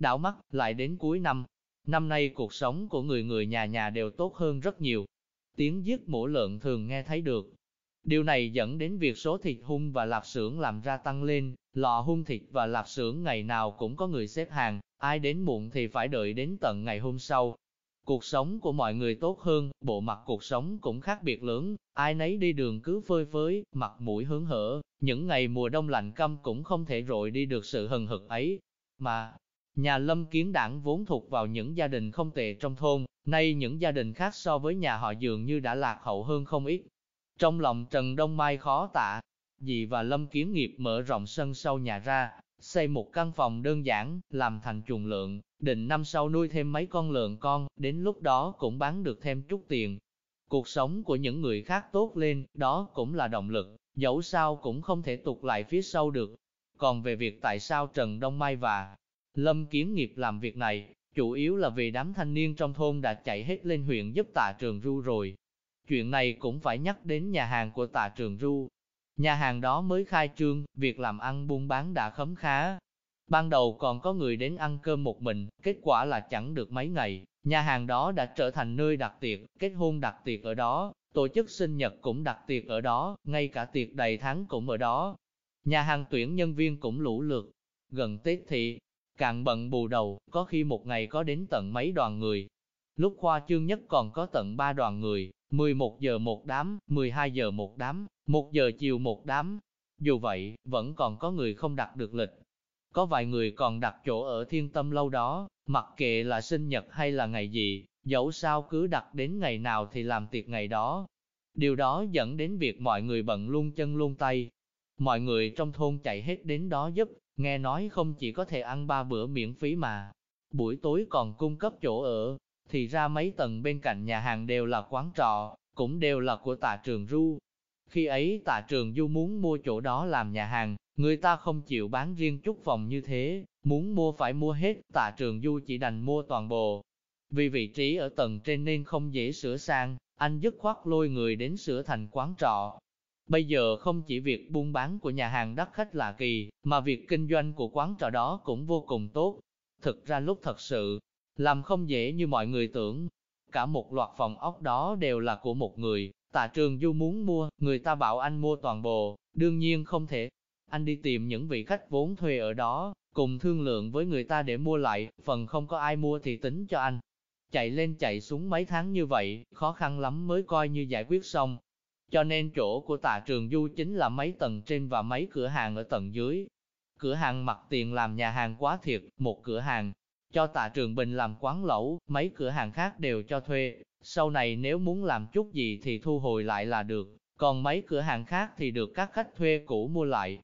Đảo mắt, lại đến cuối năm. Năm nay cuộc sống của người người nhà nhà đều tốt hơn rất nhiều. Tiếng giết mổ lợn thường nghe thấy được. Điều này dẫn đến việc số thịt hung và lạp xưởng làm ra tăng lên, lò hung thịt và lạp xưởng ngày nào cũng có người xếp hàng, ai đến muộn thì phải đợi đến tận ngày hôm sau. Cuộc sống của mọi người tốt hơn, bộ mặt cuộc sống cũng khác biệt lớn, ai nấy đi đường cứ phơi phới, mặt mũi hướng hở, những ngày mùa đông lạnh căm cũng không thể rội đi được sự hừng hực ấy. Mà, nhà lâm kiến đảng vốn thuộc vào những gia đình không tệ trong thôn, nay những gia đình khác so với nhà họ dường như đã lạc hậu hơn không ít. Trong lòng Trần Đông Mai khó tả, dì và lâm kiến nghiệp mở rộng sân sau nhà ra, xây một căn phòng đơn giản, làm thành chuồng lợn, định năm sau nuôi thêm mấy con lợn con, đến lúc đó cũng bán được thêm chút tiền. Cuộc sống của những người khác tốt lên, đó cũng là động lực, dẫu sao cũng không thể tụt lại phía sau được. Còn về việc tại sao Trần Đông Mai và Lâm Kiến Nghiệp làm việc này, chủ yếu là vì đám thanh niên trong thôn đã chạy hết lên huyện giúp tạ trường ru rồi. Chuyện này cũng phải nhắc đến nhà hàng của tạ trường ru, Nhà hàng đó mới khai trương, việc làm ăn buôn bán đã khấm khá. Ban đầu còn có người đến ăn cơm một mình, kết quả là chẳng được mấy ngày, nhà hàng đó đã trở thành nơi đặt tiệc, kết hôn đặt tiệc ở đó, tổ chức sinh nhật cũng đặt tiệc ở đó, ngay cả tiệc đầy tháng cũng ở đó. Nhà hàng tuyển nhân viên cũng lũ lượt. Gần Tết thì, càng bận bù đầu, có khi một ngày có đến tận mấy đoàn người. Lúc khoa trương nhất còn có tận ba đoàn người, 11 giờ một đám, 12 giờ một đám, một giờ chiều một đám. Dù vậy, vẫn còn có người không đặt được lịch. Có vài người còn đặt chỗ ở thiên tâm lâu đó, mặc kệ là sinh nhật hay là ngày gì, dẫu sao cứ đặt đến ngày nào thì làm tiệc ngày đó. Điều đó dẫn đến việc mọi người bận luôn chân luôn tay. Mọi người trong thôn chạy hết đến đó giúp, nghe nói không chỉ có thể ăn ba bữa miễn phí mà, buổi tối còn cung cấp chỗ ở, thì ra mấy tầng bên cạnh nhà hàng đều là quán trọ, cũng đều là của tạ trường ru. Khi ấy tạ trường du muốn mua chỗ đó làm nhà hàng, người ta không chịu bán riêng chút phòng như thế, muốn mua phải mua hết, tạ trường du chỉ đành mua toàn bộ. Vì vị trí ở tầng trên nên không dễ sửa sang, anh dứt khoát lôi người đến sửa thành quán trọ. Bây giờ không chỉ việc buôn bán của nhà hàng đắt khách lạ kỳ, mà việc kinh doanh của quán trọ đó cũng vô cùng tốt. Thực ra lúc thật sự, làm không dễ như mọi người tưởng. Cả một loạt phòng ốc đó đều là của một người, tạ trường du muốn mua, người ta bảo anh mua toàn bộ, đương nhiên không thể. Anh đi tìm những vị khách vốn thuê ở đó, cùng thương lượng với người ta để mua lại, phần không có ai mua thì tính cho anh. Chạy lên chạy xuống mấy tháng như vậy, khó khăn lắm mới coi như giải quyết xong. Cho nên chỗ của tạ trường du chính là mấy tầng trên và mấy cửa hàng ở tầng dưới. Cửa hàng mặt tiền làm nhà hàng quá thiệt, một cửa hàng, cho tạ trường bình làm quán lẩu, mấy cửa hàng khác đều cho thuê, sau này nếu muốn làm chút gì thì thu hồi lại là được, còn mấy cửa hàng khác thì được các khách thuê cũ mua lại.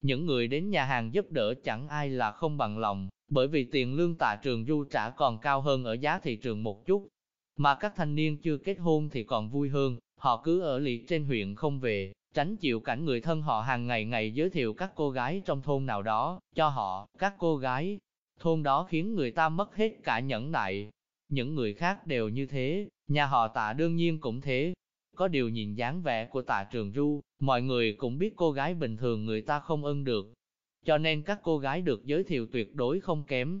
Những người đến nhà hàng giúp đỡ chẳng ai là không bằng lòng, bởi vì tiền lương tạ trường du trả còn cao hơn ở giá thị trường một chút. Mà các thanh niên chưa kết hôn thì còn vui hơn, họ cứ ở liệt trên huyện không về, tránh chịu cảnh người thân họ hàng ngày ngày giới thiệu các cô gái trong thôn nào đó, cho họ, các cô gái, thôn đó khiến người ta mất hết cả nhẫn nại. Những người khác đều như thế, nhà họ tạ đương nhiên cũng thế. Có điều nhìn dáng vẻ của tạ trường ru, mọi người cũng biết cô gái bình thường người ta không ưng được. Cho nên các cô gái được giới thiệu tuyệt đối không kém.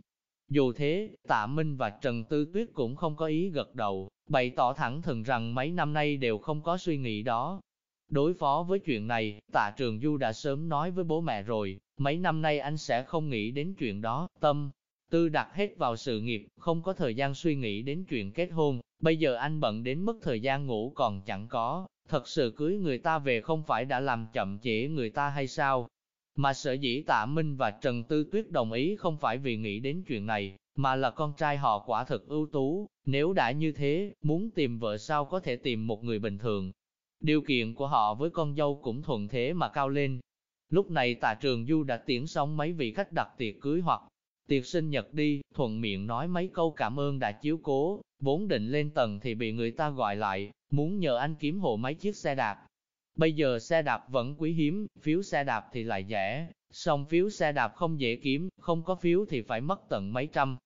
Dù thế, tạ Minh và Trần Tư Tuyết cũng không có ý gật đầu, bày tỏ thẳng thừng rằng mấy năm nay đều không có suy nghĩ đó. Đối phó với chuyện này, tạ trường du đã sớm nói với bố mẹ rồi, mấy năm nay anh sẽ không nghĩ đến chuyện đó, tâm, tư đặt hết vào sự nghiệp, không có thời gian suy nghĩ đến chuyện kết hôn, bây giờ anh bận đến mức thời gian ngủ còn chẳng có, thật sự cưới người ta về không phải đã làm chậm trễ người ta hay sao? Mà sở dĩ tạ Minh và Trần Tư Tuyết đồng ý không phải vì nghĩ đến chuyện này, mà là con trai họ quả thực ưu tú, nếu đã như thế, muốn tìm vợ sao có thể tìm một người bình thường. Điều kiện của họ với con dâu cũng thuận thế mà cao lên, Lúc này tạ trường du đã tiễn xong mấy vị khách đặt tiệc cưới hoặc tiệc sinh nhật đi, thuận miệng nói mấy câu cảm ơn đã chiếu cố, vốn định lên tầng thì bị người ta gọi lại, muốn nhờ anh kiếm hộ mấy chiếc xe đạp. Bây giờ xe đạp vẫn quý hiếm, phiếu xe đạp thì lại rẻ, song phiếu xe đạp không dễ kiếm, không có phiếu thì phải mất tận mấy trăm.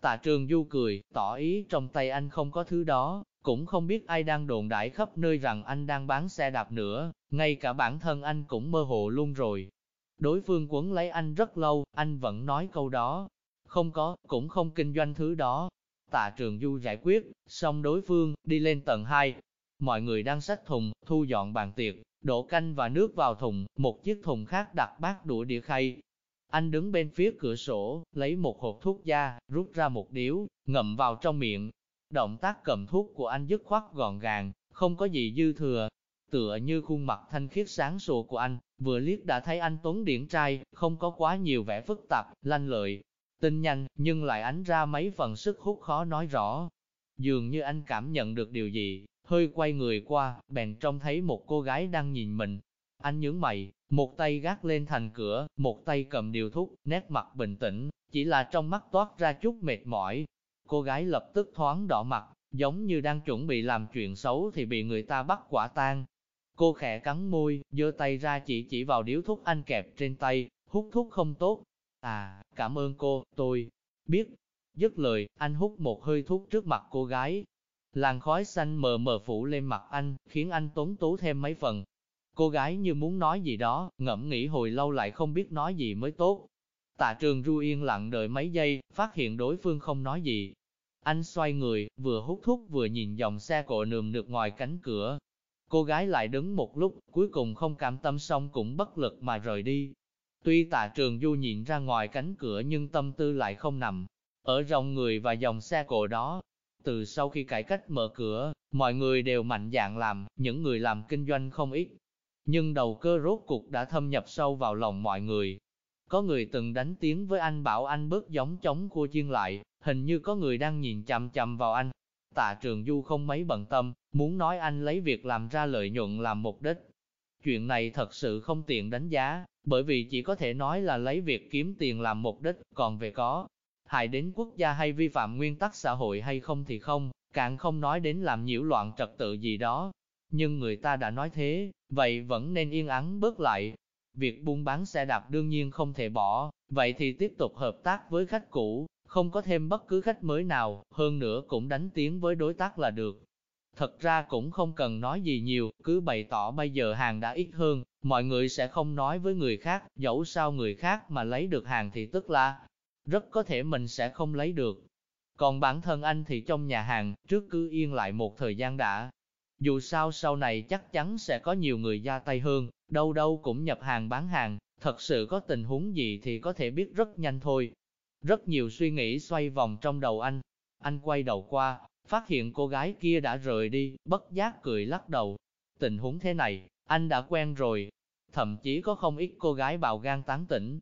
Tạ trường du cười, tỏ ý trong tay anh không có thứ đó, cũng không biết ai đang đồn đại khắp nơi rằng anh đang bán xe đạp nữa, ngay cả bản thân anh cũng mơ hồ luôn rồi. Đối phương quấn lấy anh rất lâu, anh vẫn nói câu đó. không có, cũng không kinh doanh thứ đó. Tạ trường du giải quyết, xong đối phương, đi lên tầng 2. Mọi người đang xách thùng, thu dọn bàn tiệc, đổ canh và nước vào thùng, một chiếc thùng khác đặt bát đũa đĩa khay. Anh đứng bên phía cửa sổ, lấy một hộp thuốc da, rút ra một điếu, ngậm vào trong miệng. Động tác cầm thuốc của anh dứt khoát gọn gàng, không có gì dư thừa. Tựa như khuôn mặt thanh khiết sáng sủa của anh, vừa liếc đã thấy anh Tuấn điển trai, không có quá nhiều vẻ phức tạp, lanh lợi, tinh nhanh, nhưng lại ánh ra mấy phần sức hút khó nói rõ. Dường như anh cảm nhận được điều gì, hơi quay người qua, bèn trông thấy một cô gái đang nhìn mình. Anh nhướng mày, một tay gác lên thành cửa, một tay cầm điều thuốc, nét mặt bình tĩnh, chỉ là trong mắt toát ra chút mệt mỏi. Cô gái lập tức thoáng đỏ mặt, giống như đang chuẩn bị làm chuyện xấu thì bị người ta bắt quả tang. Cô khẽ cắn môi, giơ tay ra chỉ chỉ vào điếu thuốc anh kẹp trên tay, hút thuốc không tốt. À, cảm ơn cô, tôi biết. Dứt lời, anh hút một hơi thuốc trước mặt cô gái. Làn khói xanh mờ mờ phủ lên mặt anh, khiến anh tốn tú thêm mấy phần. Cô gái như muốn nói gì đó, ngẫm nghĩ hồi lâu lại không biết nói gì mới tốt. Tạ trường ru yên lặng đợi mấy giây, phát hiện đối phương không nói gì. Anh xoay người, vừa hút thuốc vừa nhìn dòng xe cộ nườm nượp ngoài cánh cửa. Cô gái lại đứng một lúc, cuối cùng không cảm tâm xong cũng bất lực mà rời đi. Tuy tạ trường du nhìn ra ngoài cánh cửa nhưng tâm tư lại không nằm ở dòng người và dòng xe cộ đó. Từ sau khi cải cách mở cửa, mọi người đều mạnh dạn làm, những người làm kinh doanh không ít. Nhưng đầu cơ rốt cục đã thâm nhập sâu vào lòng mọi người. Có người từng đánh tiếng với anh bảo anh bớt giống chống cua chiên lại, hình như có người đang nhìn chằm chằm vào anh. Tạ trường du không mấy bận tâm, muốn nói anh lấy việc làm ra lợi nhuận làm mục đích. Chuyện này thật sự không tiện đánh giá, bởi vì chỉ có thể nói là lấy việc kiếm tiền làm mục đích, còn về có hại đến quốc gia hay vi phạm nguyên tắc xã hội hay không thì không, càng không nói đến làm nhiễu loạn trật tự gì đó. Nhưng người ta đã nói thế, vậy vẫn nên yên ắng bớt lại. Việc buôn bán xe đạp đương nhiên không thể bỏ, vậy thì tiếp tục hợp tác với khách cũ, không có thêm bất cứ khách mới nào, hơn nữa cũng đánh tiếng với đối tác là được. Thật ra cũng không cần nói gì nhiều, cứ bày tỏ bây giờ hàng đã ít hơn, mọi người sẽ không nói với người khác, dẫu sao người khác mà lấy được hàng thì tức là rất có thể mình sẽ không lấy được. Còn bản thân anh thì trong nhà hàng, trước cứ yên lại một thời gian đã. Dù sao sau này chắc chắn sẽ có nhiều người ra tay hơn, đâu đâu cũng nhập hàng bán hàng, thật sự có tình huống gì thì có thể biết rất nhanh thôi. Rất nhiều suy nghĩ xoay vòng trong đầu anh. Anh quay đầu qua, phát hiện cô gái kia đã rời đi, bất giác cười lắc đầu. Tình huống thế này, anh đã quen rồi. Thậm chí có không ít cô gái bạo gan tán tỉnh.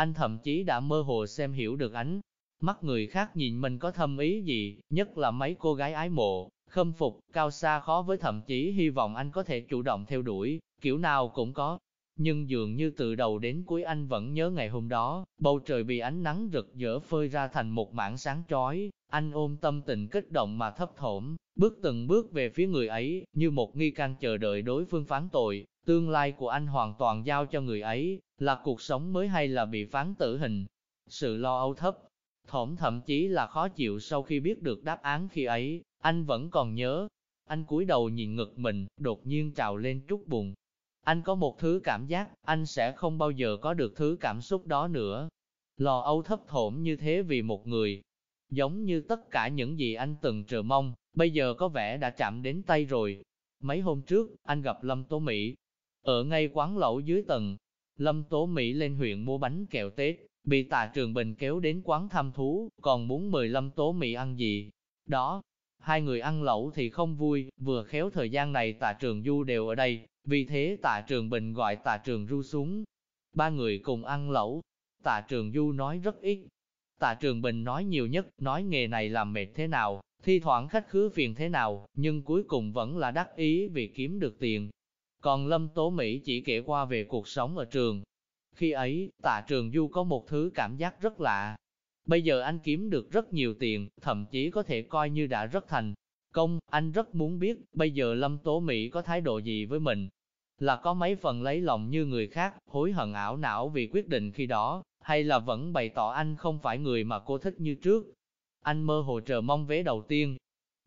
Anh thậm chí đã mơ hồ xem hiểu được ánh mắt người khác nhìn mình có thâm ý gì, nhất là mấy cô gái ái mộ, khâm phục, cao xa khó với thậm chí hy vọng anh có thể chủ động theo đuổi, kiểu nào cũng có. Nhưng dường như từ đầu đến cuối anh vẫn nhớ ngày hôm đó, bầu trời bị ánh nắng rực rỡ phơi ra thành một mảng sáng chói, anh ôm tâm tình kích động mà thấp thỏm, bước từng bước về phía người ấy, như một nghi can chờ đợi đối phương phán tội, tương lai của anh hoàn toàn giao cho người ấy, là cuộc sống mới hay là bị phán tử hình. Sự lo âu thấp, thỏm thậm chí là khó chịu sau khi biết được đáp án khi ấy, anh vẫn còn nhớ. Anh cúi đầu nhìn ngực mình, đột nhiên trào lên chút buồn. Anh có một thứ cảm giác, anh sẽ không bao giờ có được thứ cảm xúc đó nữa. Lo âu thấp thỏm như thế vì một người, Giống như tất cả những gì anh từng chờ mong, bây giờ có vẻ đã chạm đến tay rồi. Mấy hôm trước, anh gặp Lâm Tố Mỹ. Ở ngay quán lẩu dưới tầng, Lâm Tố Mỹ lên huyện mua bánh kẹo Tết, bị tạ trường bình kéo đến quán thăm thú, còn muốn mời Lâm Tố Mỹ ăn gì. Đó, hai người ăn lẩu thì không vui, vừa khéo thời gian này tạ trường du đều ở đây, vì thế tạ trường bình gọi tạ trường du xuống. Ba người cùng ăn lẩu, tạ trường du nói rất ít, Tạ Trường Bình nói nhiều nhất, nói nghề này làm mệt thế nào, thi thoảng khách khứa phiền thế nào, nhưng cuối cùng vẫn là đắc ý vì kiếm được tiền. Còn Lâm Tố Mỹ chỉ kể qua về cuộc sống ở trường. Khi ấy, Tạ Trường Du có một thứ cảm giác rất lạ. Bây giờ anh kiếm được rất nhiều tiền, thậm chí có thể coi như đã rất thành công, anh rất muốn biết, bây giờ Lâm Tố Mỹ có thái độ gì với mình. Là có mấy phần lấy lòng như người khác, hối hận ảo não vì quyết định khi đó, hay là vẫn bày tỏ anh không phải người mà cô thích như trước. Anh mơ hồ chờ mong vé đầu tiên.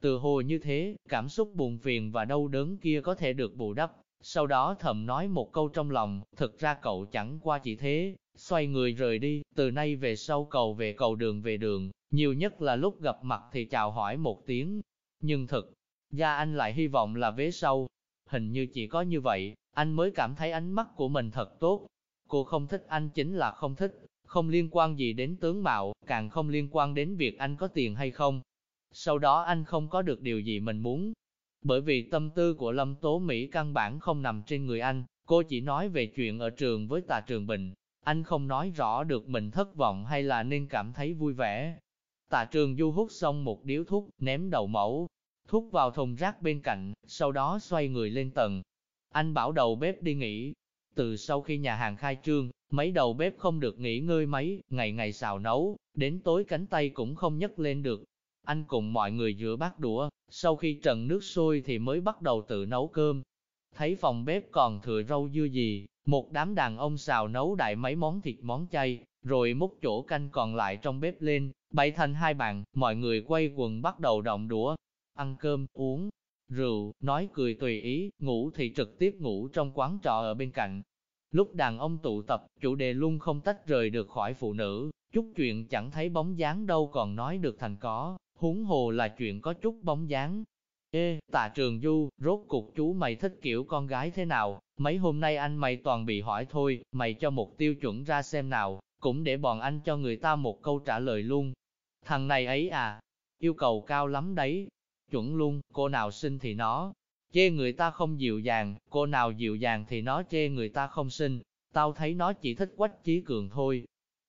Từ hồ như thế, cảm xúc buồn phiền và đau đớn kia có thể được bù đắp. Sau đó thầm nói một câu trong lòng, thực ra cậu chẳng qua chỉ thế, Xoay người rời đi, từ nay về sau cầu về cầu đường về đường, nhiều nhất là lúc gặp mặt thì chào hỏi một tiếng. Nhưng thực, ra anh lại hy vọng là vế sau. Hình như chỉ có như vậy, anh mới cảm thấy ánh mắt của mình thật tốt. Cô không thích anh chính là không thích, không liên quan gì đến tướng mạo, càng không liên quan đến việc anh có tiền hay không. Sau đó anh không có được điều gì mình muốn. Bởi vì tâm tư của Lâm Tố Mỹ căn bản không nằm trên người anh, cô chỉ nói về chuyện ở trường với tà trường bình. Anh không nói rõ được mình thất vọng hay là nên cảm thấy vui vẻ. Tạ trường du hút xong một điếu thuốc, ném đầu mẫu, thuốc vào thùng rác bên cạnh, sau đó xoay người lên tầng. Anh bảo đầu bếp đi nghỉ. Từ sau khi nhà hàng khai trương, mấy đầu bếp không được nghỉ ngơi mấy, ngày ngày xào nấu, đến tối cánh tay cũng không nhấc lên được. Anh cùng mọi người rửa bát đũa, sau khi trần nước sôi thì mới bắt đầu tự nấu cơm. Thấy phòng bếp còn thừa rau dưa gì, một đám đàn ông xào nấu đại mấy món thịt món chay, rồi múc chỗ canh còn lại trong bếp lên, bày thành hai bàn, mọi người quay quần bắt đầu động đũa, ăn cơm, uống rượu, nói cười tùy ý, ngủ thì trực tiếp ngủ trong quán trọ ở bên cạnh. Lúc đàn ông tụ tập, chủ đề luôn không tách rời được khỏi phụ nữ, chút chuyện chẳng thấy bóng dáng đâu còn nói được thành có, huống hồ là chuyện có chút bóng dáng. Ê, tạ trường du, rốt cuộc chú mày thích kiểu con gái thế nào, mấy hôm nay anh mày toàn bị hỏi thôi, mày cho một tiêu chuẩn ra xem nào, cũng để bọn anh cho người ta một câu trả lời luôn. Thằng này ấy à, yêu cầu cao lắm đấy, chuẩn luôn, cô nào xinh thì nó chê người ta không dịu dàng, cô nào dịu dàng thì nó chê người ta không xinh, tao thấy nó chỉ thích quách trí cường thôi.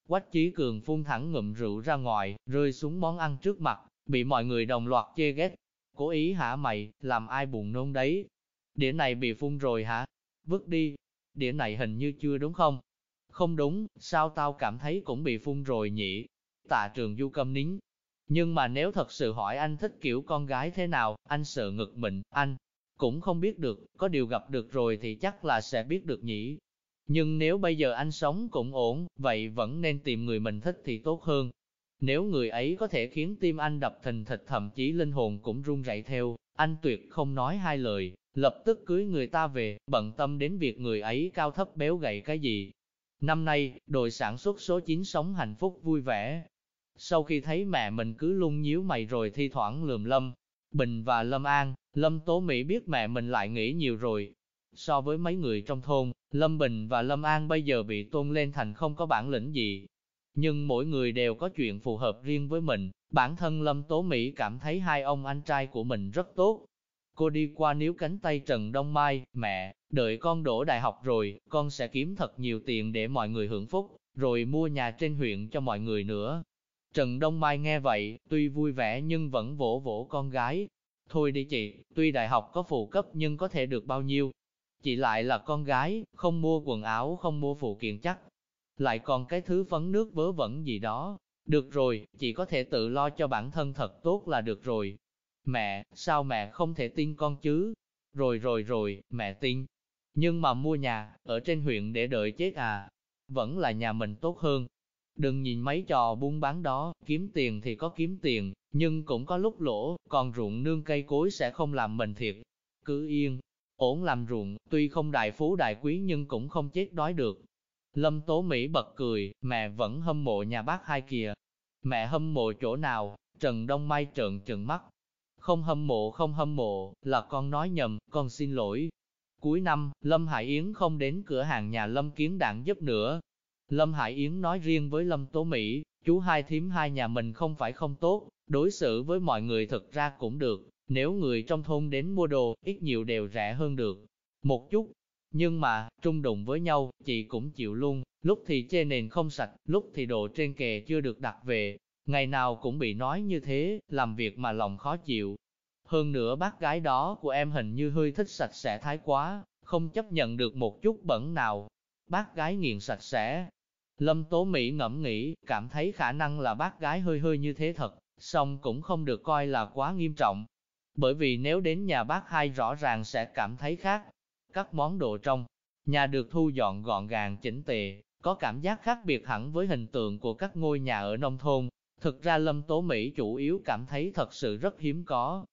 Quách chí cường phun thẳng ngụm rượu ra ngoài, rơi xuống món ăn trước mặt, bị mọi người đồng loạt chê ghét. Cố ý hả mày, làm ai buồn nôn đấy? Đĩa này bị phun rồi hả? Vứt đi. Đĩa này hình như chưa đúng không? Không đúng, sao tao cảm thấy cũng bị phun rồi nhỉ? Tạ trường du câm nín, nhưng mà nếu thật sự hỏi anh thích kiểu con gái thế nào, anh sợ ngực mình, anh cũng không biết được, có điều gặp được rồi thì chắc là sẽ biết được nhỉ. Nhưng nếu bây giờ anh sống cũng ổn, vậy vẫn nên tìm người mình thích thì tốt hơn. Nếu người ấy có thể khiến tim anh đập thình thịch thậm chí linh hồn cũng run rẩy theo, anh tuyệt không nói hai lời, lập tức cưới người ta về, bận tâm đến việc người ấy cao thấp béo gầy cái gì. Năm nay, đội sản xuất số 9 sống hạnh phúc vui vẻ, sau khi thấy mẹ mình cứ lung nhíu mày rồi thi thoảng lườm Lâm, Bình và Lâm An, Lâm Tố Mỹ biết mẹ mình lại nghĩ nhiều rồi. So với mấy người trong thôn, Lâm Bình và Lâm An bây giờ bị tôn lên thành không có bản lĩnh gì. Nhưng mỗi người đều có chuyện phù hợp riêng với mình, bản thân Lâm Tố Mỹ cảm thấy hai ông anh trai của mình rất tốt. Cô đi qua níu cánh tay Trần Đông Mai, mẹ, đợi con đổ đại học rồi, con sẽ kiếm thật nhiều tiền để mọi người hưởng phúc, rồi mua nhà trên huyện cho mọi người nữa. Trần Đông Mai nghe vậy, tuy vui vẻ nhưng vẫn vỗ vỗ con gái. Thôi đi chị, tuy đại học có phụ cấp nhưng có thể được bao nhiêu. Chị lại là con gái, không mua quần áo không mua phụ kiện chắc. Lại còn cái thứ phấn nước vớ vẩn gì đó. Được rồi, chỉ có thể tự lo cho bản thân thật tốt là được rồi. Mẹ, sao mẹ không thể tin con chứ? Rồi rồi rồi, mẹ tin. Nhưng mà mua nhà, ở trên huyện để đợi chết à? Vẫn là nhà mình tốt hơn. Đừng nhìn mấy trò buôn bán đó, kiếm tiền thì có kiếm tiền, nhưng cũng có lúc lỗ, còn ruộng nương cây cối sẽ không làm mình thiệt. Cứ yên, ổn làm ruộng, tuy không đại phú đại quý nhưng cũng không chết đói được. Lâm Tố Mỹ bật cười, mẹ vẫn hâm mộ nhà bác hai kìa. Mẹ hâm mộ chỗ nào, Trần Đông Mai trợn trừng mắt. Không hâm mộ không hâm mộ, là con nói nhầm, con xin lỗi. Cuối năm, Lâm Hải Yến không đến cửa hàng nhà Lâm Kiến Đảng giúp nữa, Lâm Hải Yến nói riêng với Lâm Tố Mỹ, chú hai thím hai nhà mình không phải không tốt, đối xử với mọi người thực ra cũng được, nếu người trong thôn đến mua đồ, ít nhiều đều rẻ hơn được. Một chút, nhưng mà, trung đụng với nhau, chị cũng chịu luôn, lúc thì chê nền không sạch, lúc thì đồ trên kè chưa được đặt về, ngày nào cũng bị nói như thế, làm việc mà lòng khó chịu. Hơn nữa bác gái đó của em hình như hơi thích sạch sẽ thái quá, không chấp nhận được một chút bẩn nào. Bác gái nghiện sạch sẽ, Lâm Tố Mỹ ngẫm nghĩ, cảm thấy khả năng là bác gái hơi hơi như thế thật, song cũng không được coi là quá nghiêm trọng. Bởi vì nếu đến nhà bác hai rõ ràng sẽ cảm thấy khác. Các món đồ trong nhà được thu dọn gọn gàng chỉnh tề, có cảm giác khác biệt hẳn với hình tượng của các ngôi nhà ở nông thôn. Thực ra Lâm Tố Mỹ chủ yếu cảm thấy thật sự rất hiếm có.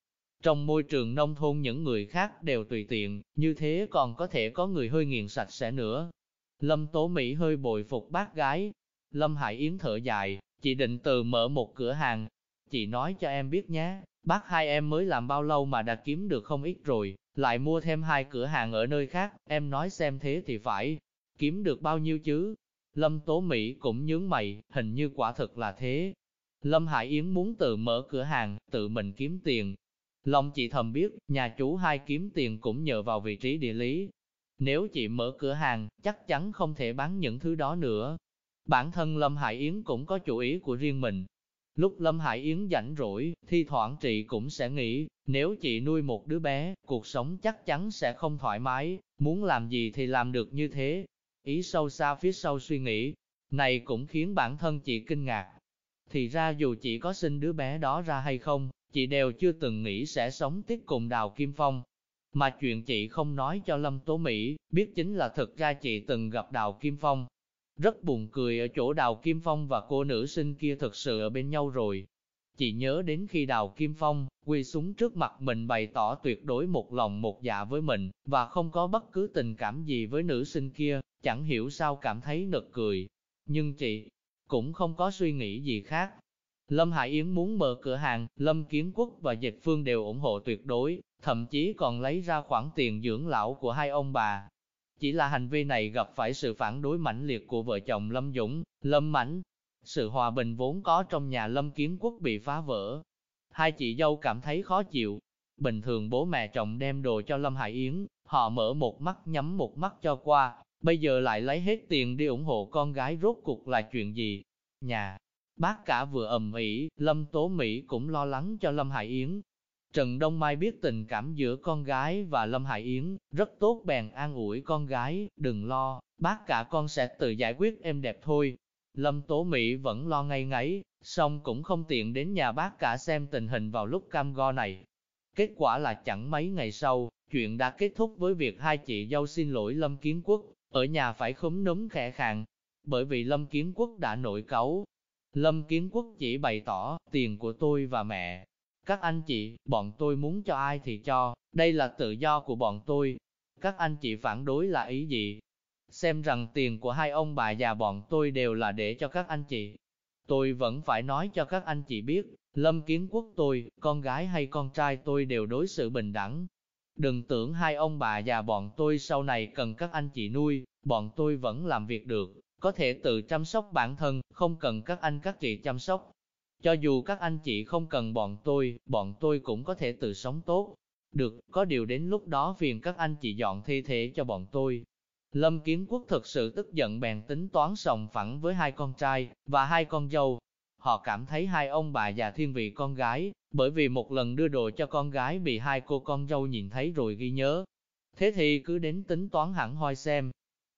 Trong môi trường nông thôn những người khác đều tùy tiện, như thế còn có thể có người hơi nghiền sạch sẽ nữa. Lâm Tố Mỹ hơi bồi phục bác gái. Lâm Hải Yến thở dài, chị định từ mở một cửa hàng. Chị nói cho em biết nhé, bác hai em mới làm bao lâu mà đã kiếm được không ít rồi, lại mua thêm hai cửa hàng ở nơi khác, em nói xem thế thì phải, kiếm được bao nhiêu chứ? Lâm Tố Mỹ cũng nhướng mày, hình như quả thực là thế. Lâm Hải Yến muốn tự mở cửa hàng, tự mình kiếm tiền. Lòng chị thầm biết, nhà chú hai kiếm tiền cũng nhờ vào vị trí địa lý. Nếu chị mở cửa hàng, chắc chắn không thể bán những thứ đó nữa. Bản thân Lâm Hải Yến cũng có chủ ý của riêng mình. Lúc Lâm Hải Yến rảnh rỗi, thi thoảng chị cũng sẽ nghĩ, nếu chị nuôi một đứa bé, cuộc sống chắc chắn sẽ không thoải mái, muốn làm gì thì làm được như thế. Ý sâu xa phía sau suy nghĩ, này cũng khiến bản thân chị kinh ngạc. Thì ra dù chị có sinh đứa bé đó ra hay không, chị đều chưa từng nghĩ sẽ sống tiếp cùng Đào Kim Phong. Mà chuyện chị không nói cho Lâm Tố Mỹ, biết chính là thực ra chị từng gặp Đào Kim Phong. Rất buồn cười ở chỗ Đào Kim Phong và cô nữ sinh kia thực sự ở bên nhau rồi. Chị nhớ đến khi Đào Kim Phong quỳ xuống trước mặt mình bày tỏ tuyệt đối một lòng một dạ với mình, và không có bất cứ tình cảm gì với nữ sinh kia, chẳng hiểu sao cảm thấy nực cười. Nhưng chị cũng không có suy nghĩ gì khác. Lâm Hải Yến muốn mở cửa hàng, Lâm Kiến Quốc và Dịch Phương đều ủng hộ tuyệt đối, thậm chí còn lấy ra khoản tiền dưỡng lão của hai ông bà. Chỉ là hành vi này gặp phải sự phản đối mãnh liệt của vợ chồng Lâm Dũng, Lâm Mãnh. Sự hòa bình vốn có trong nhà Lâm Kiến Quốc bị phá vỡ. Hai chị dâu cảm thấy khó chịu. Bình thường bố mẹ chồng đem đồ cho Lâm Hải Yến, họ mở một mắt nhắm một mắt cho qua, bây giờ lại lấy hết tiền đi ủng hộ con gái rốt cuộc là chuyện gì? Nhà, bác cả vừa ầm ĩ, Lâm Tố Mỹ cũng lo lắng cho Lâm Hải Yến. Trần Đông Mai biết tình cảm giữa con gái và Lâm Hải Yến, rất tốt bèn an ủi con gái, đừng lo, bác cả con sẽ tự giải quyết em đẹp thôi. Lâm Tố Mỹ vẫn lo ngay ngáy, song cũng không tiện đến nhà bác cả xem tình hình vào lúc cam go này. Kết quả là chẳng mấy ngày sau, chuyện đã kết thúc với việc hai chị dâu xin lỗi Lâm Kiến Quốc, ở nhà phải khúm núm khẽ khàng, bởi vì Lâm Kiến Quốc đã nổi cáu. Lâm Kiến Quốc chỉ bày tỏ, tiền của tôi và mẹ. Các anh chị, bọn tôi muốn cho ai thì cho, đây là tự do của bọn tôi. Các anh chị phản đối là ý gì? Xem rằng tiền của hai ông bà già bọn tôi đều là để cho các anh chị. Tôi vẫn phải nói cho các anh chị biết, Lâm Kiến Quốc tôi, con gái hay con trai tôi đều đối xử bình đẳng, Đừng tưởng hai ông bà già bọn tôi sau này cần các anh chị nuôi, bọn tôi vẫn làm việc được, có thể tự chăm sóc bản thân, không cần các anh các chị chăm sóc. Cho dù các anh chị không cần bọn tôi, bọn tôi cũng có thể tự sống tốt. Được, có điều đến lúc đó phiền các anh chị dọn thi thể cho bọn tôi. Lâm Kiến Quốc thực sự tức giận bèn tính toán sòng phẳng với hai con trai, và hai con dâu, Họ cảm thấy hai ông bà già thiên vị con gái, bởi vì một lần đưa đồ cho con gái bị hai cô con dâu nhìn thấy rồi ghi nhớ. Thế thì cứ đến tính toán hẳn hoi xem.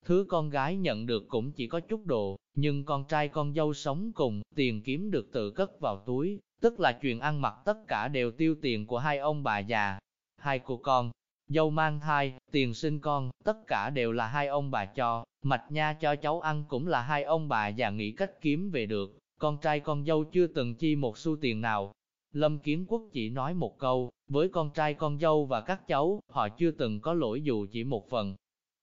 Thứ con gái nhận được cũng chỉ có chút đồ, nhưng con trai con dâu sống cùng, tiền kiếm được tự cất vào túi, tức là chuyện ăn mặc tất cả đều tiêu tiền của hai ông bà già. Hai cô con, dâu mang thai, tiền sinh con, tất cả đều là hai ông bà cho, mạch nha cho cháu ăn cũng là hai ông bà già nghĩ cách kiếm về được con trai con dâu chưa từng chi một xu tiền nào. Lâm Kiến Quốc chỉ nói một câu, với con trai con dâu và các cháu, họ chưa từng có lỗi dù chỉ một phần.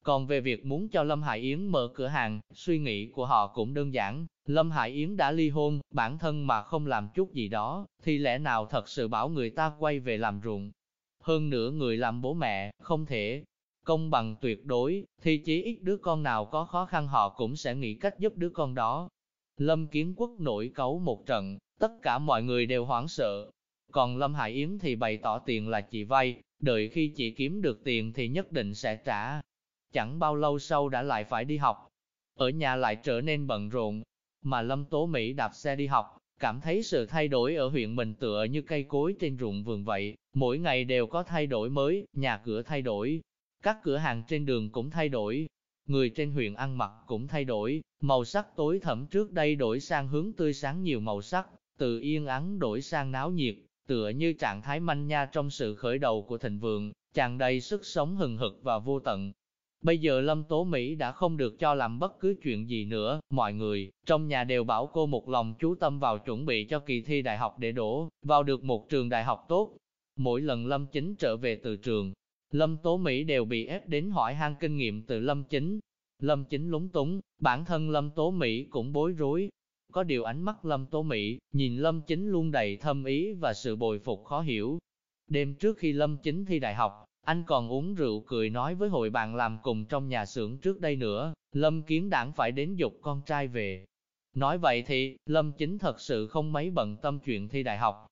Còn về việc muốn cho Lâm Hải Yến mở cửa hàng, suy nghĩ của họ cũng đơn giản. Lâm Hải Yến đã ly hôn, bản thân mà không làm chút gì đó, thì lẽ nào thật sự bảo người ta quay về làm ruộng. Hơn nữa người làm bố mẹ, không thể công bằng tuyệt đối, thì chỉ ít đứa con nào có khó khăn họ cũng sẽ nghĩ cách giúp đứa con đó. Lâm Kiến Quốc nổi cấu một trận, tất cả mọi người đều hoảng sợ. Còn Lâm Hải Yến thì bày tỏ tiền là chị vay, đợi khi chị kiếm được tiền thì nhất định sẽ trả. Chẳng bao lâu sau đã lại phải đi học. Ở nhà lại trở nên bận rộn, mà Lâm Tố Mỹ đạp xe đi học, cảm thấy sự thay đổi ở huyện mình tựa như cây cối trên ruộng vườn vậy, mỗi ngày đều có thay đổi mới, nhà cửa thay đổi, các cửa hàng trên đường cũng thay đổi, người trên huyện ăn mặc cũng thay đổi, màu sắc tối thẫm trước đây đổi sang hướng tươi sáng nhiều màu sắc, từ yên ắng đổi sang náo nhiệt, tựa như trạng thái manh nha trong sự khởi đầu của thịnh vượng, tràn đầy sức sống hừng hực và vô tận. Bây giờ Lâm Tố Mỹ đã không được cho làm bất cứ chuyện gì nữa, mọi người trong nhà đều bảo cô một lòng chú tâm vào chuẩn bị cho kỳ thi đại học để đổ, vào được một trường đại học tốt. Mỗi lần Lâm Chính trở về từ trường, Lâm Tố Mỹ đều bị ép đến hỏi han kinh nghiệm từ Lâm Chính. Lâm Chính lúng túng, bản thân Lâm Tố Mỹ cũng bối rối. Có điều ánh mắt Lâm Tố Mỹ, nhìn Lâm Chính luôn đầy thâm ý và sự bồi phục khó hiểu. Đêm trước khi Lâm Chính thi đại học, anh còn uống rượu cười nói với hội bạn làm cùng trong nhà xưởng trước đây nữa, Lâm Kiến Đảng phải đến dục con trai về. Nói vậy thì, Lâm Chính thật sự không mấy bận tâm chuyện thi đại học.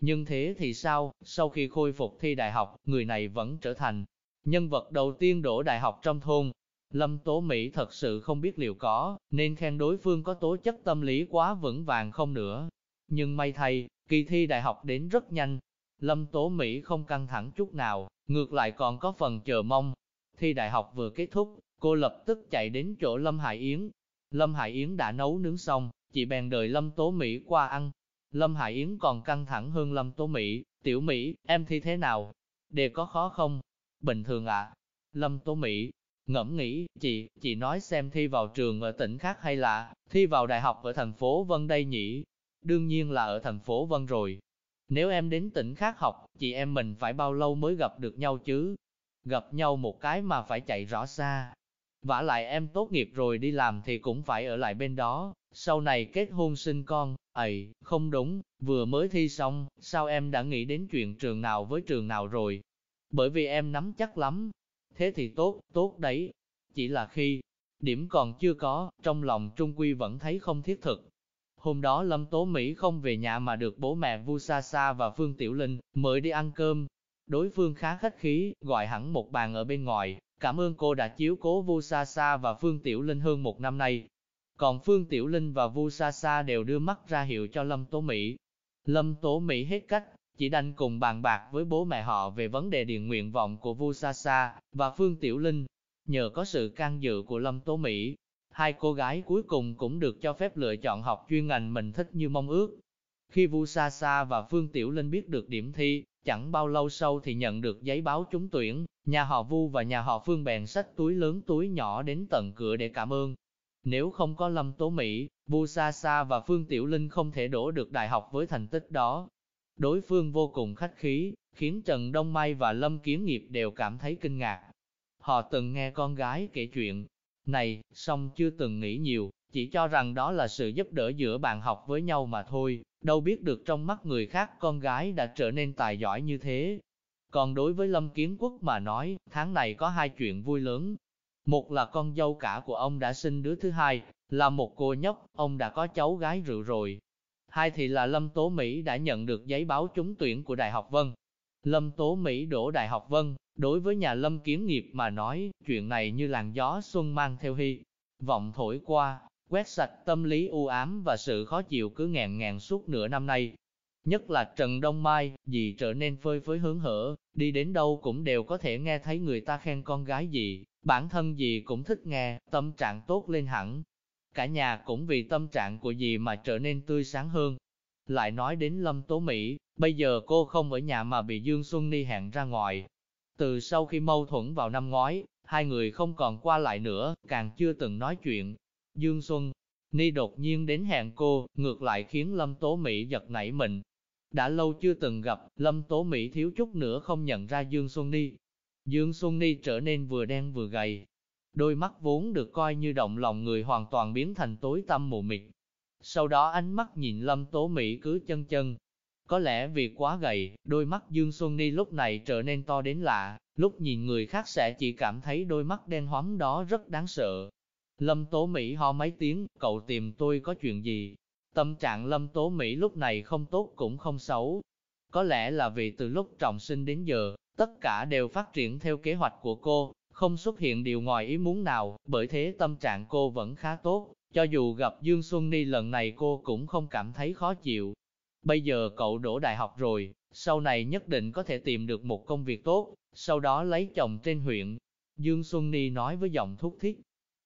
Nhưng thế thì sao, sau khi khôi phục thi đại học, người này vẫn trở thành nhân vật đầu tiên đổ đại học trong thôn. Lâm Tố Mỹ thật sự không biết liệu có, nên khen đối phương có tố chất tâm lý quá vững vàng không nữa. Nhưng may thay, kỳ thi đại học đến rất nhanh. Lâm Tố Mỹ không căng thẳng chút nào, ngược lại còn có phần chờ mong. Thi đại học vừa kết thúc, cô lập tức chạy đến chỗ Lâm Hải Yến. Lâm Hải Yến đã nấu nướng xong, chị bèn đợi Lâm Tố Mỹ qua ăn. Lâm Hải Yến còn căng thẳng hơn Lâm Tố Mỹ, tiểu Mỹ, em thi thế nào? Đề có khó không? Bình thường ạ. À? Lâm Tố Mỹ, ngẫm nghĩ, chị, chị nói xem thi vào trường ở tỉnh khác hay là thi vào đại học ở thành phố Vân đây nhỉ? Đương nhiên là ở thành phố Vân rồi. Nếu em đến tỉnh khác học, chị em mình phải bao lâu mới gặp được nhau chứ? Gặp nhau một cái mà phải chạy rõ xa. vả lại em tốt nghiệp rồi đi làm thì cũng phải ở lại bên đó, sau này kết hôn sinh con, ầy, không đúng, vừa mới thi xong, sao em đã nghĩ đến chuyện trường nào với trường nào rồi? Bởi vì em nắm chắc lắm. Thế thì tốt, tốt đấy. Chỉ là khi điểm còn chưa có, trong lòng Trung Quy vẫn thấy không thiết thực. Hôm đó Lâm Tố Mỹ không về nhà mà được bố mẹ Vu Sa Sa và Phương Tiểu Linh mời đi ăn cơm. Đối phương khá khách khí, gọi hẳn một bàn ở bên ngoài, cảm ơn cô đã chiếu cố Vu Sa Sa và Phương Tiểu Linh hơn một năm nay. Còn Phương Tiểu Linh và Vu Sa Sa đều đưa mắt ra hiệu cho Lâm Tố Mỹ. Lâm Tố Mỹ hết cách, chỉ đành cùng bàn bạc với bố mẹ họ về vấn đề điền nguyện vọng của Vu Sa Sa và Phương Tiểu Linh. Nhờ có sự can dự của Lâm Tố Mỹ, hai cô gái cuối cùng cũng được cho phép lựa chọn học chuyên ngành mình thích như mong ước. Khi Vu Sa Sa và Phương Tiểu Linh biết được điểm thi, chẳng bao lâu sau thì nhận được giấy báo trúng tuyển, nhà họ Vu và nhà họ Phương bèn xách túi lớn túi nhỏ đến tận cửa để cảm ơn. Nếu không có Lâm Tố Mỹ, Vu Sa Sa và Phương Tiểu Linh không thể đổ được đại học với thành tích đó. Đối phương vô cùng khách khí, khiến Trần Đông Mai và Lâm Kiến Nghiệp đều cảm thấy kinh ngạc. Họ từng nghe con gái kể chuyện này, song chưa từng nghĩ nhiều, chỉ cho rằng đó là sự giúp đỡ giữa bạn học với nhau mà thôi, đâu biết được trong mắt người khác con gái đã trở nên tài giỏi như thế. Còn đối với Lâm Kiến Quốc mà nói, tháng này có hai chuyện vui lớn. Một là con dâu cả của ông đã sinh đứa thứ hai, là một cô nhóc, ông đã có cháu gái rượu rồi, hai thì là Lâm Tố Mỹ đã nhận được giấy báo trúng tuyển của Đại học Vân. Lâm Tố Mỹ đổ Đại học Vân, đối với nhà Lâm Kiến Nghiệp mà nói, chuyện này như làn gió xuân mang theo hy vọng thổi qua, quét sạch tâm lý u ám và sự khó chịu cứ ngàn ngàn suốt nửa năm nay. Nhất là Trần Đông Mai, dì trở nên phơi phới hướng hở, đi đến đâu cũng đều có thể nghe thấy người ta khen con gái gì, bản thân dì cũng thích nghe, tâm trạng tốt lên hẳn, Cả nhà cũng vì tâm trạng của dì mà trở nên tươi sáng hơn. Lại nói đến Lâm Tố Mỹ, bây giờ cô không ở nhà mà bị Dương Xuân Ni hẹn ra ngoài. Từ sau khi mâu thuẫn vào năm ngoái, hai người không còn qua lại nữa, càng chưa từng nói chuyện. Dương Xuân Ni đột nhiên đến hẹn cô, ngược lại khiến Lâm Tố Mỹ giật nảy mình. Đã lâu chưa từng gặp, Lâm Tố Mỹ thiếu chút nữa không nhận ra Dương Xuân Ni. Dương Xuân Ni trở nên vừa đen vừa gầy, đôi mắt vốn được coi như động lòng người hoàn toàn biến thành tối tăm mù mịt. Sau đó ánh mắt nhìn Lâm Tố Mỹ cứ chân chân. Có lẽ vì quá gầy, đôi mắt Dương Xuân Ni lúc này trở nên to đến lạ, lúc nhìn người khác sẽ chỉ cảm thấy đôi mắt đen hoắm đó rất đáng sợ. Lâm Tố Mỹ ho mấy tiếng, cậu tìm tôi có chuyện gì? Tâm trạng Lâm Tố Mỹ lúc này không tốt cũng không xấu. Có lẽ là vì từ lúc trọng sinh đến giờ, tất cả đều phát triển theo kế hoạch của cô, không xuất hiện điều ngoài ý muốn nào, bởi thế tâm trạng cô vẫn khá tốt, cho dù gặp Dương Xuân Ni lần này cô cũng không cảm thấy khó chịu. Bây giờ cậu đổ đại học rồi, sau này nhất định có thể tìm được một công việc tốt, sau đó lấy chồng trên huyện. Dương Xuân Ni nói với giọng thúc thiết.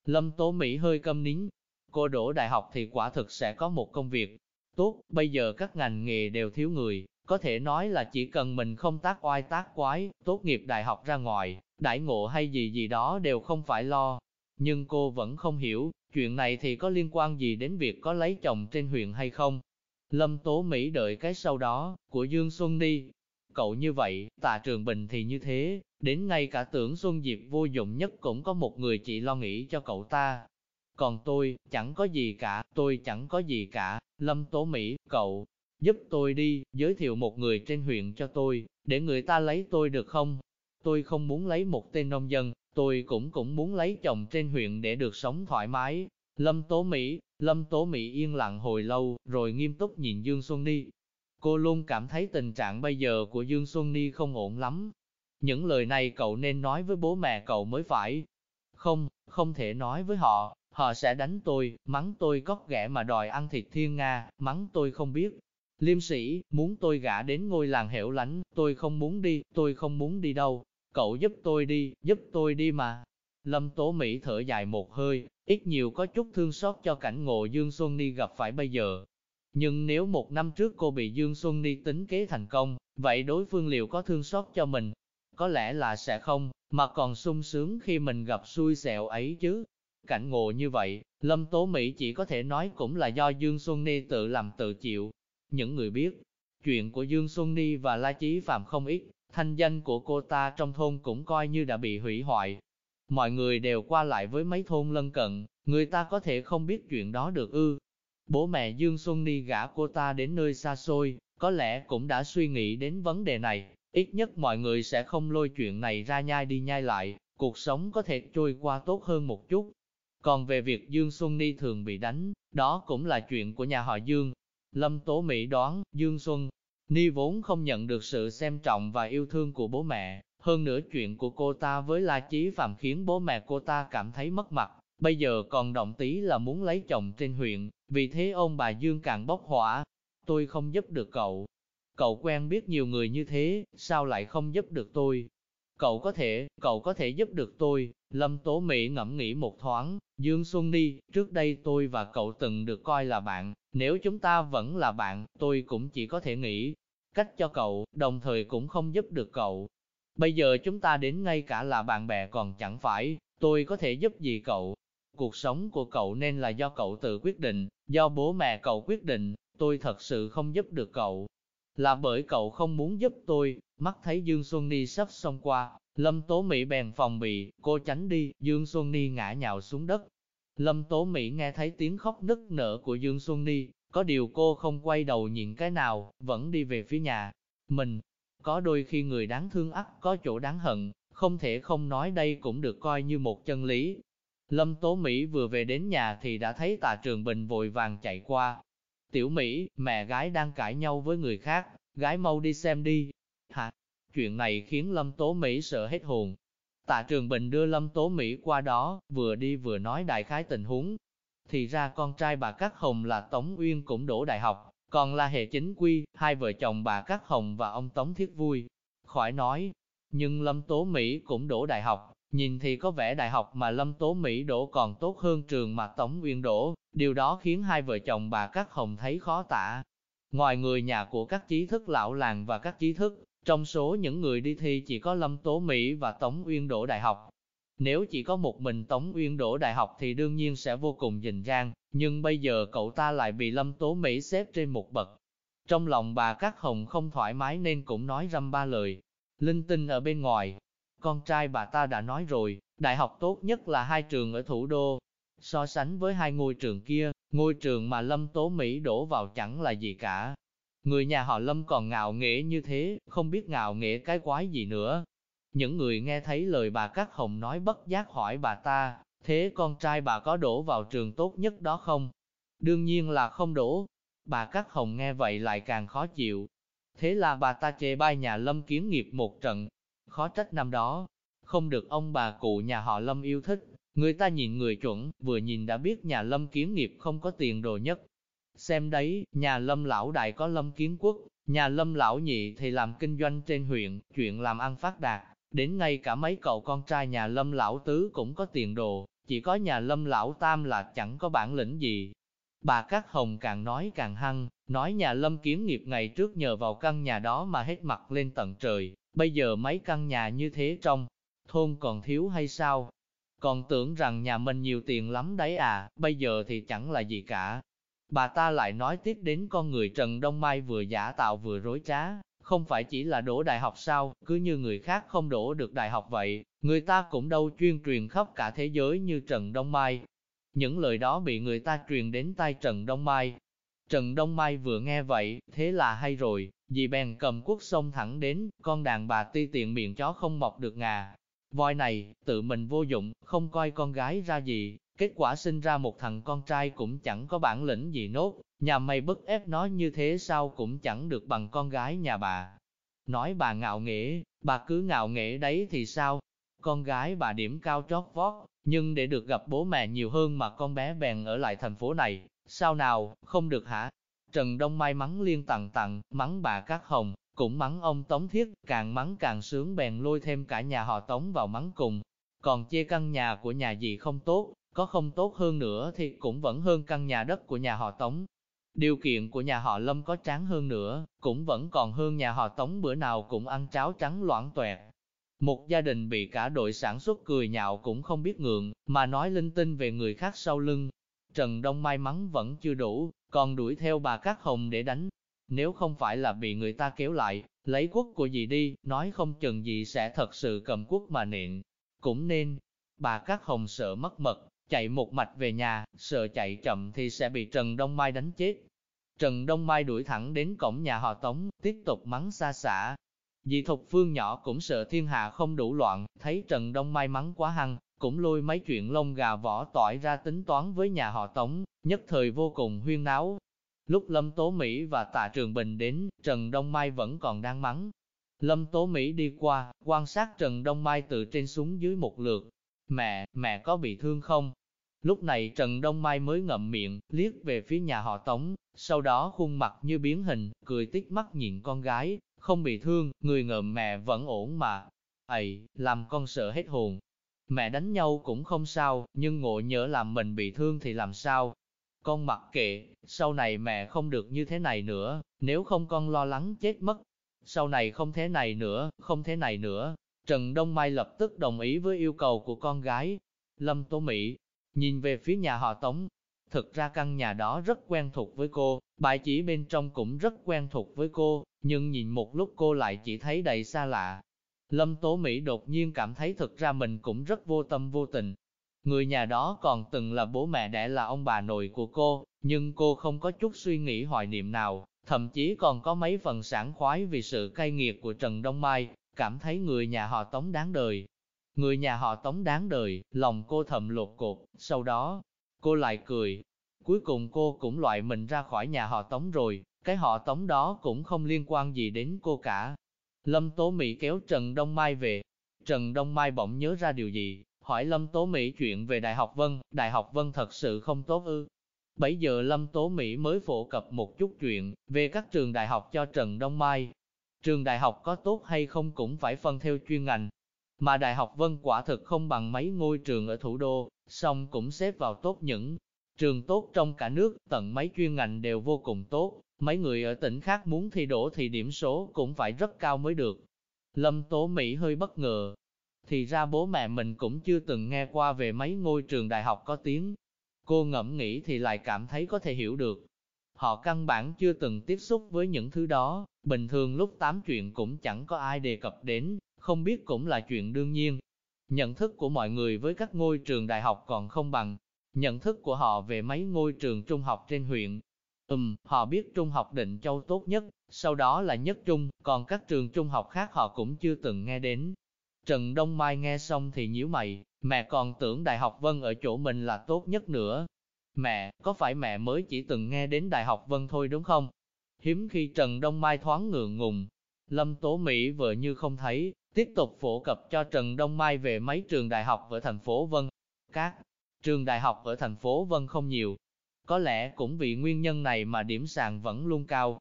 Lâm Tố Mỹ hơi câm nín. Cô đổ đại học thì quả thực sẽ có một công việc tốt, bây giờ các ngành nghề đều thiếu người, có thể nói là chỉ cần mình không tác oai tác quái, tốt nghiệp đại học ra ngoài, đại ngộ hay gì gì đó đều không phải lo. Nhưng cô vẫn không hiểu, chuyện này thì có liên quan gì đến việc có lấy chồng trên huyện hay không. Lâm Tố Mỹ đợi cái sau đó, của Dương Xuân đi Cậu như vậy, tạ trường bình thì như thế, đến ngay cả tưởng Xuân Diệp vô dụng nhất cũng có một người chị lo nghĩ cho cậu ta. Còn tôi, chẳng có gì cả, tôi chẳng có gì cả, Lâm Tố Mỹ, cậu, giúp tôi đi, giới thiệu một người trên huyện cho tôi, để người ta lấy tôi được không? Tôi không muốn lấy một tên nông dân, tôi cũng cũng muốn lấy chồng trên huyện để được sống thoải mái. Lâm Tố Mỹ, Lâm Tố Mỹ yên lặng hồi lâu, rồi nghiêm túc nhìn Dương Xuân Ni. Cô luôn cảm thấy tình trạng bây giờ của Dương Xuân Ni không ổn lắm. Những lời này cậu nên nói với bố mẹ cậu mới phải. Không, không thể nói với họ, họ sẽ đánh tôi, mắng tôi cóc ghẻ mà đòi ăn thịt thiên Nga, mắng tôi không biết. Liêm sĩ, muốn tôi gả đến ngôi làng hẻo lánh, tôi không muốn đi, tôi không muốn đi đâu. Cậu giúp tôi đi, giúp tôi đi mà. Lâm Tố Mỹ thở dài một hơi, ít nhiều có chút thương xót cho cảnh ngộ Dương Xuân Ni gặp phải bây giờ. Nhưng nếu một năm trước cô bị Dương Xuân Ni tính kế thành công, vậy đối phương liệu có thương xót cho mình? Có lẽ là sẽ không, mà còn sung sướng khi mình gặp xui xẻo ấy chứ. Cảnh ngộ như vậy, Lâm Tố Mỹ chỉ có thể nói cũng là do Dương Xuân Ni tự làm tự chịu. Những người biết, chuyện của Dương Xuân Ni và La Chí Phạm không ít, thanh danh của cô ta trong thôn cũng coi như đã bị hủy hoại. Mọi người đều qua lại với mấy thôn lân cận, người ta có thể không biết chuyện đó được ư. Bố mẹ Dương Xuân Ni gả cô ta đến nơi xa xôi, có lẽ cũng đã suy nghĩ đến vấn đề này, ít nhất mọi người sẽ không lôi chuyện này ra nhai đi nhai lại, cuộc sống có thể trôi qua tốt hơn một chút. Còn về việc Dương Xuân Ni thường bị đánh, đó cũng là chuyện của nhà họ Dương. Lâm Tố Mỹ đoán, Dương Xuân Ni vốn không nhận được sự xem trọng và yêu thương của bố mẹ, hơn nữa chuyện của cô ta với La Chí Phạm khiến bố mẹ cô ta cảm thấy mất mặt, bây giờ còn động tí là muốn lấy chồng trên huyện, vì thế ông bà Dương càng bốc hỏa. Tôi không giúp được cậu. Cậu quen biết nhiều người như thế, sao lại không giúp được tôi? Cậu có thể, cậu có thể giúp được tôi. Lâm Tố Mỹ ngẫm nghĩ một thoáng, Dương Xuân đi, trước đây tôi và cậu từng được coi là bạn, nếu chúng ta vẫn là bạn, tôi cũng chỉ có thể nghĩ cách cho cậu, đồng thời cũng không giúp được cậu. Bây giờ chúng ta đến ngay cả là bạn bè còn chẳng phải, tôi có thể giúp gì cậu? Cuộc sống của cậu nên là do cậu tự quyết định, do bố mẹ cậu quyết định, tôi thật sự không giúp được cậu. Là bởi cậu không muốn giúp tôi, mắt thấy Dương Xuân Ni sắp xong qua, Lâm Tố Mỹ bèn phòng bị, cô tránh đi, Dương Xuân Ni ngã nhào xuống đất. Lâm Tố Mỹ nghe thấy tiếng khóc nức nở của Dương Xuân Ni, có điều cô không quay đầu nhìn cái nào, vẫn đi về phía nhà. Mình, có đôi khi người đáng thương ắt có chỗ đáng hận, không thể không nói đây cũng được coi như một chân lý. Lâm Tố Mỹ vừa về đến nhà thì đã thấy Tà trường bình vội vàng chạy qua. Tiểu Mỹ, mẹ gái đang cãi nhau với người khác, gái mau đi xem đi. Hả? Chuyện này khiến Lâm Tố Mỹ sợ hết hồn. Tạ Trường Bình đưa Lâm Tố Mỹ qua đó, vừa đi vừa nói đại khái tình huống. Thì ra con trai bà Cát Hồng là Tống Uyên cũng đổ đại học, còn là hệ chính quy, hai vợ chồng bà Cát Hồng và ông Tống Thiết Vui. Khỏi nói, nhưng Lâm Tố Mỹ cũng đổ đại học, nhìn thì có vẻ đại học mà Lâm Tố Mỹ đổ còn tốt hơn trường mà Tống Uyên đổ, điều đó khiến hai vợ chồng bà Cát Hồng thấy khó tả. Ngoài người nhà của các trí thức lão làng và các trí thức, trong số những người đi thi chỉ có Lâm Tố Mỹ và Tống Uyên đổ đại học. Nếu chỉ có một mình Tống Uyên đổ đại học thì đương nhiên sẽ vô cùng dình rang, nhưng bây giờ cậu ta lại bị Lâm Tố Mỹ xếp trên một bậc. Trong lòng bà Cát Hồng không thoải mái nên cũng nói răm ba lời. Linh tinh ở bên ngoài, con trai bà ta đã nói rồi, đại học tốt nhất là hai trường ở thủ đô. So sánh với hai ngôi trường kia, ngôi trường mà Lâm Tố Mỹ đổ vào chẳng là gì cả, Người nhà họ Lâm còn ngạo nghễ như thế, không biết ngạo nghễ cái quái gì nữa. Những người nghe thấy lời bà Cát Hồng nói bất giác hỏi bà ta, thế con trai bà có đổ vào trường tốt nhất đó không? Đương nhiên là không đổ. Bà Cát Hồng nghe vậy lại càng khó chịu. Thế là bà ta chê bai nhà Lâm kiến nghiệp một trận. Khó trách năm đó, không được ông bà cụ nhà họ Lâm yêu thích. Người ta nhìn người chuẩn, vừa nhìn đã biết nhà Lâm kiến nghiệp không có tiền đồ nhất, Xem đấy, nhà lâm lão đại có lâm kiến quốc, nhà lâm lão nhị thì làm kinh doanh trên huyện, chuyện làm ăn phát đạt, đến ngay cả mấy cậu con trai nhà lâm lão tứ cũng có tiền đồ, chỉ có nhà lâm lão tam là chẳng có bản lĩnh gì. Bà Cát Hồng càng nói càng hăng, nói nhà lâm kiến nghiệp ngày trước nhờ vào căn nhà đó mà hết mặt lên tận trời, bây giờ mấy căn nhà như thế trong thôn còn thiếu hay sao? Còn tưởng rằng nhà mình nhiều tiền lắm đấy à, bây giờ thì chẳng là gì cả, Bà ta lại nói tiếp đến con người Trần Đông Mai vừa giả tạo vừa rối trá, không phải chỉ là đổ đại học sao, cứ như người khác không đổ được đại học vậy, người ta cũng đâu chuyên truyền khắp cả thế giới như Trần Đông Mai. Những lời đó bị người ta truyền đến tai Trần Đông Mai. Trần Đông Mai vừa nghe vậy, thế là hay rồi, dì bèn cầm quốc sông thẳng đến, con đàn bà ti tiện miệng chó không mọc được ngà. Voi này, tự mình vô dụng, không coi con gái ra gì, kết quả sinh ra một thằng con trai cũng chẳng có bản lĩnh gì nốt, nhà mày bức ép nó như thế sao cũng chẳng được bằng con gái nhà bà. Nói bà ngạo nghễ, bà cứ ngạo nghễ đấy thì sao? Con gái bà điểm cao chót vót, nhưng để được gặp bố mẹ nhiều hơn mà con bé bèn ở lại thành phố này, sao nào, không được hả? Trần Đông Mai mắng liên tặng tặng, mắng bà Cát Hồng, cũng mắng ông Tống Thiết, càng mắng càng sướng bèn lôi thêm cả nhà họ Tống vào mắng cùng. Còn chê căn nhà của nhà gì không tốt, có không tốt hơn nữa thì cũng vẫn hơn căn nhà đất của nhà họ Tống. Điều kiện của nhà họ Lâm có tráng hơn nữa, cũng vẫn còn hơn nhà họ Tống bữa nào cũng ăn cháo trắng loãng toẹt. Một gia đình bị cả đội sản xuất cười nhạo cũng không biết ngượng, mà nói linh tinh về người khác sau lưng. Trần Đông may mắn vẫn chưa đủ, còn đuổi theo bà Cát Hồng để đánh. Nếu không phải là bị người ta kéo lại, lấy quốc của dì đi, nói không chừng dì sẽ thật sự cầm quốc mà nện. Cũng nên, bà Cát Hồng sợ mất mật, chạy một mạch về nhà, sợ chạy chậm thì sẽ bị Trần Đông Mai đánh chết. Trần Đông Mai đuổi thẳng đến cổng nhà họ Tống, tiếp tục mắng xa xả. Dị Thục Phương nhỏ cũng sợ thiên hạ không đủ loạn, thấy Trần Đông Mai mắng quá hăng, cũng lôi mấy chuyện lông gà vỏ tỏi ra tính toán với nhà họ Tống, nhất thời vô cùng huyên náo. Lúc Lâm Tố Mỹ và Tạ Trường Bình đến, Trần Đông Mai vẫn còn đang mắng. Lâm Tố Mỹ đi qua, quan sát Trần Đông Mai từ trên xuống dưới một lượt. Mẹ, mẹ có bị thương không? Lúc này Trần Đông Mai mới ngậm miệng, liếc về phía nhà họ Tống, sau đó khuôn mặt như biến hình, cười tích mắt nhìn con gái, không bị thương, người ngợm mẹ vẫn ổn mà. Ây, làm con sợ hết hồn. Mẹ đánh nhau cũng không sao, nhưng ngộ nhỡ làm mình bị thương thì làm sao? Con mặc kệ, sau này mẹ không được như thế này nữa, nếu không con lo lắng chết mất. Sau này không thế này nữa, không thế này nữa. Trần Đông Mai lập tức đồng ý với yêu cầu của con gái. Lâm Tố Mỹ, Nhìn về phía nhà họ Tống, thực ra căn nhà đó rất quen thuộc với cô, bài chỉ bên trong cũng rất quen thuộc với cô, nhưng nhìn một lúc cô lại chỉ thấy đầy xa lạ. Lâm Tố Mỹ đột nhiên cảm thấy thực ra mình cũng rất vô tâm vô tình. Người nhà đó còn từng là bố mẹ đẻ là ông bà nội của cô, nhưng cô không có chút suy nghĩ hoài niệm nào, thậm chí còn có mấy phần sảng khoái vì sự cay nghiệt của Trần Đông Mai, cảm thấy người nhà họ Tống đáng đời, Người nhà họ Tống đáng đời, lòng cô thầm lột cột, sau đó, cô lại cười. Cuối cùng cô cũng loại mình ra khỏi nhà họ Tống rồi, cái họ Tống đó cũng không liên quan gì đến cô cả. Lâm Tố Mỹ kéo Trần Đông Mai về. Trần Đông Mai bỗng nhớ ra điều gì, hỏi Lâm Tố Mỹ chuyện về Đại học Vân, Đại học Vân thật sự không tốt ư. Bây giờ Lâm Tố Mỹ mới phổ cập một chút chuyện về các trường đại học cho Trần Đông Mai. Trường đại học có tốt hay không cũng phải phân theo chuyên ngành, mà Đại học Vân quả thực không bằng mấy ngôi trường ở thủ đô, song cũng xếp vào tốt những trường tốt trong cả nước, tận mấy chuyên ngành đều vô cùng tốt, mấy người ở tỉnh khác muốn thi đổ thì điểm số cũng phải rất cao mới được. Lâm Tố Mỹ hơi bất ngờ, thì ra bố mẹ mình cũng chưa từng nghe qua về mấy ngôi trường đại học có tiếng. Cô ngẫm nghĩ thì lại cảm thấy có thể hiểu được. Họ căn bản chưa từng tiếp xúc với những thứ đó, bình thường lúc tám chuyện cũng chẳng có ai đề cập đến, không biết cũng là chuyện đương nhiên. Nhận thức của mọi người với các ngôi trường đại học còn không bằng, nhận thức của họ về mấy ngôi trường trung học trên huyện. Ừm, họ biết trung học định châu tốt nhất, sau đó là nhất trung, còn các trường trung học khác họ cũng chưa từng nghe đến. Trần Đông Mai nghe xong thì nhíu mày, mẹ còn tưởng Đại học Vân ở chỗ mình là tốt nhất nữa. Mẹ, có phải mẹ mới chỉ từng nghe đến Đại học Vân thôi đúng không? Hiếm khi Trần Đông Mai thoáng ngượng ngùng, Lâm Tố Mỹ vừa như không thấy, tiếp tục phổ cập cho Trần Đông Mai về mấy trường đại học ở thành phố Vân. Các trường đại học ở thành phố Vân không nhiều, có lẽ cũng vì nguyên nhân này mà điểm sàn vẫn luôn cao.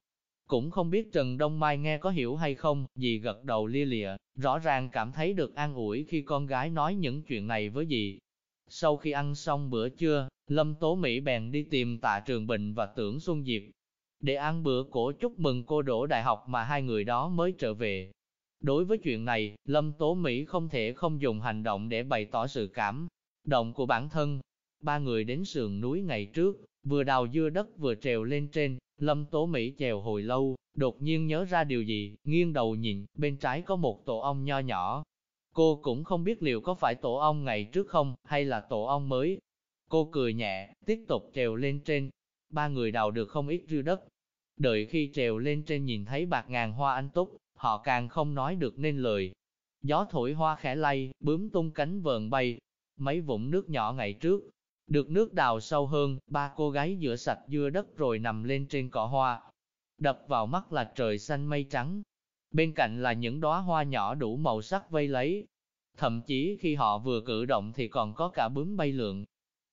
Cũng không biết Trần Đông Mai nghe có hiểu hay không, dì gật đầu lia lịa, rõ ràng cảm thấy được an ủi khi con gái nói những chuyện này với dì. Sau khi ăn xong bữa trưa, Lâm Tố Mỹ bèn đi tìm tạ Trường Bình và tưởng Xuân Diệp. Để ăn bữa cổ chúc mừng cô đổ đại học mà hai người đó mới trở về. Đối với chuyện này, Lâm Tố Mỹ không thể không dùng hành động để bày tỏ sự cảm động của bản thân. Ba người đến sườn núi ngày trước, vừa đào dưa đất vừa trèo lên trên, Lâm Tố Mỹ chèo hồi lâu, đột nhiên nhớ ra điều gì, nghiêng đầu nhìn, bên trái có một tổ ong nho nhỏ. Cô cũng không biết liệu có phải tổ ong ngày trước không, hay là tổ ong mới. Cô cười nhẹ, tiếp tục trèo lên trên. Ba người đào được không ít rư đất. Đợi khi trèo lên trên nhìn thấy bạc ngàn hoa anh túc, họ càng không nói được nên lời. Gió thổi hoa khẽ lay, bướm tung cánh vờn bay. Mấy vũng nước nhỏ ngày trước, được nước đào sâu hơn, ba cô gái rửa sạch dưa đất rồi nằm lên trên cỏ hoa. Đập vào mắt là trời xanh mây trắng. Bên cạnh là những đóa hoa nhỏ đủ màu sắc vây lấy. Thậm chí khi họ vừa cử động thì còn có cả bướm bay lượn.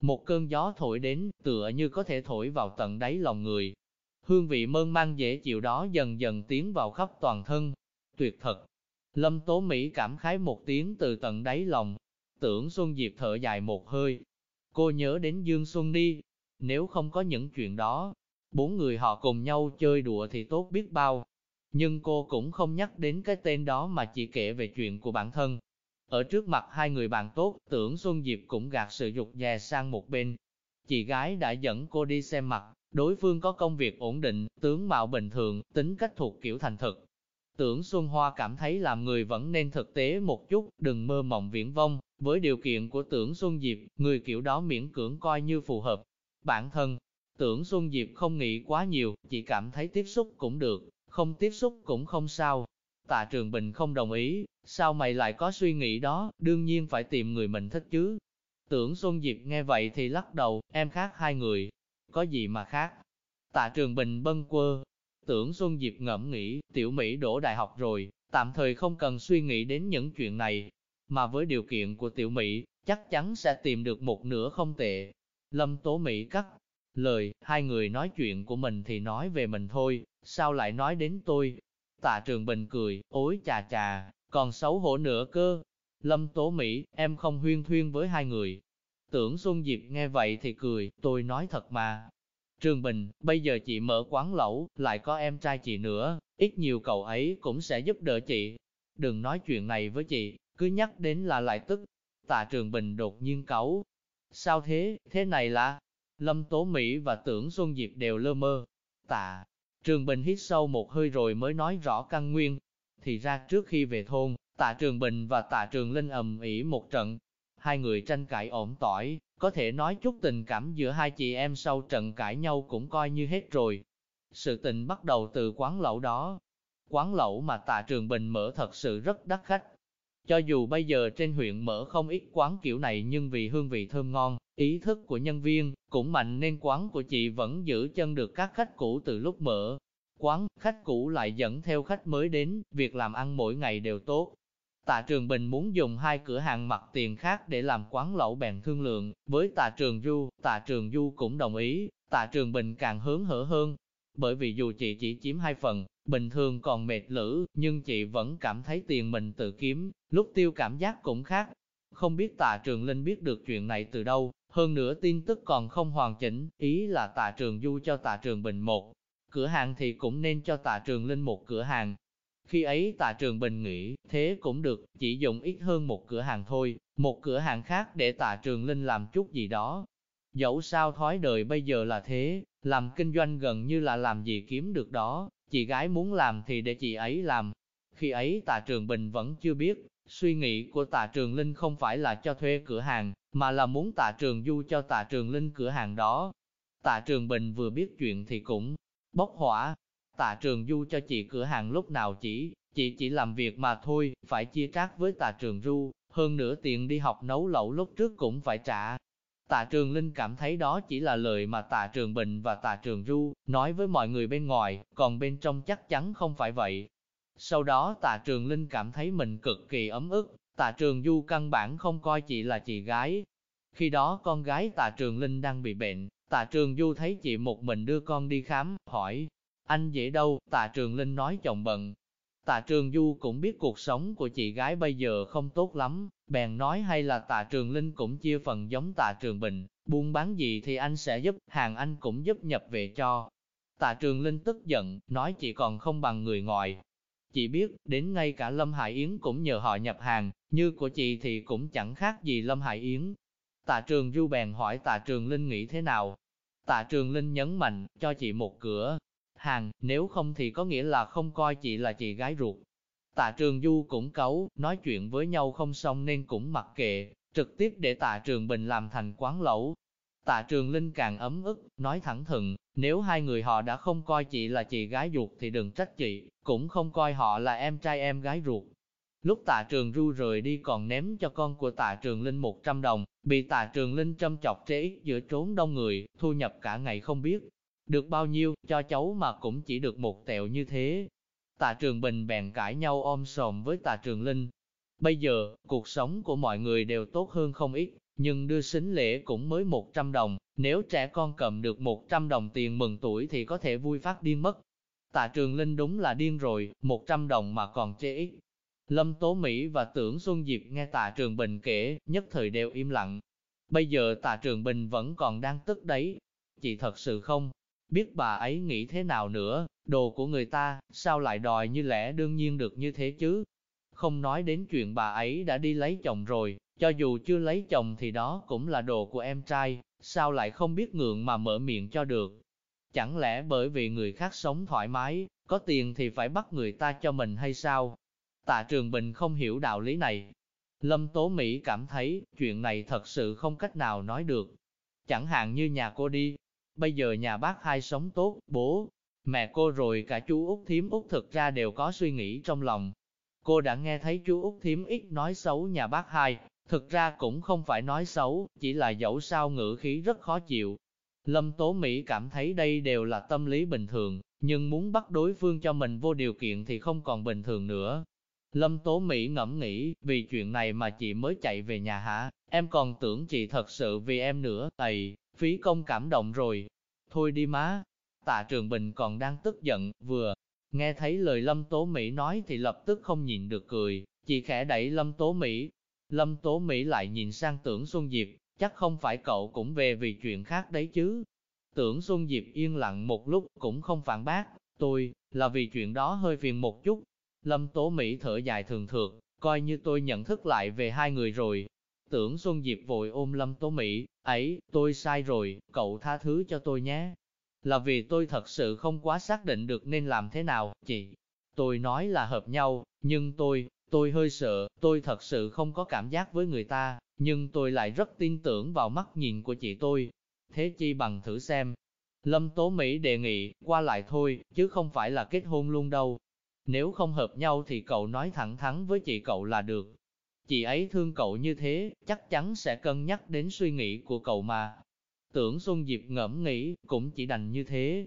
Một cơn gió thổi đến, tựa như có thể thổi vào tận đáy lòng người. Hương vị mơn mang dễ chịu đó dần dần tiến vào khắp toàn thân. Tuyệt thật! Lâm Tố Mỹ cảm khái một tiếng từ tận đáy lòng. Tưởng Xuân Diệp thở dài một hơi, Cô nhớ đến Dương Xuân đi, nếu không có những chuyện đó, bốn người họ cùng nhau chơi đùa thì tốt biết bao. Nhưng cô cũng không nhắc đến cái tên đó mà chỉ kể về chuyện của bản thân. Ở trước mặt hai người bạn tốt, tưởng Xuân Diệp cũng gạt sự dục dè sang một bên. Chị gái đã dẫn cô đi xem mặt, đối phương có công việc ổn định, tướng mạo bình thường, tính cách thuộc kiểu thành thực. Tưởng Xuân Hoa cảm thấy làm người vẫn nên thực tế một chút, đừng mơ mộng viễn vông, với điều kiện của tưởng Xuân Diệp, người kiểu đó miễn cưỡng coi như phù hợp. Bản thân, tưởng Xuân Diệp không nghĩ quá nhiều, chỉ cảm thấy tiếp xúc cũng được, không tiếp xúc cũng không sao. Tạ Trường Bình không đồng ý, sao mày lại có suy nghĩ đó, đương nhiên phải tìm người mình thích chứ. Tưởng Xuân Diệp nghe vậy thì lắc đầu, em khác hai người, có gì mà khác. Tạ Trường Bình bâng quơ, tưởng Xuân Diệp ngẫm nghĩ, tiểu Mỹ đổ đại học rồi, tạm thời không cần suy nghĩ đến những chuyện này, mà với điều kiện của tiểu Mỹ, chắc chắn sẽ tìm được một nửa không tệ. Lâm Tố Mỹ cắt lời, hai người nói chuyện của mình thì nói về mình thôi, sao lại nói đến tôi? Tạ Trường Bình cười, ối chà chà, còn xấu hổ nữa cơ. Lâm Tố Mỹ, em không huyên thuyên với hai người. Tưởng Xuân Diệp nghe vậy thì cười, tôi nói thật mà. Trường Bình, bây giờ chị mở quán lẩu, lại có em trai chị nữa, ít nhiều cậu ấy cũng sẽ giúp đỡ chị. Đừng nói chuyện này với chị, cứ nhắc đến là lại tức. Tạ Trường Bình đột nhiên cáu. Sao thế, thế này là... Lâm Tố Mỹ và Tưởng Xuân Diệp đều lơ mơ. Tạ, Trường Bình hít sâu một hơi rồi mới nói rõ căn nguyên. Thì ra trước khi về thôn, Tạ Trường Bình và Tạ Trường Linh ầm ĩ một trận. Hai người tranh cãi ổn tỏi, có thể nói chút tình cảm giữa hai chị em sau trận cãi nhau cũng coi như hết rồi. Sự tình bắt đầu từ quán lẩu đó. Quán lẩu mà Tạ Trường Bình mở thật sự rất đắt khách. Cho dù bây giờ trên huyện mở không ít quán kiểu này nhưng vì hương vị thơm ngon, ý thức của nhân viên cũng mạnh nên quán của chị vẫn giữ chân được các khách cũ từ lúc mở. Quán, khách cũ lại dẫn theo khách mới đến, việc làm ăn mỗi ngày đều tốt. Tạ Trường Bình muốn dùng hai cửa hàng mặt tiền khác để làm quán lẩu bèn thương lượng, với Tạ Trường Du, Tạ Trường Du cũng đồng ý, Tạ Trường Bình càng hướng hở hơn. Bởi vì dù chị chỉ chiếm hai phần, bình thường còn mệt lử, nhưng chị vẫn cảm thấy tiền mình tự kiếm, lúc tiêu cảm giác cũng khác. Không biết Tạ Trường Linh biết được chuyện này từ đâu, hơn nữa tin tức còn không hoàn chỉnh, ý là Tạ Trường Du cho Tạ Trường Bình một cửa hàng thì cũng nên cho Tạ Trường Linh một cửa hàng, khi ấy tạ trường bình nghĩ, thế cũng được, chỉ dùng ít hơn một cửa hàng thôi, một cửa hàng khác để tạ trường linh làm chút gì đó. Dẫu sao thói đời bây giờ là thế, làm kinh doanh gần như là làm gì kiếm được đó, chị gái muốn làm thì để chị ấy làm. Khi ấy tạ trường bình vẫn chưa biết, suy nghĩ của tạ trường linh không phải là cho thuê cửa hàng, mà là muốn tạ trường du cho tạ trường linh cửa hàng đó. Tạ trường bình vừa biết chuyện thì cũng bốc hỏa, Tạ trường du cho chị cửa hàng lúc nào chỉ, chị chỉ làm việc mà thôi, phải chia trác với tạ trường du, hơn nữa tiền đi học nấu lẩu lúc trước cũng phải trả. Tạ Trường Linh cảm thấy đó chỉ là lời mà Tạ Trường Bình và Tạ Trường Du nói với mọi người bên ngoài, còn bên trong chắc chắn không phải vậy. Sau đó Tạ Trường Linh cảm thấy mình cực kỳ ấm ức, Tạ Trường Du căn bản không coi chị là chị gái. Khi đó con gái Tạ Trường Linh đang bị bệnh, Tạ Trường Du thấy chị một mình đưa con đi khám, hỏi, anh dễ đâu, tạ trường Linh nói chồng bận. Tạ trường Du cũng biết cuộc sống của chị gái bây giờ không tốt lắm, bèn nói hay là tạ trường Linh cũng chia phần giống tạ trường Bình, buôn bán gì thì anh sẽ giúp, hàng anh cũng giúp nhập về cho. Tạ trường Linh tức giận, nói chị còn không bằng người ngoài. Chị biết, đến ngay cả Lâm Hải Yến cũng nhờ họ nhập hàng, như của chị thì cũng chẳng khác gì Lâm Hải Yến. Tạ trường Du bèn hỏi tạ trường Linh nghĩ thế nào. Tạ trường Linh nhấn mạnh, cho chị một cửa, hàng, nếu không thì có nghĩa là không coi chị là chị gái ruột. Tạ Trường Du cũng cấu, nói chuyện với nhau không xong nên cũng mặc kệ, trực tiếp để Tạ Trường Bình làm thành quán lẩu. Tạ Trường Linh càng ấm ức, nói thẳng thừng, nếu hai người họ đã không coi chị là chị gái ruột thì đừng trách chị, cũng không coi họ là em trai em gái ruột. Lúc tạ trường ru rời đi còn ném cho con của tạ trường linh 100 đồng, bị tạ trường linh châm chọc trễ giữa trốn đông người, thu nhập cả ngày không biết. Được bao nhiêu, cho cháu mà cũng chỉ được một tẹo như thế. Tạ trường bình bèn cãi nhau ôm sòm với tạ trường linh. Bây giờ, cuộc sống của mọi người đều tốt hơn không ít, nhưng đưa xính lễ cũng mới 100 đồng, nếu trẻ con cầm được 100 đồng tiền mừng tuổi thì có thể vui phát điên mất. Tạ Trường Linh đúng là điên rồi, 100 đồng mà còn chê ít. Lâm Tố Mỹ và Tưởng Xuân Diệp nghe Tạ Trường Bình kể, nhất thời đều im lặng. Bây giờ Tạ Trường Bình vẫn còn đang tức đấy. Chị thật sự không biết bà ấy nghĩ thế nào nữa, đồ của người ta, sao lại đòi như lẽ đương nhiên được như thế chứ? Không nói đến chuyện bà ấy đã đi lấy chồng rồi, cho dù chưa lấy chồng thì đó cũng là đồ của em trai, sao lại không biết ngượng mà mở miệng cho được. Chẳng lẽ bởi vì người khác sống thoải mái, có tiền thì phải bắt người ta cho mình hay sao? Tạ Trường Bình không hiểu đạo lý này. Lâm Tố Mỹ cảm thấy chuyện này thật sự không cách nào nói được. Chẳng hạn như nhà cô đi, bây giờ nhà bác hai sống tốt, bố, mẹ cô rồi cả chú Út Thiếm Út thực ra đều có suy nghĩ trong lòng. Cô đã nghe thấy chú Út Thiếm ít nói xấu nhà bác hai, Thực ra cũng không phải nói xấu, chỉ là dẫu sao ngữ khí rất khó chịu. Lâm Tố Mỹ cảm thấy đây đều là tâm lý bình thường, nhưng muốn bắt đối phương cho mình vô điều kiện thì không còn bình thường nữa. Lâm Tố Mỹ ngẫm nghĩ, vì chuyện này mà chị mới chạy về nhà hả, em còn tưởng chị thật sự vì em nữa, tầy, phí công cảm động rồi. Thôi đi má. Tạ Trường Bình còn đang tức giận, vừa nghe thấy lời Lâm Tố Mỹ nói thì lập tức không nhìn được cười, chị khẽ đẩy Lâm Tố Mỹ, Lâm Tố Mỹ lại nhìn sang tưởng Xuân Diệp, chắc không phải cậu cũng về vì chuyện khác đấy chứ. Tưởng Xuân Diệp yên lặng một lúc cũng không phản bác, tôi, là vì chuyện đó hơi phiền một chút. Lâm Tố Mỹ thở dài thường thượt, coi như tôi nhận thức lại về hai người rồi. Tưởng Xuân Diệp vội ôm Lâm Tố Mỹ, ấy, tôi sai rồi, cậu tha thứ cho tôi nhé. Là vì tôi thật sự không quá xác định được nên làm thế nào, chị. Tôi nói là hợp nhau, nhưng tôi, Tôi hơi sợ, tôi thật sự không có cảm giác với người ta, nhưng tôi lại rất tin tưởng vào mắt nhìn của chị tôi. Thế chi bằng thử xem. Lâm Tố Mỹ đề nghị, qua lại thôi, chứ không phải là kết hôn luôn đâu. Nếu không hợp nhau thì cậu nói thẳng thắn với chị cậu là được. Chị ấy thương cậu như thế, chắc chắn sẽ cân nhắc đến suy nghĩ của cậu mà. Tưởng Xuân Diệp ngẫm nghĩ, cũng chỉ đành như thế.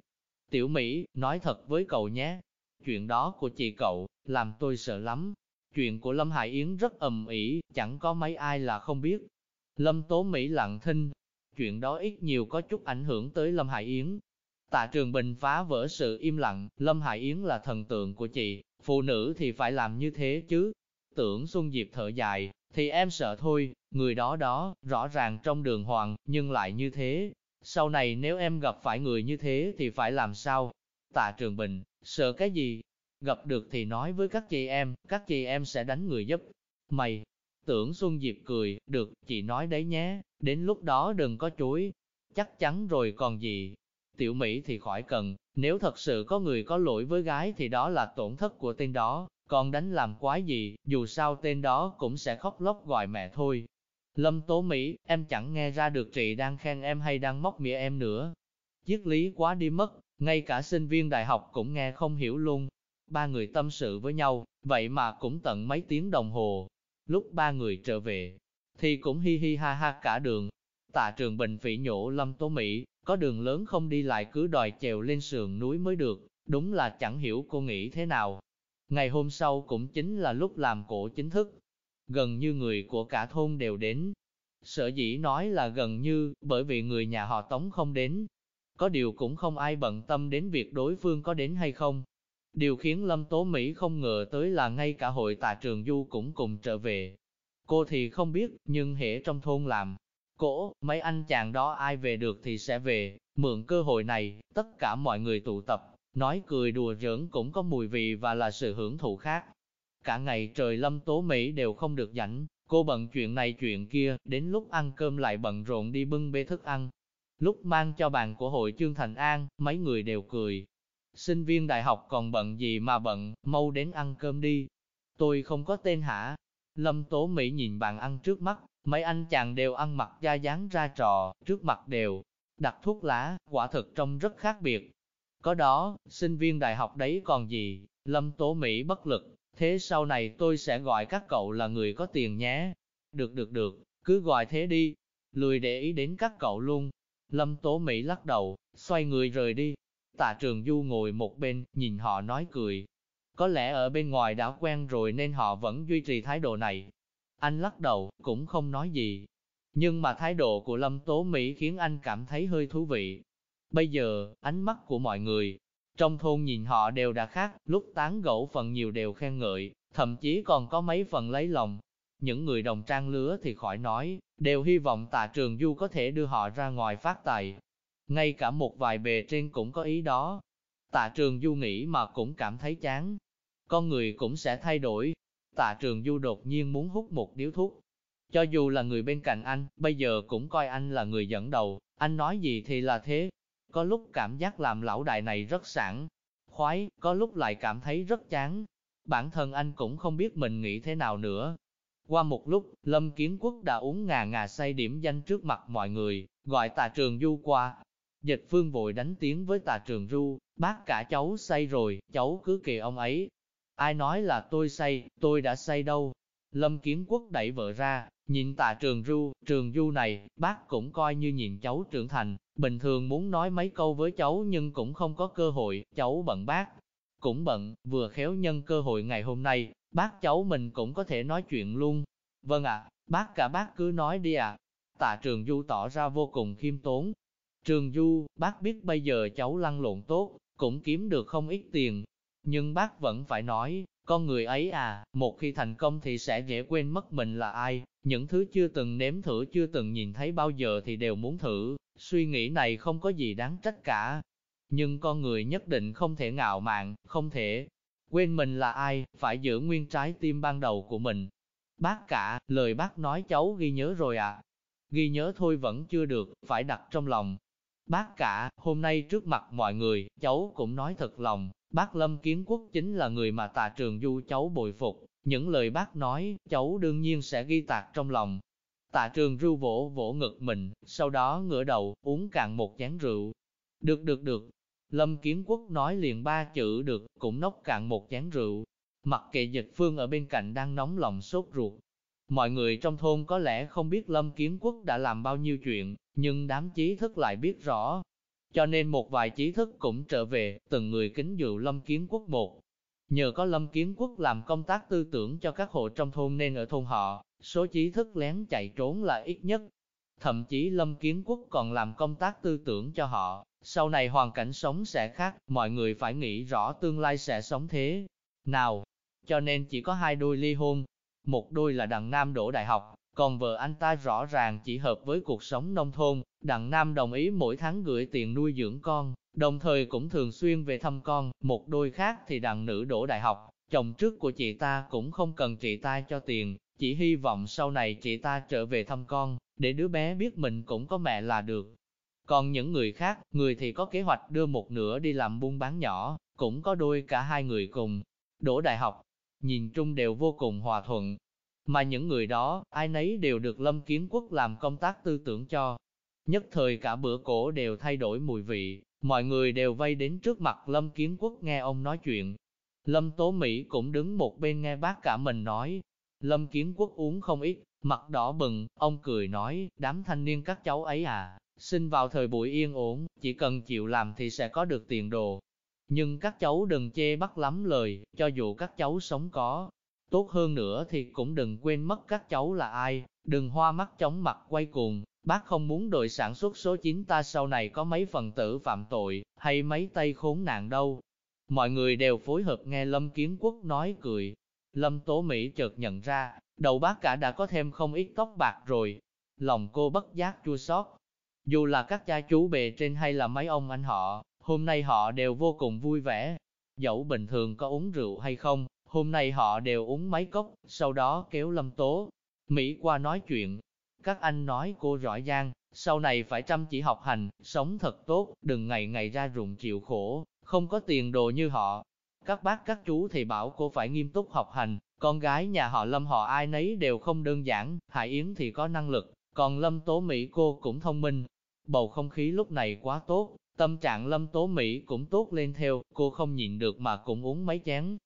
Tiểu Mỹ, nói thật với cậu nhé. Chuyện đó của chị cậu, làm tôi sợ lắm, Chuyện của Lâm Hải Yến rất ầm ĩ, chẳng có mấy ai là không biết. Lâm Tố Mỹ lặng thinh, chuyện đó ít nhiều có chút ảnh hưởng tới Lâm Hải Yến. Tạ Trường Bình phá vỡ sự im lặng, Lâm Hải Yến là thần tượng của chị, phụ nữ thì phải làm như thế chứ. Tưởng Xuân Diệp thở dài, thì em sợ thôi, người đó đó, rõ ràng trong đường hoàng, nhưng lại như thế. Sau này nếu em gặp phải người như thế thì phải làm sao? Tạ Trường Bình, sợ cái gì? Gặp được thì nói với các chị em, các chị em sẽ đánh người giúp. Mày, tưởng Xuân Diệp cười, được, chị nói đấy nhé, đến lúc đó đừng có chối. Chắc chắn rồi còn gì. Tiểu Mỹ thì khỏi cần, nếu thật sự có người có lỗi với gái thì đó là tổn thất của tên đó, còn đánh làm quái gì, dù sao tên đó cũng sẽ khóc lóc gọi mẹ thôi. Lâm Tố Mỹ, em chẳng nghe ra được chị đang khen em hay đang móc mỉa em nữa. Chiết lý quá đi mất, ngay cả sinh viên đại học cũng nghe không hiểu luôn ba người tâm sự với nhau, vậy mà cũng tận mấy tiếng đồng hồ. Lúc ba người trở về, thì cũng hi hi ha ha cả đường. Tạ trường bình phỉ nhổ lâm tố Mỹ, có đường lớn không đi lại cứ đòi chèo lên sườn núi mới được, đúng là chẳng hiểu cô nghĩ thế nào. Ngày hôm sau cũng chính là lúc làm cổ chính thức, gần như người của cả thôn đều đến. Sở dĩ nói là gần như, bởi vì người nhà họ Tống không đến. Có điều cũng không ai bận tâm đến việc đối phương có đến hay không, Điều khiến Lâm Tố Mỹ không ngờ tới là ngay cả hội tà trường du cũng cùng trở về. Cô thì không biết, nhưng hệ trong thôn làm. Cổ, mấy anh chàng đó ai về được thì sẽ về, mượn cơ hội này, tất cả mọi người tụ tập, nói cười đùa giỡn cũng có mùi vị và là sự hưởng thụ khác. Cả ngày trời Lâm Tố Mỹ đều không được rảnh, cô bận chuyện này chuyện kia, đến lúc ăn cơm lại bận rộn đi bưng bê thức ăn. Lúc mang cho bàn của hội Trương Thành An, mấy người đều cười, sinh viên đại học còn bận gì mà bận, mau đến ăn cơm đi. Tôi không có tên hả? Lâm Tố Mỹ nhìn bàn ăn trước mắt, mấy anh chàng đều ăn mặc da dáng ra trò, trước mặt đều đặt thuốc lá, quả thực trông rất khác biệt. Có đó, sinh viên đại học đấy còn gì, Lâm Tố Mỹ bất lực, thế sau này tôi sẽ gọi các cậu là người có tiền nhé. Được được được, cứ gọi thế đi, lười để ý đến các cậu luôn. Lâm Tố Mỹ lắc đầu, xoay người rời đi. Tạ Trường Du ngồi một bên, nhìn họ nói cười. Có lẽ ở bên ngoài đã quen rồi nên họ vẫn duy trì thái độ này. Anh lắc đầu, cũng không nói gì. Nhưng mà thái độ của Lâm Tố Mỹ khiến anh cảm thấy hơi thú vị. Bây giờ, ánh mắt của mọi người, trong thôn nhìn họ đều đã khác, lúc tán gẫu phần nhiều đều khen ngợi, thậm chí còn có mấy phần lấy lòng. Những người đồng trang lứa thì khỏi nói, đều hy vọng tạ trường du có thể đưa họ ra ngoài phát tài. Ngay cả một vài bề trên cũng có ý đó. Tạ trường du nghĩ mà cũng cảm thấy chán. Con người cũng sẽ thay đổi. Tạ trường du đột nhiên muốn hút một điếu thuốc. Cho dù là người bên cạnh anh, bây giờ cũng coi anh là người dẫn đầu, anh nói gì thì là thế. Có lúc cảm giác làm lão đại này rất sảng, khoái, có lúc lại cảm thấy rất chán. Bản thân anh cũng không biết mình nghĩ thế nào nữa. Qua một lúc, Lâm Kiến Quốc đã uống ngà ngà say điểm danh trước mặt mọi người, gọi Tạ trường du qua. Dịch phương vội đánh tiếng với tà trường du, bác cả cháu say rồi, cháu cứ kệ ông ấy. Ai nói là tôi say, tôi đã say đâu. Lâm Kiến Quốc đẩy vợ ra, nhìn tà trường du, trường du này, bác cũng coi như nhìn cháu trưởng thành, bình thường muốn nói mấy câu với cháu nhưng cũng không có cơ hội, cháu bận bác. Cũng bận, vừa khéo nhân cơ hội ngày hôm nay, bác cháu mình cũng có thể nói chuyện luôn. Vâng ạ, bác cả bác cứ nói đi ạ. Tạ Trường Du tỏ ra vô cùng khiêm tốn. Trường Du, bác biết bây giờ cháu lăn lộn tốt, cũng kiếm được không ít tiền. Nhưng bác vẫn phải nói, con người ấy à, một khi thành công thì sẽ dễ quên mất mình là ai. Những thứ chưa từng nếm thử chưa từng nhìn thấy bao giờ thì đều muốn thử. Suy nghĩ này không có gì đáng trách cả. Nhưng con người nhất định không thể ngạo mạn, không thể quên mình là ai, phải giữ nguyên trái tim ban đầu của mình. Bác cả, lời bác nói cháu ghi nhớ rồi à? Ghi nhớ thôi vẫn chưa được, phải đặt trong lòng. Bác cả, hôm nay trước mặt mọi người, cháu cũng nói thật lòng, bác Lâm Kiến Quốc chính là người mà tà trường du cháu bồi phục. Những lời bác nói, cháu đương nhiên sẽ ghi tạc trong lòng. Tạ trường du vỗ vỗ ngực mình, sau đó ngửa đầu, uống cạn một chén rượu. Được được được, Lâm Kiến Quốc nói liền ba chữ được, cũng nốc cạn một chén rượu. Mặc kệ dịch phương ở bên cạnh đang nóng lòng sốt ruột. Mọi người trong thôn có lẽ không biết Lâm Kiến Quốc đã làm bao nhiêu chuyện, nhưng đám trí thức lại biết rõ. Cho nên một vài trí thức cũng trở về, từng người kính dự Lâm Kiến Quốc một. Nhờ có Lâm Kiến Quốc làm công tác tư tưởng cho các hộ trong thôn nên ở thôn họ, số trí thức lén chạy trốn là ít nhất. Thậm chí Lâm Kiến Quốc còn làm công tác tư tưởng cho họ, sau này hoàn cảnh sống sẽ khác, mọi người phải nghĩ rõ tương lai sẽ sống thế nào. Cho nên chỉ có hai đôi ly hôn, một đôi là đằng nam đổ đại học, còn vợ anh ta rõ ràng chỉ hợp với cuộc sống nông thôn, đặng nam đồng ý mỗi tháng gửi tiền nuôi dưỡng con, đồng thời cũng thường xuyên về thăm con, một đôi khác thì đặng nữ đổ đại học, chồng trước của chị ta cũng không cần chị ta cho tiền, chỉ hy vọng sau này chị ta trở về thăm con, để đứa bé biết mình cũng có mẹ là được. Còn những người khác, người thì có kế hoạch đưa một nửa đi làm buôn bán nhỏ, cũng có đôi cả hai người cùng. Đỗ đại học, nhìn chung đều vô cùng hòa thuận. Mà những người đó, ai nấy đều được Lâm Kiến Quốc làm công tác tư tưởng cho. Nhất thời cả bữa cổ đều thay đổi mùi vị, mọi người đều vây đến trước mặt Lâm Kiến Quốc nghe ông nói chuyện. Lâm Tố Mỹ cũng đứng một bên nghe bác cả mình nói. Lâm Kiến Quốc uống không ít, mặt đỏ bừng, ông cười nói, đám thanh niên các cháu ấy à, Sinh vào thời buổi yên ổn, chỉ cần chịu làm thì sẽ có được tiền đồ. Nhưng các cháu đừng chê bắt lắm lời, cho dù các cháu sống có. Tốt hơn nữa thì cũng đừng quên mất các cháu là ai, đừng hoa mắt chóng mặt quay cuồng. Bác không muốn đội sản xuất số 9 ta sau này có mấy phần tử phạm tội, hay mấy tay khốn nạn đâu. Mọi người đều phối hợp nghe Lâm Kiến Quốc nói cười. Lâm Tố Mỹ chợt nhận ra, đầu bác cả đã có thêm không ít tóc bạc rồi. Lòng cô bất giác chua xót, dù là các cha chú bề trên hay là mấy ông anh họ, hôm nay họ đều vô cùng vui vẻ. Dẫu bình thường có uống rượu hay không, hôm nay họ đều uống mấy cốc, sau đó kéo lâm tố. Mỹ qua nói chuyện. Các anh nói cô giỏi giang, sau này phải chăm chỉ học hành, sống thật tốt, đừng ngày ngày ra ruộng chịu khổ, không có tiền đồ như họ. Các bác các chú thì bảo cô phải nghiêm túc học hành, con gái nhà họ Lâm họ ai nấy đều không đơn giản, Hải Yến thì có năng lực, còn Lâm Tố Mỹ cô cũng thông minh. Bầu không khí lúc này quá tốt, tâm trạng Lâm Tố Mỹ cũng tốt lên theo, cô không nhịn được mà cũng uống mấy chén.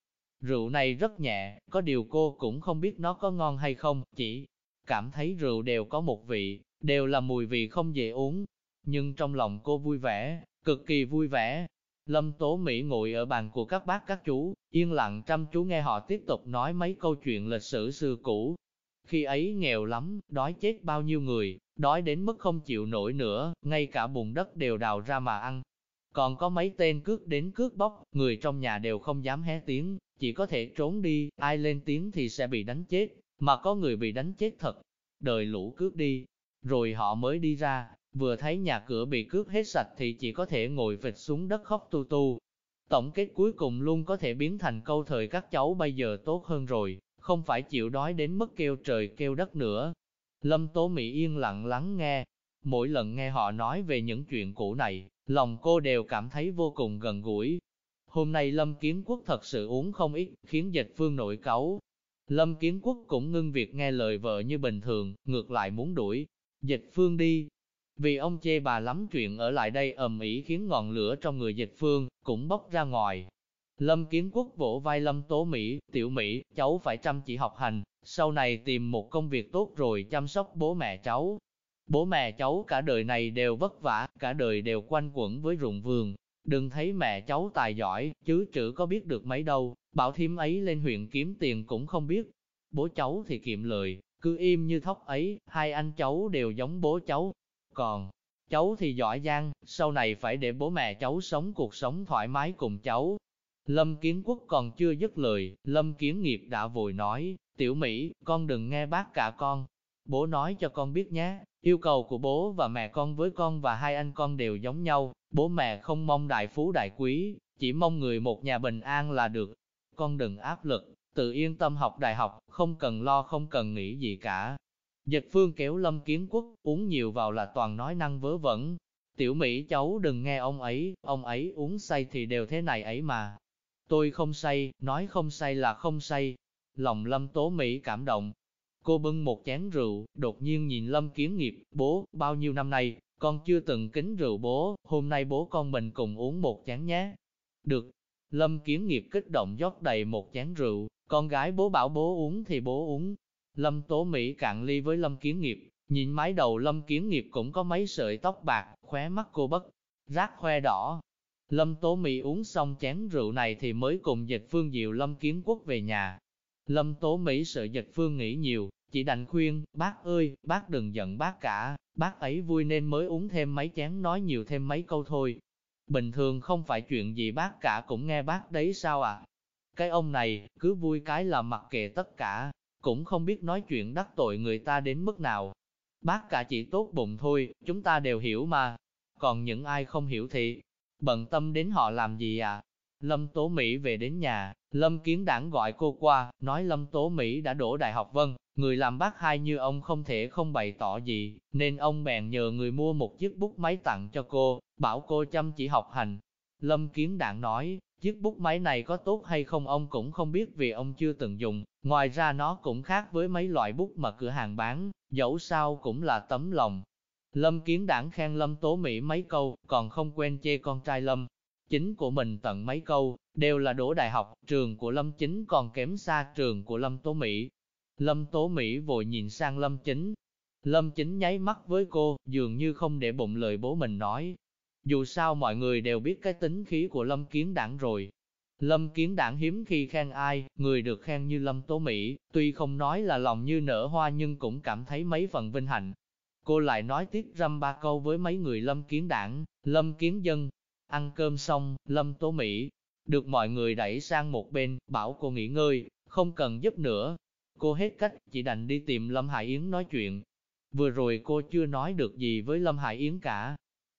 Rượu này rất nhẹ, có điều cô cũng không biết nó có ngon hay không, chỉ cảm thấy rượu đều có một vị, đều là mùi vị không dễ uống. Nhưng trong lòng cô vui vẻ, cực kỳ vui vẻ. Lâm Tố Mỹ ngồi ở bàn của các bác các chú, yên lặng chăm chú nghe họ tiếp tục nói mấy câu chuyện lịch sử xưa cũ. Khi ấy nghèo lắm, đói chết bao nhiêu người, đói đến mức không chịu nổi nữa, ngay cả bùn đất đều đào ra mà ăn. Còn có mấy tên cướp đến cướp bóc, người trong nhà đều không dám hé tiếng, chỉ có thể trốn đi, ai lên tiếng thì sẽ bị đánh chết, mà có người bị đánh chết thật. Đời lũ cướp đi, rồi họ mới đi ra, vừa thấy nhà cửa bị cướp hết sạch thì chỉ có thể ngồi vịt xuống đất khóc tu tu. Tổng kết cuối cùng luôn có thể biến thành câu thời các cháu bây giờ tốt hơn rồi, không phải chịu đói đến mức kêu trời kêu đất nữa. Lâm Tố Mỹ yên lặng lắng nghe, mỗi lần nghe họ nói về những chuyện cũ này, lòng cô đều cảm thấy vô cùng gần gũi. Hôm nay Lâm Kiến Quốc thật sự uống không ít, khiến dịch phương nội cấu. Lâm Kiến Quốc cũng ngưng việc nghe lời vợ như bình thường, ngược lại muốn đuổi, dịch phương đi. Vì ông chê bà lắm chuyện ở lại đây ầm ĩ khiến ngọn lửa trong người dịch phương, cũng bốc ra ngoài. Lâm Kiến Quốc vỗ vai Lâm Tố Mỹ, tiểu Mỹ, cháu phải chăm chỉ học hành, sau này tìm một công việc tốt rồi chăm sóc bố mẹ cháu. Bố mẹ cháu cả đời này đều vất vả, cả đời đều quanh quẩn với ruộng vườn. Đừng thấy mẹ cháu tài giỏi, chứ chữ có biết được mấy đâu, bảo thím ấy lên huyện kiếm tiền cũng không biết. Bố cháu thì kiệm lời, cứ im như thóc ấy, hai anh cháu đều giống bố cháu. Còn, cháu thì giỏi giang, sau này phải để bố mẹ cháu sống cuộc sống thoải mái cùng cháu. Lâm Kiến Quốc còn chưa dứt lời, Lâm Kiến Nghiệp đã vội nói, tiểu Mỹ, con đừng nghe bác cả con. Bố nói cho con biết nhé, yêu cầu của bố và mẹ con với con và hai anh con đều giống nhau, bố mẹ không mong đại phú đại quý, chỉ mong người một nhà bình an là được. Con đừng áp lực, tự yên tâm học đại học, không cần lo không cần nghĩ gì cả. Dịch phương kéo lâm kiến quốc, uống nhiều vào là toàn nói năng vớ vẩn. Tiểu Mỹ cháu đừng nghe ông ấy, ông ấy uống say thì đều thế này ấy mà. Tôi không say, nói không say là không say. Lòng lâm tố Mỹ cảm động. Cô bưng một chén rượu, đột nhiên nhìn lâm kiến nghiệp, bố, bao nhiêu năm nay, con chưa từng kính rượu bố, hôm nay bố con mình cùng uống một chén nhé. Được. Lâm kiến nghiệp kích động rót đầy một chén rượu, con gái bố bảo bố uống thì bố uống. Lâm Tố Mỹ cạn ly với Lâm Kiến Nghiệp, nhìn mái đầu Lâm Kiến Nghiệp cũng có mấy sợi tóc bạc, khóe mắt cô bất, rác khoe đỏ. Lâm Tố Mỹ uống xong chén rượu này thì mới cùng dịch phương diệu Lâm Kiến Quốc về nhà. Lâm Tố Mỹ sợ giật phương nghĩ nhiều, chỉ đành khuyên, bác ơi, bác đừng giận bác cả, bác ấy vui nên mới uống thêm mấy chén nói nhiều thêm mấy câu thôi. Bình thường không phải chuyện gì bác cả cũng nghe bác đấy sao ạ? À? Cái ông này, cứ vui cái là mặc kệ tất cả, cũng không biết nói chuyện đắc tội người ta đến mức nào. Bác cả chỉ tốt bụng thôi, chúng ta đều hiểu mà. Còn những ai không hiểu thì, bận tâm đến họ làm gì à? Lâm Tố Mỹ về đến nhà, Lâm Kiến Đảng gọi cô qua, nói Lâm Tố Mỹ đã đổ đại học vân, người làm bác hai như ông không thể không bày tỏ gì, nên ông bèn nhờ người mua một chiếc bút máy tặng cho cô, bảo cô chăm chỉ học hành. Lâm Kiến Đảng nói, Chiếc bút máy này có tốt hay không ông cũng không biết vì ông chưa từng dùng, ngoài ra nó cũng khác với mấy loại bút mà cửa hàng bán, dẫu sao cũng là tấm lòng. Lâm Kiến Đảng khen Lâm Tố Mỹ mấy câu, còn không quên chê con trai Lâm. Chính của mình tận mấy câu, đều là đỗ đại học, trường của Lâm Chính còn kém xa trường của Lâm Tố Mỹ. Lâm Tố Mỹ vội nhìn sang Lâm Chính. Lâm Chính nháy mắt với cô, dường như không để bụng lời bố mình nói, dù sao mọi người đều biết cái tính khí của Lâm Kiến Đảng rồi. Lâm Kiến Đảng hiếm khi khen ai, người được khen như Lâm Tố Mỹ, tuy không nói là lòng như nở hoa nhưng cũng cảm thấy mấy phần vinh hạnh. Cô lại nói tiếp răm ba câu với mấy người Lâm Kiến Đảng, Lâm Kiến Dân. Ăn cơm xong, Lâm Tố Mỹ, được mọi người đẩy sang một bên, bảo cô nghỉ ngơi, không cần giúp nữa. Cô hết cách, chỉ đành đi tìm Lâm Hải Yến nói chuyện. Vừa rồi cô chưa nói được gì với Lâm Hải Yến cả,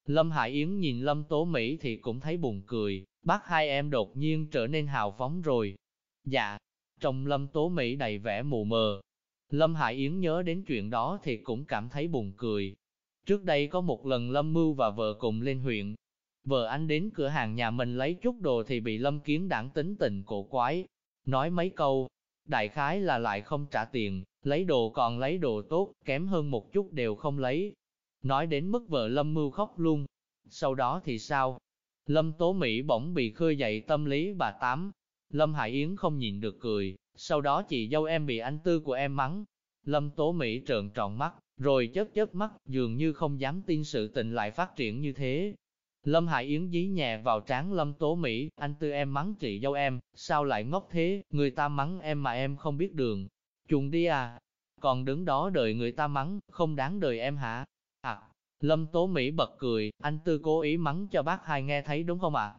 Lâm Hải Yến nhìn Lâm Tố Mỹ thì cũng thấy buồn cười, bác hai em đột nhiên trở nên hào phóng rồi. Dạ, trong Lâm Tố Mỹ đầy vẻ mù mờ. Lâm Hải Yến nhớ đến chuyện đó thì cũng cảm thấy buồn cười. Trước đây có một lần Lâm Mưu và vợ cùng lên huyện. Vợ anh đến cửa hàng nhà mình lấy chút đồ thì bị Lâm Kiến đảng tính tình cổ quái. Nói mấy câu, đại khái là lại không trả tiền, lấy đồ còn lấy đồ tốt, kém hơn một chút đều không lấy. Nói đến mức vợ Lâm Mưu khóc luôn. Sau đó thì sao? Lâm Tố Mỹ bỗng bị khơi dậy tâm lý bà Tám. Lâm Hải Yến không nhìn được cười, sau đó chị dâu em bị anh tư của em mắng. Lâm Tố Mỹ trợn tròn mắt, rồi chớp chớp mắt, dường như không dám tin sự tình lại phát triển như thế. Lâm Hải Yến dí nhẹ vào trán Lâm Tố Mỹ, anh tư em mắng chị dâu em, sao lại ngốc thế, người ta mắng em mà em không biết đường. Chuồng đi à, còn đứng đó đợi người ta mắng, không đáng đời em hả? À, Lâm Tố Mỹ bật cười, anh tư cố ý mắng cho bác hai nghe thấy đúng không ạ?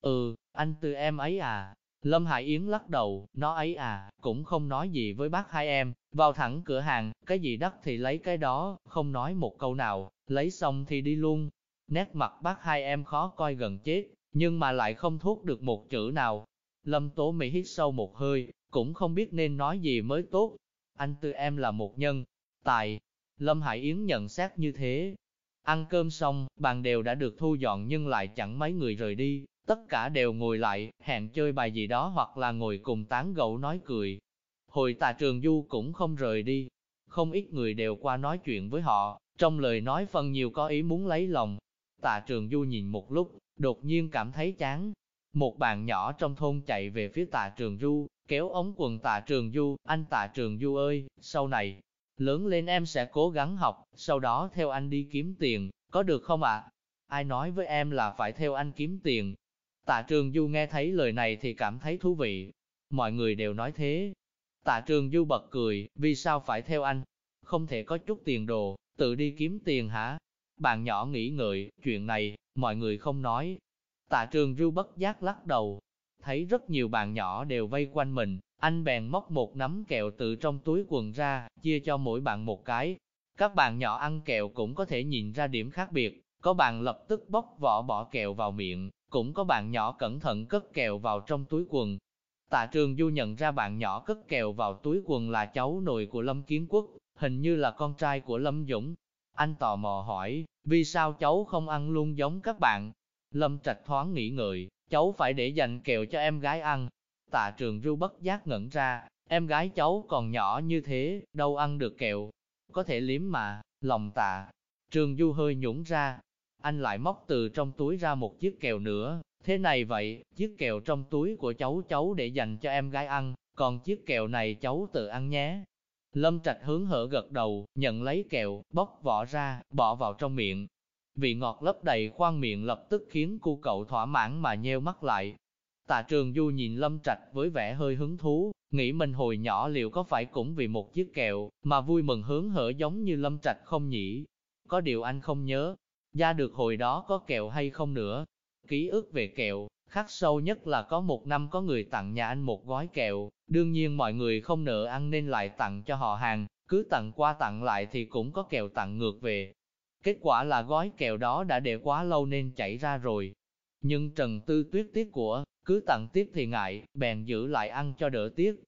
Ừ, anh tư em ấy à, Lâm Hải Yến lắc đầu, nó ấy à, cũng không nói gì với bác hai em, vào thẳng cửa hàng, cái gì đắt thì lấy cái đó, không nói một câu nào, lấy xong thì đi luôn. Nét mặt bác hai em khó coi gần chết, nhưng mà lại không thốt được một chữ nào. Lâm Tố Mỹ hít sâu một hơi, cũng không biết nên nói gì mới tốt. Anh tư em là một nhân, tài. Lâm Hải Yến nhận xét như thế. Ăn cơm xong, bàn đều đã được thu dọn nhưng lại chẳng mấy người rời đi, Tất cả đều ngồi lại, hẹn chơi bài gì đó hoặc là ngồi cùng tán gẫu nói cười. Hồi tà trường du cũng không rời đi. Không ít người đều qua nói chuyện với họ, trong lời nói phần nhiều có ý muốn lấy lòng. Tạ trường du nhìn một lúc, đột nhiên cảm thấy chán. Một bạn nhỏ trong thôn chạy về phía tạ trường du, kéo ống quần tạ trường du, anh tạ trường du ơi, sau này, lớn lên em sẽ cố gắng học, sau đó theo anh đi kiếm tiền, có được không ạ? Ai nói với em là phải theo anh kiếm tiền, Tạ Trường Du nghe thấy lời này thì cảm thấy thú vị. Mọi người đều nói thế. Tạ Trường Du bật cười, vì sao phải theo anh? Không thể có chút tiền đồ, tự đi kiếm tiền hả? Bạn nhỏ nghĩ ngợi, chuyện này, mọi người không nói. Tạ Trường Du bất giác lắc đầu. Thấy rất nhiều bạn nhỏ đều vây quanh mình, anh bèn móc một nắm kẹo từ trong túi quần ra, chia cho mỗi bạn một cái. Các bạn nhỏ ăn kẹo cũng có thể nhìn ra điểm khác biệt, có bạn lập tức bóc vỏ bỏ kẹo vào miệng, cũng có bạn nhỏ cẩn thận cất kẹo vào trong túi quần. Tạ trường du nhận ra bạn nhỏ cất kẹo vào túi quần là cháu nội của Lâm Kiến Quốc, hình như là con trai của Lâm Dũng. Anh tò mò hỏi, vì sao cháu không ăn luôn giống các bạn? Lâm Trạch thoáng nghĩ ngợi, cháu phải để dành kẹo cho em gái ăn. Tạ trường du bất giác ngẩn ra, em gái cháu còn nhỏ như thế, đâu ăn được kẹo. Có thể liếm mà, lòng tạ. Trường du hơi nhũng ra, anh lại móc từ trong túi ra một chiếc kẹo nữa. Thế này vậy, chiếc kẹo trong túi của cháu cháu để dành cho em gái ăn, còn chiếc kẹo này cháu tự ăn nhé. Lâm Trạch hướng hở gật đầu, nhận lấy kẹo, bóc vỏ ra, bỏ vào trong miệng. Vị ngọt lấp đầy khoang miệng lập tức khiến cô cậu thỏa mãn mà nheo mắt lại. Tạ trường du nhìn Lâm Trạch với vẻ hơi hứng thú, nghĩ mình hồi nhỏ liệu có phải cũng vì một chiếc kẹo, mà vui mừng hướng hở giống như Lâm Trạch không nhỉ? Có điều anh không nhớ, ra được hồi đó có kẹo hay không nữa. Ký ức về kẹo, khắc sâu nhất là có một năm có người tặng nhà anh một gói kẹo, đương nhiên mọi người không nợ ăn nên lại tặng cho họ hàng, cứ tặng qua tặng lại thì cũng có kẹo tặng ngược về. Kết quả là gói kẹo đó đã để quá lâu nên chảy ra rồi. Nhưng Trần Tư tuyết tiếc của, cứ tặng tiếp thì ngại, bèn giữ lại ăn cho đỡ tiếc.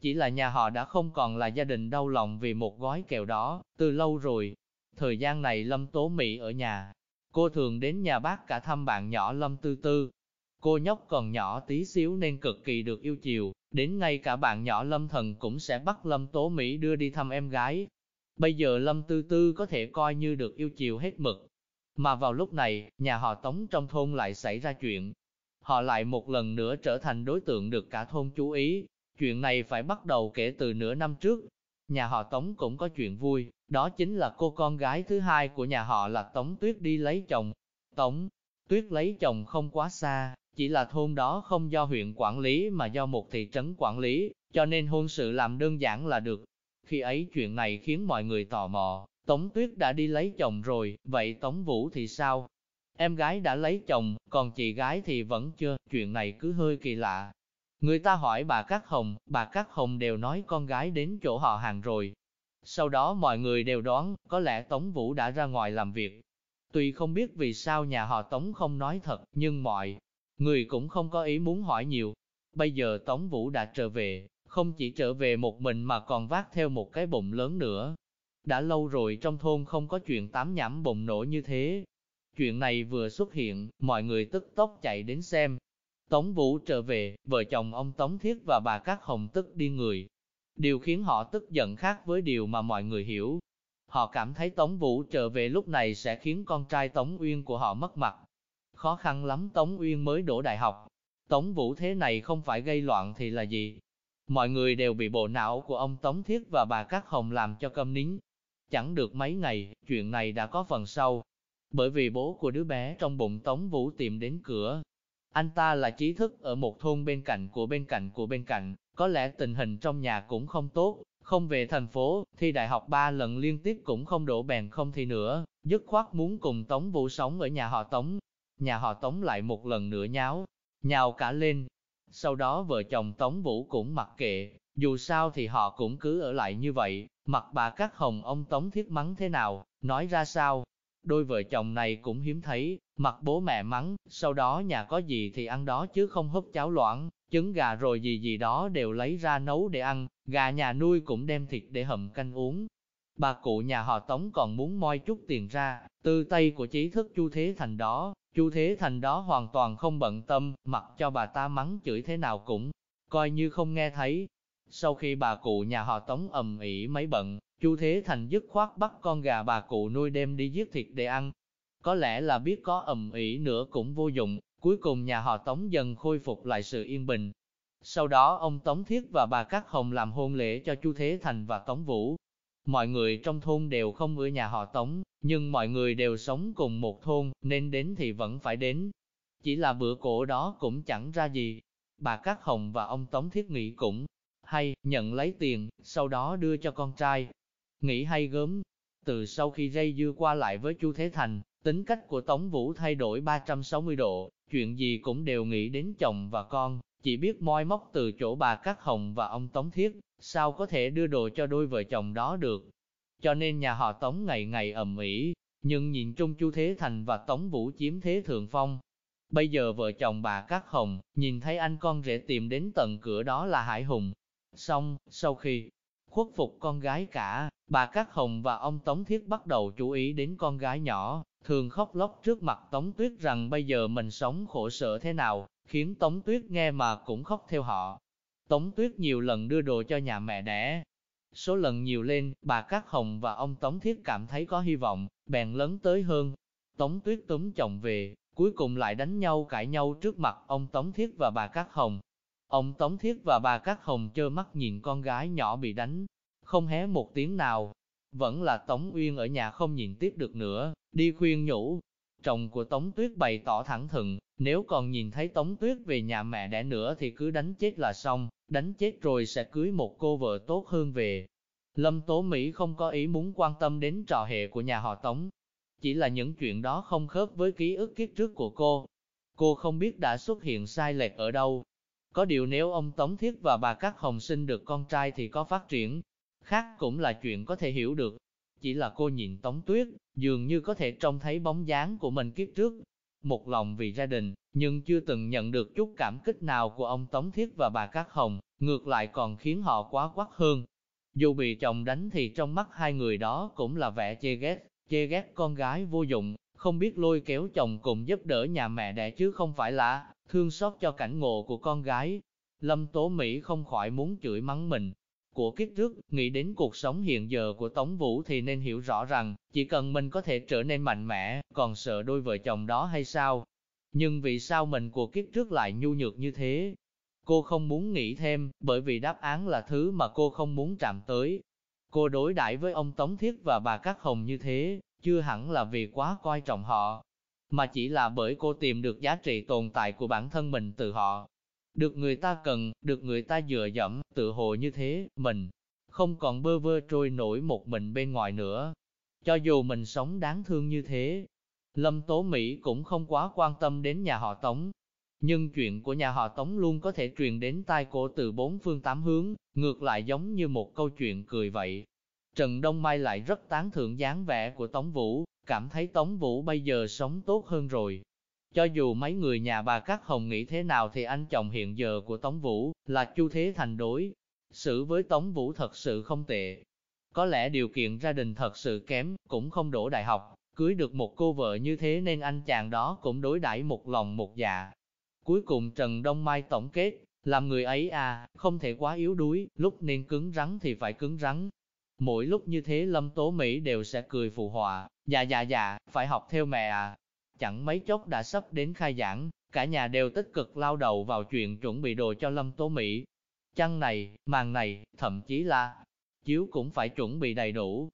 Chỉ là nhà họ đã không còn là gia đình đau lòng vì một gói kẹo đó, từ lâu rồi, Thời gian này Lâm Tố Mỹ ở nhà, cô thường đến nhà bác cả thăm bạn nhỏ Lâm Tư Tư. Cô nhóc còn nhỏ tí xíu nên cực kỳ được yêu chiều, đến ngay cả bạn nhỏ Lâm Thần cũng sẽ bắt Lâm Tố Mỹ đưa đi thăm em gái. Bây giờ Lâm Tư Tư có thể coi như được yêu chiều hết mực. Mà vào lúc này, nhà họ Tống trong thôn lại xảy ra chuyện. Họ lại một lần nữa trở thành đối tượng được cả thôn chú ý. Chuyện này phải bắt đầu kể từ nửa năm trước, Nhà họ Tống cũng có chuyện vui, đó chính là cô con gái thứ hai của nhà họ là Tống Tuyết đi lấy chồng. Tống Tuyết lấy chồng không quá xa, chỉ là thôn đó không do huyện quản lý mà do một thị trấn quản lý, cho nên hôn sự làm đơn giản là được. Khi ấy chuyện này khiến mọi người tò mò, Tống Tuyết đã đi lấy chồng rồi, vậy Tống Vũ thì sao? Em gái đã lấy chồng, còn chị gái thì vẫn chưa, chuyện này cứ hơi kỳ lạ, Người ta hỏi bà Cát Hồng, bà Cát Hồng đều nói con gái đến chỗ họ hàng rồi. Sau đó mọi người đều đoán, có lẽ Tống Vũ đã ra ngoài làm việc. Tuy không biết vì sao nhà họ Tống không nói thật, nhưng mọi người cũng không có ý muốn hỏi nhiều. Bây giờ Tống Vũ đã trở về, không chỉ trở về một mình mà còn vác theo một cái bụng lớn nữa. Đã lâu rồi trong thôn không có chuyện tám nhảm bụng nổ như thế. Chuyện này vừa xuất hiện, mọi người tức tốc chạy đến xem. Tống Vũ trở về, vợ chồng ông Tống Thiết và bà Cát Hồng tức đi người. Điều khiến họ tức giận khác với điều mà mọi người hiểu. Họ cảm thấy Tống Vũ trở về lúc này sẽ khiến con trai Tống Uyên của họ mất mặt. Khó khăn lắm Tống Uyên mới đổ đại học. Tống Vũ thế này không phải gây loạn thì là gì? Mọi người đều bị bộ não của ông Tống Thiết và bà Cát Hồng làm cho câm nín. Chẳng được mấy ngày, chuyện này đã có phần sau. Bởi vì bố của đứa bé trong bụng Tống Vũ tìm đến cửa. Anh ta là trí thức ở một thôn bên cạnh của bên cạnh của bên cạnh, có lẽ tình hình trong nhà cũng không tốt, không về thành phố, thi đại học ba lần liên tiếp cũng không đổ bèn không thi nữa, dứt khoát muốn cùng Tống Vũ sống ở nhà họ Tống. Nhà họ Tống lại một lần nữa nháo, nhào cả lên. Sau đó vợ chồng Tống Vũ cũng mặc kệ, dù sao thì họ cũng cứ ở lại như vậy, mặc bà các hồng ông Tống thiết mắng thế nào, nói ra sao. Đôi vợ chồng này cũng hiếm thấy, mặc bố mẹ mắng, sau đó nhà có gì thì ăn đó chứ không húp cháo loãng, trứng gà rồi gì gì đó đều lấy ra nấu để ăn, gà nhà nuôi cũng đem thịt để hầm canh uống. Bà cụ nhà họ Tống còn muốn moi chút tiền ra, từ tay của trí thức Chu Thế Thành đó, Chu Thế Thành đó hoàn toàn không bận tâm, mặc cho bà ta mắng chửi thế nào cũng, coi như không nghe thấy. Sau khi bà cụ nhà họ Tống ầm ĩ mấy bận, Chu Thế Thành dứt khoát bắt con gà bà cụ nuôi đem đi giết thịt để ăn. Có lẽ là biết có ầm ĩ nữa cũng vô dụng, cuối cùng nhà họ Tống dần khôi phục lại sự yên bình. Sau đó ông Tống Thiết và bà Cát Hồng làm hôn lễ cho Chu Thế Thành và Tống Vũ. Mọi người trong thôn đều không ở nhà họ Tống, nhưng mọi người đều sống cùng một thôn, nên đến thì vẫn phải đến. Chỉ là bữa cổ đó cũng chẳng ra gì. Bà Cát Hồng và ông Tống Thiết nghĩ cũng hay, nhận lấy tiền, sau đó đưa cho con trai. Nghĩ hay gớm. Từ sau khi dây dưa qua lại với Chu Thế Thành, tính cách của Tống Vũ thay đổi 360 độ, chuyện gì cũng đều nghĩ đến chồng và con, chỉ biết moi móc từ chỗ bà Cát Hồng và ông Tống Thiết, sao có thể đưa đồ cho đôi vợ chồng đó được. Cho nên nhà họ Tống ngày ngày ầm ĩ, nhưng nhìn chung Chu Thế Thành và Tống Vũ chiếm thế thượng phong. Bây giờ vợ chồng bà Cát Hồng, nhìn thấy anh con rể tìm đến tận cửa đó là Hải Hùng. Xong, sau khi khuất phục con gái cả, bà Cát Hồng và ông Tống Thiết bắt đầu chú ý đến con gái nhỏ, thường khóc lóc trước mặt Tống Tuyết rằng bây giờ mình sống khổ sở thế nào, khiến Tống Tuyết nghe mà cũng khóc theo họ. Tống Tuyết nhiều lần đưa đồ cho nhà mẹ đẻ. Số lần nhiều lên, bà Cát Hồng và ông Tống Thiết cảm thấy có hy vọng, bèn lớn tới hơn. Tống Tuyết túm chồng về, cuối cùng lại đánh nhau cãi nhau trước mặt ông Tống Thiết và bà Cát Hồng. Ông Tống Thiết và bà Cát Hồng trơ mắt nhìn con gái nhỏ bị đánh, không hé một tiếng nào. Vẫn là Tống Uyên ở nhà không nhìn tiếp được nữa, đi khuyên nhủ. Chồng của Tống Tuyết bày tỏ thẳng thừng, nếu còn nhìn thấy Tống Tuyết về nhà mẹ đẻ nữa thì cứ đánh chết là xong, đánh chết rồi sẽ cưới một cô vợ tốt hơn về. Lâm Tố Mỹ không có ý muốn quan tâm đến trò hệ của nhà họ Tống. Chỉ là những chuyện đó không khớp với ký ức kiếp trước của cô. Cô không biết đã xuất hiện sai lệch ở đâu. Có điều nếu ông Tống Thiết và bà Cát Hồng sinh được con trai thì có phát triển. Khác cũng là chuyện có thể hiểu được. Chỉ là cô nhìn Tống Tuyết, dường như có thể trông thấy bóng dáng của mình kiếp trước, một lòng vì gia đình, nhưng chưa từng nhận được chút cảm kích nào của ông Tống Thiết và bà Cát Hồng, ngược lại còn khiến họ quá quắc hơn. Dù bị chồng đánh thì trong mắt hai người đó cũng là vẻ chê ghét, chê ghét con gái vô dụng, không biết lôi kéo chồng cùng giúp đỡ nhà mẹ đẻ chứ không phải là thương xót cho cảnh ngộ của con gái. Lâm Tố Mỹ không khỏi muốn chửi mắng mình, của kiếp trước, nghĩ đến cuộc sống hiện giờ của Tống Vũ thì nên hiểu rõ rằng, chỉ cần mình có thể trở nên mạnh mẽ, còn sợ đôi vợ chồng đó hay sao? Nhưng vì sao mình của kiếp trước lại nhu nhược như thế? Cô không muốn nghĩ thêm, bởi vì đáp án là thứ mà cô không muốn chạm tới. Cô đối đãi với ông Tống Thiết và bà Cát Hồng như thế, chưa hẳn là vì quá coi trọng họ, mà chỉ là bởi cô tìm được giá trị tồn tại của bản thân mình từ họ. Được người ta cần, được người ta dựa dẫm, tự hồ như thế, mình không còn bơ vơ trôi nổi một mình bên ngoài nữa. Cho dù mình sống đáng thương như thế, Lâm Tố Mỹ cũng không quá quan tâm đến nhà họ Tống. Nhưng chuyện của nhà họ Tống luôn có thể truyền đến tai cô từ bốn phương tám hướng, ngược lại giống như một câu chuyện cười vậy. Trần Đông Mai lại rất tán thưởng dáng vẻ của Tống Vũ, cảm thấy Tống Vũ bây giờ sống tốt hơn rồi, cho dù mấy người nhà bà Cát Hồng nghĩ thế nào thì anh chồng hiện giờ của Tống Vũ là Chu Thế Thành đối. Xử với Tống Vũ thật sự không tệ. Có lẽ điều kiện gia đình thật sự kém, cũng không đổ đại học, Cưới được một cô vợ như thế nên anh chàng đó cũng đối đãi một lòng một dạ. Cuối cùng Trần Đông Mai tổng kết, làm người ấy à, không thể quá yếu đuối, lúc nên cứng rắn thì phải cứng rắn. Mỗi lúc như thế Lâm Tố Mỹ đều sẽ cười phụ họa, dạ dạ dạ, phải học theo mẹ à. Chẳng mấy chốc đã sắp đến khai giảng, cả nhà đều tích cực lao đầu vào chuyện chuẩn bị đồ cho Lâm Tố Mỹ. Chăn này, màn này, thậm chí là chiếu cũng phải chuẩn bị đầy đủ.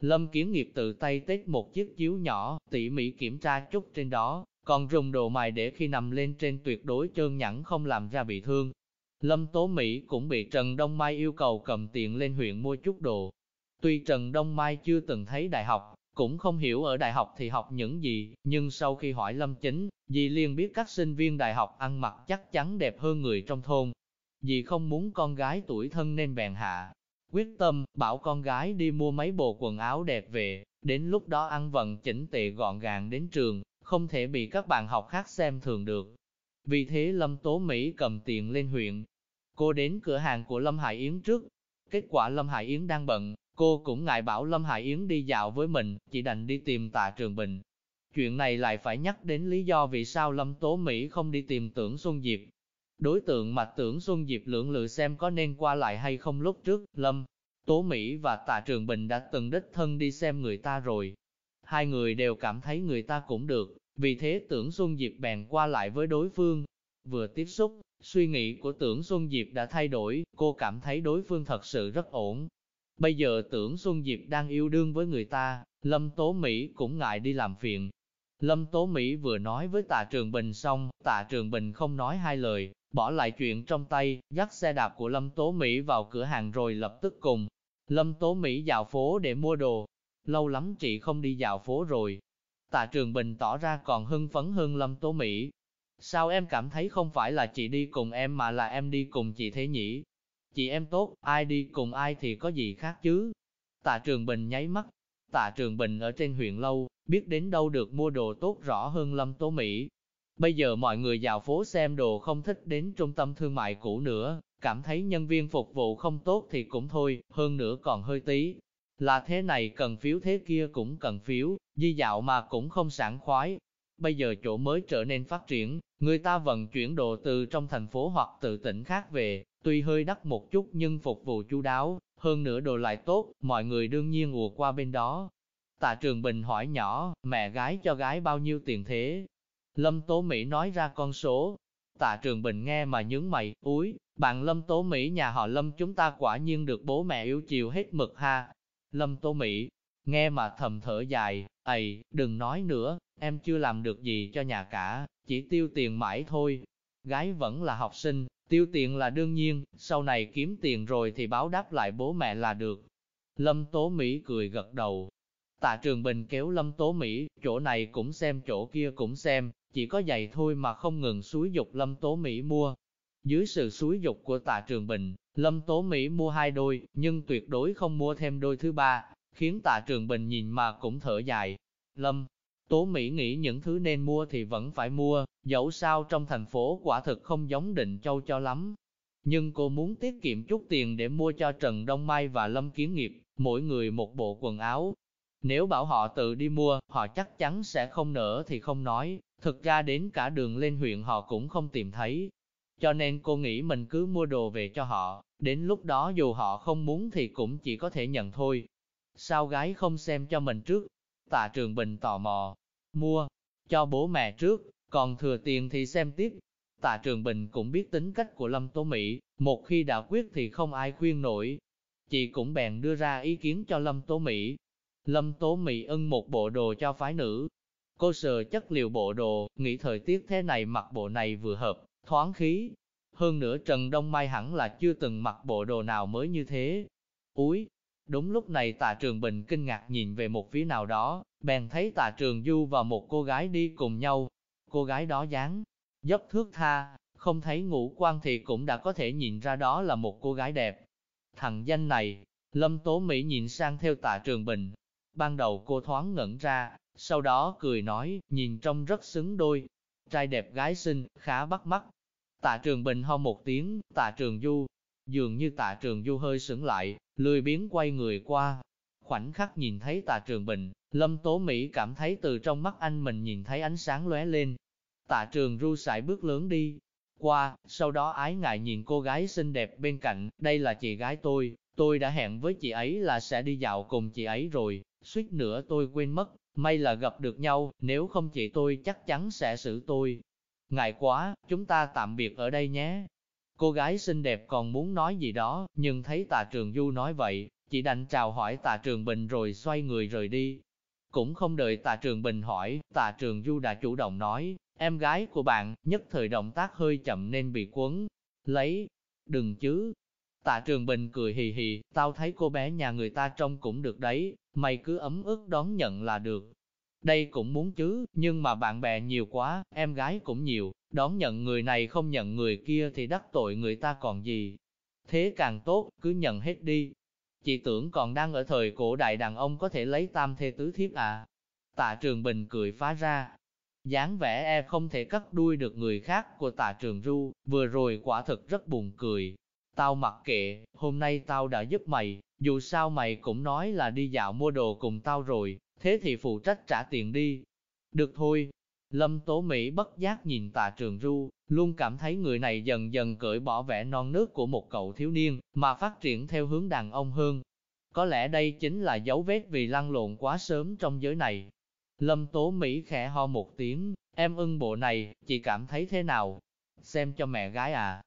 Lâm Kiến Nghiệp tự tay tết một chiếc chiếu nhỏ, tỉ mỉ kiểm tra chút trên đó, còn dùng đồ mài để khi nằm lên trên tuyệt đối trơn nhẵn không làm ra bị thương. Lâm Tố Mỹ cũng bị Trần Đông Mai yêu cầu cầm tiền lên huyện mua chút đồ. Tuy Trần Đông Mai chưa từng thấy đại học, cũng không hiểu ở đại học thì học những gì, nhưng sau khi hỏi Lâm Chính, dì liền biết các sinh viên đại học ăn mặc chắc chắn đẹp hơn người trong thôn. Dì không muốn con gái tuổi thân nên bèn hạ. Quyết tâm, bảo con gái đi mua mấy bộ quần áo đẹp về, đến lúc đó ăn vận chỉnh tề gọn gàng đến trường, không thể bị các bạn học khác xem thường được. Vì thế Lâm Tố Mỹ cầm tiền lên huyện. Cô đến cửa hàng của Lâm Hải Yến trước. Kết quả Lâm Hải Yến đang bận, cô cũng ngại bảo Lâm Hải Yến đi dạo với mình, chỉ đành đi tìm tạ Trường Bình. Chuyện này lại phải nhắc đến lý do vì sao Lâm Tố Mỹ không đi tìm tưởng Xuân Diệp. Đối tượng mà tưởng Xuân Diệp lưỡng lự xem có nên qua lại hay không lúc trước, Lâm, Tố Mỹ và Tạ Trường Bình đã từng đích thân đi xem người ta rồi. Hai người đều cảm thấy người ta cũng được, vì thế tưởng Xuân Diệp bèn qua lại với đối phương. Vừa tiếp xúc, suy nghĩ của tưởng Xuân Diệp đã thay đổi, cô cảm thấy đối phương thật sự rất ổn. Bây giờ tưởng Xuân Diệp đang yêu đương với người ta, Lâm Tố Mỹ cũng ngại đi làm phiền. Lâm Tố Mỹ vừa nói với Tạ Trường Bình xong, Tạ Trường Bình không nói hai lời, bỏ lại chuyện trong tay, dắt xe đạp của Lâm Tố Mỹ vào cửa hàng rồi lập tức cùng. Lâm Tố Mỹ dạo phố để mua đồ. Lâu lắm chị không đi dạo phố rồi, Tạ Trường Bình tỏ ra còn hưng phấn hơn Lâm Tố Mỹ. Sao em cảm thấy không phải là chị đi cùng em mà là em đi cùng chị thế nhỉ? Chị em tốt, ai đi cùng ai thì có gì khác chứ? Tạ Trường Bình nháy mắt. Tạ Trường Bình ở trên huyện lâu, biết đến đâu được mua đồ tốt rõ hơn Lâm Tố Mỹ. Bây giờ mọi người vào phố xem đồ không thích đến trung tâm thương mại cũ nữa, cảm thấy nhân viên phục vụ không tốt thì cũng thôi, hơn nữa còn hơi tí, là thế này cần phiếu thế kia cũng cần phiếu, di dạo mà cũng không sảng khoái. Bây giờ chỗ mới trở nên phát triển, người ta vận chuyển đồ từ trong thành phố hoặc từ tỉnh khác về, tuy hơi đắt một chút nhưng phục vụ chú đáo, hơn nữa đồ lại tốt, mọi người đương nhiên ùa qua bên đó. Tạ Trường Bình hỏi nhỏ, mẹ gái cho gái bao nhiêu tiền thế? Lâm Tố Mỹ nói ra con số. Tạ Trường Bình nghe mà nhướng mày, úi, bạn Lâm Tố Mỹ nhà họ Lâm chúng ta quả nhiên được bố mẹ yêu chiều hết mực ha, Lâm Tố Mỹ, nghe mà thầm thở dài, ầy, đừng nói nữa, em chưa làm được gì cho nhà cả, chỉ tiêu tiền mãi thôi. Gái vẫn là học sinh, tiêu tiền là đương nhiên, sau này kiếm tiền rồi thì báo đáp lại bố mẹ là được. Lâm Tố Mỹ cười gật đầu. Tạ Trường Bình kéo Lâm Tố Mỹ, chỗ này cũng xem chỗ kia cũng xem, chỉ có giày thôi mà không ngừng suối dục Lâm Tố Mỹ mua. Dưới sự suối dục của Tạ Trường Bình, Lâm Tố Mỹ mua hai đôi, nhưng tuyệt đối không mua thêm đôi thứ ba, khiến tạ trường bình nhìn mà cũng thở dài. Lâm Tố Mỹ nghĩ những thứ nên mua thì vẫn phải mua, dẫu sao trong thành phố quả thực không giống định châu cho lắm. Nhưng cô muốn tiết kiệm chút tiền để mua cho Trần Đông Mai và Lâm Kiến Nghiệp, mỗi người một bộ quần áo. Nếu bảo họ tự đi mua, họ chắc chắn sẽ không nỡ thì không nói, thực ra đến cả đường lên huyện họ cũng không tìm thấy. Cho nên cô nghĩ mình cứ mua đồ về cho họ, đến lúc đó dù họ không muốn thì cũng chỉ có thể nhận thôi. Sao gái không xem cho mình trước? Tạ Trường Bình tò mò, mua, cho bố mẹ trước, còn thừa tiền thì xem tiếp. Tạ Trường Bình cũng biết tính cách của Lâm Tố Mỹ, một khi đã quyết thì không ai khuyên nổi. Chị cũng bèn đưa ra ý kiến cho Lâm Tố Mỹ. Lâm Tố Mỹ ưng một bộ đồ cho phái nữ. Cô sờ chất liệu bộ đồ, nghĩ thời tiết thế này mặc bộ này vừa hợp, thoáng khí. Hơn nữa Trần Đông Mai hẳn là chưa từng mặc bộ đồ nào mới như thế. Úi! Đúng lúc này tạ trường bình kinh ngạc nhìn về một phía nào đó, bèn thấy tạ trường du và một cô gái đi cùng nhau. Cô gái đó dáng, dấp thước tha, không thấy ngũ quan thì cũng đã có thể nhìn ra đó là một cô gái đẹp. Thằng danh này, Lâm Tố Mỹ nhìn sang theo tạ trường bình. Ban đầu cô thoáng ngẩn ra, sau đó cười nói, nhìn trông rất xứng đôi. Trai đẹp gái xinh, khá bắt mắt. Tạ Trường Bình ho một tiếng, Tạ Trường Du. Dường như Tạ Trường Du hơi sững lại, lười biến quay người qua. Khoảnh khắc nhìn thấy Tạ Trường Bình, Lâm Tố Mỹ cảm thấy từ trong mắt anh mình nhìn thấy ánh sáng lóe lên. Tạ trường ru sải bước lớn đi, qua, sau đó ái ngại nhìn cô gái xinh đẹp bên cạnh, đây là chị gái tôi, tôi đã hẹn với chị ấy là sẽ đi dạo cùng chị ấy rồi, suýt nữa tôi quên mất, may là gặp được nhau, nếu không chị tôi chắc chắn sẽ xử tôi. Ngại quá, chúng ta tạm biệt ở đây nhé. Cô gái xinh đẹp còn muốn nói gì đó, nhưng thấy tà trường du nói vậy, chỉ đành chào hỏi tà trường bình rồi xoay người rời đi. Cũng không đợi tà trường bình hỏi, tà trường du đã chủ động nói, em gái của bạn, nhất thời động tác hơi chậm nên bị quấn. Lấy, đừng chứ. Tạ trường bình cười hì hì, tao thấy cô bé nhà người ta trông cũng được đấy, mày cứ ấm ức đón nhận là được. Đây cũng muốn chứ, nhưng mà bạn bè nhiều quá, em gái cũng nhiều, đón nhận người này không nhận người kia thì đắc tội người ta còn gì. Thế càng tốt, cứ nhận hết đi. Chị tưởng còn đang ở thời cổ đại đàn ông có thể lấy tam thê tứ thiếp à. Tạ Trường Bình cười phá ra. dáng vẻ e không thể cắt đuôi được người khác của tạ Trường Ru, vừa rồi quả thực rất buồn cười. Tao mặc kệ, hôm nay tao đã giúp mày, dù sao mày cũng nói là đi dạo mua đồ cùng tao rồi, thế thì phụ trách trả tiền đi. Được thôi. Lâm Tố Mỹ bất giác nhìn tạ trường ru, luôn cảm thấy người này dần dần cởi bỏ vẻ non nước của một cậu thiếu niên, mà phát triển theo hướng đàn ông hơn. Có lẽ đây chính là dấu vết vì lăn lộn quá sớm trong giới này. Lâm Tố Mỹ khẽ ho một tiếng, em ưng bộ này, chị cảm thấy thế nào? Xem cho mẹ gái à?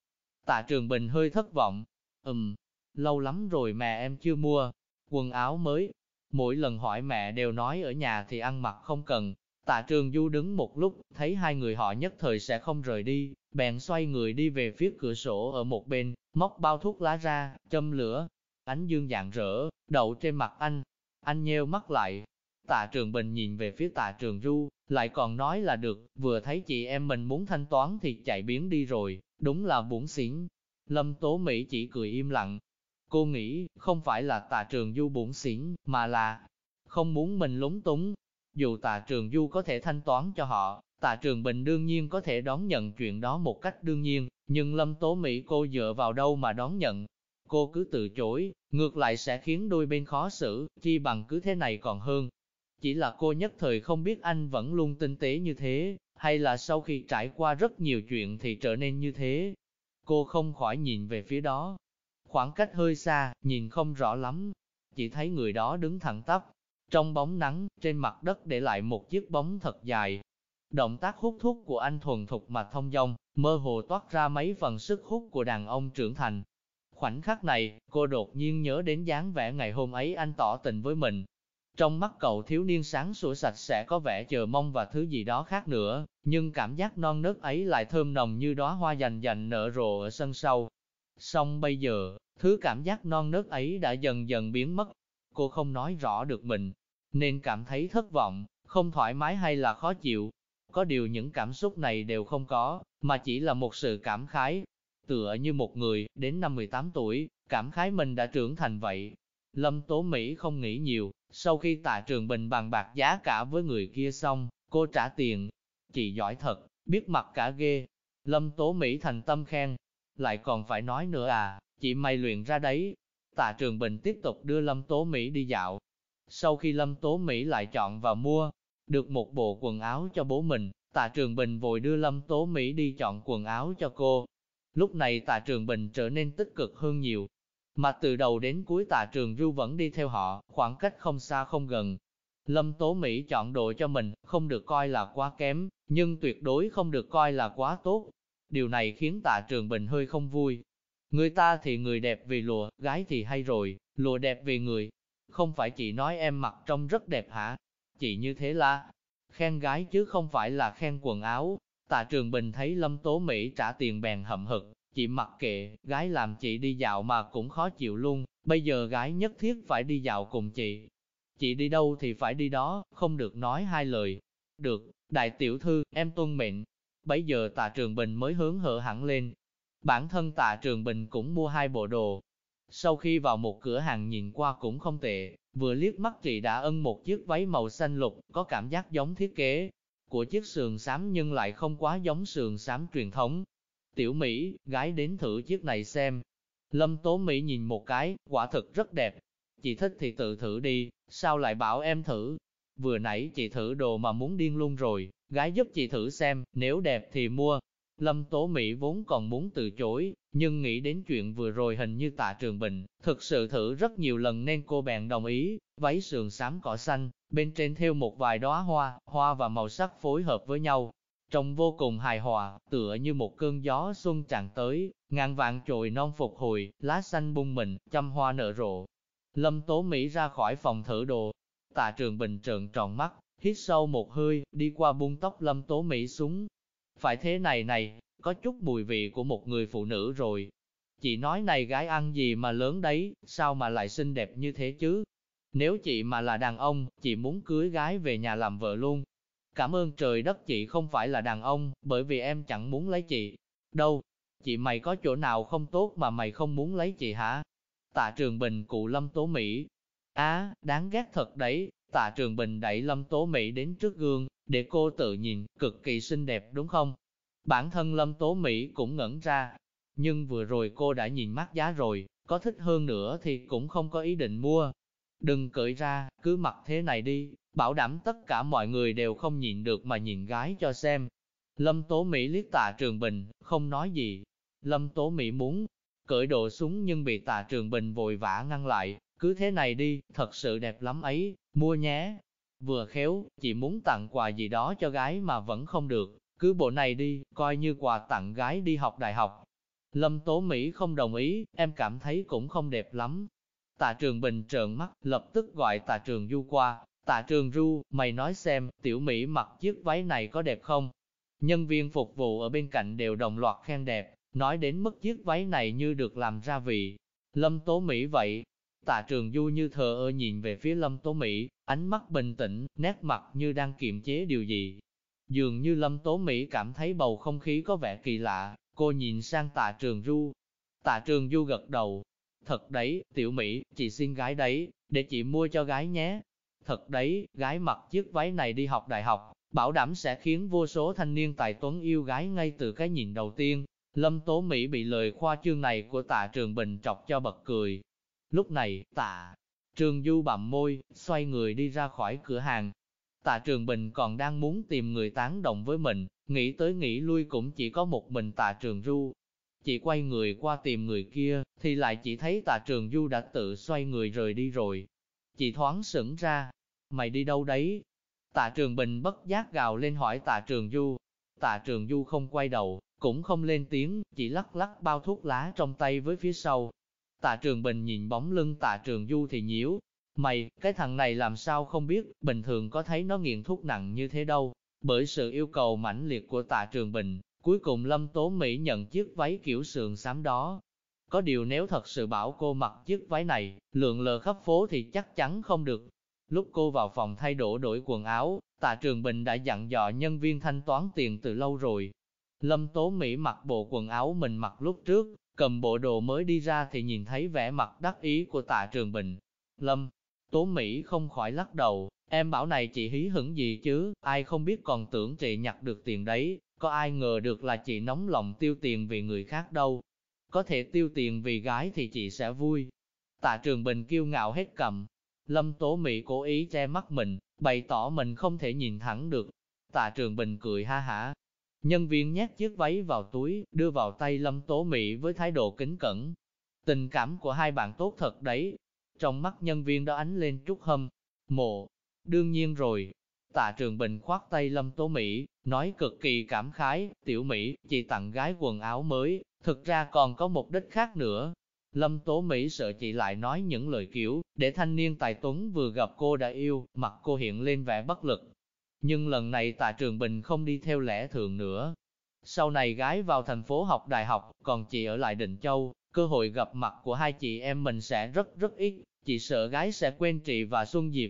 Tạ Trường Bình hơi thất vọng. Ừm, lâu lắm rồi mẹ em chưa mua quần áo mới, Mỗi lần hỏi mẹ đều nói ở nhà thì ăn mặc không cần. Tạ trường du đứng một lúc, thấy hai người họ nhất thời sẽ không rời đi, bèn xoay người đi về phía cửa sổ ở một bên, móc bao thuốc lá ra, châm lửa. Ánh dương dạng rỡ, đậu trên mặt anh. Anh nheo mắt lại. Tạ trường bình nhìn về phía tạ trường du, lại còn nói là được, vừa thấy chị em mình muốn thanh toán thì chạy biến đi rồi, đúng là bổn xỉn. Lâm Tố Mỹ chỉ cười im lặng, Cô nghĩ, không phải là tà trường du bụng xỉn, mà là không muốn mình lúng túng. Dù tà trường du có thể thanh toán cho họ, tà trường bình đương nhiên có thể đón nhận chuyện đó một cách đương nhiên, nhưng lâm tố Mỹ cô dựa vào đâu mà đón nhận. Cô cứ từ chối, ngược lại sẽ khiến đôi bên khó xử, chi bằng cứ thế này còn hơn. Chỉ là cô nhất thời không biết anh vẫn luôn tinh tế như thế, hay là sau khi trải qua rất nhiều chuyện thì trở nên như thế. Cô không khỏi nhìn về phía đó, Khoảng cách hơi xa, nhìn không rõ lắm, chỉ thấy người đó đứng thẳng tắp, trong bóng nắng, trên mặt đất để lại một chiếc bóng thật dài. Động tác hút thuốc của anh thuần thục mà thông dong, mơ hồ toát ra mấy phần sức hút của đàn ông trưởng thành. Khoảnh khắc này, cô đột nhiên nhớ đến dáng vẻ ngày hôm ấy anh tỏ tình với mình. Trong mắt cậu thiếu niên sáng sủa sạch sẽ có vẻ chờ mong và thứ gì đó khác nữa, nhưng cảm giác non nớt ấy lại thơm nồng như đóa hoa dành dành nở rộ ở sân sau. Xong bây giờ, thứ cảm giác non nớt ấy đã dần dần biến mất. Cô không nói rõ được mình, nên cảm thấy thất vọng, không thoải mái hay là khó chịu. Có điều những cảm xúc này đều không có, mà chỉ là một sự cảm khái. Tựa như một người, đến năm 18 tuổi, cảm khái mình đã trưởng thành vậy. Lâm Tố Mỹ không nghĩ nhiều, sau khi tạ trường bình bàn bạc giá cả với người kia xong, cô trả tiền. Chị giỏi thật, biết mặt cả ghê. Lâm Tố Mỹ thành tâm khen, lại còn phải nói nữa à, chị mày luyện ra đấy. Tạ Trường Bình tiếp tục đưa Lâm Tố Mỹ đi dạo. Sau khi Lâm Tố Mỹ lại chọn và mua được một bộ quần áo cho bố mình, Tạ Trường Bình vội đưa Lâm Tố Mỹ đi chọn quần áo cho cô. Lúc này Tạ Trường Bình trở nên tích cực hơn nhiều. Mà từ đầu đến cuối Tạ Trường Du vẫn đi theo họ, khoảng cách không xa không gần. Lâm Tố Mỹ chọn đồ cho mình, không được coi là quá kém, nhưng tuyệt đối không được coi là quá tốt. Điều này khiến tạ trường bình hơi không vui. Người ta thì người đẹp vì lùa, gái thì hay rồi, lùa đẹp vì người. Không phải chị nói em mặc trông rất đẹp hả? Chị như thế là khen gái chứ không phải là khen quần áo. Tạ Trường Bình thấy Lâm Tố Mỹ trả tiền bèn hậm hực, chị mặc kệ, gái làm chị đi dạo mà cũng khó chịu luôn, bây giờ gái nhất thiết phải đi dạo cùng chị. Chị đi đâu thì phải đi đó, không được nói hai lời. Được, đại tiểu thư, em tuân mệnh, Bấy giờ tạ trường bình mới hướng hở hẳn lên. Bản thân tạ trường bình cũng mua hai bộ đồ. Sau khi vào một cửa hàng nhìn qua cũng không tệ, vừa liếc mắt chị đã ân một chiếc váy màu xanh lục, có cảm giác giống thiết kế của chiếc sườn xám nhưng lại không quá giống sườn xám truyền thống. Tiểu Mỹ, gái đến thử chiếc này xem. Lâm Tố Mỹ nhìn một cái, quả thực rất đẹp. Chị thích thì tự thử đi, sao lại bảo em thử? Vừa nãy chị thử đồ mà muốn điên luôn rồi, gái giúp chị thử xem, nếu đẹp thì mua. Lâm Tố Mỹ vốn còn muốn từ chối, nhưng nghĩ đến chuyện vừa rồi hình như tạ trường bình, thực sự thử rất nhiều lần nên cô bèn đồng ý, váy sườn xám cỏ xanh, bên trên thêu một vài đóa hoa, hoa và màu sắc phối hợp với nhau. Trông vô cùng hài hòa, tựa như một cơn gió xuân tràn tới, ngàn vạn chồi non phục hồi, lá xanh bung mình, trăm hoa nở rộ. Lâm Tố Mỹ ra khỏi phòng thử đồ, tạ trường bình trợn tròn mắt, hít sâu một hơi, đi qua buông tóc Lâm Tố Mỹ xuống. Phải thế này này, có chút mùi vị của một người phụ nữ rồi. Chị nói này gái ăn gì mà lớn đấy, sao mà lại xinh đẹp như thế chứ? Nếu chị mà là đàn ông, chị muốn cưới gái về nhà làm vợ luôn. Cảm ơn trời đất chị không phải là đàn ông, bởi vì em chẳng muốn lấy chị. Đâu? Chị mày có chỗ nào không tốt mà mày không muốn lấy chị hả? Tạ Trường Bình cụ Lâm Tố Mỹ. Á, đáng ghét thật đấy, Tạ Trường Bình đẩy Lâm Tố Mỹ đến trước gương, để cô tự nhìn, cực kỳ xinh đẹp đúng không? Bản thân Lâm Tố Mỹ cũng ngẩn ra, nhưng vừa rồi cô đã nhìn mắt giá rồi, có thích hơn nữa thì cũng không có ý định mua. Đừng cởi ra, cứ mặc thế này đi, bảo đảm tất cả mọi người đều không nhìn được mà nhìn gái cho xem. Lâm Tố Mỹ liếc tạ Trường Bình, không nói gì. Lâm Tố Mỹ muốn cởi đồ súng nhưng bị tạ Trường Bình vội vã ngăn lại, cứ thế này đi, thật sự đẹp lắm ấy, mua nhé. Vừa khéo, chị muốn tặng quà gì đó cho gái mà vẫn không được, cứ bộ này đi, coi như quà tặng gái đi học đại học. Lâm Tố Mỹ không đồng ý, em cảm thấy cũng không đẹp lắm. Tạ Trường Bình trợn mắt, lập tức gọi Tạ Trường Du qua. Tạ Trường Du, mày nói xem, tiểu Mỹ mặc chiếc váy này có đẹp không? Nhân viên phục vụ ở bên cạnh đều đồng loạt khen đẹp, nói đến mức chiếc váy này như được làm ra vị. Lâm Tố Mỹ vậy, Tạ trường du như thờ ơ nhìn về phía lâm tố Mỹ, ánh mắt bình tĩnh, nét mặt như đang kiềm chế điều gì. Dường như lâm tố Mỹ cảm thấy bầu không khí có vẻ kỳ lạ, cô nhìn sang tạ trường du. Tạ trường du gật đầu. Thật đấy, tiểu Mỹ, chị xin gái đấy, để chị mua cho gái nhé. Thật đấy, gái mặc chiếc váy này đi học đại học, bảo đảm sẽ khiến vô số thanh niên tài tuấn yêu gái ngay từ cái nhìn đầu tiên. Lâm Tố Mỹ bị lời khoa trương này của tạ trường bình chọc cho bật cười, Lúc này, tạ Trường Du bặm môi, xoay người đi ra khỏi cửa hàng. Tạ Trường Bình còn đang muốn tìm người tán đồng với mình, nghĩ tới nghĩ lui cũng chỉ có một mình Tạ Trường Du. Chị quay người qua tìm người kia, thì lại chỉ thấy Tạ Trường Du đã tự xoay người rời đi rồi. Chị thoáng sững ra, mày đi đâu đấy? Tạ Trường Bình bất giác gào lên hỏi Tạ Trường Du. Tạ Trường Du không quay đầu, cũng không lên tiếng, chỉ lắc lắc bao thuốc lá trong tay với phía sau, Tạ Trường Bình nhìn bóng lưng Tạ Trường Du thì nhíu. Mày, cái thằng này làm sao không biết, bình thường có thấy nó nghiện thuốc nặng như thế đâu. Bởi sự yêu cầu mãnh liệt của Tạ Trường Bình, cuối cùng Lâm Tố Mỹ nhận chiếc váy kiểu sườn xám đó. Có điều nếu thật sự bảo cô mặc chiếc váy này, lượng lờ khắp phố thì chắc chắn không được. Lúc cô vào phòng thay đổi đổi quần áo, Tạ Trường Bình đã dặn dò nhân viên thanh toán tiền từ lâu rồi. Lâm Tố Mỹ mặc bộ quần áo mình mặc lúc trước, Cầm bộ đồ mới đi ra thì nhìn thấy vẻ mặt đắc ý của tạ trường bình. Lâm, Tố Mỹ không khỏi lắc đầu, em bảo này chị hí hửng gì chứ, ai không biết còn tưởng chị nhặt được tiền đấy, có ai ngờ được là chị nóng lòng tiêu tiền vì người khác đâu. Có thể tiêu tiền vì gái thì chị sẽ vui. Tạ Trường Bình kiêu ngạo hết cầm. Lâm Tố Mỹ cố ý che mắt mình, bày tỏ mình không thể nhìn thẳng được. Tạ Trường Bình cười ha hả, Nhân viên nhét chiếc váy vào túi, đưa vào tay Lâm Tố Mỹ với thái độ kính cẩn. Tình cảm của hai bạn tốt thật đấy. Trong mắt nhân viên đó ánh lên chút hâm, mộ. Đương nhiên rồi. Tạ Trường Bình khoát tay Lâm Tố Mỹ, nói cực kỳ cảm khái, tiểu Mỹ, chị tặng gái quần áo mới, thực ra còn có mục đích khác nữa. Lâm Tố Mỹ sợ chị lại nói những lời kiểu, để thanh niên tài tuấn vừa gặp cô đã yêu, mặt cô hiện lên vẻ bất lực, nhưng lần này tạ trường bình không đi theo lẽ thường nữa. Sau này gái vào thành phố học đại học, còn chị ở lại Định Châu, cơ hội gặp mặt của hai chị em mình sẽ rất rất ít, chị sợ gái sẽ quên chị và Xuân Diệp.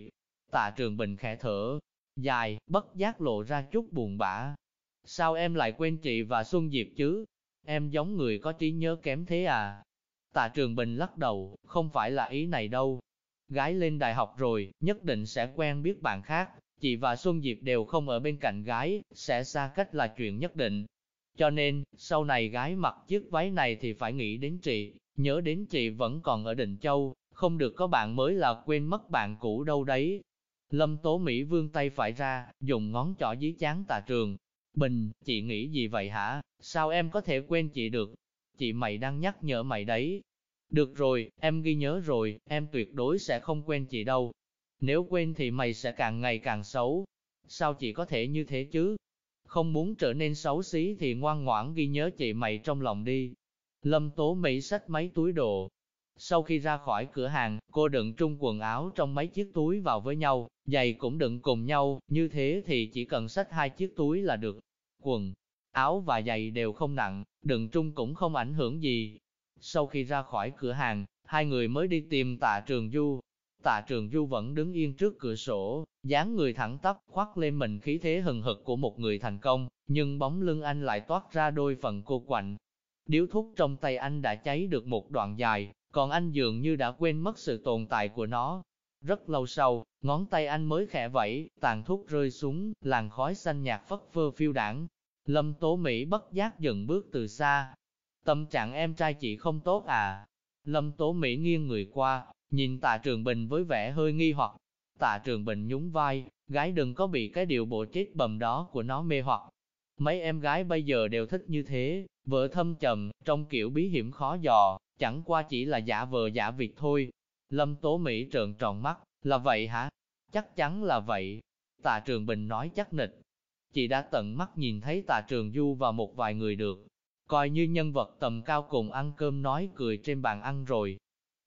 Tạ trường bình khẽ thở, dài, bất giác lộ ra chút buồn bã. Sao em lại quên chị và Xuân Diệp chứ? Em giống người có trí nhớ kém thế à? Tạ Trường Bình lắc đầu, không phải là ý này đâu. Gái lên đại học rồi, nhất định sẽ quen biết bạn khác, chị và Xuân Diệp đều không ở bên cạnh gái, sẽ xa cách là chuyện nhất định. Cho nên, sau này gái mặc chiếc váy này thì phải nghĩ đến chị, nhớ đến chị vẫn còn ở Định Châu, không được có bạn mới là quên mất bạn cũ đâu đấy. Lâm Tố Mỹ vương tay phải ra, dùng ngón trỏ dí chán tà trường. Bình, chị nghĩ gì vậy hả? Sao em có thể quên chị được? Chị mày đang nhắc nhở mày đấy. Được rồi, em ghi nhớ rồi, em tuyệt đối sẽ không quên chị đâu. Nếu quên thì mày sẽ càng ngày càng xấu. Sao chị có thể như thế chứ? Không muốn trở nên xấu xí thì ngoan ngoãn ghi nhớ chị mày trong lòng đi. Lâm Tố Mỹ xách mấy túi đồ, sau khi ra khỏi cửa hàng, cô đựng trung quần áo trong mấy chiếc túi vào với nhau, giày cũng đựng cùng nhau, như thế thì chỉ cần xách hai chiếc túi là được. Quần, áo và giày đều không nặng, đựng trung cũng không ảnh hưởng gì. Sau khi ra khỏi cửa hàng, hai người mới đi tìm tạ trường du. Tạ trường du vẫn đứng yên trước cửa sổ, dáng người thẳng tắp, khoác lên mình khí thế hừng hực của một người thành công, nhưng bóng lưng anh lại toát ra đôi phần cô quạnh. Điếu thuốc trong tay anh đã cháy được một đoạn dài, còn anh dường như đã quên mất sự tồn tại của nó. Rất lâu sau, ngón tay anh mới khẽ vẫy, tàn thuốc rơi xuống, làn khói xanh nhạt phất phơ phiêu đảng. Lâm Tố Mỹ bất giác dừng bước từ xa. Tâm trạng em trai chị không tốt à? Lâm Tố Mỹ nghiêng người qua, nhìn tạ Trường Bình với vẻ hơi nghi hoặc. Tạ Trường Bình nhún vai, gái đừng có bị cái điều bộ chết bầm đó của nó mê hoặc. Mấy em gái bây giờ đều thích như thế, vợ thâm trầm, trong kiểu bí hiểm khó dò, chẳng qua chỉ là giả vờ giả việc thôi. Lâm Tố Mỹ trợn tròn mắt, là vậy hả? Chắc chắn là vậy. Tạ Trường Bình nói chắc nịch. Chị đã tận mắt nhìn thấy Tạ Trường Du và một vài người được, coi như nhân vật tầm cao cùng ăn cơm nói cười trên bàn ăn rồi.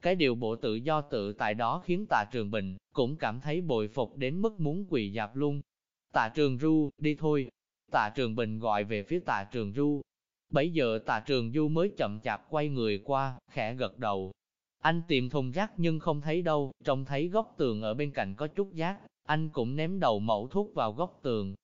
Cái điều bộ tự do tự tại đó khiến Tạ Trường Bình cũng cảm thấy bồi phục đến mức muốn quỳ dạp luôn. Tạ Trường Du, đi thôi. Tạ Trường Bình gọi về phía Tạ Trường Du, Bấy giờ Tạ trường du mới chậm chạp quay người qua, khẽ gật đầu. Anh tìm thùng rác nhưng không thấy đâu, trông thấy góc tường ở bên cạnh có chút rác, anh cũng ném đầu mẫu thuốc vào góc tường.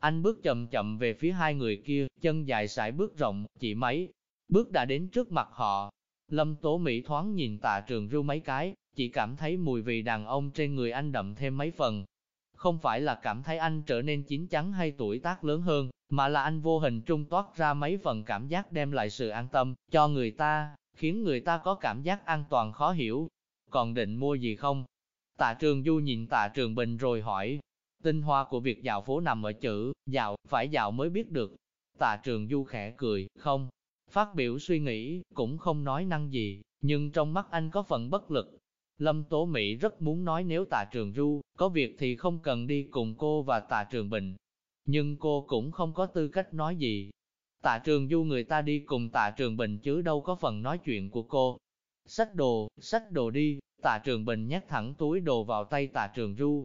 Anh bước chậm chậm về phía hai người kia, chân dài sải bước rộng, chỉ mấy. Bước đã đến trước mặt họ. Lâm Tố Mỹ thoáng nhìn tà trường du mấy cái, chỉ cảm thấy mùi vị đàn ông trên người anh đậm thêm mấy phần, không phải là cảm thấy anh trở nên chín chắn hay tuổi tác lớn hơn, mà là anh vô hình trung toát ra mấy phần cảm giác đem lại sự an tâm cho người ta, khiến người ta có cảm giác an toàn khó hiểu. Còn định mua gì không? Tạ Trường Du nhìn Tạ Trường Bình rồi hỏi. Tinh hoa của việc dạo phố nằm ở chữ, dạo, phải dạo mới biết được. Tạ Trường Du khẽ cười, không. Phát biểu suy nghĩ, cũng không nói năng gì, nhưng trong mắt anh có phần bất lực, Lâm Tố Mỹ rất muốn nói nếu Tạ Trường Du có việc thì không cần đi cùng cô và Tạ Trường Bình. Nhưng cô cũng không có tư cách nói gì. Tạ Trường Du người ta đi cùng Tạ Trường Bình chứ đâu có phần nói chuyện của cô. Xách đồ, xách đồ đi, Tạ Trường Bình nhét thẳng túi đồ vào tay Tạ Trường Du.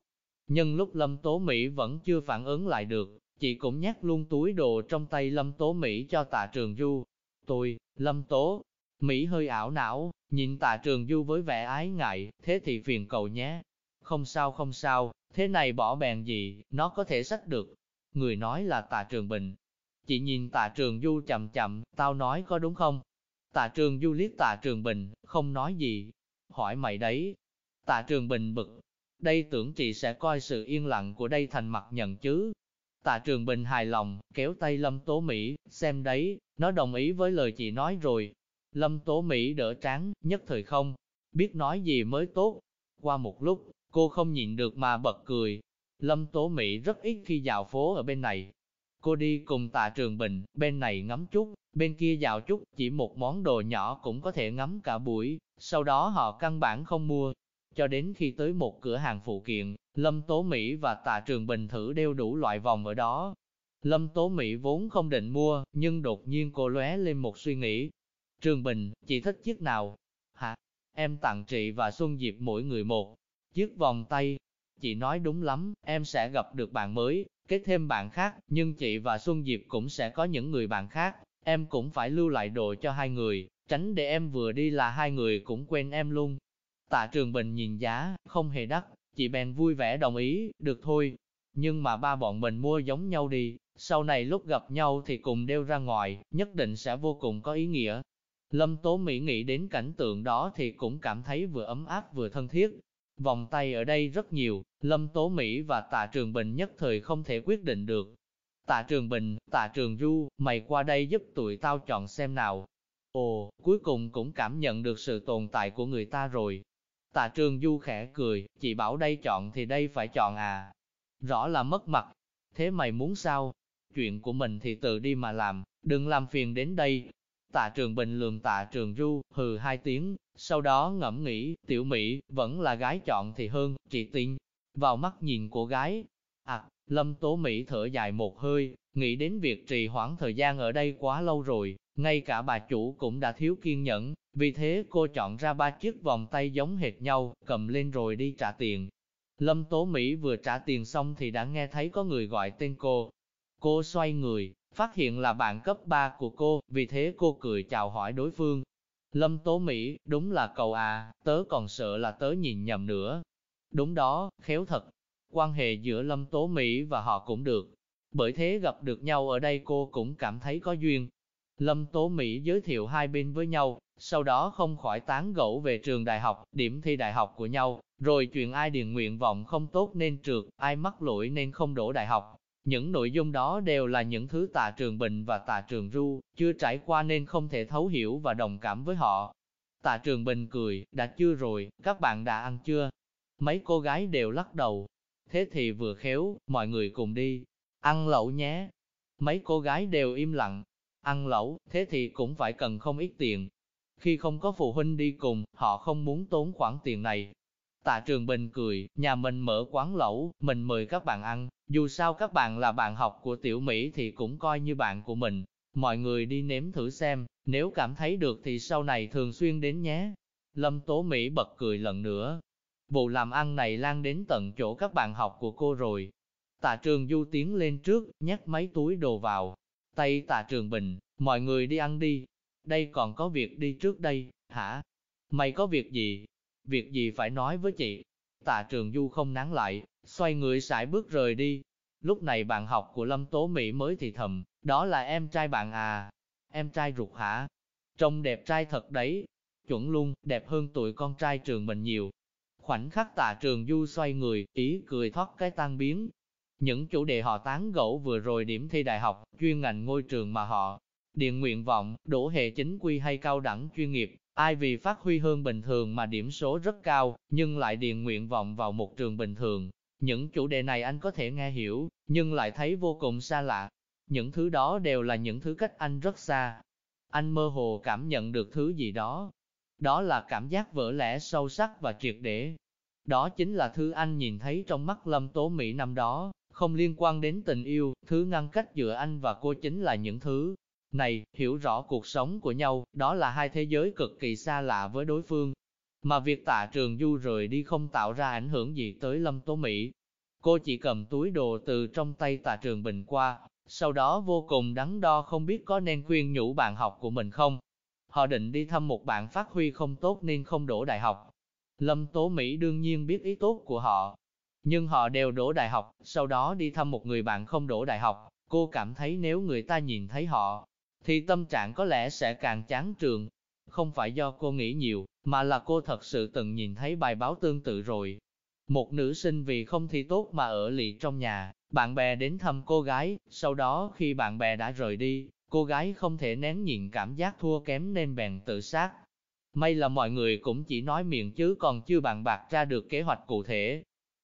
Nhưng lúc Lâm Tố Mỹ vẫn chưa phản ứng lại được, chị cũng nhét luôn túi đồ trong tay Lâm Tố Mỹ cho Tạ Trường Du. Tôi, Lâm Tố, Mỹ hơi ảo não, nhìn tạ trường du với vẻ ái ngại, thế thì phiền cầu nhé. Không sao không sao, thế này bỏ bèn gì, nó có thể sách được. Người nói là tạ trường bình. Chị nhìn tạ trường du chậm chậm, tao nói có đúng không? Tạ trường du liếc tạ trường bình, không nói gì. Hỏi mày đấy. Tạ trường bình bực. Đây tưởng chị sẽ coi sự yên lặng của đây thành mặt nhận chứ. Tạ trường bình hài lòng, kéo tay lâm tố Mỹ, xem đấy, nó đồng ý với lời chị nói rồi, Lâm Tố Mỹ đỡ trắng, nhất thời không, biết nói gì mới tốt. Qua một lúc, cô không nhịn được mà bật cười. Lâm Tố Mỹ rất ít khi dạo phố ở bên này. Cô đi cùng tạ trường bình, bên này ngắm chút, bên kia dạo chút, chỉ một món đồ nhỏ cũng có thể ngắm cả buổi, sau đó họ căn bản không mua. Cho đến khi tới một cửa hàng phụ kiện, Lâm Tố Mỹ và tạ trường bình thử đeo đủ loại vòng ở đó. Lâm Tố Mỹ vốn không định mua, nhưng đột nhiên cô lóe lên một suy nghĩ, Trường Bình, chị thích chiếc nào? Hả? Em tặng chị và Xuân Diệp mỗi người một chiếc vòng tay. Chị nói đúng lắm, em sẽ gặp được bạn mới, kết thêm bạn khác, nhưng chị và Xuân Diệp cũng sẽ có những người bạn khác. Em cũng phải lưu lại đồ cho hai người, tránh để em vừa đi là hai người cũng quên em luôn. Tạ Trường Bình nhìn giá, không hề đắt, chị bèn vui vẻ đồng ý, được thôi. Nhưng mà ba bọn mình mua giống nhau đi, sau này lúc gặp nhau thì cùng đeo ra ngoài, nhất định sẽ vô cùng có ý nghĩa. Lâm Tố Mỹ nghĩ đến cảnh tượng đó thì cũng cảm thấy vừa ấm áp vừa thân thiết. Vòng tay ở đây rất nhiều, Lâm Tố Mỹ và Tạ Trường Bình nhất thời không thể quyết định được. Tạ Trường Bình, Tạ Trường Du, mày qua đây giúp tụi tao chọn xem nào. Ồ, cuối cùng cũng cảm nhận được sự tồn tại của người ta rồi. Tạ trường du khẽ cười, chị bảo đây chọn thì đây phải chọn à. Rõ là mất mặt. Thế mày muốn sao? Chuyện của mình thì tự đi mà làm, đừng làm phiền đến đây. Tạ trường bình lường tạ trường du, hừ hai tiếng, sau đó ngẫm nghĩ, tiểu Mỹ, vẫn là gái chọn thì hơn, chị tin. Vào mắt nhìn của gái, à, lâm tố Mỹ thở dài một hơi, nghĩ đến việc trì hoãn thời gian ở đây quá lâu rồi, ngay cả bà chủ cũng đã thiếu kiên nhẫn, vì thế cô chọn ra ba chiếc vòng tay giống hệt nhau, cầm lên rồi đi trả tiền. Lâm Tố Mỹ vừa trả tiền xong thì đã nghe thấy có người gọi tên cô. Cô xoay người, phát hiện là bạn cấp 3 của cô, vì thế cô cười chào hỏi đối phương. Lâm Tố Mỹ, đúng là cậu à, tớ còn sợ là tớ nhìn nhầm nữa. Đúng đó, khéo thật. Quan hệ giữa Lâm Tố Mỹ và họ cũng được. Bởi thế gặp được nhau ở đây cô cũng cảm thấy có duyên. Lâm Tố Mỹ giới thiệu hai bên với nhau, sau đó không khỏi tán gẫu về trường đại học, điểm thi đại học của nhau, rồi chuyện ai điền nguyện vọng không tốt nên trượt, ai mắc lỗi nên không đổ đại học. Những nội dung đó đều là những thứ tà trường Bình và tà trường Ru, chưa trải qua nên không thể thấu hiểu và đồng cảm với họ. Tà trường Bình cười, đã chưa rồi, các bạn đã ăn chưa? Mấy cô gái đều lắc đầu. Thế thì vừa khéo, mọi người cùng đi, ăn lẩu nhé. Mấy cô gái đều im lặng, ăn lẩu, thế thì cũng phải cần không ít tiền. Khi không có phụ huynh đi cùng, họ không muốn tốn khoản tiền này. Tạ Trường Bình cười, nhà mình mở quán lẩu, mình mời các bạn ăn, dù sao các bạn là bạn học của Tiểu Mỹ thì cũng coi như bạn của mình. Mọi người đi nếm thử xem, nếu cảm thấy được thì sau này thường xuyên đến nhé. Lâm Tố Mỹ bật cười lần nữa. Vụ làm ăn này lan đến tận chỗ các bạn học của cô rồi. Tạ Trường Du tiến lên trước, nhắc mấy túi đồ vào, Tay tạ trường bình, mọi người đi ăn đi. Đây còn có việc đi trước đây, hả? Mày có việc gì? Việc gì phải nói với chị? Tạ trường du không nán lại, xoay người sải bước rời đi. Lúc này bạn học của Lâm Tố Mỹ mới thì thầm, đó là em trai bạn à? Em trai ruột hả? Trông đẹp trai thật đấy. Chuẩn luôn, đẹp hơn tụi con trai trường mình nhiều. Khoảnh khắc tạ trường du xoay người, ý cười thoát cái tan biến, những chủ đề họ tán gẫu vừa rồi điểm thi đại học, chuyên ngành ngôi trường mà họ điện nguyện vọng, đổ hệ chính quy hay cao đẳng chuyên nghiệp, ai vì phát huy hơn bình thường mà điểm số rất cao, nhưng lại điện nguyện vọng vào một trường bình thường. Những chủ đề này anh có thể nghe hiểu, nhưng lại thấy vô cùng xa lạ. Những thứ đó đều là những thứ cách anh rất xa. Anh mơ hồ cảm nhận được thứ gì đó. Đó là cảm giác vỡ lẽ sâu sắc và triệt để. Đó chính là thứ anh nhìn thấy trong mắt Lâm Tố Mỹ năm đó, không liên quan đến tình yêu, thứ ngăn cách giữa anh và cô chính là những thứ này, hiểu rõ cuộc sống của nhau, đó là hai thế giới cực kỳ xa lạ với đối phương. Mà việc tạ trường du rời đi không tạo ra ảnh hưởng gì tới Lâm Tố Mỹ. Cô chỉ cầm túi đồ từ trong tay tạ trường bình qua, sau đó vô cùng đắn đo không biết có nên khuyên nhủ bạn học của mình không. Họ định đi thăm một bạn phát huy không tốt nên không đổ đại học. Lâm Tố Mỹ đương nhiên biết ý tốt của họ, nhưng họ đều đổ đại học, sau đó đi thăm một người bạn không đổ đại học, cô cảm thấy nếu người ta nhìn thấy họ, thì tâm trạng có lẽ sẽ càng chán trường. Không phải do cô nghĩ nhiều, mà là cô thật sự từng nhìn thấy bài báo tương tự rồi. Một nữ sinh vì không thi tốt mà ở lì trong nhà, bạn bè đến thăm cô gái, sau đó khi bạn bè đã rời đi, cô gái không thể nén nhịn cảm giác thua kém nên bèn tự sát. May là mọi người cũng chỉ nói miệng chứ còn chưa bàn bạc ra được kế hoạch cụ thể,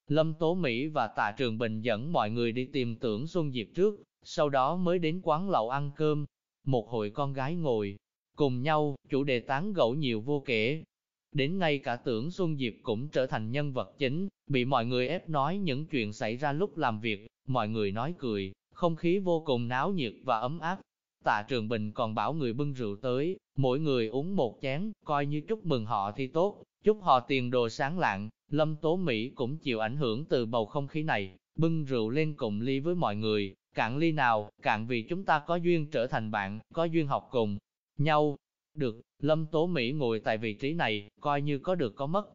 Lâm Tố Mỹ và Tạ Trường Bình dẫn mọi người đi tìm tưởng Xuân Diệp trước, sau đó mới đến quán lẩu ăn cơm. Một hội con gái ngồi cùng nhau, chủ đề tán gẫu nhiều vô kể. Đến ngay cả tưởng Xuân Diệp cũng trở thành nhân vật chính, bị mọi người ép nói những chuyện xảy ra lúc làm việc, mọi người nói cười, không khí vô cùng náo nhiệt và ấm áp. Tạ Trường Bình còn bảo người bưng rượu tới, mỗi người uống một chén, coi như chúc mừng họ thì tốt, chúc họ tiền đồ sáng lạng. Lâm Tố Mỹ cũng chịu ảnh hưởng từ bầu không khí này, bưng rượu lên cùng ly với mọi người, cạn ly nào, cạn vì chúng ta có duyên trở thành bạn, có duyên học cùng nhau. Được, Lâm Tố Mỹ ngồi tại vị trí này, coi như có được có mất.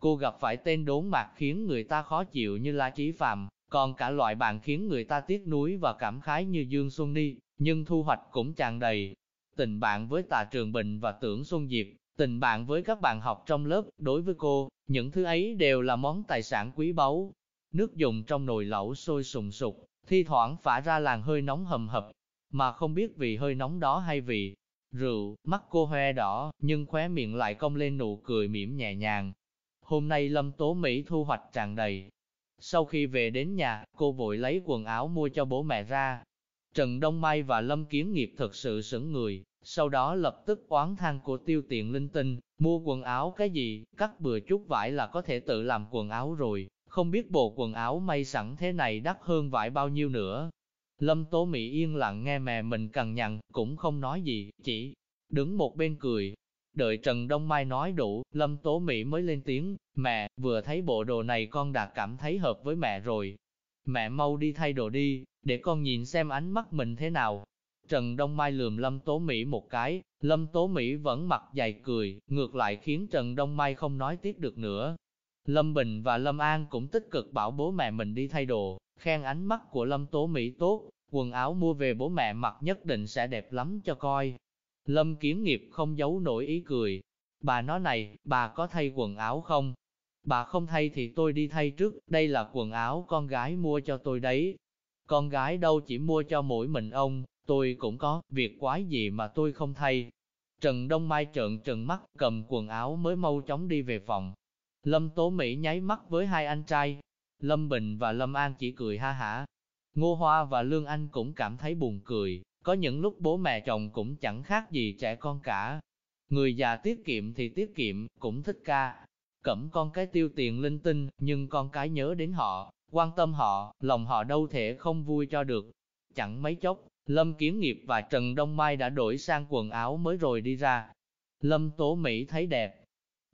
Cô gặp phải tên đốn mạc khiến người ta khó chịu như La Chí Phạm, còn cả loại bạn khiến người ta tiếc nuối và cảm khái như Dương Xuân Ni, nhưng thu hoạch cũng tràn đầy. Tình bạn với Tà Trường Bình và Tưởng Xuân Diệp, tình bạn với các bạn học trong lớp, đối với cô, những thứ ấy đều là món tài sản quý báu. Nước dùng trong nồi lẩu sôi sùng sục, thi thoảng phả ra làn hơi nóng hầm hập, mà không biết vì hơi nóng đó hay vì rượu, mắt cô hoe đỏ, nhưng khóe miệng lại cong lên nụ cười mỉm nhẹ nhàng. Hôm nay Lâm Tố Mỹ thu hoạch tràn đầy. Sau khi về đến nhà, cô vội lấy quần áo mua cho bố mẹ ra. Trần Đông Mai và Lâm Kiến Nghiệp thật sự sững người, sau đó lập tức oán than của tiêu tiện linh tinh, mua quần áo cái gì, cắt bừa chút vải là có thể tự làm quần áo rồi, không biết bộ quần áo may sẵn thế này đắt hơn vải bao nhiêu nữa. Lâm Tố Mỹ yên lặng nghe mẹ mình cằn nhằn, cũng không nói gì, chỉ đứng một bên cười. Đợi Trần Đông Mai nói đủ, Lâm Tố Mỹ mới lên tiếng, mẹ, vừa thấy bộ đồ này con đã cảm thấy hợp với mẹ rồi. Mẹ mau đi thay đồ đi, để con nhìn xem ánh mắt mình thế nào. Trần Đông Mai lườm Lâm Tố Mỹ một cái, Lâm Tố Mỹ vẫn mặt dày cười, ngược lại khiến Trần Đông Mai không nói tiếp được nữa. Lâm Bình và Lâm An cũng tích cực bảo bố mẹ mình đi thay đồ, khen ánh mắt của Lâm Tố Mỹ tốt, quần áo mua về bố mẹ mặc nhất định sẽ đẹp lắm cho coi. Lâm Kiến Nghiệp không giấu nổi ý cười. Bà nói này, bà có thay quần áo không? Bà không thay thì tôi đi thay trước, đây là quần áo con gái mua cho tôi đấy. Con gái đâu chỉ mua cho mỗi mình ông, tôi cũng có, việc quái gì mà tôi không thay. Trần Đông Mai trợn trừng mắt, cầm quần áo mới mau chóng đi về phòng. Lâm Tố Mỹ nháy mắt với hai anh trai. Lâm Bình và Lâm An chỉ cười ha hả. Ngô Hoa và Lương Anh cũng cảm thấy buồn cười, có những lúc bố mẹ chồng cũng chẳng khác gì trẻ con cả. Người già tiết kiệm thì tiết kiệm, cũng thích ca. Cẩm con cái tiêu tiền linh tinh, nhưng con cái nhớ đến họ, quan tâm họ, lòng họ đâu thể không vui cho được. Chẳng mấy chốc, Lâm Kiến Nghiệp và Trần Đông Mai đã đổi sang quần áo mới rồi đi ra. Lâm Tố Mỹ thấy đẹp.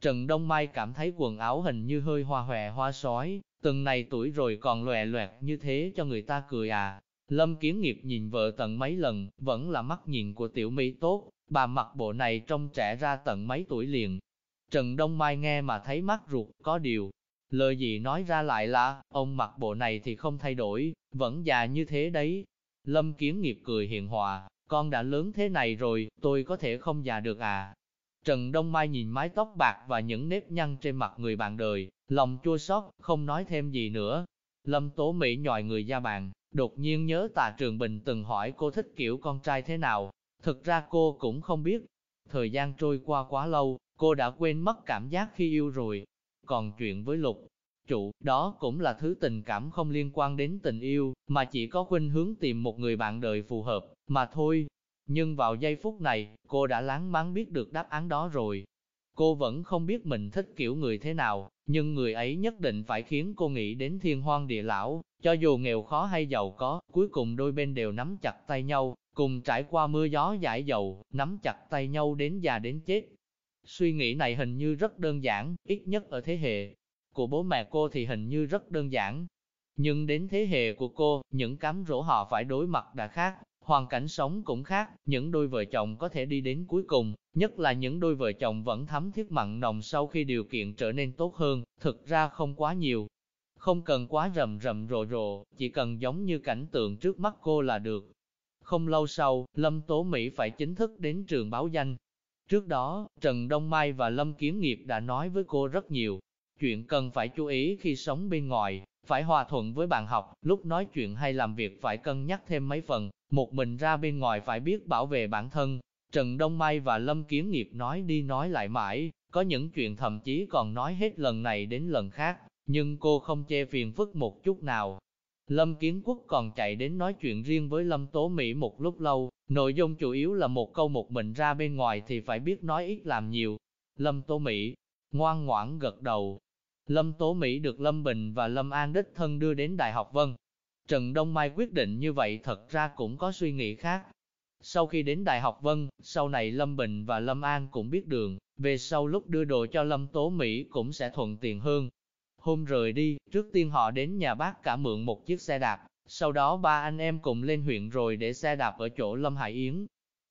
Trần Đông Mai cảm thấy quần áo hình như hơi hoa hòe hoa sói, từng này tuổi rồi còn lòe loẹt như thế cho người ta cười à. Lâm Kiến Nghiệp nhìn vợ tận mấy lần, vẫn là mắt nhìn của tiểu Mỹ tốt, bà mặc bộ này trông trẻ ra tận mấy tuổi liền. Trần Đông Mai nghe mà thấy mắt ruột, có điều. Lời gì nói ra lại là, ông mặc bộ này thì không thay đổi, vẫn già như thế đấy. Lâm Kiến Nghiệp cười hiền hòa, con đã lớn thế này rồi, tôi có thể không già được à. Trần Đông Mai nhìn mái tóc bạc và những nếp nhăn trên mặt người bạn đời, lòng chua xót, không nói thêm gì nữa. Lâm Tố Mỹ nhòi người ra bàn, đột nhiên nhớ Tạ Trường Bình từng hỏi cô thích kiểu con trai thế nào. Thực ra cô cũng không biết. Thời gian trôi qua quá lâu, cô đã quên mất cảm giác khi yêu rồi. Còn chuyện với Lục, trụ, đó cũng là thứ tình cảm không liên quan đến tình yêu, mà chỉ có khuynh hướng tìm một người bạn đời phù hợp, mà thôi. Nhưng vào giây phút này, cô đã láng máng biết được đáp án đó rồi. Cô vẫn không biết mình thích kiểu người thế nào, nhưng người ấy nhất định phải khiến cô nghĩ đến thiên hoang địa lão, cho dù nghèo khó hay giàu có, cuối cùng đôi bên đều nắm chặt tay nhau, cùng trải qua mưa gió giải dầu, nắm chặt tay nhau đến già đến chết. Suy nghĩ này hình như rất đơn giản, ít nhất ở thế hệ của bố mẹ cô thì hình như rất đơn giản. Nhưng đến thế hệ của cô, những cám rỗ họ phải đối mặt đã khác, hoàn cảnh sống cũng khác, những đôi vợ chồng có thể đi đến cuối cùng, nhất là những đôi vợ chồng vẫn thắm thiết mặn nồng sau khi điều kiện trở nên tốt hơn, thực ra không quá nhiều. Không cần quá rầm rầm rộ rộ, chỉ cần giống như cảnh tượng trước mắt cô là được. Không lâu sau, Lâm Tố Mỹ phải chính thức đến trường báo danh. Trước đó, Trần Đông Mai và Lâm Kiến Nghiệp đã nói với cô rất nhiều, chuyện cần phải chú ý khi sống bên ngoài, phải hòa thuận với bạn học, lúc nói chuyện hay làm việc phải cân nhắc thêm mấy phần, một mình ra bên ngoài phải biết bảo vệ bản thân. Trần Đông Mai và Lâm Kiến Nghiệp nói đi nói lại mãi, có những chuyện thậm chí còn nói hết lần này đến lần khác, nhưng cô không che phiền phức một chút nào. Lâm Kiến Quốc còn chạy đến nói chuyện riêng với Lâm Tố Mỹ một lúc lâu, nội dung chủ yếu là một câu một mình ra bên ngoài thì phải biết nói ít làm nhiều. Lâm Tố Mỹ, ngoan ngoãn gật đầu. Lâm Tố Mỹ được Lâm Bình và Lâm An đích thân đưa đến Đại học Vân. Trần Đông Mai quyết định như vậy thật ra cũng có suy nghĩ khác. Sau khi đến Đại học Vân, sau này Lâm Bình và Lâm An cũng biết đường, về sau lúc đưa đồ cho Lâm Tố Mỹ cũng sẽ thuận tiện hơn. Hôm rời đi, trước tiên họ đến nhà bác cả mượn một chiếc xe đạp, sau đó ba anh em cùng lên huyện rồi để xe đạp ở chỗ Lâm Hải Yến.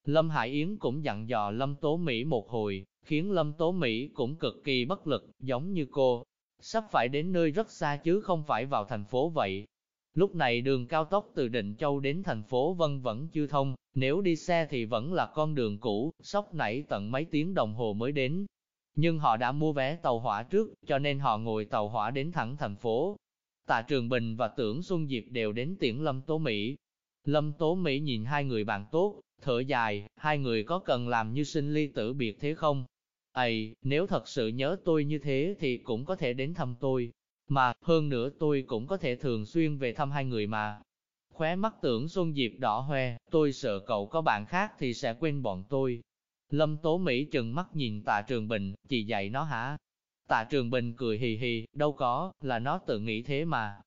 Lâm Hải Yến cũng dặn dò Lâm Tố Mỹ một hồi, khiến Lâm Tố Mỹ cũng cực kỳ bất lực, giống như cô. Sắp phải đến nơi rất xa chứ không phải vào thành phố vậy. Lúc này đường cao tốc từ Định Châu đến thành phố Vân vẫn chưa thông, nếu đi xe thì vẫn là con đường cũ, sóc nảy tận mấy tiếng đồng hồ mới đến. Nhưng họ đã mua vé tàu hỏa trước, cho nên họ ngồi tàu hỏa đến thẳng thành phố. Tạ Trường Bình và Tưởng Xuân Diệp đều đến tiễn Lâm Tố Mỹ. Lâm Tố Mỹ nhìn hai người bạn tốt, thở dài, hai người có cần làm như sinh ly tử biệt thế không? Ây, nếu thật sự nhớ tôi như thế thì cũng có thể đến thăm tôi. Mà, hơn nữa tôi cũng có thể thường xuyên về thăm hai người mà. Khóe mắt tưởng Xuân Diệp đỏ hoe, tôi sợ cậu có bạn khác thì sẽ quên bọn tôi. Lâm Tố Mỹ chừng mắt nhìn tạ Trường Bình, chị dạy nó hả? Tạ Trường Bình cười hì hì, đâu có, là nó tự nghĩ thế mà.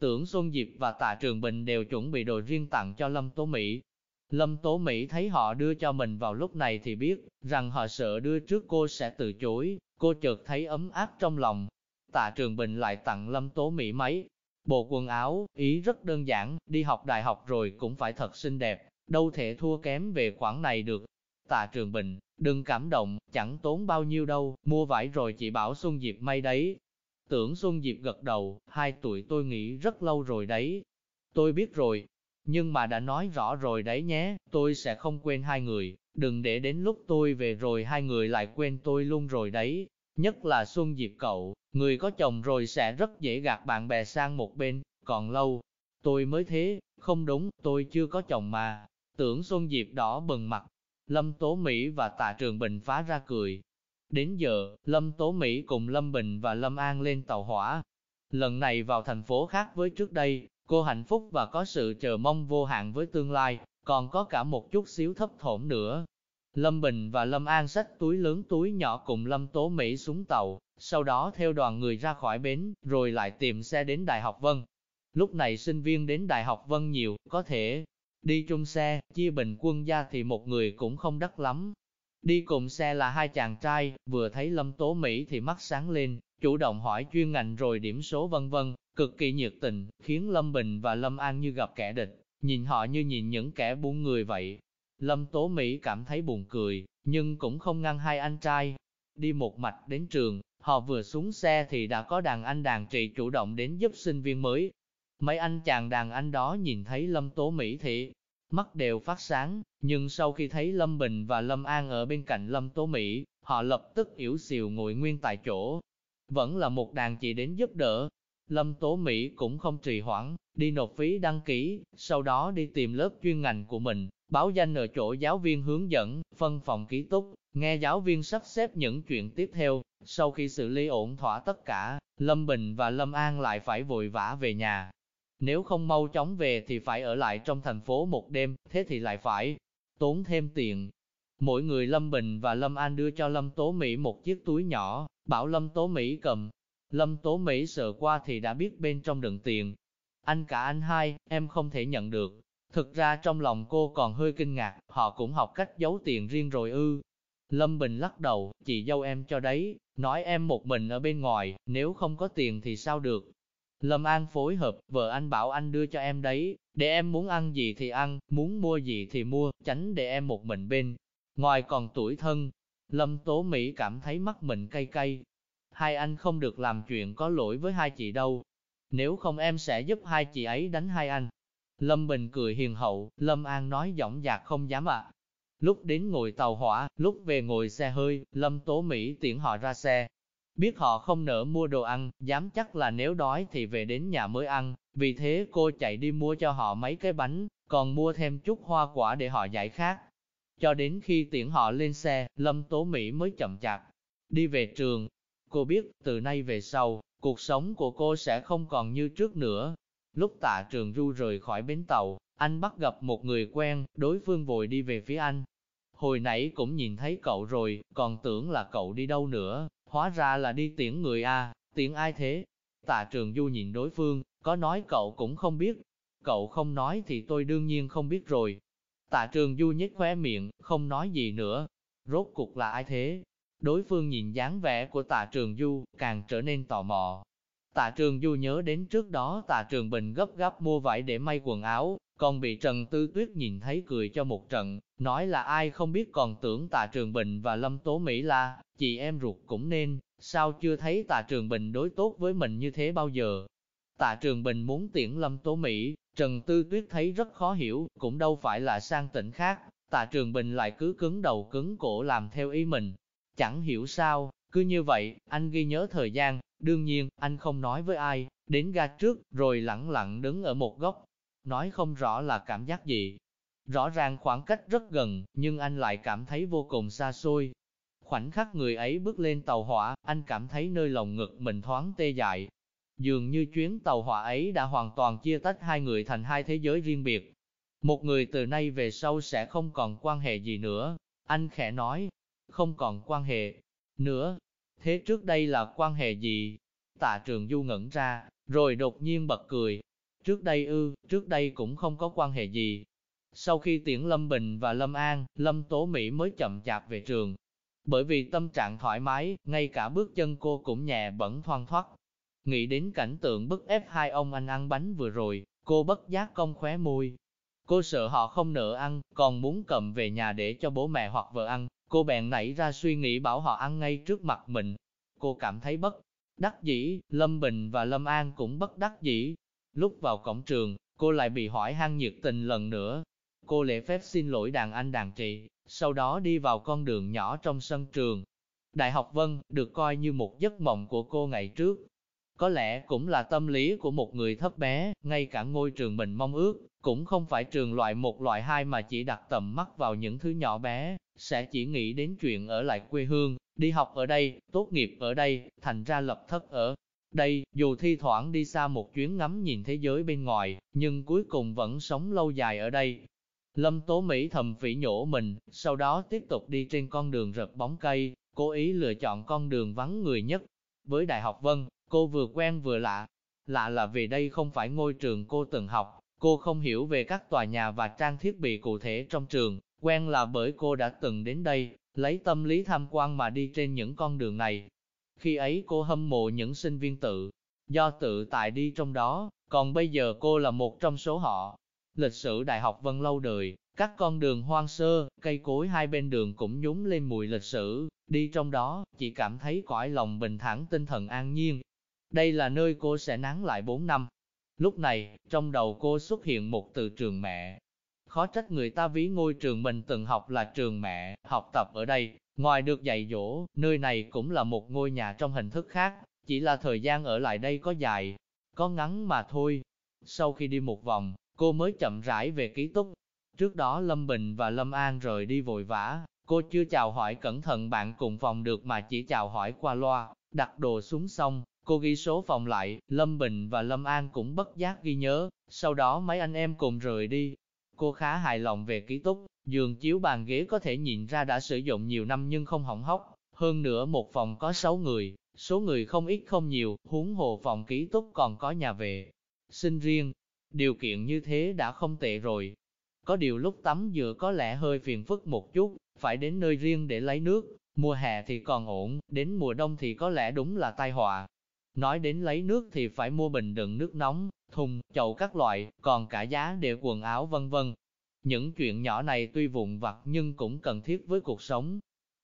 Tưởng Xuân Diệp và Tạ Trường Bình đều chuẩn bị đồ riêng tặng cho Lâm Tố Mỹ. Lâm Tố Mỹ thấy họ đưa cho mình vào lúc này thì biết, rằng họ sợ đưa trước cô sẽ từ chối, cô chợt thấy ấm áp trong lòng. Tạ Trường Bình lại tặng Lâm Tố Mỹ mấy bộ quần áo, ý rất đơn giản, đi học đại học rồi cũng phải thật xinh đẹp, đâu thể thua kém về khoản này được. Tạ Trường Bình, đừng cảm động, chẳng tốn bao nhiêu đâu, mua vải rồi chị bảo Xuân Diệp may đấy. Tưởng Xuân Diệp gật đầu, hai tuổi tôi nghĩ rất lâu rồi đấy. Tôi biết rồi, nhưng mà đã nói rõ rồi đấy nhé, tôi sẽ không quên hai người, đừng để đến lúc tôi về rồi hai người lại quên tôi luôn rồi đấy. Nhất là Xuân Diệp cậu, người có chồng rồi sẽ rất dễ gạt bạn bè sang một bên, còn lâu. Tôi mới thế, không đúng, tôi chưa có chồng mà. Tưởng Xuân Diệp đỏ bừng mặt, Lâm Tố Mỹ và Tạ Trường Bình phá ra cười. Đến giờ, Lâm Tố Mỹ cùng Lâm Bình và Lâm An lên tàu hỏa. Lần này vào thành phố khác với trước đây, cô hạnh phúc và có sự chờ mong vô hạn với tương lai, còn có cả một chút xíu thấp thỏm nữa. Lâm Bình và Lâm An xách túi lớn túi nhỏ cùng Lâm Tố Mỹ xuống tàu, sau đó theo đoàn người ra khỏi bến, rồi lại tìm xe đến Đại học Vân. Lúc này sinh viên đến Đại học Vân nhiều, có thể đi chung xe, chia bình quân ra thì một người cũng không đắt lắm. Đi cùng xe là hai chàng trai, vừa thấy Lâm Tố Mỹ thì mắt sáng lên, chủ động hỏi chuyên ngành rồi điểm số vân vân, cực kỳ nhiệt tình, khiến Lâm Bình và Lâm An như gặp kẻ địch, nhìn họ như nhìn những kẻ buôn người vậy. Lâm Tố Mỹ cảm thấy buồn cười, nhưng cũng không ngăn hai anh trai. Đi một mạch đến trường, họ vừa xuống xe thì đã có đàn anh đàn chị chủ động đến giúp sinh viên mới. Mấy anh chàng đàn anh đó nhìn thấy Lâm Tố Mỹ thì mắt đều phát sáng, nhưng sau khi thấy Lâm Bình và Lâm An ở bên cạnh Lâm Tố Mỹ, họ lập tức yếu xìu ngồi nguyên tại chỗ. Vẫn là một đàn chị đến giúp đỡ. Lâm Tố Mỹ cũng không trì hoãn, đi nộp phí đăng ký, sau đó đi tìm lớp chuyên ngành của mình, báo danh ở chỗ giáo viên hướng dẫn, phân phòng ký túc, nghe giáo viên sắp xếp những chuyện tiếp theo. Sau khi xử lý ổn thỏa tất cả, Lâm Bình và Lâm An lại phải vội vã về nhà. Nếu không mau chóng về thì phải ở lại trong thành phố một đêm, thế thì lại phải tốn thêm tiền. Mỗi người Lâm Bình và Lâm An đưa cho Lâm Tố Mỹ một chiếc túi nhỏ, bảo Lâm Tố Mỹ cầm. Lâm Tố Mỹ sợ qua thì đã biết bên trong đựng tiền. Anh cả anh hai, em không thể nhận được. Thực ra trong lòng cô còn hơi kinh ngạc, họ cũng học cách giấu tiền riêng rồi ư. Lâm Bình lắc đầu, chị dâu em cho đấy, nói em một mình ở bên ngoài, nếu không có tiền thì sao được. Lâm An phối hợp, vợ anh bảo anh đưa cho em đấy, để em muốn ăn gì thì ăn, muốn mua gì thì mua, tránh để em một mình bên. Ngoài còn tuổi thân, Lâm Tố Mỹ cảm thấy mắt mình cay cay. Hai anh không được làm chuyện có lỗi với hai chị đâu. Nếu không em sẽ giúp hai chị ấy đánh hai anh. Lâm Bình cười hiền hậu, Lâm An nói giọng dạc không dám ạ. Lúc đến ngồi tàu hỏa, lúc về ngồi xe hơi, Lâm Tố Mỹ tiễn họ ra xe, Biết họ không nỡ mua đồ ăn, dám chắc là nếu đói thì về đến nhà mới ăn, vì thế cô chạy đi mua cho họ mấy cái bánh, còn mua thêm chút hoa quả để họ giải khát. Cho đến khi tiễn họ lên xe, Lâm Tố Mỹ mới chậm chạp đi về trường. Cô biết, từ nay về sau, cuộc sống của cô sẽ không còn như trước nữa. Lúc tạ trường ru rời khỏi bến tàu, anh bắt gặp một người quen, đối phương vội đi về phía anh. Hồi nãy cũng nhìn thấy cậu rồi, còn tưởng là cậu đi đâu nữa, Hóa ra là đi tiễn người a, tiễn ai thế? Tạ trường du nhìn đối phương, có nói cậu cũng không biết. Cậu không nói thì tôi đương nhiên không biết rồi. Tạ trường du nhếch khóe miệng, không nói gì nữa. Rốt cuộc là ai thế? Đối phương nhìn dáng vẻ của tạ trường du, càng trở nên tò mò. Tạ trường du nhớ đến trước đó tạ trường bình gấp gáp mua vải để may quần áo, còn bị Trần Tư Tuyết nhìn thấy cười cho một trận, nói là ai không biết còn tưởng tạ trường bình và Lâm Tố Mỹ là, chị em ruột cũng nên, sao chưa thấy tạ trường bình đối tốt với mình như thế bao giờ. Tạ trường bình muốn tiễn Lâm Tố Mỹ, Trần Tư Tuyết thấy rất khó hiểu, cũng đâu phải là sang tỉnh khác, tạ trường bình lại cứ cứng đầu cứng cổ làm theo ý mình. Chẳng hiểu sao, cứ như vậy, anh ghi nhớ thời gian, đương nhiên, anh không nói với ai, đến ga trước, rồi lặng lặng đứng ở một góc, nói không rõ là cảm giác gì. Rõ ràng khoảng cách rất gần, nhưng anh lại cảm thấy vô cùng xa xôi. Khoảnh khắc người ấy bước lên tàu hỏa, anh cảm thấy nơi lòng ngực mình thoáng tê dại. Dường như chuyến tàu hỏa ấy đã hoàn toàn chia tách hai người thành hai thế giới riêng biệt. Một người từ nay về sau sẽ không còn quan hệ gì nữa. Anh khẽ nói, không còn quan hệ nữa. Thế trước đây là quan hệ gì? Tạ trường du ngẩn ra, rồi đột nhiên bật cười. Trước đây ư, trước đây cũng không có quan hệ gì. Sau khi tiễn Lâm Bình và Lâm An, Lâm Tố Mỹ mới chậm chạp về trường. Bởi vì tâm trạng thoải mái, ngay cả bước chân cô cũng nhẹ bẩn thoang thoát. Nghĩ đến cảnh tượng bức ép hai ông anh ăn bánh vừa rồi, cô bất giác cong khóe môi. Cô sợ họ không nỡ ăn, còn muốn cầm về nhà để cho bố mẹ hoặc vợ ăn, cô bèn nảy ra suy nghĩ bảo họ ăn ngay trước mặt mình. Cô cảm thấy bất đắc dĩ, Lâm Bình và Lâm An cũng bất đắc dĩ. Lúc vào cổng trường, cô lại bị hỏi han nhiệt tình lần nữa. Cô lễ phép xin lỗi đàn anh đàn chị, sau đó đi vào con đường nhỏ trong sân trường. Đại học Vân được coi như một giấc mộng của cô ngày trước. Có lẽ cũng là tâm lý của một người thấp bé, ngay cả ngôi trường mình mong ước, cũng không phải trường loại một loại hai mà chỉ đặt tầm mắt vào những thứ nhỏ bé, sẽ chỉ nghĩ đến chuyện ở lại quê hương, đi học ở đây, tốt nghiệp ở đây, thành ra lập thất ở đây, dù thi thoảng đi xa một chuyến ngắm nhìn thế giới bên ngoài, nhưng cuối cùng vẫn sống lâu dài ở đây. Lâm Tố Mỹ thầm phỉ nhổ mình, sau đó tiếp tục đi trên con đường rợp bóng cây, cố ý lựa chọn con đường vắng người nhất. Với Đại học Vân, cô vừa quen vừa lạ. Lạ là vì đây không phải ngôi trường cô từng học, cô không hiểu về các tòa nhà và trang thiết bị cụ thể trong trường, quen là bởi cô đã từng đến đây, lấy tâm lý tham quan mà đi trên những con đường này. Khi ấy cô hâm mộ những sinh viên tự, do tự tại đi trong đó, còn bây giờ cô là một trong số họ. Lịch sử Đại học Vân lâu đời, các con đường hoang sơ, cây cối hai bên đường cũng nhúng lên mùi lịch sử, đi trong đó, chỉ cảm thấy cõi lòng bình thản tinh thần an nhiên. Đây là nơi cô sẽ nán lại 4 năm. Lúc này, trong đầu cô xuất hiện một từ trường mẹ, Khó trách người ta ví ngôi trường mình từng học là trường mẹ, học tập ở đây, ngoài được dạy dỗ, nơi này cũng là một ngôi nhà trong hình thức khác, chỉ là thời gian ở lại đây có dài, có ngắn mà thôi. Sau khi đi một vòng, cô mới chậm rãi về ký túc. Trước đó Lâm Bình và Lâm An rời đi vội vã, cô chưa chào hỏi cẩn thận bạn cùng phòng được mà chỉ chào hỏi qua loa, đặt đồ xuống xong, cô ghi số phòng lại, Lâm Bình và Lâm An cũng bất giác ghi nhớ, sau đó mấy anh em cùng rời đi, Cô khá hài lòng về ký túc, giường chiếu bàn ghế có thể nhìn ra đã sử dụng nhiều năm nhưng không hỏng hóc. Hơn nữa một phòng có 6 người, số người không ít không nhiều, huống hồ phòng ký túc còn có nhà vệ. Sinh riêng, điều kiện như thế đã không tệ rồi. Có điều lúc tắm dừa có lẽ hơi phiền phức một chút, phải đến nơi riêng để lấy nước, mùa hè thì còn ổn, đến mùa đông thì có lẽ đúng là tai họa. Nói đến lấy nước thì phải mua bình đựng nước nóng, thùng, chậu các loại, còn cả giá để quần áo vân vân. Những chuyện nhỏ này tuy vụn vặt nhưng cũng cần thiết với cuộc sống.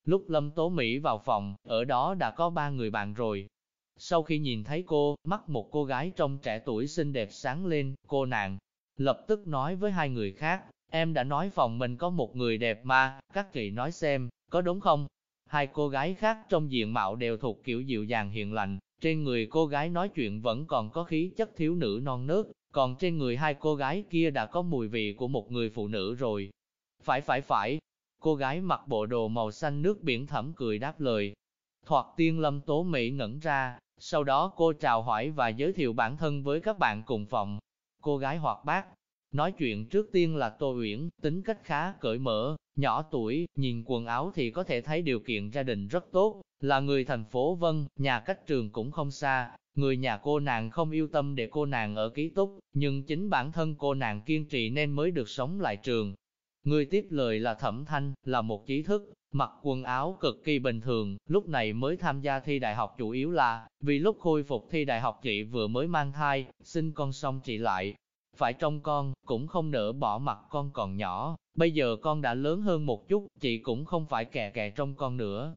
Lúc Lâm Tố Mỹ vào phòng, ở đó đã có ba người bạn rồi. Sau khi nhìn thấy cô, mắt một cô gái trong trẻ tuổi xinh đẹp sáng lên, cô nàng lập tức nói với hai người khác, em đã nói phòng mình có một người đẹp mà, các chị nói xem, có đúng không? Hai cô gái khác trong diện mạo đều thuộc kiểu dịu dàng hiền lành, trên người cô gái nói chuyện vẫn còn có khí chất thiếu nữ non nớt, còn trên người hai cô gái kia đã có mùi vị của một người phụ nữ rồi. Phải phải phải, cô gái mặc bộ đồ màu xanh nước biển thẳm cười đáp lời. Thoạt tiên lâm tố Mỹ ngẩn ra, sau đó cô chào hỏi và giới thiệu bản thân với các bạn cùng phòng. Cô gái hoạt bát, nói chuyện trước tiên là Tô Uyển, tính cách khá cởi mở, nhỏ tuổi, nhìn quần áo thì có thể thấy điều kiện gia đình rất tốt, là người thành phố Vân, nhà cách trường cũng không xa, người nhà cô nàng không yêu tâm để cô nàng ở ký túc, nhưng chính bản thân cô nàng kiên trì nên mới được sống lại trường. Người tiếp lời là Thẩm Thanh, là một trí thức, mặc quần áo cực kỳ bình thường, lúc này mới tham gia thi đại học chủ yếu là, vì lúc khôi phục thi đại học chị vừa mới mang thai, sinh con xong chị lại. Phải trông con, cũng không nỡ bỏ mặt con còn nhỏ, bây giờ con đã lớn hơn một chút, chị cũng không phải kè kè trong con nữa,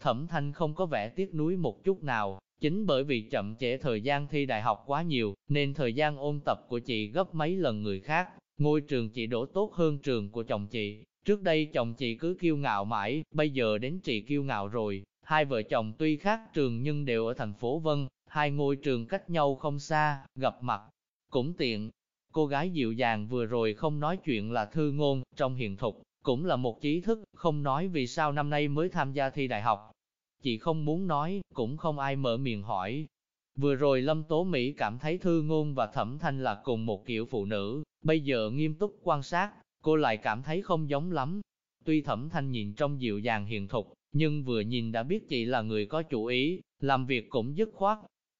Thẩm Thanh không có vẻ tiếc nuối một chút nào, chính bởi vì chậm trễ thời gian thi đại học quá nhiều, nên thời gian ôn tập của chị gấp mấy lần người khác. Ngôi trường chị đổ tốt hơn trường của chồng chị. Trước đây chồng chị cứ kiêu ngạo mãi, bây giờ đến chị kiêu ngạo rồi. Hai vợ chồng tuy khác trường nhưng đều ở thành phố Vân, hai ngôi trường cách nhau không xa, gặp mặt cũng tiện. Cô gái dịu dàng vừa rồi không nói chuyện là thư ngôn, trong hiện thực cũng là một trí thức, không nói vì sao năm nay mới tham gia thi đại học. Chị không muốn nói, cũng không ai mở miệng hỏi. Vừa rồi Lâm Tố Mỹ cảm thấy Thư Ngôn và Thẩm Thanh là cùng một kiểu phụ nữ, bây giờ nghiêm túc quan sát, cô lại cảm thấy không giống lắm. Tuy Thẩm Thanh nhìn trong dịu dàng hiền thục, nhưng vừa nhìn đã biết chị là người có chủ ý, làm việc cũng dứt khoát.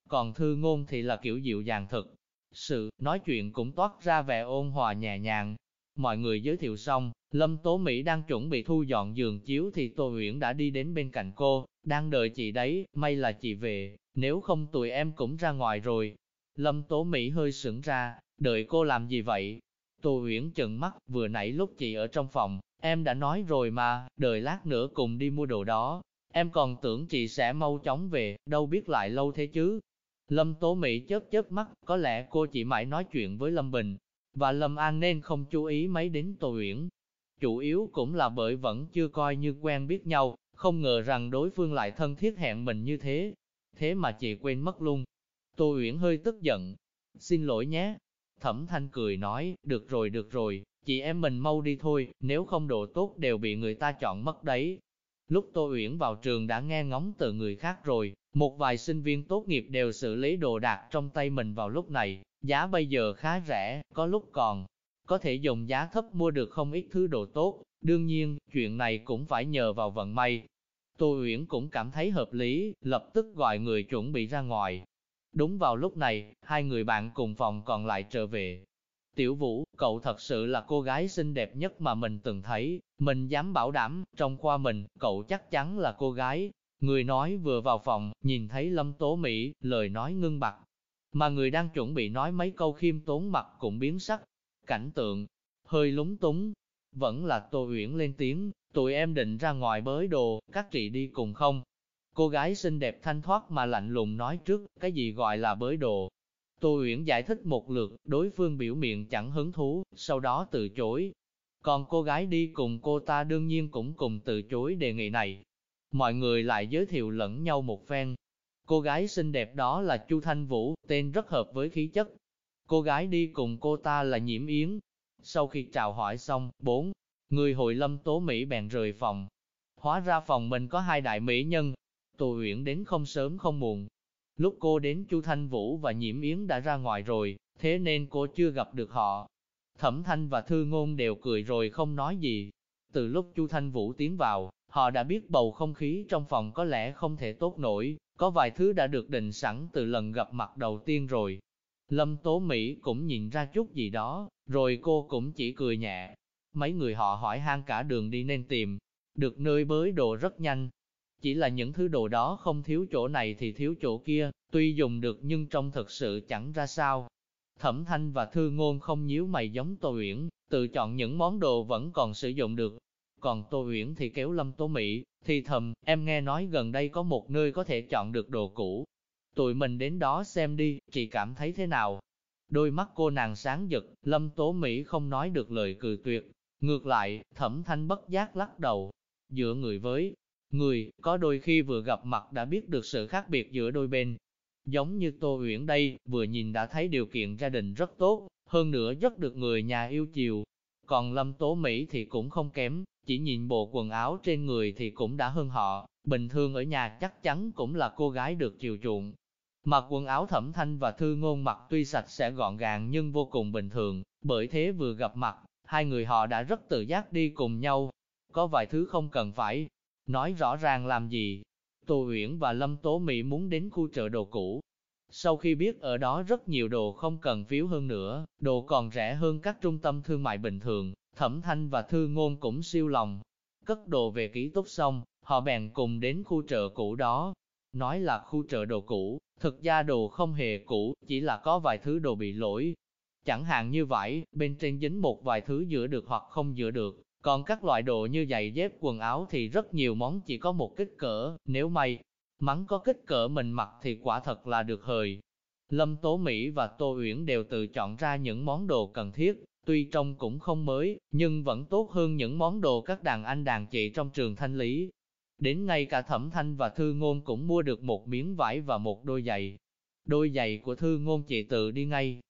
Còn Thư Ngôn thì là kiểu dịu dàng thực. Sự, nói chuyện cũng toát ra vẻ ôn hòa nhẹ nhàng. Mọi người giới thiệu xong, Lâm Tố Mỹ đang chuẩn bị thu dọn giường chiếu thì Tô Uyển đã đi đến bên cạnh cô, đang đợi chị đấy, may là chị về, nếu không tụi em cũng ra ngoài rồi. Lâm Tố Mỹ hơi sững ra, đợi cô làm gì vậy? Tô Uyển chừng mắt, vừa nãy lúc chị ở trong phòng, em đã nói rồi mà, đợi lát nữa cùng đi mua đồ đó. Em còn tưởng chị sẽ mau chóng về, đâu biết lại lâu thế chứ. Lâm Tố Mỹ chớp chớp mắt, có lẽ cô chỉ mãi nói chuyện với Lâm Bình, và Lâm An nên không chú ý mấy đến Tô Uyển. Chủ yếu cũng là bởi vẫn chưa coi như quen biết nhau, không ngờ rằng đối phương lại thân thiết hẹn mình như thế. Thế mà chị quên mất luôn. Tô Uyển hơi tức giận. Xin lỗi nhé. Thẩm Thanh cười nói, được rồi được rồi, chị em mình mau đi thôi, nếu không độ tốt đều bị người ta chọn mất đấy. Lúc Tô Uyển vào trường đã nghe ngóng từ người khác rồi, một vài sinh viên tốt nghiệp đều xử lý đồ đạc trong tay mình vào lúc này, giá bây giờ khá rẻ, có lúc còn có thể dùng giá thấp mua được không ít thứ đồ tốt, đương nhiên, chuyện này cũng phải nhờ vào vận may. Tô Uyển cũng cảm thấy hợp lý, lập tức gọi người chuẩn bị ra ngoài. Đúng vào lúc này, hai người bạn cùng phòng còn lại trở về. Tiểu Vũ, cậu thật sự là cô gái xinh đẹp nhất mà mình từng thấy, mình dám bảo đảm, trong khoa mình, cậu chắc chắn là cô gái. Người nói vừa vào phòng, nhìn thấy Lâm Tố Mỹ, lời nói ngưng bặt. Mà người đang chuẩn bị nói mấy câu khiêm tốn mặt cũng biến sắc, cảnh tượng, hơi lúng túng. Vẫn là Tô Uyển lên tiếng, tụi em định ra ngoài bới đồ, các chị đi cùng không? Cô gái xinh đẹp thanh thoát mà lạnh lùng nói trước, cái gì gọi là bới đồ. Tô Uyển giải thích một lượt, đối phương biểu miệng chẳng hứng thú, sau đó từ chối. Còn cô gái đi cùng cô ta đương nhiên cũng cùng từ chối đề nghị này. Mọi người lại giới thiệu lẫn nhau một phen. Cô gái xinh đẹp đó là Chu Thanh Vũ, tên rất hợp với khí chất, Cô gái đi cùng cô ta là Nhiễm Yến. Sau khi chào hỏi xong, bốn người hội lâm tố Mỹ bèn rời phòng. Hóa ra phòng mình có hai đại mỹ nhân. Tô Uyển đến không sớm không muộn. Lúc cô đến Chu Thanh Vũ và Nhiễm Yến đã ra ngoài rồi, thế nên cô chưa gặp được họ. Thẩm Thanh và Thư Ngôn đều cười rồi không nói gì. Từ lúc Chu Thanh Vũ tiến vào, họ đã biết bầu không khí trong phòng có lẽ không thể tốt nổi, có vài thứ đã được định sẵn từ lần gặp mặt đầu tiên rồi. Lâm Tố Mỹ cũng nhìn ra chút gì đó, rồi cô cũng chỉ cười nhẹ. Mấy người họ hỏi han cả đường đi nên tìm, được nơi bới đồ rất nhanh. Chỉ là những thứ đồ đó không thiếu chỗ này thì thiếu chỗ kia, tuy dùng được nhưng trông thực sự chẳng ra sao. Thẩm Thanh và Thư Ngôn không nhíu mày giống Tô Uyển, tự chọn những món đồ vẫn còn sử dụng được. Còn Tô Uyển thì kéo Lâm Tố Mỹ, thì thầm, em nghe nói gần đây có một nơi có thể chọn được đồ cũ, Tụi mình đến đó xem đi, chị cảm thấy thế nào? Đôi mắt cô nàng sáng giật, lâm tố Mỹ không nói được lời cười tuyệt. Ngược lại, thẩm thanh bất giác lắc đầu. Giữa người với người, có đôi khi vừa gặp mặt đã biết được sự khác biệt giữa đôi bên. Giống như Tô Uyển đây, vừa nhìn đã thấy điều kiện gia đình rất tốt, hơn nữa rất được người nhà yêu chiều. Còn Lâm Tố Mỹ thì cũng không kém, chỉ nhìn bộ quần áo trên người thì cũng đã hơn họ, bình thường ở nhà chắc chắn cũng là cô gái được chiều chuộng, Mặc quần áo thẩm thanh và thư ngôn mặc tuy sạch sẽ gọn gàng nhưng vô cùng bình thường, bởi thế vừa gặp mặt, hai người họ đã rất tự giác đi cùng nhau. Có vài thứ không cần phải nói rõ ràng làm gì. Tô Uyển và Lâm Tố Mỹ muốn đến khu chợ đồ cũ. Sau khi biết ở đó rất nhiều đồ không cần phiếu hơn nữa, đồ còn rẻ hơn các trung tâm thương mại bình thường, Thẩm Thanh và Thư Ngôn cũng siêu lòng. Cất đồ về ký túc xong, họ bèn cùng đến khu chợ cũ đó. Nói là khu chợ đồ cũ, Thực ra đồ không hề cũ, chỉ là có vài thứ đồ bị lỗi. Chẳng hạn như vải, bên trên dính một vài thứ giữa được hoặc không giữa được. Còn các loại đồ như giày dép quần áo thì rất nhiều món chỉ có một kích cỡ, nếu may, mắn có kích cỡ mình mặc thì quả thật là được hời. Lâm Tố Mỹ và Tô Uyển đều tự chọn ra những món đồ cần thiết, tuy trông cũng không mới, nhưng vẫn tốt hơn những món đồ các đàn anh đàn chị trong trường thanh lý. Đến ngay cả thẩm thanh và thư ngôn cũng mua được một miếng vải và một đôi giày. Đôi giày của thư ngôn chị tự đi ngay.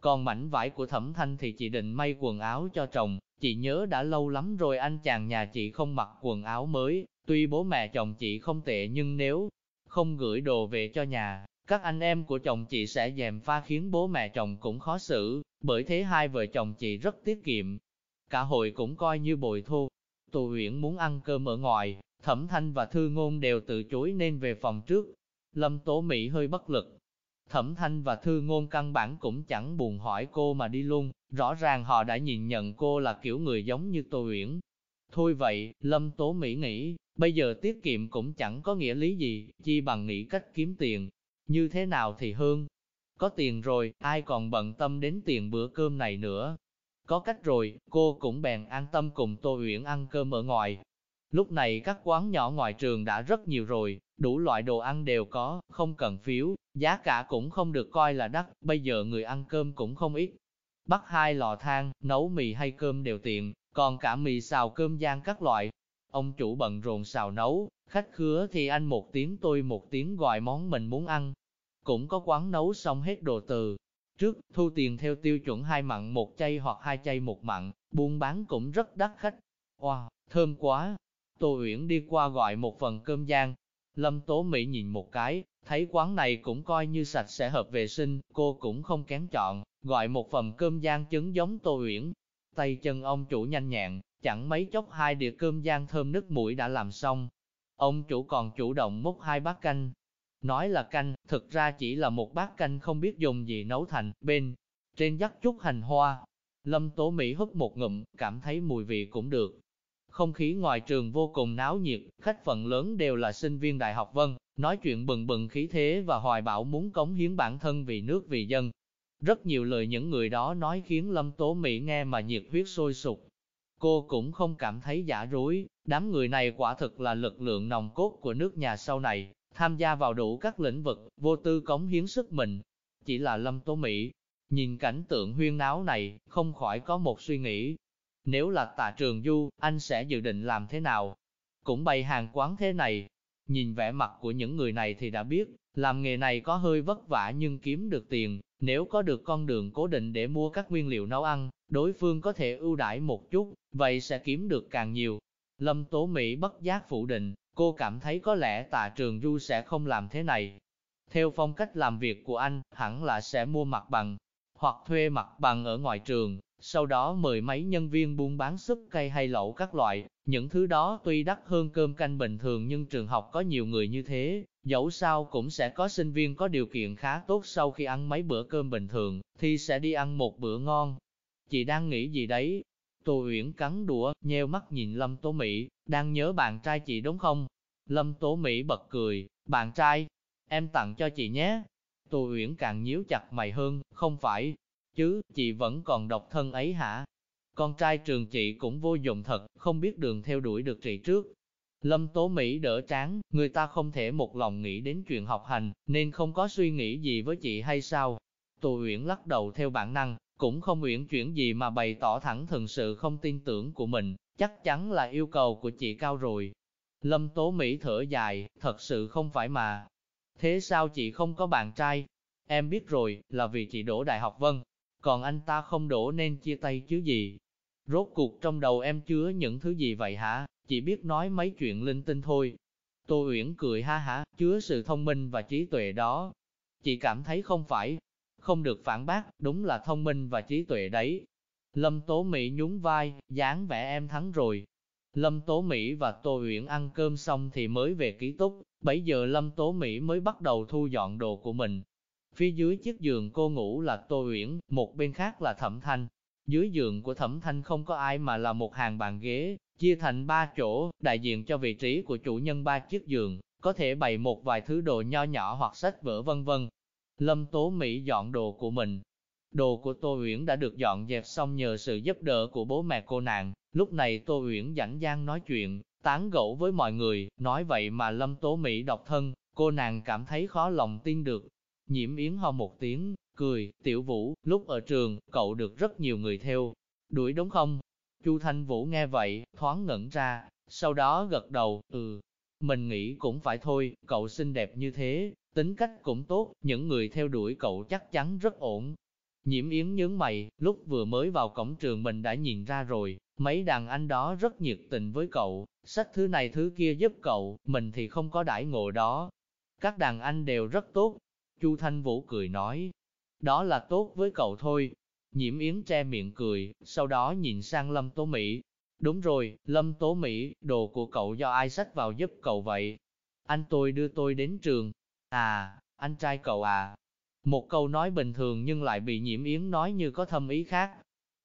Còn mảnh vải của thẩm thanh thì chị định may quần áo cho chồng, chị nhớ đã lâu lắm rồi anh chàng nhà chị không mặc quần áo mới, tuy bố mẹ chồng chị không tệ nhưng nếu không gửi đồ về cho nhà, các anh em của chồng chị sẽ dèm pha khiến bố mẹ chồng cũng khó xử, bởi thế hai vợ chồng chị rất tiết kiệm. Cả hội cũng coi như bồi thu. Tô Uyển muốn ăn cơm ở ngoài, Thẩm Thanh và Thư Ngôn đều từ chối nên về phòng trước. Lâm Tố Mỹ hơi bất lực. Thẩm Thanh và Thư Ngôn căn bản cũng chẳng buồn hỏi cô mà đi luôn, rõ ràng họ đã nhìn nhận cô là kiểu người giống như Tô Uyển. Thôi vậy, Lâm Tố Mỹ nghĩ, bây giờ tiết kiệm cũng chẳng có nghĩa lý gì, chi bằng nghĩ cách kiếm tiền. Như thế nào thì hơn. Có tiền rồi, ai còn bận tâm đến tiền bữa cơm này nữa. Có cách rồi, cô cũng bèn an tâm cùng Tô Uyển ăn cơm ở ngoài, Lúc này các quán nhỏ ngoài trường đã rất nhiều rồi, đủ loại đồ ăn đều có, không cần phiếu, giá cả cũng không được coi là đắt, bây giờ người ăn cơm cũng không ít. Bắt hai lò than, nấu mì hay cơm đều tiện, còn cả mì xào cơm giang các loại. Ông chủ bận rộn xào nấu, khách khứa thì anh một tiếng tôi một tiếng gọi món mình muốn ăn. Cũng có quán nấu xong hết đồ từ. Trước, thu tiền theo tiêu chuẩn hai mặn một chay hoặc hai chay một mặn, buôn bán cũng rất đắt khách. Wow, thơm quá, Tô Uyển đi qua gọi một phần cơm giang Lâm Tố Mỹ nhìn một cái, thấy quán này cũng coi như sạch sẽ hợp vệ sinh, cô cũng không kén chọn, gọi một phần cơm giang trứng giống Tô Uyển. Tay chân ông chủ nhanh nhẹn, chẳng mấy chốc hai đĩa cơm giang thơm nức mũi đã làm xong. Ông chủ còn chủ động múc hai bát canh. Nói là canh, thực ra chỉ là một bát canh không biết dùng gì nấu thành, bên trên dắt chút hành hoa. Lâm Tố Mỹ húp một ngụm, cảm thấy mùi vị cũng được, không khí ngoài trường vô cùng náo nhiệt, khách phần lớn đều là sinh viên Đại học Vân, nói chuyện bừng bừng khí thế và hoài bão muốn cống hiến bản thân vì nước vì dân. Rất nhiều lời những người đó nói khiến Lâm Tố Mỹ nghe mà nhiệt huyết sôi sục. Cô cũng không cảm thấy giả dối, đám người này quả thực là lực lượng nòng cốt của nước nhà sau này, tham gia vào đủ các lĩnh vực, vô tư cống hiến sức mình. Chỉ là Lâm Tố Mỹ, nhìn cảnh tượng huyên náo này, không khỏi có một suy nghĩ, nếu là tạ trường du, anh sẽ dự định làm thế nào? Cũng bày hàng quán thế này. Nhìn vẻ mặt của những người này thì đã biết, làm nghề này có hơi vất vả nhưng kiếm được tiền. Nếu có được con đường cố định để mua các nguyên liệu nấu ăn, đối phương có thể ưu đãi một chút, vậy sẽ kiếm được càng nhiều. Lâm Tố Mỹ bất giác phủ định, cô cảm thấy có lẽ tạ trường du sẽ không làm thế này. Theo phong cách làm việc của anh, hẳn là sẽ mua mặt bằng, hoặc thuê mặt bằng ở ngoài trường, sau đó mời mấy nhân viên buôn bán súp cây hay lẩu các loại, những thứ đó tuy đắt hơn cơm canh bình thường nhưng trường học có nhiều người như thế, dẫu sao cũng sẽ có sinh viên có điều kiện khá tốt sau khi ăn mấy bữa cơm bình thường, thì sẽ đi ăn một bữa ngon. Chị đang nghĩ gì đấy? Tô Uyển cắn đũa, nheo mắt nhìn Lâm Tố Mỹ, đang nhớ bạn trai chị đúng không? Lâm Tố Mỹ bật cười, bạn trai, em tặng cho chị nhé. Tô Uyển càng nhíu chặt mày hơn, không phải, chứ, chị vẫn còn độc thân ấy hả? Con trai trường chị cũng vô dụng thật, không biết đường theo đuổi được chị trước. Lâm Tố Mỹ đỡ tráng, người ta không thể một lòng nghĩ đến chuyện học hành, nên không có suy nghĩ gì với chị hay sao? Tô Uyển lắc đầu theo bản năng, cũng không uyển chuyển gì mà bày tỏ thẳng thừng sự không tin tưởng của mình, chắc chắn là yêu cầu của chị cao rồi. Lâm Tố Mỹ thở dài, thật sự không phải mà. Thế sao chị không có bạn trai? Em biết rồi, là vì chị đổ đại học vân, còn anh ta không đổ nên chia tay chứ gì. Rốt cuộc trong đầu em chứa những thứ gì vậy hả, chỉ biết nói mấy chuyện linh tinh thôi. Tô Uyển cười ha hả, chứa sự thông minh và trí tuệ đó. Chị cảm thấy không phải, không được phản bác, đúng là thông minh và trí tuệ đấy. Lâm Tố Mỹ nhún vai, dáng vẻ em thắng rồi. Lâm Tố Mỹ và Tô Uyển ăn cơm xong thì mới về ký túc, bấy giờ Lâm Tố Mỹ mới bắt đầu thu dọn đồ của mình, Phía dưới chiếc giường cô ngủ là Tô Uyển, một bên khác là Thẩm Thanh. Dưới giường của Thẩm Thanh không có ai mà là một hàng bàn ghế, chia thành ba chỗ, đại diện cho vị trí của chủ nhân ba chiếc giường, có thể bày một vài thứ đồ nho nhỏ hoặc sách vở vân vân. Lâm Tố Mỹ dọn đồ của mình. Đồ của Tô Uyển đã được dọn dẹp xong nhờ sự giúp đỡ của bố mẹ cô nàng. Lúc này Tô Uyển rảnh gian nói chuyện, tán gẫu với mọi người, nói vậy mà Lâm Tố Mỹ độc thân, cô nàng cảm thấy khó lòng tin được, Nhiễm Yến ho một tiếng, cười, tiểu vũ, lúc ở trường, cậu được rất nhiều người theo. Đuổi đúng không? Chu Thanh Vũ nghe vậy, thoáng ngẩn ra, sau đó gật đầu, ừ. Mình nghĩ cũng phải thôi, cậu xinh đẹp như thế, tính cách cũng tốt, những người theo đuổi cậu chắc chắn rất ổn. Nhiễm Yến nhướng mày, lúc vừa mới vào cổng trường mình đã nhìn ra rồi, mấy đàn anh đó rất nhiệt tình với cậu, sách thứ này thứ kia giúp cậu, mình thì không có đãi ngộ đó. Các đàn anh đều rất tốt. Chu Thanh Vũ cười nói, đó là tốt với cậu thôi. Nhiễm Yến che miệng cười, sau đó nhìn sang Lâm Tố Mỹ. Đúng rồi, Lâm Tố Mỹ, đồ của cậu do ai sách vào giúp cậu vậy? Anh tôi đưa tôi đến trường. À, anh trai cậu à, một câu nói bình thường nhưng lại bị nhiễm yến nói như có thâm ý khác.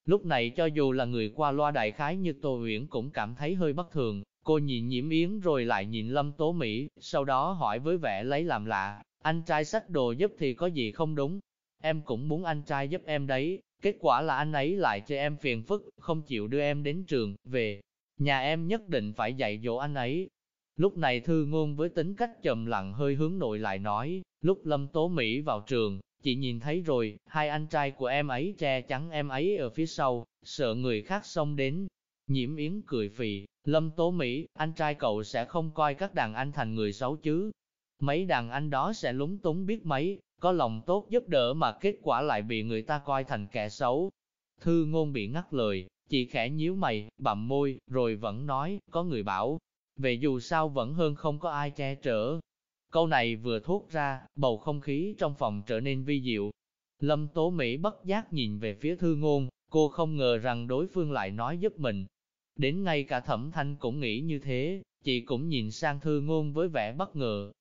Lúc này cho dù là người qua loa đại khái như Tô Uyển cũng cảm thấy hơi bất thường, cô nhìn nhiễm yến rồi lại nhìn Lâm Tố Mỹ, sau đó hỏi với vẻ lấy làm lạ, anh trai sách đồ giúp thì có gì không đúng, em cũng muốn anh trai giúp em đấy, kết quả là anh ấy lại cho em phiền phức, không chịu đưa em đến trường, về, nhà em nhất định phải dạy dỗ anh ấy, Lúc này thư ngôn với tính cách trầm lặng hơi hướng nội lại nói, lúc Lâm Tố Mỹ vào trường, chị nhìn thấy rồi, hai anh trai của em ấy che chắn em ấy ở phía sau, sợ người khác xông đến. Nhiễm Yến cười phì, Lâm Tố Mỹ, anh trai cậu sẽ không coi các đàn anh thành người xấu chứ. Mấy đàn anh đó sẽ lúng túng biết mấy, có lòng tốt giúp đỡ mà kết quả lại bị người ta coi thành kẻ xấu. Thư ngôn bị ngắt lời, chị khẽ nhíu mày, bặm môi, rồi vẫn nói, có người bảo, về dù sao vẫn hơn không có ai che chở. Câu này vừa thốt ra, bầu không khí trong phòng trở nên vi diệu. Lâm Tố Mỹ bất giác nhìn về phía thư ngôn, cô không ngờ rằng đối phương lại nói giúp mình. Đến ngay cả thẩm thanh cũng nghĩ như thế, chị cũng nhìn sang thư ngôn với vẻ bất ngờ.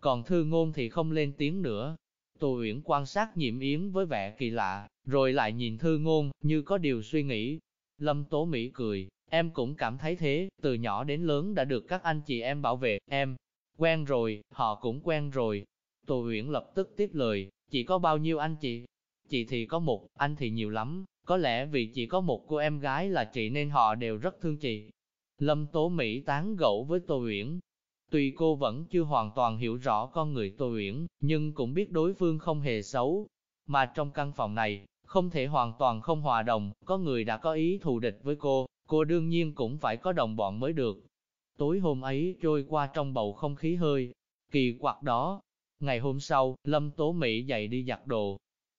Còn thư ngôn thì không lên tiếng nữa. Tô Uyển quan sát nhiễm yến với vẻ kỳ lạ, rồi lại nhìn thư ngôn, như có điều suy nghĩ. Lâm Tố Mỹ cười, Em cũng cảm thấy thế, từ nhỏ đến lớn đã được các anh chị em bảo vệ, em quen rồi, họ cũng quen rồi. Tô Uyển lập tức tiếp lời, chị có bao nhiêu anh chị? Chị thì có một, anh thì nhiều lắm, có lẽ vì chỉ có một cô em gái là chị nên họ đều rất thương chị. Lâm Tố Mỹ tán gẫu với Tô Uyển. Tuy cô vẫn chưa hoàn toàn hiểu rõ con người Tô Uyển, nhưng cũng biết đối phương không hề xấu. Mà trong căn phòng này, không thể hoàn toàn không hòa đồng, có người đã có ý thù địch với cô, cô đương nhiên cũng phải có đồng bọn mới được. Tối hôm ấy trôi qua trong bầu không khí hơi, kỳ quặc đó. Ngày hôm sau, Lâm Tố Mỹ dậy đi giặt đồ.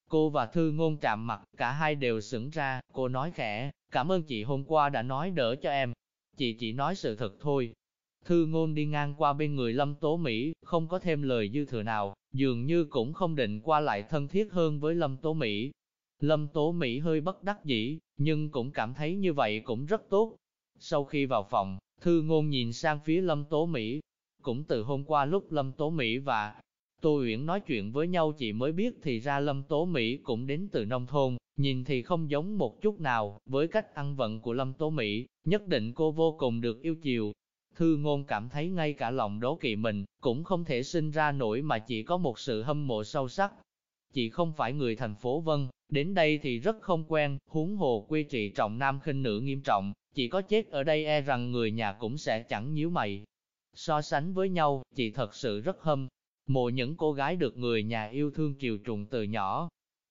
Cô và Thư Ngôn chạm mặt, cả hai đều sững ra, cô nói khẽ, cảm ơn chị hôm qua đã nói đỡ cho em. Chị chỉ nói sự thật thôi. Thư Ngôn đi ngang qua bên người Lâm Tố Mỹ, không có thêm lời dư thừa nào, dường như cũng không định qua lại thân thiết hơn với Lâm Tố Mỹ, Lâm Tố Mỹ hơi bất đắc dĩ, nhưng cũng cảm thấy như vậy cũng rất tốt. Sau khi vào phòng, Thư Ngôn nhìn sang phía Lâm Tố Mỹ. Cũng từ hôm qua lúc Lâm Tố Mỹ và Tô Uyển nói chuyện với nhau chị mới biết thì ra Lâm Tố Mỹ cũng đến từ nông thôn, nhìn thì không giống một chút nào, với cách ăn vận của Lâm Tố Mỹ, nhất định cô vô cùng được yêu chiều. Thư ngôn cảm thấy ngay cả lòng đố kỵ mình, cũng không thể sinh ra nổi mà chỉ có một sự hâm mộ sâu sắc. Chị không phải người thành phố Vân, Đến đây thì rất không quen, huống hồ quy trị trọng nam khinh nữ nghiêm trọng, chỉ có chết ở đây e rằng người nhà cũng sẽ chẳng nhíu mày. So sánh với nhau, chị thật sự rất hâm, mộ những cô gái được người nhà yêu thương chiều trùng từ nhỏ.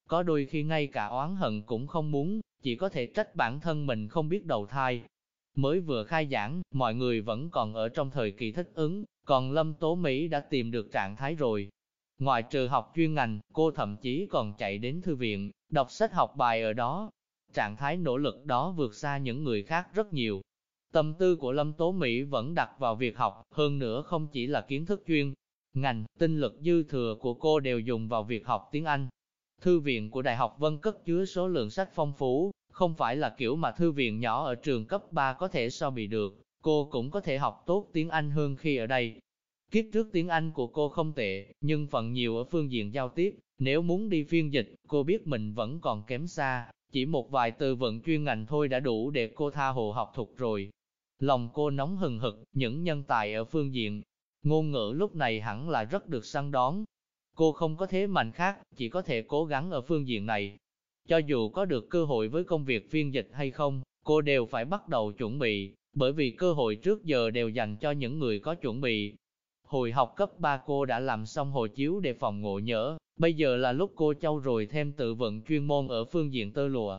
Có đôi khi ngay cả oán hận cũng không muốn, chỉ có thể trách bản thân mình không biết đầu thai. Mới vừa khai giảng, mọi người vẫn còn ở trong thời kỳ thích ứng, còn Lâm Tố Mỹ đã tìm được trạng thái rồi, Ngoài trừ học chuyên ngành, cô thậm chí còn chạy đến thư viện, đọc sách học bài ở đó. Trạng thái nỗ lực đó vượt xa những người khác rất nhiều. Tâm tư của Lâm Tố Mỹ vẫn đặt vào việc học, hơn nữa không chỉ là kiến thức chuyên ngành, tinh lực dư thừa của cô đều dùng vào việc học tiếng Anh. Thư viện của Đại học Vân cất chứa số lượng sách phong phú, không phải là kiểu mà thư viện nhỏ ở trường cấp 3 có thể so bì được, cô cũng có thể học tốt tiếng Anh hơn khi ở đây. Kiếp trước tiếng Anh của cô không tệ, nhưng phần nhiều ở phương diện giao tiếp, nếu muốn đi phiên dịch, cô biết mình vẫn còn kém xa, chỉ một vài từ vựng chuyên ngành thôi đã đủ để cô tha hồ học thuộc rồi. Lòng cô nóng hừng hực, những nhân tài ở phương diện, ngôn ngữ lúc này hẳn là rất được săn đón. Cô không có thế mạnh khác, chỉ có thể cố gắng ở phương diện này. Cho dù có được cơ hội với công việc phiên dịch hay không, cô đều phải bắt đầu chuẩn bị, bởi vì cơ hội trước giờ đều dành cho những người có chuẩn bị, Hồi học cấp 3 cô đã làm xong hồ chiếu để phòng ngộ nhỡ. bây giờ là lúc cô trau rồi thêm tự vận chuyên môn ở phương diện tơ lụa.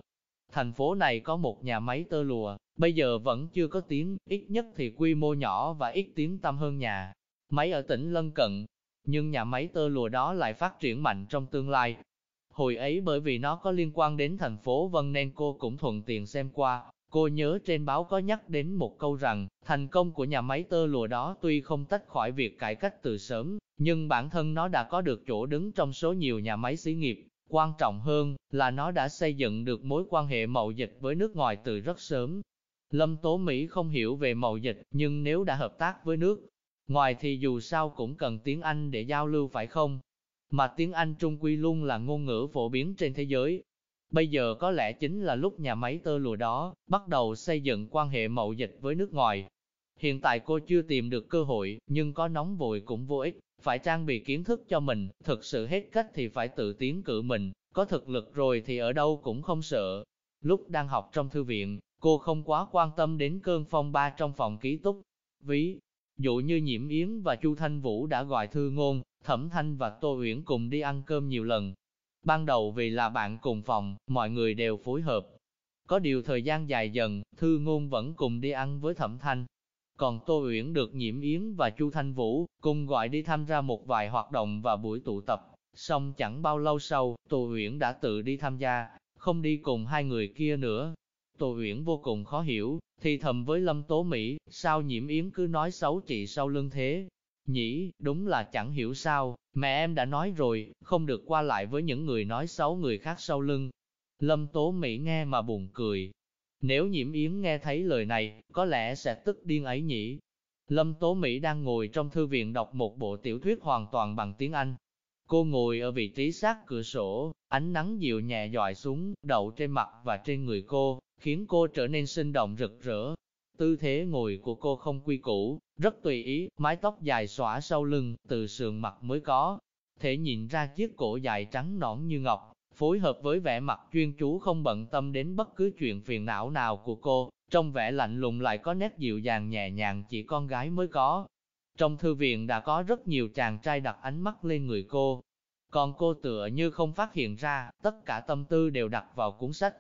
Thành phố này có một nhà máy tơ lụa, bây giờ vẫn chưa có tiếng, ít nhất thì quy mô nhỏ và ít tiếng tăm hơn nhà. Máy ở tỉnh lân cận, nhưng nhà máy tơ lụa đó lại phát triển mạnh trong tương lai. Hồi ấy bởi vì nó có liên quan đến thành phố Vân nên cô cũng thuận tiện xem qua. Cô nhớ trên báo có nhắc đến một câu rằng, thành công của nhà máy tơ lụa đó tuy không tách khỏi việc cải cách từ sớm, nhưng bản thân nó đã có được chỗ đứng trong số nhiều nhà máy xí nghiệp. Quan trọng hơn là nó đã xây dựng được mối quan hệ mậu dịch với nước ngoài từ rất sớm. Lâm Tố Mỹ không hiểu về mậu dịch, nhưng nếu đã hợp tác với nước ngoài thì dù sao cũng cần tiếng Anh để giao lưu phải không? Mà tiếng Anh trung quy luôn là ngôn ngữ phổ biến trên thế giới. Bây giờ có lẽ chính là lúc nhà máy tơ lụa đó bắt đầu xây dựng quan hệ mậu dịch với nước ngoài. Hiện tại cô chưa tìm được cơ hội, nhưng có nóng vội cũng vô ích, phải trang bị kiến thức cho mình, thực sự hết cách thì phải tự tiến cử mình, có thực lực rồi thì ở đâu cũng không sợ. Lúc đang học trong thư viện, cô không quá quan tâm đến cơn phong ba trong phòng ký túc. Ví dụ như Nhiễm Yến và Chu Thanh Vũ đã gọi thư ngôn, Thẩm Thanh và Tô Uyển cùng đi ăn cơm nhiều lần. Ban đầu vì là bạn cùng phòng, mọi người đều phối hợp. Có điều thời gian dài dần, Thư Ngôn vẫn cùng đi ăn với Thẩm Thanh. Còn Tô Uyển được Nhiễm Yến và Chu Thanh Vũ cùng gọi đi tham gia một vài hoạt động và buổi tụ tập. Xong chẳng bao lâu sau, Tô Uyển đã tự đi tham gia, không đi cùng hai người kia nữa. Tô Uyển vô cùng khó hiểu, thì thầm với Lâm Tố Mỹ, sao Nhiễm Yến cứ nói xấu chị sau lưng thế, nhĩ đúng là chẳng hiểu sao, mẹ em đã nói rồi, không được qua lại với những người nói xấu người khác sau lưng. Lâm Tố Mỹ nghe mà buồn cười. Nếu nhiễm yến nghe thấy lời này, có lẽ sẽ tức điên ấy nhỉ. Lâm Tố Mỹ đang ngồi trong thư viện đọc một bộ tiểu thuyết hoàn toàn bằng tiếng Anh. Cô ngồi ở vị trí sát cửa sổ, ánh nắng dịu nhẹ dọi xuống, đậu trên mặt và trên người cô, khiến cô trở nên sinh động rực rỡ. Tư thế ngồi của cô không quy củ, rất tùy ý, mái tóc dài xõa sau lưng, từ sườn mặt mới có. Thể nhìn ra chiếc cổ dài trắng nõn như ngọc, phối hợp với vẻ mặt chuyên chú không bận tâm đến bất cứ chuyện phiền não nào của cô, trong vẻ lạnh lùng lại có nét dịu dàng nhẹ nhàng chỉ con gái mới có. Trong thư viện đã có rất nhiều chàng trai đặt ánh mắt lên người cô, còn cô tựa như không phát hiện ra, tất cả tâm tư đều đặt vào cuốn sách.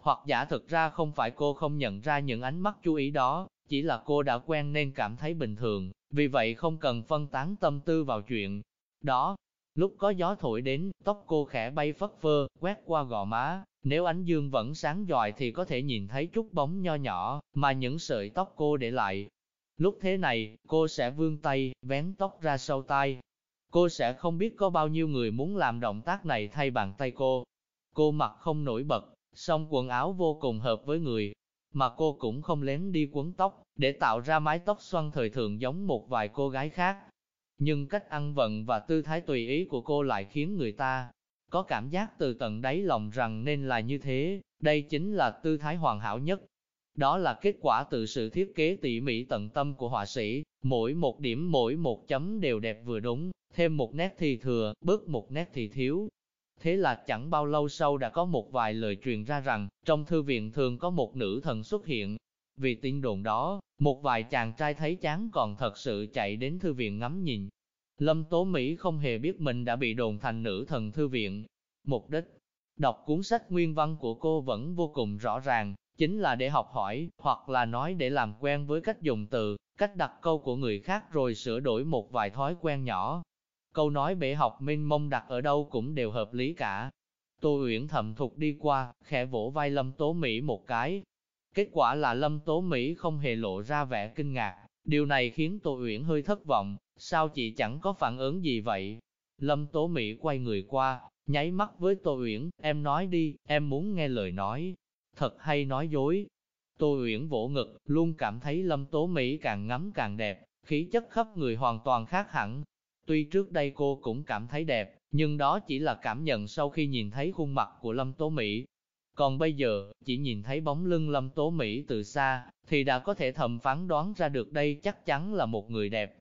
Hoặc giả thực ra không phải cô không nhận ra những ánh mắt chú ý đó, chỉ là cô đã quen nên cảm thấy bình thường, vì vậy không cần phân tán tâm tư vào chuyện đó. Lúc có gió thổi đến, tóc cô khẽ bay phất phơ, quét qua gò má, nếu ánh dương vẫn sáng giỏi thì có thể nhìn thấy chút bóng nho nhỏ, mà những sợi tóc cô để lại. Lúc thế này, cô sẽ vươn tay, vén tóc ra sau tai. Cô sẽ không biết có bao nhiêu người muốn làm động tác này thay bàn tay cô. Cô mặc không nổi bật, song quần áo vô cùng hợp với người, mà cô cũng không lén đi quấn tóc, để tạo ra mái tóc xoăn thời thường giống một vài cô gái khác. Nhưng cách ăn vận và tư thái tùy ý của cô lại khiến người ta có cảm giác từ tận đáy lòng rằng nên là như thế, đây chính là tư thái hoàn hảo nhất. Đó là kết quả từ sự thiết kế tỉ mỉ tận tâm của họa sĩ, mỗi một điểm mỗi một chấm đều đẹp vừa đúng, thêm một nét thì thừa, bớt một nét thì thiếu, Thế là chẳng bao lâu sau đã có một vài lời truyền ra rằng, trong thư viện thường có một nữ thần xuất hiện. Vì tin đồn đó, một vài chàng trai thấy chán còn thật sự chạy đến thư viện ngắm nhìn. Lâm Tố Mỹ không hề biết mình đã bị đồn thành nữ thần thư viện. Mục đích, đọc cuốn sách nguyên văn của cô vẫn vô cùng rõ ràng, chính là để học hỏi, hoặc là nói để làm quen với cách dùng từ, cách đặt câu của người khác rồi sửa đổi một vài thói quen nhỏ, Câu nói bể học minh mông đặt ở đâu cũng đều hợp lý cả. Tô Uyển thầm thục đi qua, khẽ vỗ vai Lâm Tố Mỹ một cái. Kết quả là Lâm Tố Mỹ không hề lộ ra vẻ kinh ngạc. Điều này khiến Tô Uyển hơi thất vọng, sao chị chẳng có phản ứng gì vậy? Lâm Tố Mỹ quay người qua, nháy mắt với Tô Uyển, em nói đi, em muốn nghe lời nói. Thật hay nói dối. Tô Uyển vỗ ngực, luôn cảm thấy Lâm Tố Mỹ càng ngắm càng đẹp, khí chất khắp người hoàn toàn khác hẳn, Tuy trước đây cô cũng cảm thấy đẹp, nhưng đó chỉ là cảm nhận sau khi nhìn thấy khuôn mặt của Lâm Tố Mỹ. Còn bây giờ, chỉ nhìn thấy bóng lưng Lâm Tố Mỹ từ xa, thì đã có thể thầm phán đoán ra được đây chắc chắn là một người đẹp.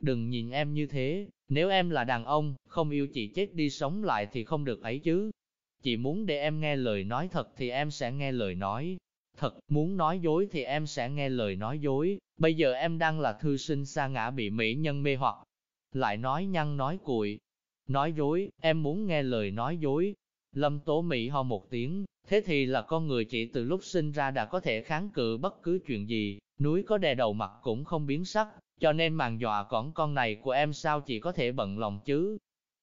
Đừng nhìn em như thế, nếu em là đàn ông, không yêu chị chết đi sống lại thì không được ấy chứ. Chị muốn để em nghe lời nói thật thì em sẽ nghe lời nói. Thật, muốn nói dối thì em sẽ nghe lời nói dối. Bây giờ em đang là thư sinh xa ngã bị mỹ nhân mê hoặc, lại nói nhăn nói cuội. Nói dối, em muốn nghe lời nói dối. Lâm Tố Mỹ ho một tiếng, thế thì là con người chỉ từ lúc sinh ra đã có thể kháng cự bất cứ chuyện gì, núi có đè đầu mặt cũng không biến sắc, cho nên màn dọa cõng con này của em sao chỉ có thể bận lòng chứ.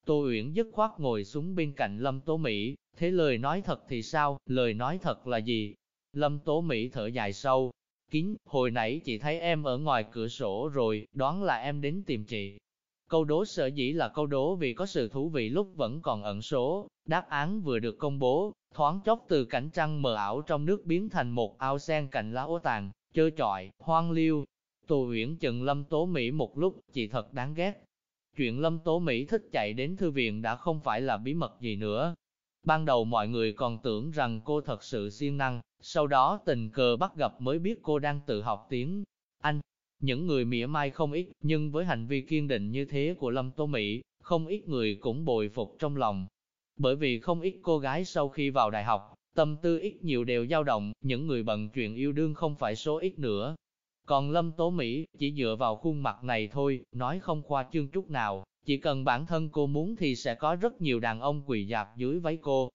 Tô Uyển dứt khoát ngồi xuống bên cạnh Lâm Tố Mỹ, thế lời nói thật thì sao, lời nói thật là gì? Lâm Tố Mỹ thở dài sâu, kín, hồi nãy chị thấy em ở ngoài cửa sổ rồi, đoán là em đến tìm chị. Câu đố sở dĩ là câu đố vì có sự thú vị lúc vẫn còn ẩn số, đáp án vừa được công bố, thoáng chốc từ cảnh trăng mờ ảo trong nước biến thành một ao sen cạnh lá ố tàn, chơi trọi, hoang liêu. tù Uyển chừng Lâm Tố Mỹ một lúc, chị thật đáng ghét. Chuyện Lâm Tố Mỹ thích chạy đến thư viện đã không phải là bí mật gì nữa. Ban đầu mọi người còn tưởng rằng cô thật sự siêng năng, sau đó tình cờ bắt gặp mới biết cô đang tự học tiếng Anh. Những người mỉa mai không ít, nhưng với hành vi kiên định như thế của Lâm Tố Mỹ, không ít người cũng bồi phục trong lòng. Bởi vì không ít cô gái sau khi vào đại học, tâm tư ít nhiều đều dao động, những người bận chuyện yêu đương không phải số ít nữa. Còn Lâm Tố Mỹ, chỉ dựa vào khuôn mặt này thôi, nói không khoa trương chút nào, chỉ cần bản thân cô muốn thì sẽ có rất nhiều đàn ông quỳ dạp dưới váy cô.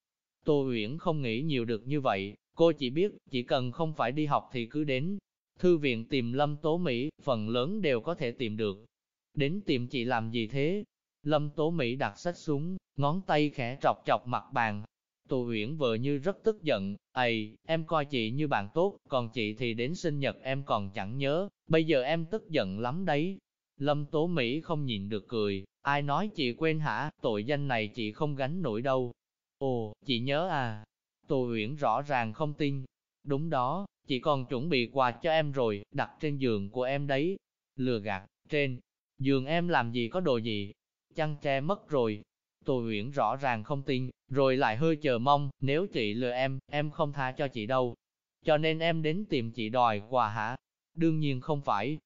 Tô Uyển không nghĩ nhiều được như vậy, cô chỉ biết, chỉ cần không phải đi học thì cứ đến, Thư viện tìm Lâm Tố Mỹ, phần lớn đều có thể tìm được. Đến tìm chị làm gì thế? Lâm Tố Mỹ đặt sách xuống, ngón tay khẽ trọc chọc mặt bàn. Tô Huyễn vừa như rất tức giận, Ây, em coi chị như bạn tốt, còn chị thì đến sinh nhật em còn chẳng nhớ, bây giờ em tức giận lắm đấy. Lâm Tố Mỹ không nhìn được cười, ai nói chị quên hả, tội danh này chị không gánh nổi đâu. Ồ, chị nhớ à? Tô Huyễn rõ ràng không tin. Đúng đó, Chị còn chuẩn bị quà cho em rồi, đặt trên giường của em đấy. Lừa gạt, trên giường em làm gì có đồ gì? Chăn tre mất rồi. Tô Uyển rõ ràng không tin, rồi lại hơi chờ mong, nếu chị lừa em, em không tha cho chị đâu. Cho nên em đến tìm chị đòi quà hả? Đương nhiên không phải.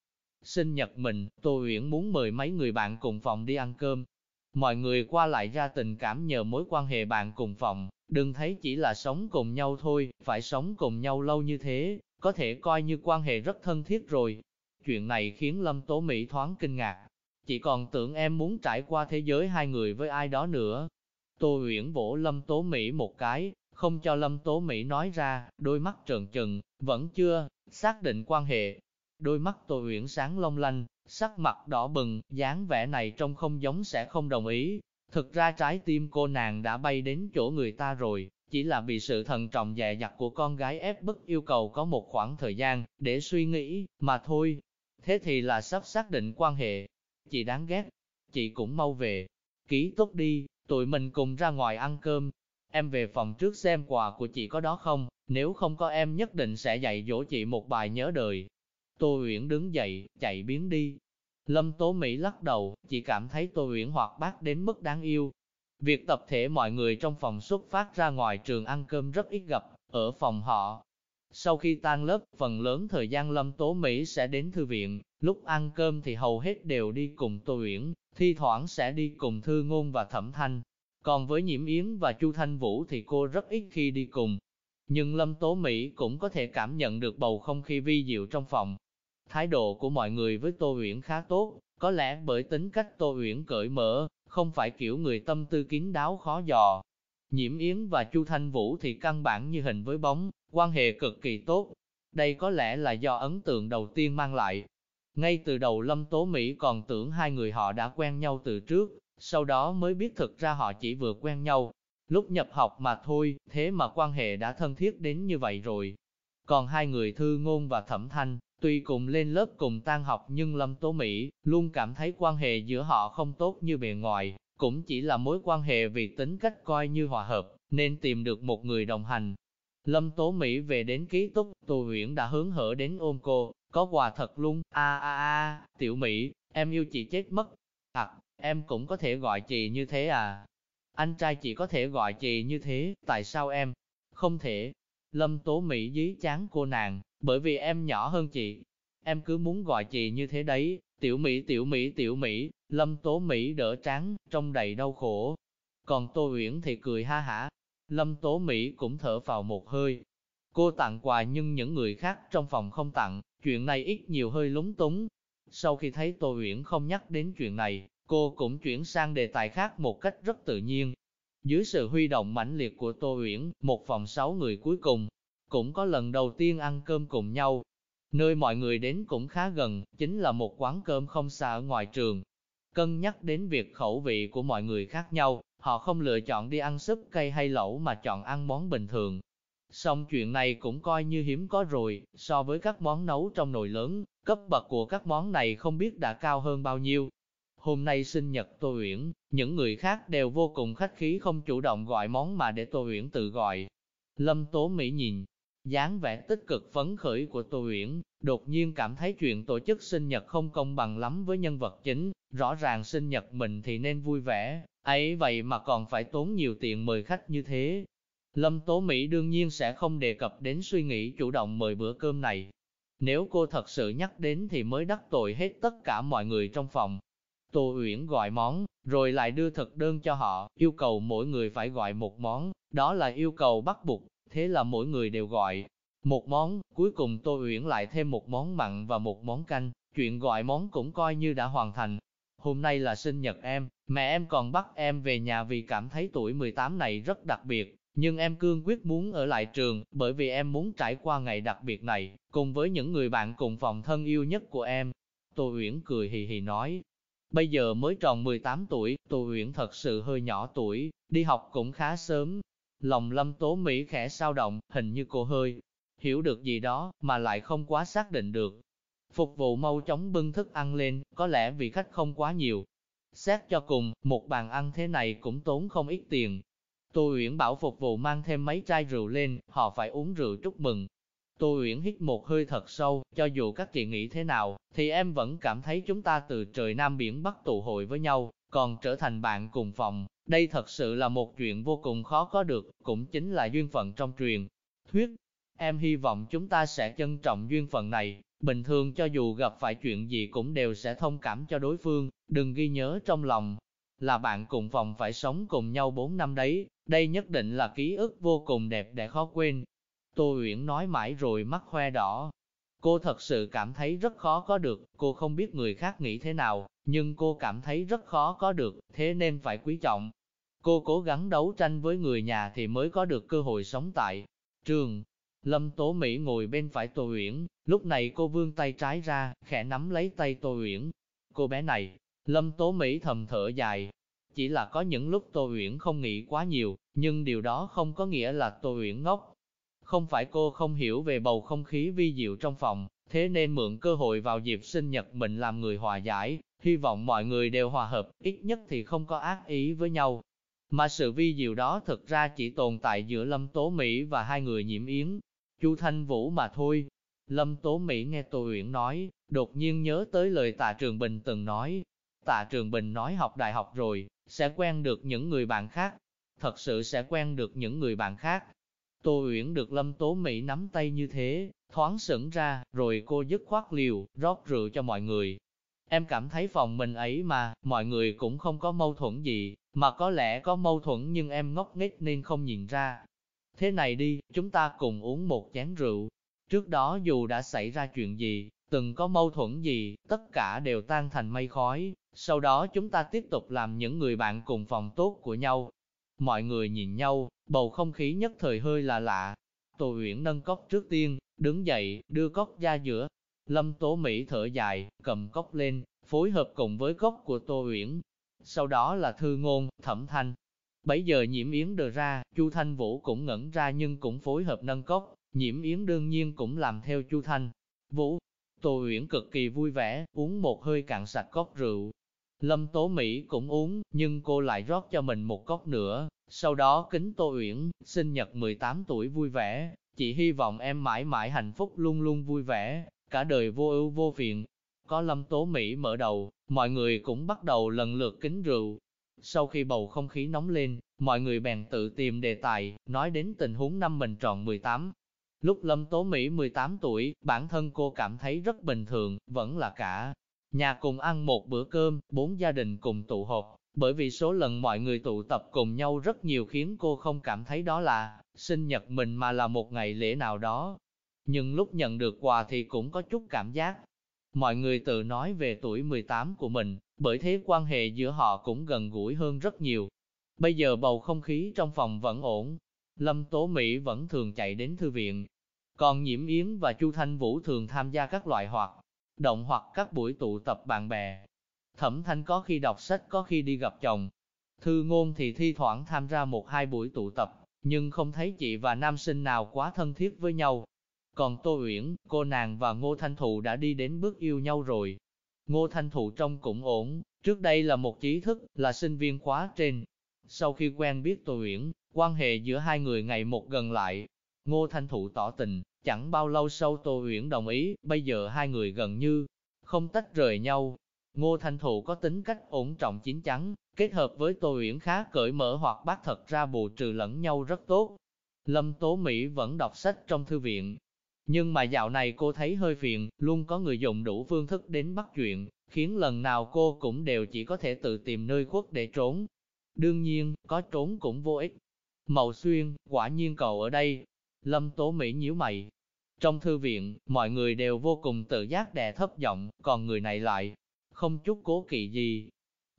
Sinh nhật mình, Tô Uyển muốn mời mấy người bạn cùng phòng đi ăn cơm. Mọi người qua lại ra tình cảm nhờ mối quan hệ bạn cùng phòng, Đừng thấy chỉ là sống cùng nhau thôi, phải sống cùng nhau lâu như thế, có thể coi như quan hệ rất thân thiết rồi. Chuyện này khiến Lâm Tố Mỹ thoáng kinh ngạc. Chỉ còn tưởng em muốn trải qua thế giới hai người với ai đó nữa. Tô Uyển vỗ Lâm Tố Mỹ một cái, không cho Lâm Tố Mỹ nói ra, đôi mắt trợn trừng, vẫn chưa, xác định quan hệ. Đôi mắt Tô Uyển sáng long lanh, sắc mặt đỏ bừng, dáng vẻ này trông không giống sẽ không đồng ý, Thực ra trái tim cô nàng đã bay đến chỗ người ta rồi, chỉ là bị sự thần trọng dè dặt của con gái ép bức yêu cầu có một khoảng thời gian để suy nghĩ, mà thôi. Thế thì là sắp xác định quan hệ. Chị đáng ghét, chị cũng mau về. Ký tốt đi, tụi mình cùng ra ngoài ăn cơm. Em về phòng trước xem quà của chị có đó không, nếu không có em nhất định sẽ dạy dỗ chị một bài nhớ đời. Tô Uyển đứng dậy, chạy biến đi, Lâm Tố Mỹ lắc đầu, chỉ cảm thấy Tô Uyển hoạt bát đến mức đáng yêu. Việc tập thể mọi người trong phòng xuất phát ra ngoài trường ăn cơm rất ít gặp, ở phòng họ. Sau khi tan lớp, phần lớn thời gian Lâm Tố Mỹ sẽ đến thư viện, lúc ăn cơm thì hầu hết đều đi cùng Tô Uyển, thi thoảng sẽ đi cùng Thư Ngôn và Thẩm Thanh. Còn với Nhiễm Yến và Chu Thanh Vũ thì cô rất ít khi đi cùng. Nhưng Lâm Tố Mỹ cũng có thể cảm nhận được bầu không khí vi diệu trong phòng, Thái độ của mọi người với Tô Uyển khá tốt, có lẽ bởi tính cách Tô Uyển cởi mở, không phải kiểu người tâm tư kín đáo khó dò. Nhiễm Yến và Chu Thanh Vũ thì căn bản như hình với bóng, quan hệ cực kỳ tốt. Đây có lẽ là do ấn tượng đầu tiên mang lại. Ngay từ đầu Lâm Tố Mỹ còn tưởng hai người họ đã quen nhau từ trước, sau đó mới biết thực ra họ chỉ vừa quen nhau. Lúc nhập học mà thôi, thế mà quan hệ đã thân thiết đến như vậy rồi. Còn hai người thư ngôn và thẩm thanh, Tuy cùng lên lớp cùng tan học nhưng Lâm Tố Mỹ luôn cảm thấy quan hệ giữa họ không tốt như bề ngoài, cũng chỉ là mối quan hệ vì tính cách coi như hòa hợp, nên tìm được một người đồng hành. Lâm Tố Mỹ về đến ký túc, Tô Huyễn đã hướng hở đến ôm cô, có quà thật luôn, a a a, tiểu Mỹ, em yêu chị chết mất. À, em cũng có thể gọi chị như thế à? Anh trai chị có thể gọi chị như thế, tại sao em? Không thể. Lâm Tố Mỹ dí chán cô nàng, bởi vì em nhỏ hơn chị. Em cứ muốn gọi chị như thế đấy, tiểu Mỹ tiểu Mỹ tiểu Mỹ, lâm tố Mỹ đỡ trắng, trong đầy đau khổ. Còn Tô Uyển thì cười ha hả, lâm tố Mỹ cũng thở vào một hơi. Cô tặng quà nhưng những người khác trong phòng không tặng, chuyện này ít nhiều hơi lúng túng. Sau khi thấy Tô Uyển không nhắc đến chuyện này, cô cũng chuyển sang đề tài khác một cách rất tự nhiên. Dưới sự huy động mãnh liệt của Tô Uyển, một phòng sáu người cuối cùng, cũng có lần đầu tiên ăn cơm cùng nhau. Nơi mọi người đến cũng khá gần, chính là một quán cơm không xa ở ngoài trường. Cân nhắc đến việc khẩu vị của mọi người khác nhau, họ không lựa chọn đi ăn súp cây hay lẩu mà chọn ăn món bình thường. Xong chuyện này cũng coi như hiếm có rồi, so với các món nấu trong nồi lớn, cấp bậc của các món này không biết đã cao hơn bao nhiêu. Hôm nay sinh nhật Tô Uyển, những người khác đều vô cùng khách khí không chủ động gọi món mà để Tô Uyển tự gọi. Lâm Tố Mỹ nhìn, dáng vẻ tích cực phấn khởi của Tô Uyển, đột nhiên cảm thấy chuyện tổ chức sinh nhật không công bằng lắm với nhân vật chính, rõ ràng sinh nhật mình thì nên vui vẻ, ấy vậy mà còn phải tốn nhiều tiền mời khách như thế. Lâm Tố Mỹ đương nhiên sẽ không đề cập đến suy nghĩ chủ động mời bữa cơm này. Nếu cô thật sự nhắc đến thì mới đắc tội hết tất cả mọi người trong phòng. Tô Uyển gọi món, rồi lại đưa thực đơn cho họ, yêu cầu mỗi người phải gọi một món, đó là yêu cầu bắt buộc, thế là mỗi người đều gọi một món, cuối cùng Tô Uyển lại thêm một món mặn và một món canh, chuyện gọi món cũng coi như đã hoàn thành. Hôm nay là sinh nhật em, mẹ em còn bắt em về nhà vì cảm thấy tuổi 18 này rất đặc biệt, nhưng em cương quyết muốn ở lại trường, bởi vì em muốn trải qua ngày đặc biệt này, cùng với những người bạn cùng phòng thân yêu nhất của em. Tô Uyển cười hì hì nói, bây giờ mới tròn 18 tuổi, Tô Uyển thật sự hơi nhỏ tuổi, đi học cũng khá sớm, Lòng lâm tố Mỹ khẽ sao động, hình như cô hơi hiểu được gì đó, mà lại không quá xác định được. Phục vụ mau chóng bưng thức ăn lên, có lẽ vì khách không quá nhiều. Xét cho cùng, một bàn ăn thế này cũng tốn không ít tiền. Tô Uyển bảo phục vụ mang thêm mấy chai rượu lên, họ phải uống rượu chúc mừng. Tô Uyển hít một hơi thật sâu, cho dù các chị nghĩ thế nào, thì em vẫn cảm thấy chúng ta từ trời Nam biển Bắc tụ hội với nhau, còn trở thành bạn cùng phòng, đây thật sự là một chuyện vô cùng khó có được, cũng chính là duyên phận trong truyền. Thuyết, em hy vọng chúng ta sẽ trân trọng duyên phận này, bình thường cho dù gặp phải chuyện gì cũng đều sẽ thông cảm cho đối phương, đừng ghi nhớ trong lòng. Là bạn cùng phòng phải sống cùng nhau 4 năm đấy, đây nhất định là ký ức vô cùng đẹp để khó quên. Tô Uyển nói mãi rồi mắt khoe đỏ, Cô thật sự cảm thấy rất khó có được, cô không biết người khác nghĩ thế nào, nhưng cô cảm thấy rất khó có được, thế nên phải quý trọng. Cô cố gắng đấu tranh với người nhà thì mới có được cơ hội sống tại trường. Lâm Tố Mỹ ngồi bên phải Tô Uyển, lúc này cô vươn tay trái ra, khẽ nắm lấy tay Tô Uyển. Cô bé này, Lâm Tố Mỹ thầm thở dài. Chỉ là có những lúc Tô Uyển không nghĩ quá nhiều, nhưng điều đó không có nghĩa là Tô Uyển ngốc. Không phải cô không hiểu về bầu không khí vi diệu trong phòng, thế nên mượn cơ hội vào dịp sinh nhật mình làm người hòa giải, hy vọng mọi người đều hòa hợp, ít nhất thì không có ác ý với nhau. Mà sự vi diệu đó thực ra chỉ tồn tại giữa Lâm Tố Mỹ và hai người nhiễm yến, Chu Thanh Vũ mà thôi. Lâm Tố Mỹ nghe Tô Uyển nói, đột nhiên nhớ tới lời Tạ Trường Bình từng nói. Tạ Trường Bình nói học đại học rồi, sẽ quen được những người bạn khác. Thật sự sẽ quen được những người bạn khác. Tô Uyển được Lâm Tố Mỹ nắm tay như thế, thoáng sững ra, rồi cô dứt khoát liều, rót rượu cho mọi người. Em cảm thấy phòng mình ấy mà, mọi người cũng không có mâu thuẫn gì, mà có lẽ có mâu thuẫn nhưng em ngốc nghếch nên không nhìn ra. Thế này đi, chúng ta cùng uống một chén rượu. Trước đó dù đã xảy ra chuyện gì, từng có mâu thuẫn gì, tất cả đều tan thành mây khói. Sau đó chúng ta tiếp tục làm những người bạn cùng phòng tốt của nhau, Mọi người nhìn nhau, bầu không khí nhất thời hơi là lạ. Tô Uyển nâng cốc trước tiên, đứng dậy, đưa cốc ra giữa. Lâm Tố Mỹ thở dài, cầm cốc lên, phối hợp cùng với cốc của Tô Uyển. Sau đó là Thư Ngôn, Thẩm Thanh. Bấy giờ nhiễm yến đờ ra, Chu Thanh Vũ cũng ngẩn ra nhưng cũng phối hợp nâng cốc, nhiễm yến đương nhiên cũng làm theo Chu Thanh. Vũ, Tô Uyển cực kỳ vui vẻ, uống một hơi cạn sạch cốc rượu, Lâm Tố Mỹ cũng uống, nhưng cô lại rót cho mình một cốc nữa, sau đó kính Tô Uyển, sinh nhật 18 tuổi vui vẻ, chỉ hy vọng em mãi mãi hạnh phúc luôn luôn vui vẻ, cả đời vô ưu vô phiền. Có Lâm Tố Mỹ mở đầu, mọi người cũng bắt đầu lần lượt kính rượu. Sau khi bầu không khí nóng lên, mọi người bèn tự tìm đề tài, nói đến tình huống năm mình tròn 18. Lúc Lâm Tố Mỹ 18 tuổi, bản thân cô cảm thấy rất bình thường, vẫn là cả Nhà cùng ăn một bữa cơm, bốn gia đình cùng tụ họp, bởi vì số lần mọi người tụ tập cùng nhau rất nhiều khiến cô không cảm thấy đó là sinh nhật mình mà là một ngày lễ nào đó. Nhưng lúc nhận được quà thì cũng có chút cảm giác. Mọi người tự nói về tuổi 18 của mình, bởi thế quan hệ giữa họ cũng gần gũi hơn rất nhiều. Bây giờ bầu không khí trong phòng vẫn ổn. Lâm Tố Mỹ vẫn thường chạy đến thư viện. Còn Nhiễm Yến và Chu Thanh Vũ thường tham gia các loại hoạt động hoặc các buổi tụ tập bạn bè. Thẩm thanh có khi đọc sách có khi đi gặp chồng. Thư ngôn thì thi thoảng tham gia một hai buổi tụ tập, nhưng không thấy chị và nam sinh nào quá thân thiết với nhau. Còn Tô Uyển, cô nàng và Ngô Thanh Thụ đã đi đến bước yêu nhau rồi. Ngô Thanh Thụ trông cũng ổn, trước đây là một trí thức, là sinh viên khóa trên. Sau khi quen biết Tô Uyển, quan hệ giữa hai người ngày một gần lại. Ngô Thanh Thụ tỏ tình, chẳng bao lâu sau Tô Uyển đồng ý, bây giờ hai người gần như không tách rời nhau. Ngô Thanh Thụ có tính cách ổn trọng chín chắn, kết hợp với Tô Uyển khá cởi mở hoặc bác thật ra bù trừ lẫn nhau rất tốt. Lâm Tố Mỹ vẫn đọc sách trong thư viện, nhưng mà dạo này cô thấy hơi phiền, luôn có người dùng đủ phương thức đến bắt chuyện, khiến lần nào cô cũng đều chỉ có thể tự tìm nơi khuất để trốn. Đương nhiên, có trốn cũng vô ích. Mậu Xuyên, quả nhiên cậu ở đây. Lâm Tố Mỹ nhíu mày. Trong thư viện, mọi người đều vô cùng tự giác đè thấp giọng, còn người này lại, không chút cố kỵ gì.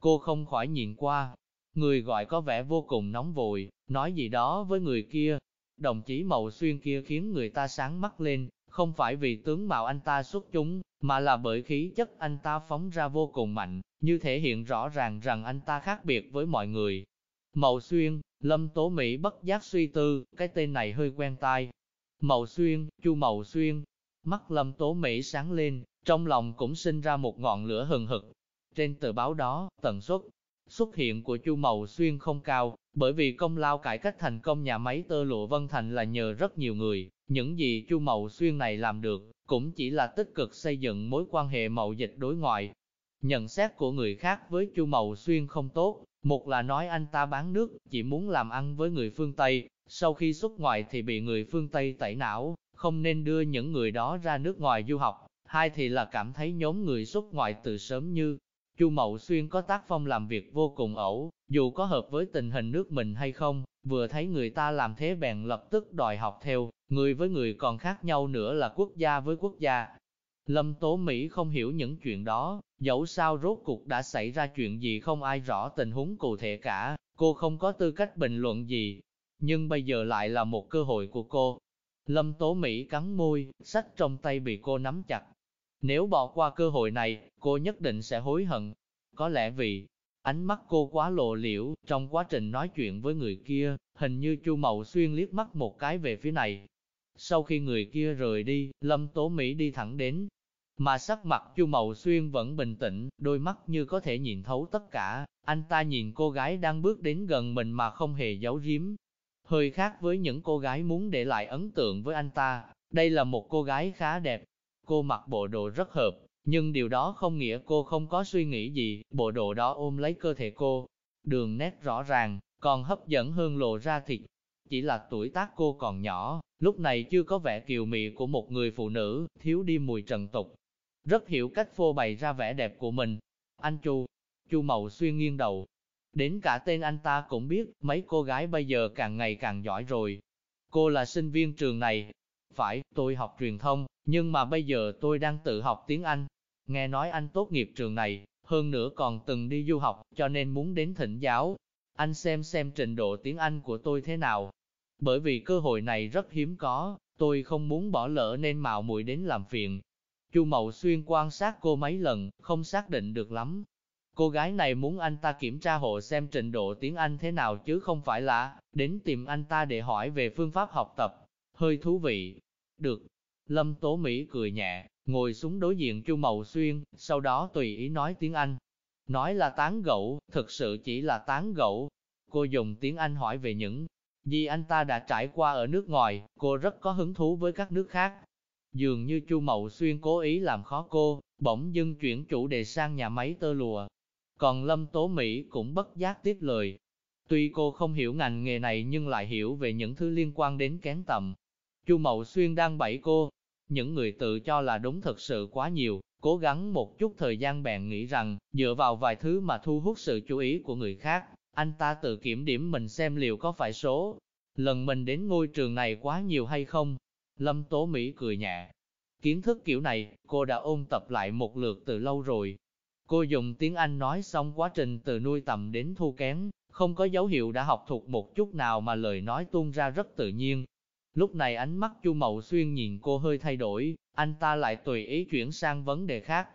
Cô không khỏi nhìn qua. Người gọi có vẻ vô cùng nóng vội, nói gì đó với người kia, Đồng chí Mậu Xuyên kia khiến người ta sáng mắt lên, không phải vì tướng mạo anh ta xuất chúng, mà là bởi khí chất anh ta phóng ra vô cùng mạnh, như thể hiện rõ ràng rằng anh ta khác biệt với mọi người. Mậu Xuyên, Lâm Tố Mỹ bất giác suy tư, cái tên này hơi quen tai. Mậu Xuyên, Chu Mậu Xuyên, mắt Lâm Tố Mỹ sáng lên, trong lòng cũng sinh ra một ngọn lửa hừng hực. Trên tờ báo đó, tần suất xuất hiện của Chu Mậu Xuyên không cao, bởi vì công lao cải cách thành công nhà máy tơ lụa Vân Thành là nhờ rất nhiều người, những gì Chu Mậu Xuyên này làm được, cũng chỉ là tích cực xây dựng mối quan hệ mậu dịch đối ngoại. Nhận xét của người khác với Chu Mậu Xuyên không tốt, một là nói anh ta bán nước, chỉ muốn làm ăn với người phương Tây, sau khi xuất ngoại thì bị người phương Tây tẩy não, không nên đưa những người đó ra nước ngoài du học. Hai thì là cảm thấy nhóm người xuất ngoại từ sớm như Chu Mậu Xuyên có tác phong làm việc vô cùng ẩu, dù có hợp với tình hình nước mình hay không, vừa thấy người ta làm thế bèn lập tức đòi học theo, người với người còn khác nhau nữa là quốc gia với quốc gia. Lâm Tố Mỹ không hiểu những chuyện đó, dẫu sao rốt cuộc đã xảy ra chuyện gì không ai rõ tình huống cụ thể cả, cô không có tư cách bình luận gì. Nhưng bây giờ lại là một cơ hội của cô. Lâm Tố Mỹ cắn môi, sách trong tay bị cô nắm chặt, nếu bỏ qua cơ hội này, cô nhất định sẽ hối hận. Có lẽ vì ánh mắt cô quá lộ liễu, trong quá trình nói chuyện với người kia, hình như Chu Mậu Xuyên liếc mắt một cái về phía này. Sau khi người kia rời đi, Lâm Tố Mỹ đi thẳng đến, mà sắc mặt Chu Mậu Xuyên vẫn bình tĩnh, đôi mắt như có thể nhìn thấu tất cả, anh ta nhìn cô gái đang bước đến gần mình mà không hề giấu giếm. Hơi khác với những cô gái muốn để lại ấn tượng với anh ta, đây là một cô gái khá đẹp, Cô mặc bộ đồ rất hợp, nhưng điều đó không nghĩa cô không có suy nghĩ gì, bộ đồ đó ôm lấy cơ thể cô. Đường nét rõ ràng, còn hấp dẫn hơn lộ ra thịt. Chỉ là tuổi tác cô còn nhỏ, lúc này chưa có vẻ kiều mị của một người phụ nữ, thiếu đi mùi trần tục. Rất hiểu cách phô bày ra vẻ đẹp của mình. Anh Chu, Chu Mậu xuyên nghiêng đầu. Đến cả tên anh ta cũng biết, mấy cô gái bây giờ càng ngày càng giỏi rồi. Cô là sinh viên trường này. Phải, tôi học truyền thông, nhưng mà bây giờ tôi đang tự học tiếng Anh. Nghe nói anh tốt nghiệp trường này, hơn nữa còn từng đi du học, cho nên muốn đến thỉnh giáo. Anh xem xem trình độ tiếng Anh của tôi thế nào. Bởi vì cơ hội này rất hiếm có, tôi không muốn bỏ lỡ nên mạo muội đến làm phiền. Chu Mậu Xuyên quan sát cô mấy lần, không xác định được lắm. Cô gái này muốn anh ta kiểm tra hộ xem trình độ tiếng Anh thế nào chứ không phải là đến tìm anh ta để hỏi về phương pháp học tập. Hơi thú vị. Được, Lâm Tố Mỹ cười nhẹ, ngồi xuống đối diện Chu Mậu Xuyên, sau đó tùy ý nói tiếng Anh. Nói là tán gẫu, thực sự chỉ là tán gẫu. Cô dùng tiếng Anh hỏi về những gì anh ta đã trải qua ở nước ngoài, cô rất có hứng thú với các nước khác. Dường như Chu Mậu Xuyên cố ý làm khó cô, bỗng dưng chuyển chủ đề sang nhà máy tơ lụa. Còn Lâm Tố Mỹ cũng bất giác tiếp lời. Tuy cô không hiểu ngành nghề này nhưng lại hiểu về những thứ liên quan đến kén tầm. Chu Mậu Xuyên đang bẫy cô, những người tự cho là đúng thật sự quá nhiều, cố gắng một chút thời gian bèn nghĩ rằng, dựa vào vài thứ mà thu hút sự chú ý của người khác, anh ta tự kiểm điểm mình xem liệu có phải số. Lần mình đến ngôi trường này quá nhiều hay không? Lâm Tố Mỹ cười nhẹ. Kiến thức kiểu này, cô đã ôn tập lại một lượt từ lâu rồi. Cô dùng tiếng Anh nói xong quá trình từ nuôi tầm đến thu kén, không có dấu hiệu đã học thuộc một chút nào mà lời nói tuôn ra rất tự nhiên, Lúc này ánh mắt Chu Mậu Xuyên nhìn cô hơi thay đổi, anh ta lại tùy ý chuyển sang vấn đề khác.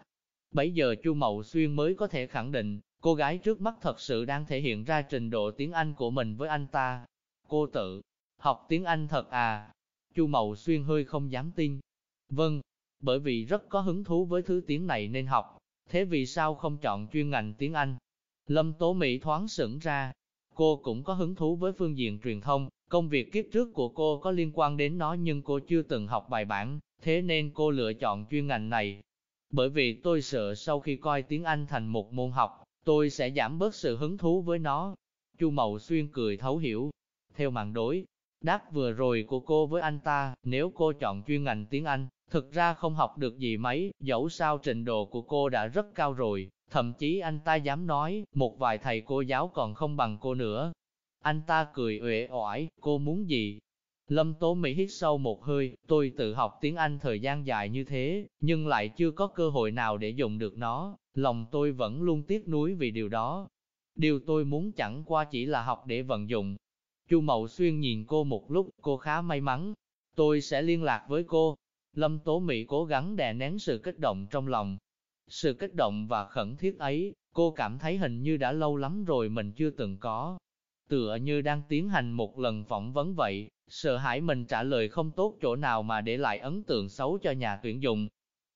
Bấy giờ Chu Mậu Xuyên mới có thể khẳng định, cô gái trước mắt thật sự đang thể hiện ra trình độ tiếng Anh của mình với anh ta. Cô tự học tiếng Anh thật à? Chu Mậu Xuyên hơi không dám tin. Vâng, bởi vì rất có hứng thú với thứ tiếng này nên học. Thế vì sao không chọn chuyên ngành tiếng Anh? Lâm Tố Mỹ thoáng sững ra. Cô cũng có hứng thú với phương diện truyền thông, công việc kiếp trước của cô có liên quan đến nó nhưng cô chưa từng học bài bản, thế nên cô lựa chọn chuyên ngành này. Bởi vì tôi sợ sau khi coi tiếng Anh thành một môn học, tôi sẽ giảm bớt sự hứng thú với nó. Chu Mậu Xuyên cười thấu hiểu. Theo mạng đối, đáp vừa rồi của cô với anh ta, nếu cô chọn chuyên ngành tiếng Anh, thực ra không học được gì mấy, dẫu sao trình độ của cô đã rất cao rồi, thậm chí anh ta dám nói, một vài thầy cô giáo còn không bằng cô nữa. Anh ta cười uể oải, cô muốn gì? Lâm Tố Mỹ hít sâu một hơi, tôi tự học tiếng Anh thời gian dài như thế, nhưng lại chưa có cơ hội nào để dùng được nó, lòng tôi vẫn luôn tiếc nuối vì điều đó. Điều tôi muốn chẳng qua chỉ là học để vận dụng. Chu Mậu Xuyên nhìn cô một lúc, cô khá may mắn. Tôi sẽ liên lạc với cô. Lâm Tố Mỹ cố gắng đè nén sự kích động trong lòng. Sự kích động và khẩn thiết ấy, cô cảm thấy hình như đã lâu lắm rồi mình chưa từng có. Tựa như đang tiến hành một lần phỏng vấn vậy, sợ hãi mình trả lời không tốt chỗ nào mà để lại ấn tượng xấu cho nhà tuyển dụng.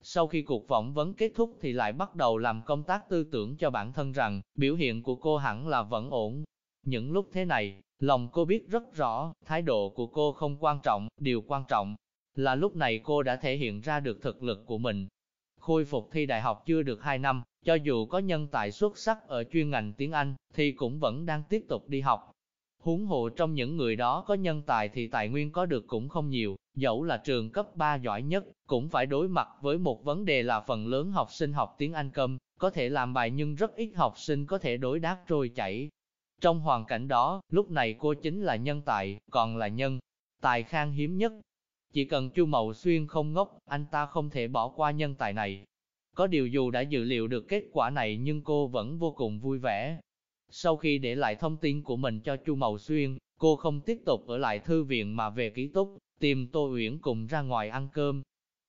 Sau khi cuộc phỏng vấn kết thúc thì lại bắt đầu làm công tác tư tưởng cho bản thân rằng, biểu hiện của cô hẳn là vẫn ổn. Những lúc thế này, lòng cô biết rất rõ, thái độ của cô không quan trọng, điều quan trọng là lúc này cô đã thể hiện ra được thực lực của mình. Khôi phục thi đại học chưa được 2 năm, cho dù có nhân tài xuất sắc ở chuyên ngành tiếng Anh, thì cũng vẫn đang tiếp tục đi học. Huống hộ trong những người đó có nhân tài thì tài nguyên có được cũng không nhiều, dẫu là trường cấp 3 giỏi nhất, cũng phải đối mặt với một vấn đề là phần lớn học sinh học tiếng Anh cơm, có thể làm bài nhưng rất ít học sinh có thể đối đáp trôi chảy. Trong hoàn cảnh đó, lúc này cô chính là nhân tài, còn là nhân tài khan hiếm nhất. Chỉ cần Chu Mậu Xuyên không ngốc, anh ta không thể bỏ qua nhân tài này. Có điều dù đã dự liệu được kết quả này nhưng cô vẫn vô cùng vui vẻ, sau khi để lại thông tin của mình cho Chu Mậu Xuyên, cô không tiếp tục ở lại thư viện mà về ký túc, tìm Tô Uyển cùng ra ngoài ăn cơm.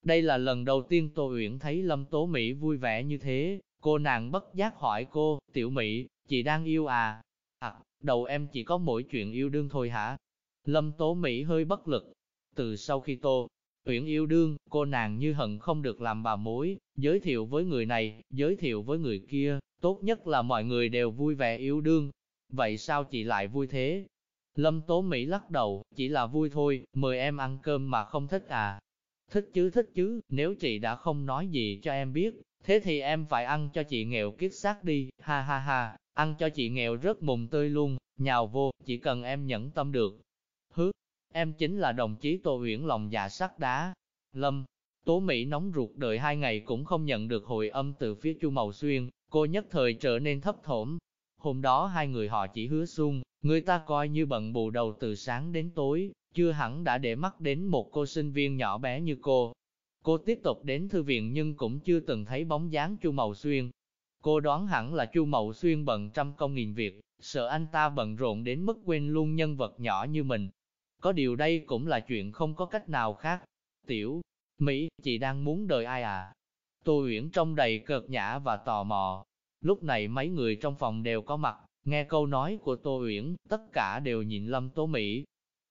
Đây là lần đầu tiên Tô Uyển thấy Lâm Tố Mỹ vui vẻ như thế, cô nàng bất giác hỏi cô, Tiểu Mỹ, chị đang yêu à? À, đầu em chỉ có mỗi chuyện yêu đương thôi hả? Lâm Tố Mỹ hơi bất lực. Từ sau khi Tô Uyển yêu đương, cô nàng như hận không được làm bà mối, giới thiệu với người này, giới thiệu với người kia, tốt nhất là mọi người đều vui vẻ yêu đương. Vậy sao chị lại vui thế? Lâm Tố Mỹ lắc đầu, chỉ là vui thôi, mời em ăn cơm mà không thích à? Thích chứ thích chứ, nếu chị đã không nói gì cho em biết, thế thì em phải ăn cho chị nghèo kiết xác đi, ha ha ha, ăn cho chị nghèo rất mùng tươi luôn, nhào vô, chỉ cần em nhẫn tâm được. Hứ, em chính là đồng chí Tô Uyển lòng dạ sắt đá. Lâm, Tố Mỹ nóng ruột đợi hai ngày cũng không nhận được hồi âm từ phía Chu Mậu Xuyên, cô nhất thời trở nên thấp thổm. Hôm đó hai người họ chỉ hứa xuông, người ta coi như bận bù đầu từ sáng đến tối, chưa hẳn đã để mắt đến một cô sinh viên nhỏ bé như cô. Cô tiếp tục đến thư viện nhưng cũng chưa từng thấy bóng dáng Chu Mậu Xuyên. Cô đoán hẳn là Chu Mậu Xuyên bận trăm công nghìn việc, sợ anh ta bận rộn đến mức quên luôn nhân vật nhỏ như mình. Có điều đây cũng là chuyện không có cách nào khác. Tiểu, Mỹ, chị đang muốn đợi ai à? Tô Uyển trong đầy cợt nhã và tò mò. Lúc này mấy người trong phòng đều có mặt, nghe câu nói của Tô Uyển, tất cả đều nhìn Lâm Tố Mỹ.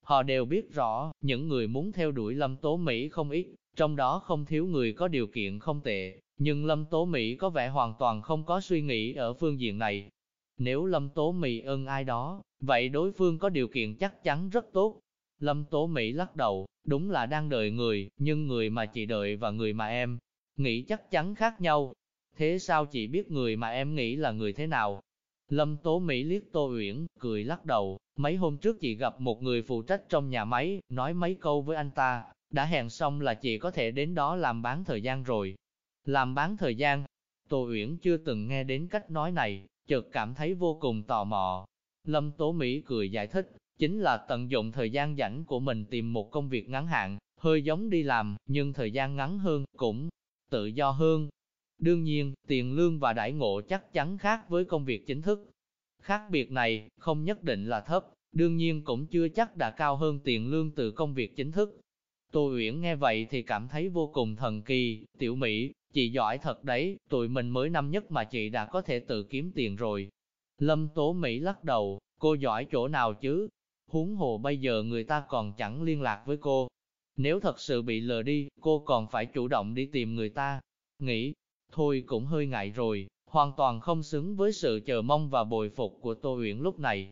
Họ đều biết rõ, những người muốn theo đuổi Lâm Tố Mỹ không ít, trong đó không thiếu người có điều kiện không tệ, nhưng Lâm Tố Mỹ có vẻ hoàn toàn không có suy nghĩ ở phương diện này. Nếu Lâm Tố Mỹ ơn ai đó, vậy đối phương có điều kiện chắc chắn rất tốt, Lâm Tố Mỹ lắc đầu, đúng là đang đợi người, nhưng người mà chị đợi và người mà em nghĩ chắc chắn khác nhau. Thế sao chị biết người mà em nghĩ là người thế nào? Lâm Tố Mỹ liếc Tô Uyển, cười lắc đầu, mấy hôm trước chị gặp một người phụ trách trong nhà máy, nói mấy câu với anh ta, đã hẹn xong là chị có thể đến đó làm bán thời gian rồi. Làm bán thời gian, Tô Uyển chưa từng nghe đến cách nói này, chợt cảm thấy vô cùng tò mò. Lâm Tố Mỹ cười giải thích, chính là tận dụng thời gian rảnh của mình tìm một công việc ngắn hạn, hơi giống đi làm, nhưng thời gian ngắn hơn, cũng tự do hơn. Đương nhiên, tiền lương và đãi ngộ chắc chắn khác với công việc chính thức. Khác biệt này, không nhất định là thấp, đương nhiên cũng chưa chắc đã cao hơn tiền lương từ công việc chính thức. Tô Uyển nghe vậy thì cảm thấy vô cùng thần kỳ, tiểu Mỹ, Chị giỏi thật đấy, tụi mình mới năm nhất mà chị đã có thể tự kiếm tiền rồi. Lâm Tố Mỹ lắc đầu, cô giỏi chỗ nào chứ? Huống hồ bây giờ người ta còn chẳng liên lạc với cô. Nếu thật sự bị lừa đi, cô còn phải chủ động đi tìm người ta. Nghĩ, thôi cũng hơi ngại rồi, hoàn toàn không xứng với sự chờ mong và bồi phục của Tô Uyển lúc này.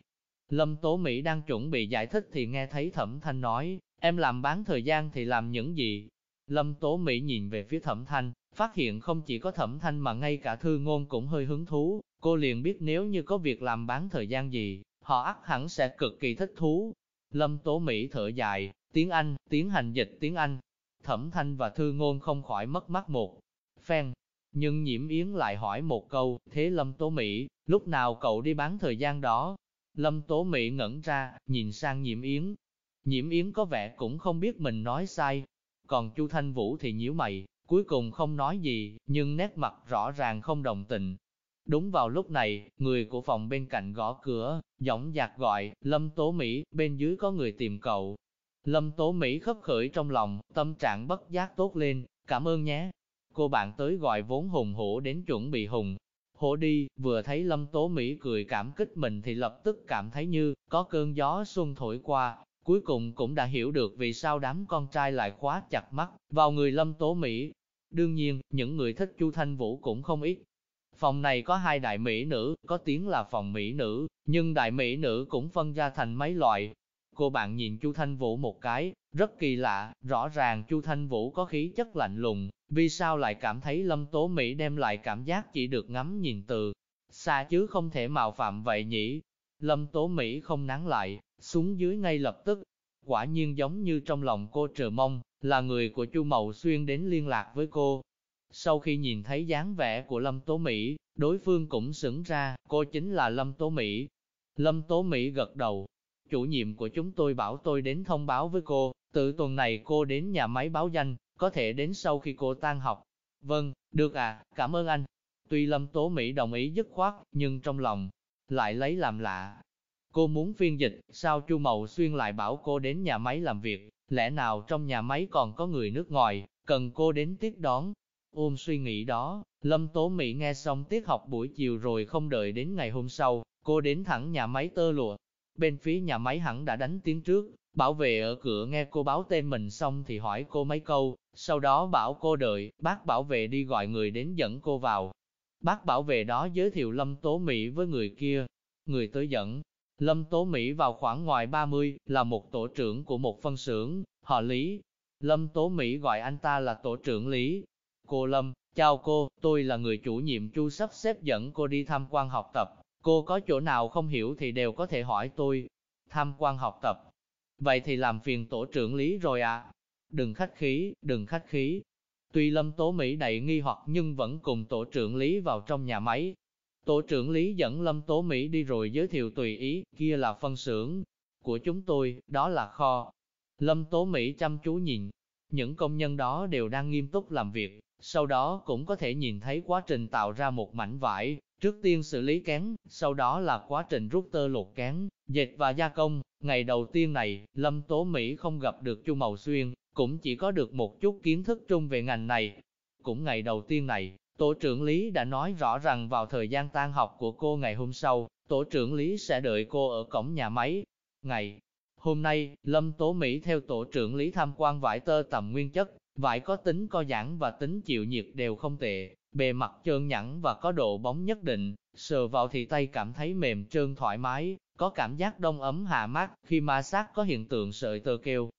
Lâm Tố Mỹ đang chuẩn bị giải thích thì nghe thấy Thẩm Thanh nói, em làm bán thời gian thì làm những gì? Lâm Tố Mỹ nhìn về phía Thẩm Thanh, phát hiện không chỉ có Thẩm Thanh mà ngay cả Thư Ngôn cũng hơi hứng thú, cô liền biết nếu như có việc làm bán thời gian gì, họ ắt hẳn sẽ cực kỳ thích thú. Lâm Tố Mỹ thở dài, tiếng Anh, tiếng hành dịch tiếng Anh. Thẩm Thanh và Thư Ngôn không khỏi mất mắt một phen. Nhưng Nhiễm Yến lại hỏi một câu, thế Lâm Tố Mỹ, lúc nào cậu đi bán thời gian đó? Lâm Tố Mỹ ngẩn ra, nhìn sang Nhiễm Yến. Nhiễm Yến có vẻ cũng không biết mình nói sai. Còn Chu Thanh Vũ thì nhíu mày, cuối cùng không nói gì, nhưng nét mặt rõ ràng không đồng tình. Đúng vào lúc này, người của phòng bên cạnh gõ cửa, giọng giạc gọi, Lâm Tố Mỹ, bên dưới có người tìm cậu. Lâm Tố Mỹ khấp khởi trong lòng, tâm trạng bất giác tốt lên, cảm ơn nhé. Cô bạn tới gọi vốn hùng hổ đến chuẩn bị hùng. Hổ đi, vừa thấy Lâm Tố Mỹ cười cảm kích mình thì lập tức cảm thấy như có cơn gió xuân thổi qua, cuối cùng cũng đã hiểu được vì sao đám con trai lại khóa chặt mắt vào người Lâm Tố Mỹ. Đương nhiên, những người thích Chu Thanh Vũ cũng không ít, Phòng này có hai đại mỹ nữ, có tiếng là phòng mỹ nữ, nhưng đại mỹ nữ cũng phân ra thành mấy loại. Cô bạn nhìn Chu Thanh Vũ một cái, rất kỳ lạ, rõ ràng Chu Thanh Vũ có khí chất lạnh lùng, vì sao lại cảm thấy Lâm Tố Mỹ đem lại cảm giác chỉ được ngắm nhìn từ xa chứ không thể mạo phạm vậy nhỉ. Lâm Tố Mỹ không nán lại, xuống dưới ngay lập tức. Quả nhiên giống như trong lòng cô trừ mong, là người của Chu Mậu Xuyên đến liên lạc với cô, sau khi nhìn thấy dáng vẻ của Lâm Tố Mỹ, đối phương cũng sững ra, cô chính là Lâm Tố Mỹ. Lâm Tố Mỹ gật đầu. Chủ nhiệm của chúng tôi bảo tôi đến thông báo với cô, từ tuần này cô đến nhà máy báo danh, có thể đến sau khi cô tan học. Vâng, được à, cảm ơn anh. Tuy Lâm Tố Mỹ đồng ý dứt khoát, nhưng trong lòng lại lấy làm lạ. Cô muốn phiên dịch, sao Chu Mậu Xuyên lại bảo cô đến nhà máy làm việc, lẽ nào trong nhà máy còn có người nước ngoài, cần cô đến tiếp đón, Ôm suy nghĩ đó, Lâm Tố Mỹ nghe xong tiết học buổi chiều rồi không đợi đến ngày hôm sau, cô đến thẳng nhà máy tơ lụa. Bên phía nhà máy hẳn đã đánh tiếng trước, bảo vệ ở cửa nghe cô báo tên mình xong thì hỏi cô mấy câu, sau đó bảo cô đợi, bác bảo vệ đi gọi người đến dẫn cô vào. Bác bảo vệ đó giới thiệu Lâm Tố Mỹ với người kia, người tới dẫn. Lâm Tố Mỹ vào khoảng ngoài 30, là một tổ trưởng của một phân xưởng, họ Lý. Lâm Tố Mỹ gọi anh ta là tổ trưởng Lý, Cô Lâm, chào cô, tôi là người chủ nhiệm chu sắp xếp dẫn cô đi tham quan học tập. Cô có chỗ nào không hiểu thì đều có thể hỏi tôi. Tham quan học tập. Vậy thì làm phiền tổ trưởng lý rồi à? Đừng khách khí, đừng khách khí. Tuy Lâm Tố Mỹ đầy nghi hoặc nhưng vẫn cùng tổ trưởng lý vào trong nhà máy. Tổ trưởng lý dẫn Lâm Tố Mỹ đi rồi giới thiệu tùy ý, kia là phân xưởng của chúng tôi, đó là kho. Lâm Tố Mỹ chăm chú nhìn, những công nhân đó đều đang nghiêm túc làm việc, sau đó cũng có thể nhìn thấy quá trình tạo ra một mảnh vải, trước tiên xử lý kén, sau đó là quá trình rút tơ lột kén, dệt và gia công. Ngày đầu tiên này, Lâm Tố Mỹ không gặp được Chu Mậu Xuyên, cũng chỉ có được một chút kiến thức chung về ngành này. Cũng ngày đầu tiên này, Tổ trưởng Lý đã nói rõ rằng vào thời gian tan học của cô ngày hôm sau, Tổ trưởng Lý sẽ đợi cô ở cổng nhà máy. Ngày hôm nay, Lâm Tố Mỹ theo Tổ trưởng Lý tham quan vải tơ tầm nguyên chất, Vải có tính co giãn và tính chịu nhiệt đều không tệ, bề mặt trơn nhẵn và có độ bóng nhất định, sờ vào thì tay cảm thấy mềm trơn thoải mái, có cảm giác đông ấm hạ mát khi ma sát có hiện tượng sợi tơ kêu.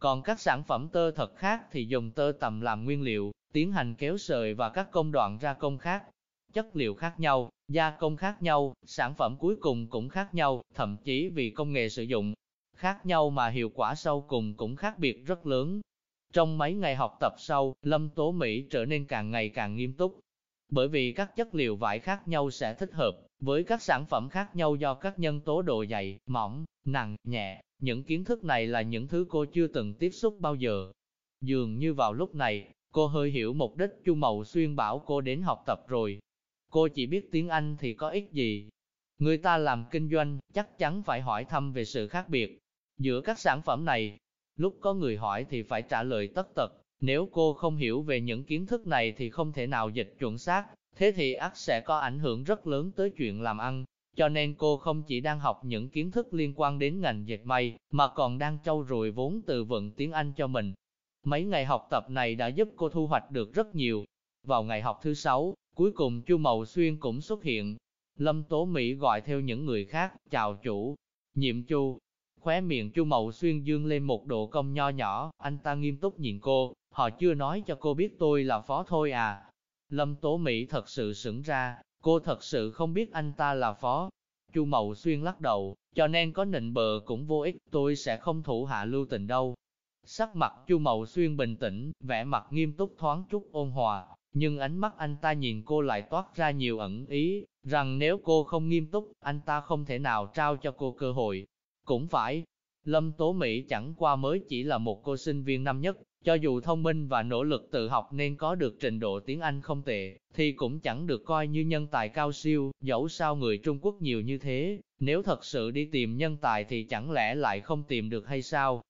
Còn các sản phẩm tơ thật khác thì dùng tơ tầm làm nguyên liệu, tiến hành kéo sợi và các công đoạn ra công khác. Chất liệu khác nhau, gia công khác nhau, sản phẩm cuối cùng cũng khác nhau, thậm chí vì công nghệ sử dụng khác nhau mà hiệu quả sau cùng cũng khác biệt rất lớn. Trong mấy ngày học tập sau, Lâm Tố Mỹ trở nên càng ngày càng nghiêm túc. Bởi vì các chất liệu vải khác nhau sẽ thích hợp với các sản phẩm khác nhau do các nhân tố độ dày, mỏng, nặng, nhẹ. Những kiến thức này là những thứ cô chưa từng tiếp xúc bao giờ. Dường như vào lúc này, cô hơi hiểu mục đích Chu Mậu Xuyên bảo cô đến học tập rồi. Cô chỉ biết tiếng Anh thì có ích gì. Người ta làm kinh doanh, chắc chắn phải hỏi thăm về sự khác biệt giữa các sản phẩm này, Lúc có người hỏi thì phải trả lời tất tật, Nếu cô không hiểu về những kiến thức này thì không thể nào dịch chuẩn xác, thế thì ắt sẽ có ảnh hưởng rất lớn tới chuyện làm ăn. Cho nên cô không chỉ đang học những kiến thức liên quan đến ngành dệt may, mà còn đang trau dồi vốn từ vựng tiếng Anh cho mình. Mấy ngày học tập này đã giúp cô thu hoạch được rất nhiều. Vào ngày học thứ sáu, cuối cùng Chu Mậu Xuyên cũng xuất hiện. Lâm Tố Mỹ gọi theo những người khác, chào chủ, nhiệm Chu. Khóe miệng Chu Mậu Xuyên dương lên một độ công nho nhỏ, anh ta nghiêm túc nhìn cô, họ chưa nói cho cô biết tôi là phó thôi à. Lâm Tố Mỹ thật sự sững ra, cô thật sự không biết anh ta là phó. Chu Mậu Xuyên lắc đầu, cho nên có nịnh bợ cũng vô ích, tôi sẽ không thủ hạ lưu tình đâu. Sắc mặt Chu Mậu Xuyên bình tĩnh, vẻ mặt nghiêm túc thoáng chút ôn hòa, nhưng ánh mắt anh ta nhìn cô lại toát ra nhiều ẩn ý, rằng nếu cô không nghiêm túc, anh ta không thể nào trao cho cô cơ hội. Cũng phải, Lâm Tố Mỹ chẳng qua mới chỉ là một cô sinh viên năm nhất, cho dù thông minh và nỗ lực tự học nên có được trình độ tiếng Anh không tệ, thì cũng chẳng được coi như nhân tài cao siêu, dẫu sao người Trung Quốc nhiều như thế, nếu thật sự đi tìm nhân tài thì chẳng lẽ lại không tìm được hay sao?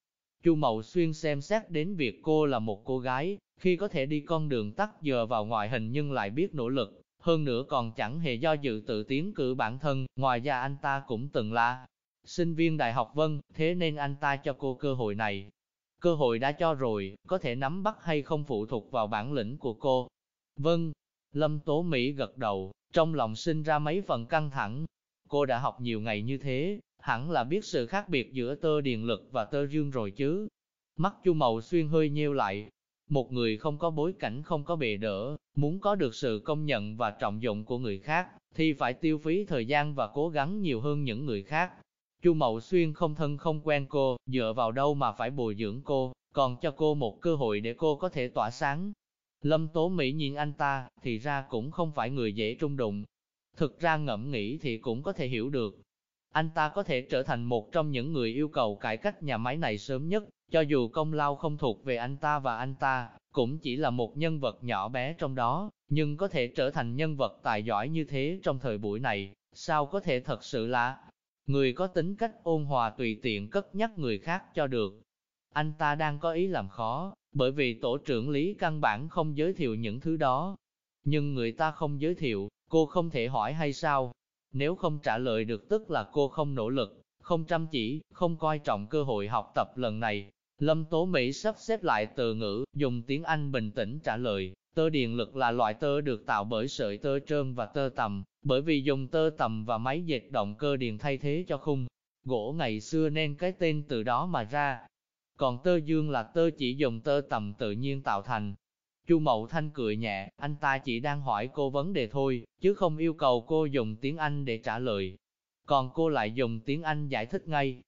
Chu Mậu Xuyên xem xét đến việc cô là một cô gái, khi có thể đi con đường tắt giờ vào ngoại hình nhưng lại biết nỗ lực, hơn nữa còn chẳng hề do dự tự tiến cử bản thân, ngoài ra anh ta cũng từng là sinh viên Đại học Vân, thế nên anh ta cho cô cơ hội này. Cơ hội đã cho rồi, có thể nắm bắt hay không phụ thuộc vào bản lĩnh của cô. Vâng, Lâm Tố Mỹ gật đầu, trong lòng sinh ra mấy phần căng thẳng. Cô đã học nhiều ngày như thế, hẳn là biết sự khác biệt giữa tơ điền lực và tơ dương rồi chứ. Mắt Chu màu Xuyên hơi nheo lại. Một người không có bối cảnh không có bề đỡ, muốn có được sự công nhận và trọng dụng của người khác, thì phải tiêu phí thời gian và cố gắng nhiều hơn những người khác. Chu Mậu Xuyên không thân không quen cô, dựa vào đâu mà phải bồi dưỡng cô, còn cho cô một cơ hội để cô có thể tỏa sáng. Lâm Tố Mỹ nhìn anh ta, thì ra cũng không phải người dễ trung đụng. Thực ra ngẫm nghĩ thì cũng có thể hiểu được. Anh ta có thể trở thành một trong những người yêu cầu cải cách nhà máy này sớm nhất, cho dù công lao không thuộc về anh ta và anh ta, cũng chỉ là một nhân vật nhỏ bé trong đó, nhưng có thể trở thành nhân vật tài giỏi như thế trong thời buổi này, sao có thể thật sự là Người có tính cách ôn hòa tùy tiện cất nhắc người khác cho được. Anh ta đang có ý làm khó, bởi vì tổ trưởng lý căn bản không giới thiệu những thứ đó. Nhưng người ta không giới thiệu, cô không thể hỏi hay sao? Nếu không trả lời được tức là cô không nỗ lực, không chăm chỉ, không coi trọng cơ hội học tập lần này. Lâm Tố Mỹ sắp xếp lại từ ngữ, dùng tiếng Anh bình tĩnh trả lời, tơ điện lực là loại tơ được tạo bởi sợi tơ trơn và tơ tầm, bởi vì dùng tơ tầm và máy dệt động cơ điện thay thế cho khung. Gỗ ngày xưa nên cái tên từ đó mà ra. Còn tơ dương là tơ chỉ dùng tơ tầm tự nhiên tạo thành. Chu Mậu Thanh cười nhẹ, anh ta chỉ đang hỏi cô vấn đề thôi, chứ không yêu cầu cô dùng tiếng Anh để trả lời. Còn cô lại dùng tiếng Anh giải thích ngay.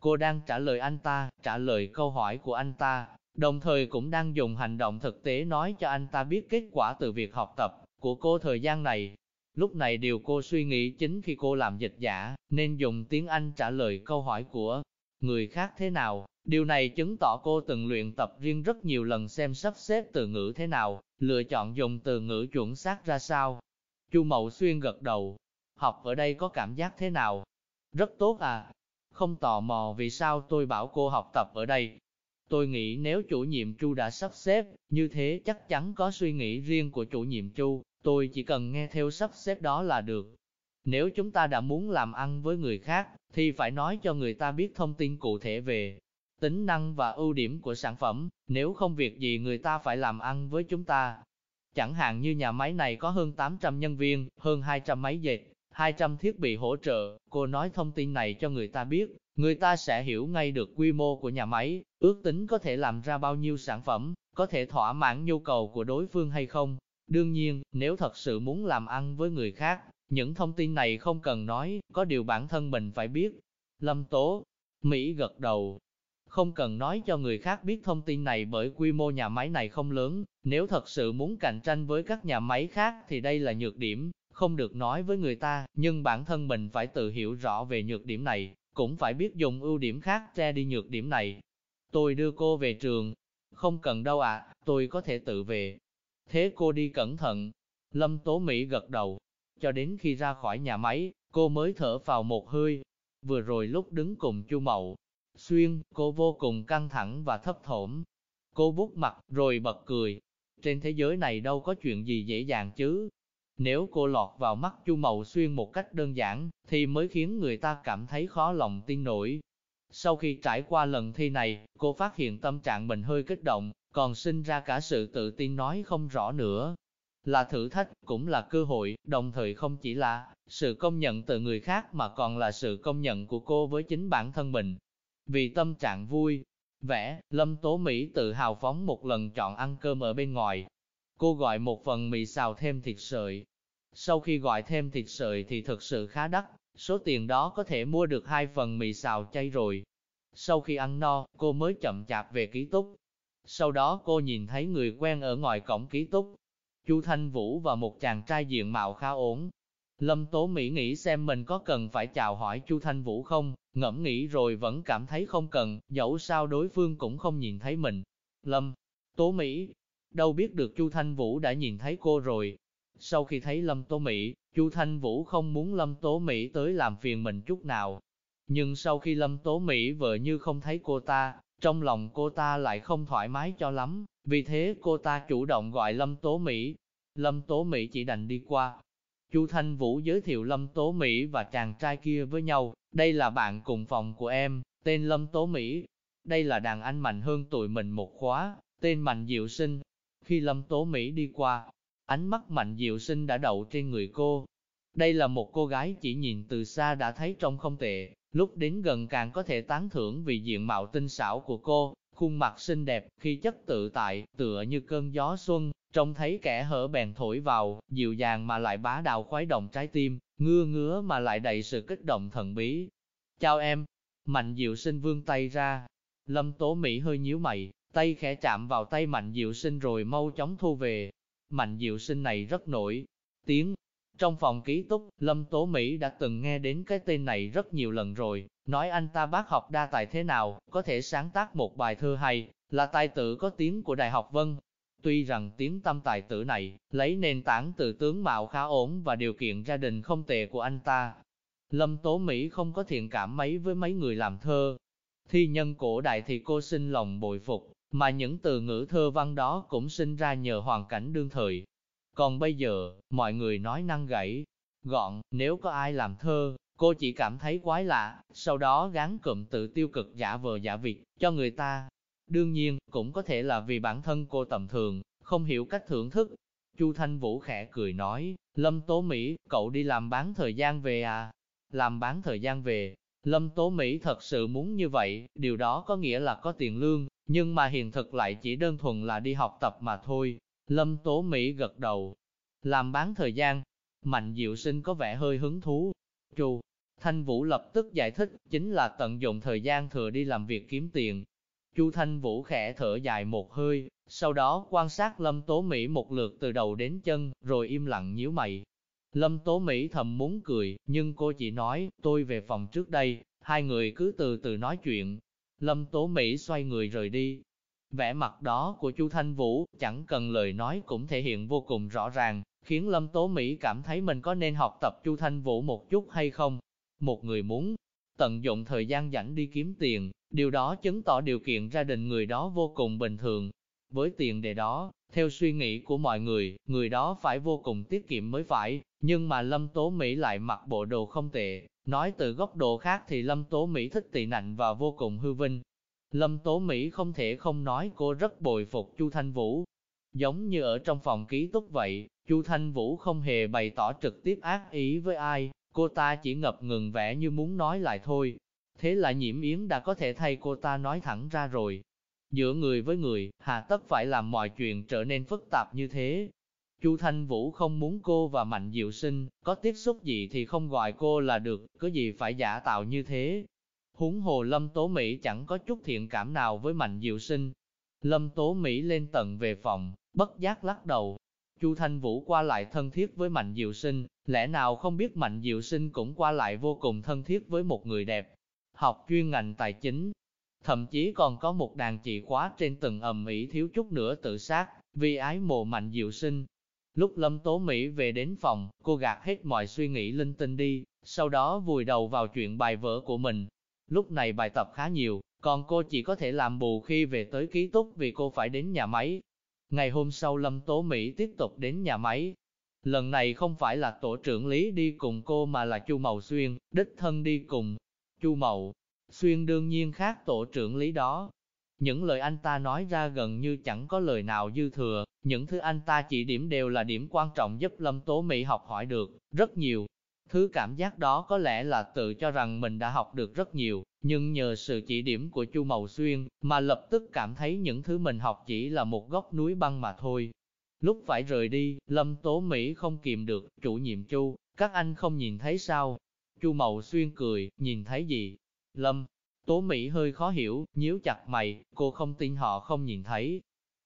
Cô đang trả lời anh ta, trả lời câu hỏi của anh ta, đồng thời cũng đang dùng hành động thực tế nói cho anh ta biết kết quả từ việc học tập của cô thời gian này. Lúc này điều cô suy nghĩ chính khi cô làm dịch giả, nên dùng tiếng Anh trả lời câu hỏi của người khác thế nào. Điều này chứng tỏ cô từng luyện tập riêng rất nhiều lần xem sắp xếp từ ngữ thế nào, lựa chọn dùng từ ngữ chuẩn xác ra sao. Chu Mậu Xuyên gật đầu. Học ở đây có cảm giác thế nào? Rất tốt à. Không tò mò vì sao tôi bảo cô học tập ở đây. Tôi nghĩ nếu chủ nhiệm Chu đã sắp xếp, như thế chắc chắn có suy nghĩ riêng của chủ nhiệm Chu, tôi chỉ cần nghe theo sắp xếp đó là được. Nếu chúng ta đã muốn làm ăn với người khác, thì phải nói cho người ta biết thông tin cụ thể về tính năng và ưu điểm của sản phẩm, nếu không việc gì người ta phải làm ăn với chúng ta. Chẳng hạn như nhà máy này có hơn 800 nhân viên, hơn 200 máy dệt, 200 thiết bị hỗ trợ, cô nói thông tin này cho người ta biết, người ta sẽ hiểu ngay được quy mô của nhà máy, ước tính có thể làm ra bao nhiêu sản phẩm, có thể thỏa mãn nhu cầu của đối phương hay không. Đương nhiên, nếu thật sự muốn làm ăn với người khác, những thông tin này không cần nói, có điều bản thân mình phải biết. Lâm Tố, Mỹ gật đầu. Không cần nói cho người khác biết thông tin này bởi quy mô nhà máy này không lớn, nếu thật sự muốn cạnh tranh với các nhà máy khác thì đây là nhược điểm, không được nói với người ta, nhưng bản thân mình phải tự hiểu rõ về nhược điểm này, cũng phải biết dùng ưu điểm khác che đi nhược điểm này. Tôi đưa cô về trường, không cần đâu ạ, tôi có thể tự về. Thế cô đi cẩn thận. Lâm Tố Mỹ gật đầu, cho đến khi ra khỏi nhà máy, cô mới thở vào một hơi. Vừa rồi lúc đứng cùng Chu Mậu, Xuyên, cô vô cùng căng thẳng và thấp thỏm. Cô bút mặt, rồi bật cười. Trên thế giới này đâu có chuyện gì dễ dàng chứ. Nếu cô lọt vào mắt Chu Mậu Xuyên một cách đơn giản, thì mới khiến người ta cảm thấy khó lòng tin nổi. Sau khi trải qua lần thi này, cô phát hiện tâm trạng mình hơi kích động, còn sinh ra cả sự tự tin nói không rõ nữa. Là thử thách, cũng là cơ hội, đồng thời không chỉ là sự công nhận từ người khác mà còn là sự công nhận của cô với chính bản thân mình. Vì tâm trạng vui, vẻ, Lâm Tố Mỹ tự hào phóng một lần chọn ăn cơm ở bên ngoài. Cô gọi một phần mì xào thêm thịt sợi. Sau khi gọi thêm thịt sợi thì thực sự khá đắt, số tiền đó có thể mua được hai phần mì xào chay rồi. Sau khi ăn no, cô mới chậm chạp về ký túc. Sau đó cô nhìn thấy người quen ở ngoài cổng ký túc. Chu Thanh Vũ và một chàng trai diện mạo khá ổn. Lâm Tố Mỹ nghĩ xem mình có cần phải chào hỏi Chu Thanh Vũ không, ngẫm nghĩ rồi vẫn cảm thấy không cần, dẫu sao đối phương cũng không nhìn thấy mình. Lâm, Tố Mỹ, đâu biết được Chu Thanh Vũ đã nhìn thấy cô rồi. Sau khi thấy Lâm Tố Mỹ, Chu Thanh Vũ không muốn Lâm Tố Mỹ tới làm phiền mình chút nào. Nhưng sau khi Lâm Tố Mỹ vợ như không thấy cô ta, trong lòng cô ta lại không thoải mái cho lắm, vì thế cô ta chủ động gọi Lâm Tố Mỹ. Lâm Tố Mỹ chỉ đành đi qua. Chu Thanh Vũ giới thiệu Lâm Tố Mỹ và chàng trai kia với nhau, đây là bạn cùng phòng của em, tên Lâm Tố Mỹ. Đây là đàn anh mạnh hơn tụi mình một khóa, tên Mạnh Diệu Sinh. Khi Lâm Tố Mỹ đi qua, ánh mắt Mạnh Diệu Sinh đã đậu trên người cô. Đây là một cô gái chỉ nhìn từ xa đã thấy trông không tệ, lúc đến gần càng có thể tán thưởng vì diện mạo tinh xảo của cô, khuôn mặt xinh đẹp, khi chất tự tại, tựa như cơn gió xuân, trông thấy kẻ hở bèn thổi vào, dịu dàng mà lại bá đạo khoái động trái tim, ngưa ngứa mà lại đầy sự kích động thần bí. Chào em, Mạnh Diệu Sinh vương tay ra, Lâm Tố Mỹ hơi nhíu mày, tay khẽ chạm vào tay Mạnh Diệu Sinh rồi mau chóng thu về. Mạnh Diệu Sinh này rất nổi tiếng. Trong phòng ký túc, Lâm Tố Mỹ đã từng nghe đến cái tên này rất nhiều lần rồi, nói anh ta bác học đa tài thế nào, có thể sáng tác một bài thơ hay, là tài tử có tiếng của Đại học Vân, Tuy rằng tiếng tâm tài tử này, lấy nền tảng từ tướng mạo khá ổn và điều kiện gia đình không tệ của anh ta. Lâm Tố Mỹ không có thiện cảm mấy với mấy người làm thơ. Thi nhân cổ đại thì cô xin lòng bồi phục, mà những từ ngữ thơ văn đó cũng sinh ra nhờ hoàn cảnh đương thời. Còn bây giờ, mọi người nói năng gãy, gọn, nếu có ai làm thơ, cô chỉ cảm thấy quái lạ, sau đó gán cụm tự tiêu cực giả vờ giả việc cho người ta. Đương nhiên, cũng có thể là vì bản thân cô tầm thường, không hiểu cách thưởng thức. Chu Thanh Vũ khẽ cười nói, Lâm Tố Mỹ, cậu đi làm bán thời gian về à? Làm bán thời gian về, Lâm Tố Mỹ thật sự muốn như vậy, điều đó có nghĩa là có tiền lương, nhưng mà hiện thực lại chỉ đơn thuần là đi học tập mà thôi. Lâm Tố Mỹ gật đầu, làm bán thời gian. Mạnh Diệu Sinh có vẻ hơi hứng thú. Chu Thanh Vũ lập tức giải thích, chính là tận dụng thời gian thừa đi làm việc kiếm tiền, Chu Thanh Vũ khẽ thở dài một hơi, sau đó quan sát Lâm Tố Mỹ một lượt từ đầu đến chân, rồi im lặng nhíu mày. Lâm Tố Mỹ thầm muốn cười, nhưng cô chỉ nói, tôi về phòng trước đây, hai người cứ từ từ nói chuyện. Lâm Tố Mỹ xoay người rời đi. Vẻ mặt đó của Chu Thanh Vũ, chẳng cần lời nói cũng thể hiện vô cùng rõ ràng, khiến Lâm Tố Mỹ cảm thấy mình có nên học tập Chu Thanh Vũ một chút hay không. Một người muốn tận dụng thời gian rảnh đi kiếm tiền, điều đó chứng tỏ điều kiện gia đình người đó vô cùng bình thường. Với tiền đề đó, theo suy nghĩ của mọi người, người đó phải vô cùng tiết kiệm mới phải, nhưng mà Lâm Tố Mỹ lại mặc bộ đồ không tệ, nói từ góc độ khác thì Lâm Tố Mỹ thích tị nạnh và vô cùng hư vinh. Lâm Tố Mỹ không thể không nói cô rất bồi phục Chu Thanh Vũ. Giống như ở trong phòng ký túc vậy, Chu Thanh Vũ không hề bày tỏ trực tiếp ác ý với ai, Cô ta chỉ ngập ngừng vẻ như muốn nói lại thôi. Thế là nhiễm yến đã có thể thay cô ta nói thẳng ra rồi. Giữa người với người, hà tất phải làm mọi chuyện trở nên phức tạp như thế. Chu Thanh Vũ không muốn cô và Mạnh Diệu Sinh, có tiếp xúc gì thì không gọi cô là được, có gì phải giả tạo như thế. Húng hồ Lâm Tố Mỹ chẳng có chút thiện cảm nào với Mạnh Diệu Sinh. Lâm Tố Mỹ lên tận về phòng, bất giác lắc đầu, Chu Thanh Vũ qua lại thân thiết với Mạnh Diệu Sinh, lẽ nào không biết Mạnh Diệu Sinh cũng qua lại vô cùng thân thiết với một người đẹp, học chuyên ngành tài chính. Thậm chí còn có một đàn chị khóa trên từng ầm ĩ thiếu chút nữa tự sát, vì ái mộ Mạnh Diệu Sinh. Lúc Lâm Tố Mỹ về đến phòng, cô gạt hết mọi suy nghĩ linh tinh đi, sau đó vùi đầu vào chuyện bài vở của mình. Lúc này bài tập khá nhiều, còn cô chỉ có thể làm bù khi về tới ký túc vì cô phải đến nhà máy. Ngày hôm sau Lâm Tố Mỹ tiếp tục đến nhà máy. Lần này không phải là tổ trưởng Lý đi cùng cô mà là Chu Mậu Xuyên, đích thân đi cùng. Chu Mậu Xuyên đương nhiên khác tổ trưởng Lý đó. Những lời anh ta nói ra gần như chẳng có lời nào dư thừa, những thứ anh ta chỉ điểm đều là điểm quan trọng giúp Lâm Tố Mỹ học hỏi được, rất nhiều. Thứ cảm giác đó có lẽ là tự cho rằng mình đã học được rất nhiều, nhưng nhờ sự chỉ điểm của Chu Mậu Xuyên, mà lập tức cảm thấy những thứ mình học chỉ là một góc núi băng mà thôi. Lúc phải rời đi, Lâm Tố Mỹ không kìm được, chủ nhiệm Chu, các anh không nhìn thấy sao? Chu Mậu Xuyên cười, nhìn thấy gì? Lâm, Tố Mỹ hơi khó hiểu, nhíu chặt mày, cô không tin họ không nhìn thấy.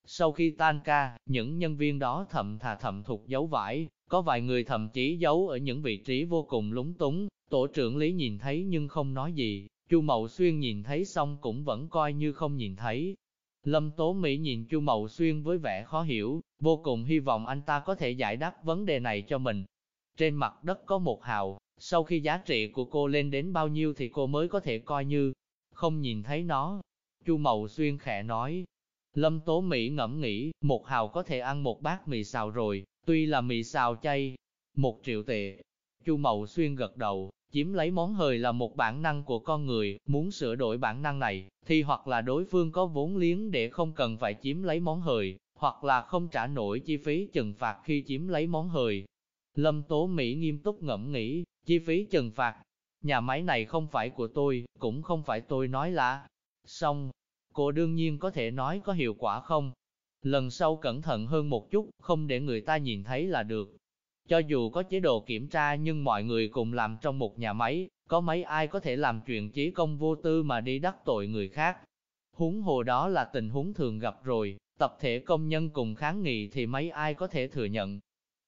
Sau khi tan ca, những nhân viên đó thậm thà thậm thuộc giấu vải, có vài người thậm chí giấu ở những vị trí vô cùng lúng túng, tổ trưởng Lý nhìn thấy nhưng không nói gì, Chu Mậu Xuyên nhìn thấy xong cũng vẫn coi như không nhìn thấy. Lâm Tố Mỹ nhìn Chu Mậu Xuyên với vẻ khó hiểu, vô cùng hy vọng anh ta có thể giải đáp vấn đề này cho mình. Trên mặt đất có một hào, sau khi giá trị của cô lên đến bao nhiêu thì cô mới có thể coi như không nhìn thấy nó. Chu Mậu Xuyên khẽ nói. Lâm Tố Mỹ ngẫm nghĩ, một hào có thể ăn một bát mì xào rồi, tuy là mì xào chay, một triệu tệ. Chu Mậu Xuyên gật đầu, chiếm lấy món hời là một bản năng của con người, muốn sửa đổi bản năng này, thì hoặc là đối phương có vốn liếng để không cần phải chiếm lấy món hời, hoặc là không trả nổi chi phí trừng phạt khi chiếm lấy món hời. Lâm Tố Mỹ nghiêm túc ngẫm nghĩ, chi phí trừng phạt, nhà máy này không phải của tôi, cũng không phải tôi nói là. Xong, cô đương nhiên có thể nói có hiệu quả không? Lần sau cẩn thận hơn một chút, không để người ta nhìn thấy là được. Cho dù có chế độ kiểm tra nhưng mọi người cùng làm trong một nhà máy, có mấy ai có thể làm chuyện chí công vô tư mà đi đắc tội người khác. Huống hồ đó là tình huống thường gặp rồi, tập thể công nhân cùng kháng nghị thì mấy ai có thể thừa nhận.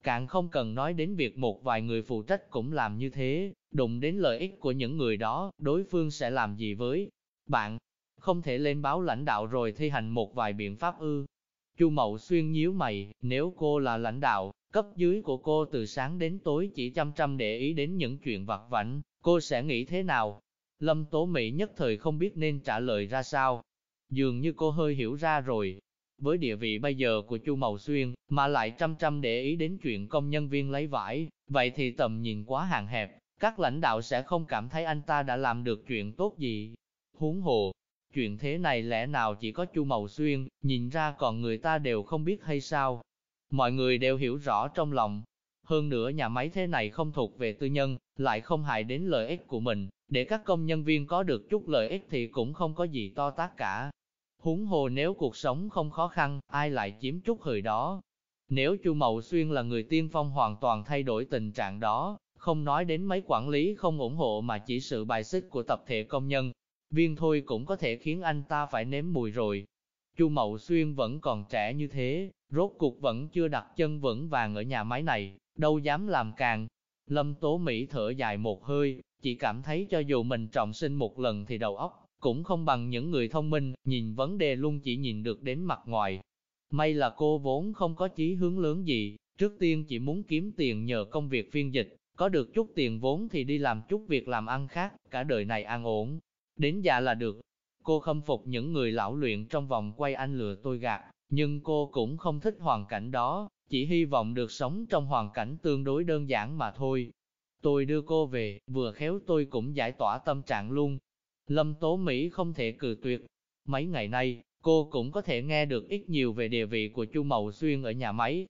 Càng không cần nói đến việc một vài người phụ trách cũng làm như thế, đụng đến lợi ích của những người đó, đối phương sẽ làm gì với bạn? Không thể lên báo lãnh đạo rồi thi hành một vài biện pháp ư. Chu Mậu Xuyên nhíu mày, nếu cô là lãnh đạo, cấp dưới của cô từ sáng đến tối chỉ chăm chăm để ý đến những chuyện vặt vảnh, cô sẽ nghĩ thế nào? Lâm Tố Mỹ nhất thời không biết nên trả lời ra sao. Dường như cô hơi hiểu ra rồi. Với địa vị bây giờ của Chu Mậu Xuyên, mà lại chăm chăm để ý đến chuyện công nhân viên lấy vải, vậy thì tầm nhìn quá hạn hẹp, các lãnh đạo sẽ không cảm thấy anh ta đã làm được chuyện tốt gì. Huống hồ, chuyện thế này lẽ nào chỉ có Chu Mậu Xuyên, nhìn ra còn người ta đều không biết hay sao? Mọi người đều hiểu rõ trong lòng. Hơn nữa nhà máy thế này không thuộc về tư nhân, lại không hại đến lợi ích của mình, để các công nhân viên có được chút lợi ích thì cũng không có gì to tác cả. Huống hồ nếu cuộc sống không khó khăn, ai lại chiếm chút hời đó. Nếu Chu Mậu Xuyên là người tiên phong hoàn toàn thay đổi tình trạng đó, không nói đến mấy quản lý không ủng hộ mà chỉ sự bài xích của tập thể công nhân, viên thôi cũng có thể khiến anh ta phải nếm mùi rồi. Chu Mậu Xuyên vẫn còn trẻ như thế, rốt cuộc vẫn chưa đặt chân vững vàng ở nhà máy này, đâu dám làm càng. Lâm Tố Mỹ thở dài một hơi, chỉ cảm thấy cho dù mình trọng sinh một lần thì đầu óc, cũng không bằng những người thông minh, nhìn vấn đề luôn chỉ nhìn được đến mặt ngoài. May là cô vốn không có chí hướng lớn gì, trước tiên chỉ muốn kiếm tiền nhờ công việc phiên dịch, có được chút tiền vốn thì đi làm chút việc làm ăn khác, cả đời này an ổn. Đến già là được. Cô khâm phục những người lão luyện trong vòng quay anh lừa tôi gạt, nhưng cô cũng không thích hoàn cảnh đó, chỉ hy vọng được sống trong hoàn cảnh tương đối đơn giản mà thôi. Tôi đưa cô về, vừa khéo tôi cũng giải tỏa tâm trạng luôn. Lâm Tố Mỹ không thể cử tuyệt. Mấy ngày nay, cô cũng có thể nghe được ít nhiều về địa vị của Chu Mậu Xuyên ở nhà máy.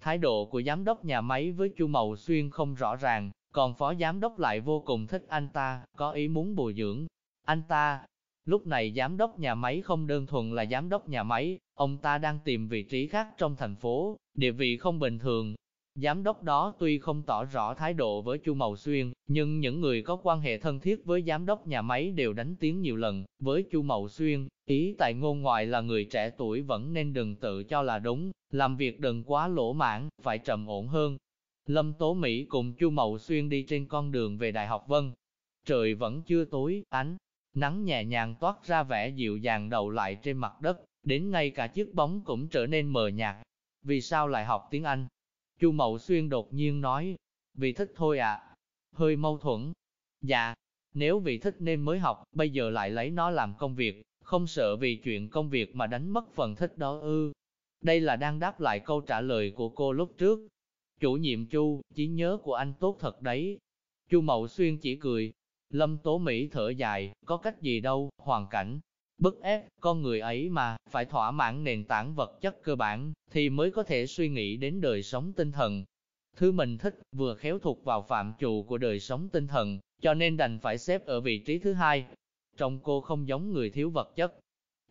Thái độ của giám đốc nhà máy với Chu Mậu Xuyên không rõ ràng, còn phó giám đốc lại vô cùng thích anh ta, có ý muốn bồi dưỡng. Anh ta, Lúc này giám đốc nhà máy không đơn thuần là giám đốc nhà máy, ông ta đang tìm vị trí khác trong thành phố, địa vị không bình thường. Giám đốc đó tuy không tỏ rõ thái độ với Chu Mậu Xuyên, nhưng những người có quan hệ thân thiết với giám đốc nhà máy đều đánh tiếng nhiều lần. Với Chu Mậu Xuyên, ý tại ngôn ngoại là người trẻ tuổi vẫn nên đừng tự cho là đúng, làm việc đừng quá lỗ mãn, phải trầm ổn hơn. Lâm Tố Mỹ cùng Chu Mậu Xuyên đi trên con đường về Đại học Vân. Trời vẫn chưa tối, ánh Nắng nhẹ nhàng toát ra vẻ dịu dàng đầu lại trên mặt đất, đến ngay cả chiếc bóng cũng trở nên mờ nhạt. Vì sao lại học tiếng Anh? Chu Mậu Xuyên đột nhiên nói, vì thích thôi ạ. À. Hơi mâu thuẫn. Dạ, Nếu vì thích nên mới học, bây giờ lại lấy nó làm công việc, không sợ vì chuyện công việc mà đánh mất phần thích đó ư. Đây là đang đáp lại câu trả lời của cô lúc trước. Chủ nhiệm Chu, trí nhớ của anh tốt thật đấy. Chu Mậu Xuyên chỉ cười. Lâm Tố Mỹ thở dài, có cách gì đâu, hoàn cảnh, bức ép, con người ấy mà, phải thỏa mãn nền tảng vật chất cơ bản, thì mới có thể suy nghĩ đến đời sống tinh thần. Thứ mình thích, vừa khéo thuộc vào phạm trù của đời sống tinh thần, cho nên đành phải xếp ở vị trí thứ hai. Trong cô không giống người thiếu vật chất.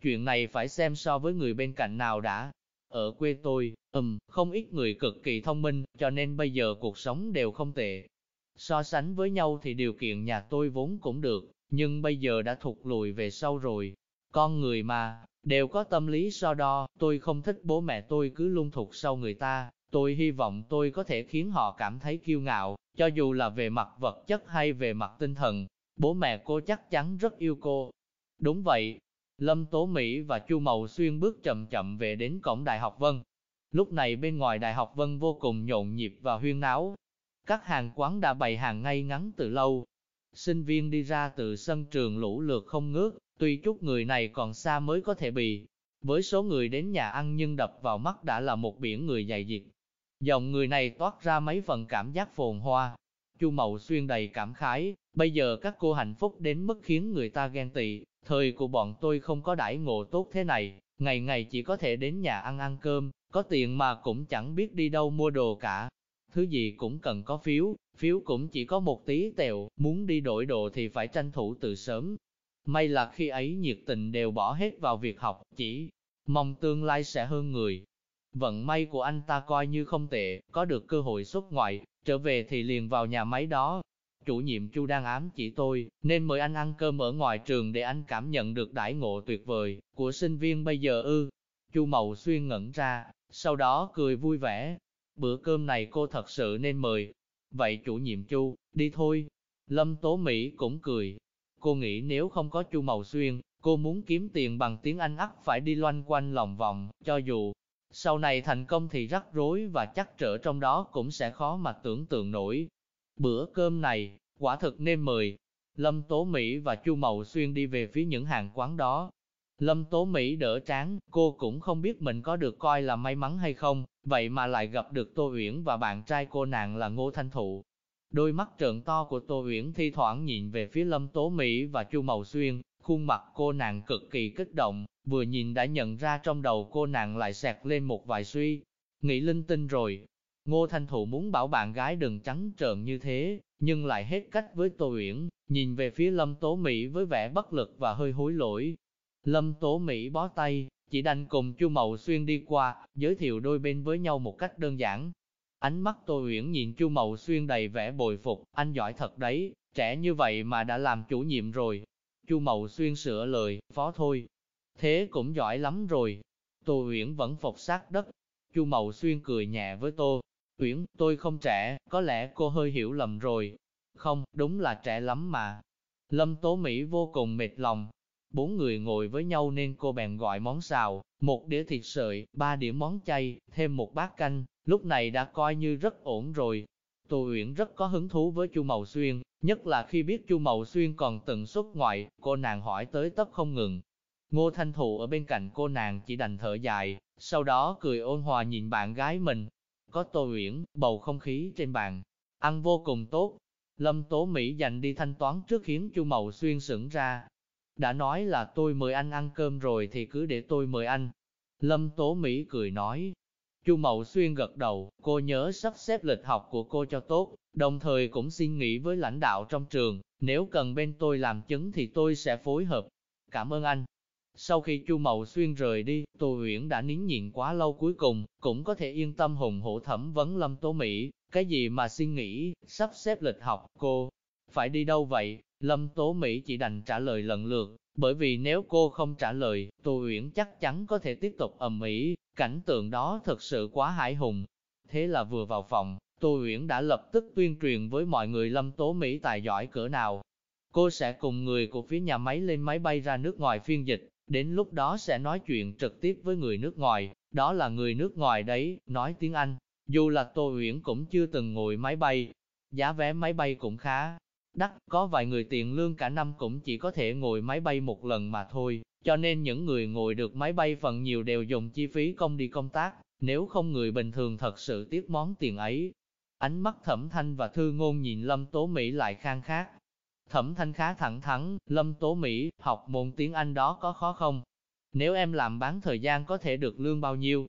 Chuyện này phải xem so với người bên cạnh nào đã. Ở quê tôi, ừm, không ít người cực kỳ thông minh, cho nên bây giờ cuộc sống đều không tệ. So sánh với nhau thì điều kiện nhà tôi vốn cũng được, nhưng bây giờ đã thụt lùi về sau rồi. Con người mà, đều có tâm lý so đo, tôi không thích bố mẹ tôi cứ lung thụt sau người ta, tôi hy vọng tôi có thể khiến họ cảm thấy kiêu ngạo, cho dù là về mặt vật chất hay về mặt tinh thần, bố mẹ cô chắc chắn rất yêu cô. Đúng vậy, Lâm Tố Mỹ và Chu Mậu Xuyên bước chậm chậm về đến cổng Đại học Vân. Lúc này bên ngoài Đại học Vân vô cùng nhộn nhịp và huyên náo. Các hàng quán đã bày hàng ngay ngắn từ lâu. Sinh viên đi ra từ sân trường lũ lượt không ngớt, tuy chút người này còn xa mới có thể bị, Với số người đến nhà ăn nhưng đập vào mắt đã là một biển người dày diệt. Dòng người này toát ra mấy phần cảm giác phồn hoa. Chu Mậu Xuyên đầy cảm khái, bây giờ các cô hạnh phúc đến mức khiến người ta ghen tị, thời của bọn tôi không có đãi ngộ tốt thế này, ngày ngày chỉ có thể đến nhà ăn ăn cơm, có tiền mà cũng chẳng biết đi đâu mua đồ cả. Thứ gì cũng cần có phiếu, phiếu cũng chỉ có một tí tèo, muốn đi đổi đồ thì phải tranh thủ từ sớm. May là khi ấy nhiệt tình đều bỏ hết vào việc học, chỉ mong tương lai sẽ hơn người. Vận may của anh ta coi như không tệ, có được cơ hội xuất ngoại, trở về thì liền vào nhà máy đó. Chủ nhiệm Chu đang ám chỉ tôi, nên mời anh ăn cơm ở ngoài trường để anh cảm nhận được đãi ngộ tuyệt vời của sinh viên bây giờ ư. Chu Mậu Xuyên ngẩn ra, sau đó cười vui vẻ. Bữa cơm này cô thật sự nên mời. Vậy chủ nhiệm Chu, đi thôi. Lâm Tố Mỹ cũng cười. Cô nghĩ nếu không có Chu Mậu Xuyên, cô muốn kiếm tiền bằng tiếng Anh ắt phải đi loanh quanh lòng vòng, cho dù sau này thành công thì rắc rối và chắc trở trong đó cũng sẽ khó mà tưởng tượng nổi. Bữa cơm này, quả thực nên mời. Lâm Tố Mỹ và Chu Mậu Xuyên đi về phía những hàng quán đó. Lâm Tố Mỹ đỡ tráng, cô cũng không biết mình có được coi là may mắn hay không, vậy mà lại gặp được Tô Uyển và bạn trai cô nàng là Ngô Thanh Thụ. Đôi mắt trợn to của Tô Uyển thi thoảng nhìn về phía Lâm Tố Mỹ và Chu Mậu Xuyên, khuôn mặt cô nàng cực kỳ kích động, vừa nhìn đã nhận ra trong đầu cô nàng lại xẹt lên một vài suy. Nghĩ linh tinh rồi, Ngô Thanh Thụ muốn bảo bạn gái đừng trắng trợn như thế, nhưng lại hết cách với Tô Uyển, nhìn về phía Lâm Tố Mỹ với vẻ bất lực và hơi hối lỗi. Lâm Tố Mỹ bó tay, chỉ đành cùng Chu Mậu Xuyên đi qua, giới thiệu đôi bên với nhau một cách đơn giản. Ánh mắt Tô Uyển nhìn Chu Mậu Xuyên đầy vẻ bồi phục, anh giỏi thật đấy, trẻ như vậy mà đã làm chủ nhiệm rồi. Chu Mậu Xuyên sửa lời, phó thôi, Thế cũng giỏi lắm rồi. Tô Uyển vẫn phục sát đất. Chu Mậu Xuyên cười nhẹ với Tô. Uyển, tôi không trẻ, có lẽ cô hơi hiểu lầm rồi. Không, đúng là trẻ lắm mà. Lâm Tố Mỹ vô cùng mệt lòng. Bốn người ngồi với nhau nên cô bèn gọi món xào, một đĩa thịt sợi, ba đĩa món chay, thêm một bát canh, lúc này đã coi như rất ổn rồi. Tô Uyển rất có hứng thú với Chu Mậu Xuyên, nhất là khi biết Chu Mậu Xuyên còn từng xuất ngoại, cô nàng hỏi tới tấp không ngừng, Ngô Thanh Thụ ở bên cạnh cô nàng chỉ đành thở dài, sau đó cười ôn hòa nhìn bạn gái mình. Có tô uyển, bầu không khí trên bàn, ăn vô cùng tốt. Lâm Tố Mỹ dành đi thanh toán trước khiến Chu Mậu Xuyên sững ra. Đã nói là tôi mời anh ăn cơm rồi thì cứ để tôi mời anh. Lâm Tố Mỹ cười nói. Chu Mậu Xuyên gật đầu, cô nhớ sắp xếp lịch học của cô cho tốt, đồng thời cũng xin nghỉ với lãnh đạo trong trường, nếu cần bên tôi làm chứng thì tôi sẽ phối hợp. Cảm ơn anh. Sau khi Chu Mậu Xuyên rời đi, Tô Uyển đã nín nhịn quá lâu cuối cùng, cũng có thể yên tâm hùng hổ thẩm vấn Lâm Tố Mỹ, cái gì mà xin nghỉ, sắp xếp lịch học, cô phải đi đâu vậy? Lâm Tố Mỹ chỉ đành trả lời lần lượt, bởi vì nếu cô không trả lời, Tô Uyển chắc chắn có thể tiếp tục ầm ĩ, cảnh tượng đó thật sự quá hải hùng. Thế là vừa vào phòng, Tô Uyển đã lập tức tuyên truyền với mọi người Lâm Tố Mỹ tài giỏi cỡ nào. Cô sẽ cùng người của phía nhà máy lên máy bay ra nước ngoài phiên dịch, Đến lúc đó sẽ nói chuyện trực tiếp với người nước ngoài, đó là người nước ngoài đấy, nói tiếng Anh. Dù là Tô Uyển cũng chưa từng ngồi máy bay, giá vé máy bay cũng khá đắt, có vài người tiền lương cả năm cũng chỉ có thể ngồi máy bay một lần mà thôi, cho nên những người ngồi được máy bay phần nhiều đều dùng chi phí công đi công tác, nếu không người bình thường thật sự tiếc món tiền ấy. Ánh mắt thẩm thanh và thư ngôn nhìn Lâm Tố Mỹ lại khang khác. Thẩm thanh khá thẳng thắn, Lâm Tố Mỹ, học môn tiếng Anh đó có khó không? Nếu em làm bán thời gian có thể được lương bao nhiêu?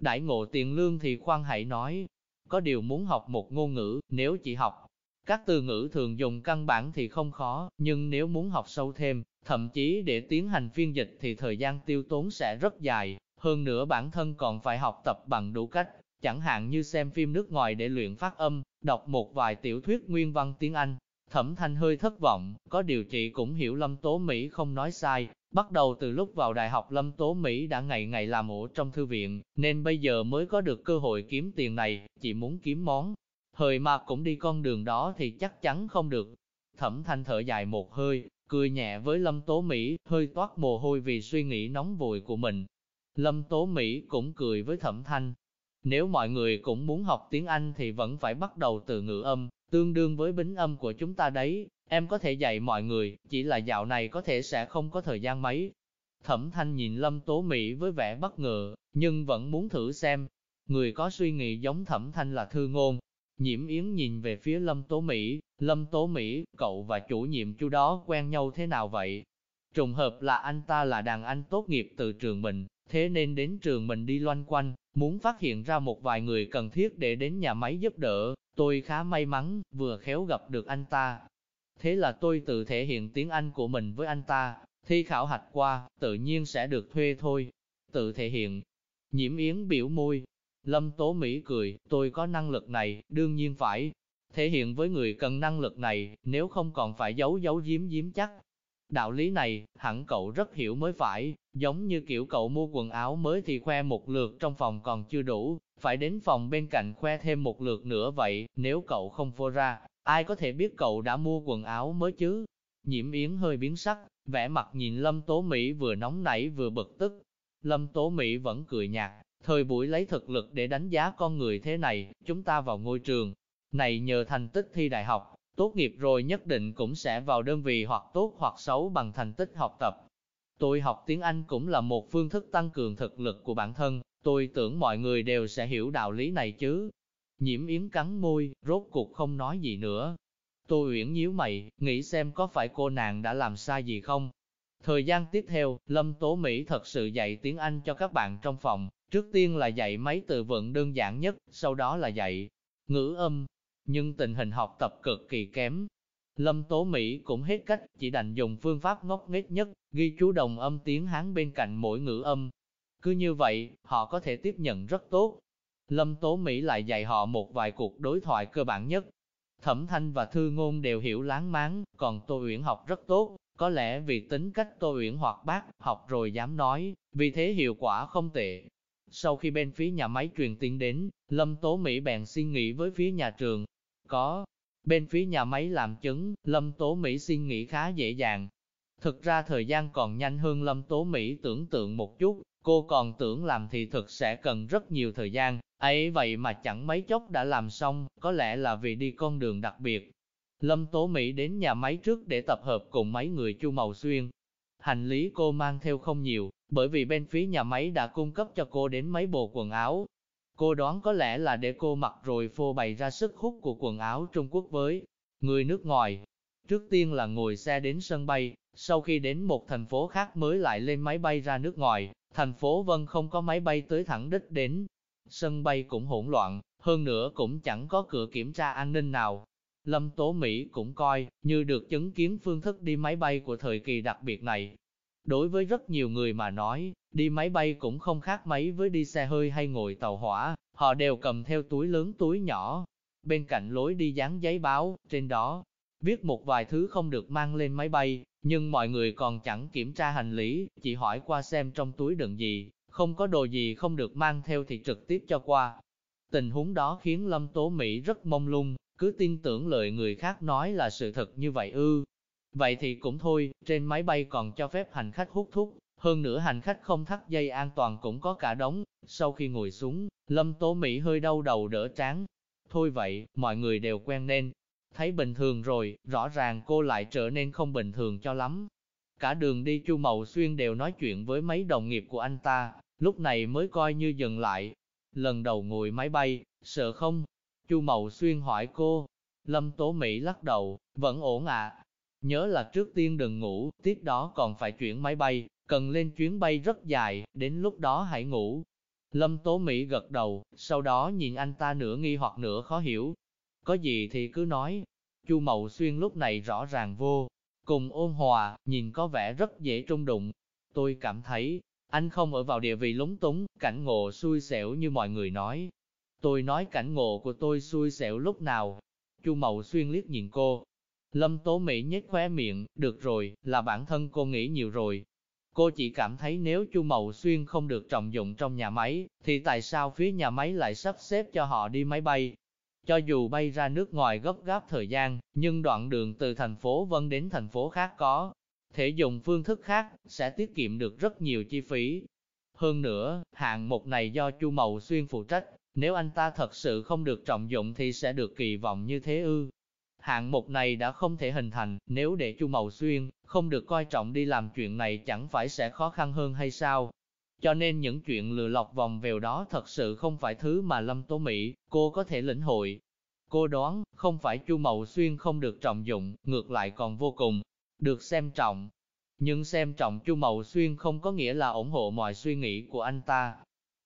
Đại ngộ tiền lương thì khoan hãy nói. Có điều muốn học một ngôn ngữ, nếu chỉ học các từ ngữ thường dùng căn bản thì không khó, nhưng nếu muốn học sâu thêm, thậm chí để tiến hành phiên dịch thì thời gian tiêu tốn sẽ rất dài, hơn nữa bản thân còn phải học tập bằng đủ cách, chẳng hạn như xem phim nước ngoài để luyện phát âm, đọc một vài tiểu thuyết nguyên văn tiếng Anh. Thẩm Thanh hơi thất vọng, có điều chị cũng hiểu Lâm Tố Mỹ không nói sai, bắt đầu từ lúc vào đại học Lâm Tố Mỹ đã ngày ngày làm ổ trong thư viện, nên bây giờ mới có được cơ hội kiếm tiền này, chị muốn kiếm món. Hời mà cũng đi con đường đó thì chắc chắn không được. Thẩm Thanh thở dài một hơi, cười nhẹ với Lâm Tố Mỹ, hơi toát mồ hôi vì suy nghĩ nóng vội của mình. Lâm Tố Mỹ cũng cười với Thẩm Thanh. Nếu mọi người cũng muốn học tiếng Anh thì vẫn phải bắt đầu từ ngữ âm, tương đương với bính âm của chúng ta đấy. Em có thể dạy mọi người, chỉ là dạo này có thể sẽ không có thời gian mấy. Thẩm Thanh nhìn Lâm Tố Mỹ với vẻ bất ngờ, nhưng vẫn muốn thử xem. Người có suy nghĩ giống Thẩm Thanh là thư ngôn, Nhiễm Yến nhìn về phía Lâm Tố Mỹ, Lâm Tố Mỹ, cậu và chủ nhiệm chú đó quen nhau thế nào vậy? Trùng hợp là anh ta là đàn anh tốt nghiệp từ trường mình, thế nên đến trường mình đi loanh quanh, muốn phát hiện ra một vài người cần thiết để đến nhà máy giúp đỡ. Tôi khá may mắn, vừa khéo gặp được anh ta. Thế là tôi tự thể hiện tiếng Anh của mình với anh ta, thi khảo hạch qua, tự nhiên sẽ được thuê thôi. Tự thể hiện. Nhiễm Yến biểu môi, Lâm Tố Mỹ cười, tôi có năng lực này, đương nhiên phải thể hiện với người cần năng lực này, nếu không còn phải giấu giấu giếm giếm chắc. Đạo lý này, hẳn cậu rất hiểu mới phải, giống như kiểu cậu mua quần áo mới thì khoe một lượt trong phòng còn chưa đủ, phải đến phòng bên cạnh khoe thêm một lượt nữa vậy, nếu cậu không phô ra, ai có thể biết cậu đã mua quần áo mới chứ? Nhiễm Yến hơi biến sắc, vẻ mặt nhìn Lâm Tố Mỹ vừa nóng nảy vừa bực tức. Lâm Tố Mỹ vẫn cười nhạt, Thời buổi lấy thực lực để đánh giá con người thế này, chúng ta vào ngôi trường. Này nhờ thành tích thi đại học, tốt nghiệp rồi nhất định cũng sẽ vào đơn vị hoặc tốt hoặc xấu bằng thành tích học tập. Tôi học tiếng Anh cũng là một phương thức tăng cường thực lực của bản thân, tôi tưởng mọi người đều sẽ hiểu đạo lý này chứ. Nhiễm Yến cắn môi, rốt cuộc không nói gì nữa. Tôi uyển nhíu mày, nghĩ xem có phải cô nàng đã làm sai gì không. Thời gian tiếp theo, Lâm Tố Mỹ thật sự dạy tiếng Anh cho các bạn trong phòng, Trước tiên là dạy mấy từ vựng đơn giản nhất, sau đó là dạy ngữ âm, nhưng tình hình học tập cực kỳ kém. Lâm Tố Mỹ cũng hết cách, chỉ đành dùng phương pháp ngốc nghếch nhất, ghi chú đồng âm tiếng Hán bên cạnh mỗi ngữ âm. Cứ như vậy, họ có thể tiếp nhận rất tốt. Lâm Tố Mỹ lại dạy họ một vài cuộc đối thoại cơ bản nhất. Thẩm Thanh và Thư Ngôn đều hiểu láng máng, còn Tô Uyển học rất tốt, có lẽ vì tính cách Tô Uyển hoặc bác học rồi dám nói, vì thế hiệu quả không tệ. Sau khi bên phía nhà máy truyền tin đến, Lâm Tố Mỹ bèn xin nghỉ với phía nhà trường. Có, bên phía nhà máy làm chứng, Lâm Tố Mỹ xin nghỉ khá dễ dàng. Thực ra thời gian còn nhanh hơn Lâm Tố Mỹ tưởng tượng một chút, cô còn tưởng làm thì thực sẽ cần rất nhiều thời gian, ấy vậy mà chẳng mấy chốc đã làm xong, có lẽ là vì đi con đường đặc biệt. Lâm Tố Mỹ đến nhà máy trước để tập hợp cùng mấy người Chu Màu Xuyên. Hành lý cô mang theo không nhiều, bởi vì bên phía nhà máy đã cung cấp cho cô đến mấy bộ quần áo. Cô đoán có lẽ là để cô mặc rồi phô bày ra sức hút của quần áo Trung Quốc với người nước ngoài. Trước tiên là ngồi xe đến sân bay, sau khi đến một thành phố khác mới lại lên máy bay ra nước ngoài, thành phố Vân không có máy bay tới thẳng đích đến. Sân bay cũng hỗn loạn, hơn nữa cũng chẳng có cửa kiểm tra an ninh nào. Lâm Tố Mỹ cũng coi, như được chứng kiến phương thức đi máy bay của thời kỳ đặc biệt này, Đối với rất nhiều người mà nói, đi máy bay cũng không khác mấy với đi xe hơi hay ngồi tàu hỏa, họ đều cầm theo túi lớn túi nhỏ. Bên cạnh lối đi dán giấy báo, trên đó, viết một vài thứ không được mang lên máy bay, nhưng mọi người còn chẳng kiểm tra hành lý, chỉ hỏi qua xem trong túi đựng gì, không có đồ gì không được mang theo thì trực tiếp cho qua. Tình huống đó khiến Lâm Tố Mỹ rất mông lung, cứ tin tưởng lời người khác nói là sự thật như vậy ư, Vậy thì cũng thôi, trên máy bay còn cho phép hành khách hút thuốc, hơn nữa hành khách không thắt dây an toàn cũng có cả đống. Sau khi ngồi xuống, Lâm Tố Mỹ hơi đau đầu đỡ trán. Thôi vậy, mọi người đều quen nên, Thấy bình thường rồi, rõ ràng cô lại trở nên không bình thường cho lắm. Cả đường đi Chu Mậu Xuyên đều nói chuyện với mấy đồng nghiệp của anh ta, lúc này mới coi như dừng lại. Lần đầu ngồi máy bay, sợ không? Chu Mậu Xuyên hỏi cô. Lâm Tố Mỹ lắc đầu, vẫn ổn ạ. À. Nhớ là trước tiên đừng ngủ, tiếp đó còn phải chuyển máy bay, cần lên chuyến bay rất dài, đến lúc đó hãy ngủ. Lâm Tố Mỹ gật đầu, sau đó nhìn anh ta nửa nghi hoặc nửa khó hiểu. Có gì thì cứ nói. Chu Mậu Xuyên lúc này rõ ràng vô, cùng ôn hòa, nhìn có vẻ rất dễ trung đụng. Tôi cảm thấy, anh không ở vào địa vị lúng túng, cảnh ngộ xui xẻo như mọi người nói. Tôi nói cảnh ngộ của tôi xui xẻo lúc nào. Chu Mậu Xuyên liếc nhìn cô. Lâm Tố Mỹ nhếch khóe miệng, được rồi, là bản thân cô nghĩ nhiều rồi. Cô chỉ cảm thấy nếu Chu Mậu Xuyên không được trọng dụng trong nhà máy, thì tại sao phía nhà máy lại sắp xếp cho họ đi máy bay? Cho dù bay ra nước ngoài gấp gáp thời gian, nhưng đoạn đường từ thành phố Vân đến thành phố khác có thể dùng phương thức khác, sẽ tiết kiệm được rất nhiều chi phí. Hơn nữa, hạng mục này do Chu Mậu Xuyên phụ trách, nếu anh ta thật sự không được trọng dụng thì sẽ được kỳ vọng như thế ư. Hạng mục này đã không thể hình thành, nếu để Chu Mậu Xuyên không được coi trọng đi làm chuyện này chẳng phải sẽ khó khăn hơn hay sao? Cho nên những chuyện lừa lọc vòng vèo đó thật sự không phải thứ mà Lâm Tố Mỹ, cô có thể lĩnh hội. Cô đoán, không phải Chu Mậu Xuyên không được trọng dụng, ngược lại còn vô cùng, được xem trọng. Nhưng xem trọng Chu Mậu Xuyên không có nghĩa là ủng hộ mọi suy nghĩ của anh ta.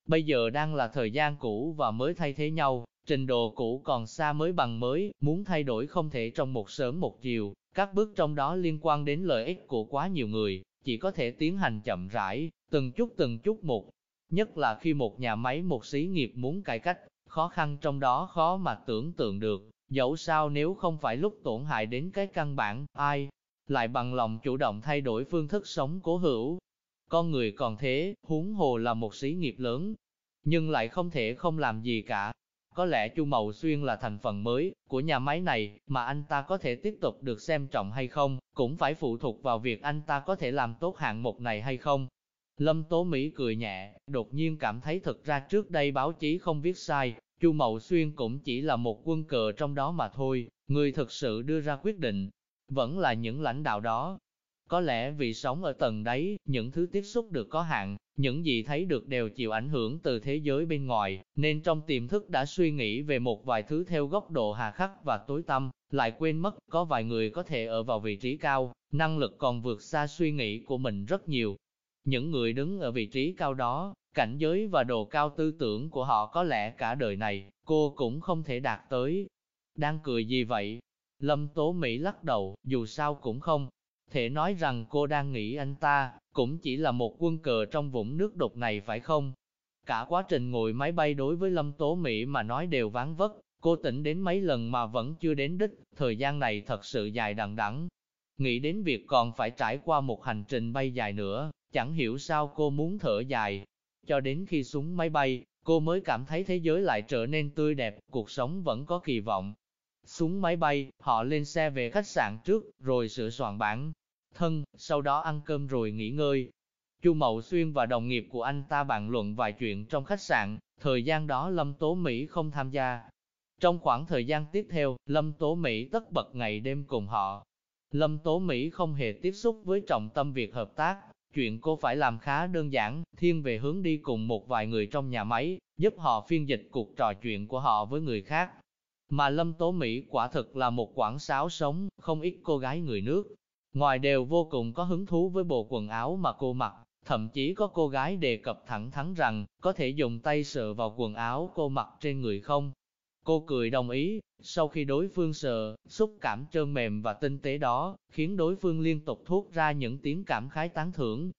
Bây giờ đang là thời gian cũ và mới thay thế nhau, trình độ cũ còn xa mới bằng mới, muốn thay đổi không thể trong một sớm một chiều, các bước trong đó liên quan đến lợi ích của quá nhiều người, chỉ có thể tiến hành chậm rãi, từng chút từng chút một. Nhất là khi một nhà máy một xí nghiệp muốn cải cách, khó khăn trong đó khó mà tưởng tượng được, dẫu sao nếu không phải lúc tổn hại đến cái căn bản, ai lại bằng lòng chủ động thay đổi phương thức sống cố hữu. Con người còn thế, huống hồ là một xí nghiệp lớn, nhưng lại không thể không làm gì cả. Có lẽ Chu Mậu Xuyên là thành phần mới của nhà máy này, mà anh ta có thể tiếp tục được xem trọng hay không, cũng phải phụ thuộc vào việc anh ta có thể làm tốt hạng mục này hay không. Lâm Tố Mỹ cười nhẹ, đột nhiên cảm thấy thực ra trước đây báo chí không viết sai, Chu Mậu Xuyên cũng chỉ là một quân cờ trong đó mà thôi, người thực sự đưa ra quyết định, vẫn là những lãnh đạo đó. Có lẽ vì sống ở tầng đấy, những thứ tiếp xúc được có hạn, những gì thấy được đều chịu ảnh hưởng từ thế giới bên ngoài, nên trong tiềm thức đã suy nghĩ về một vài thứ theo góc độ hà khắc và tối tâm, lại quên mất có vài người có thể ở vào vị trí cao, năng lực còn vượt xa suy nghĩ của mình rất nhiều. Những người đứng ở vị trí cao đó, cảnh giới và độ cao tư tưởng của họ có lẽ cả đời này, cô cũng không thể đạt tới. Đang cười gì vậy? Lâm Tố Mỹ lắc đầu, dù sao cũng không. Thể nói rằng cô đang nghĩ anh ta, cũng chỉ là một quân cờ trong vũng nước đục này phải không? Cả quá trình ngồi máy bay đối với Lâm Tố Mỹ mà nói đều ván vất, cô tỉnh đến mấy lần mà vẫn chưa đến đích, thời gian này thật sự dài đằng đẵng. Nghĩ đến việc còn phải trải qua một hành trình bay dài nữa, chẳng hiểu sao cô muốn thở dài. Cho đến khi xuống máy bay, cô mới cảm thấy thế giới lại trở nên tươi đẹp, cuộc sống vẫn có kỳ vọng. Xuống máy bay, họ lên xe về khách sạn trước, rồi sửa soạn bản thân, sau đó ăn cơm rồi nghỉ ngơi. Chu Mậu Xuyên và đồng nghiệp của anh ta bàn luận vài chuyện trong khách sạn, thời gian đó Lâm Tố Mỹ không tham gia. Trong khoảng thời gian tiếp theo, Lâm Tố Mỹ tất bật ngày đêm cùng họ. Lâm Tố Mỹ không hề tiếp xúc với trọng tâm việc hợp tác, chuyện cô phải làm khá đơn giản, thiên về hướng đi cùng một vài người trong nhà máy, giúp họ phiên dịch cuộc trò chuyện của họ với người khác. Mà Lâm Tố Mỹ quả thực là một quảng sáo sống, không ít cô gái người nước. Ngoài đều vô cùng có hứng thú với bộ quần áo mà cô mặc, thậm chí có cô gái đề cập thẳng thắn rằng, có thể dùng tay sờ vào quần áo cô mặc trên người không. Cô cười đồng ý, sau khi đối phương sờ, xúc cảm trơn mềm và tinh tế đó, khiến đối phương liên tục thốt ra những tiếng cảm khái tán thưởng.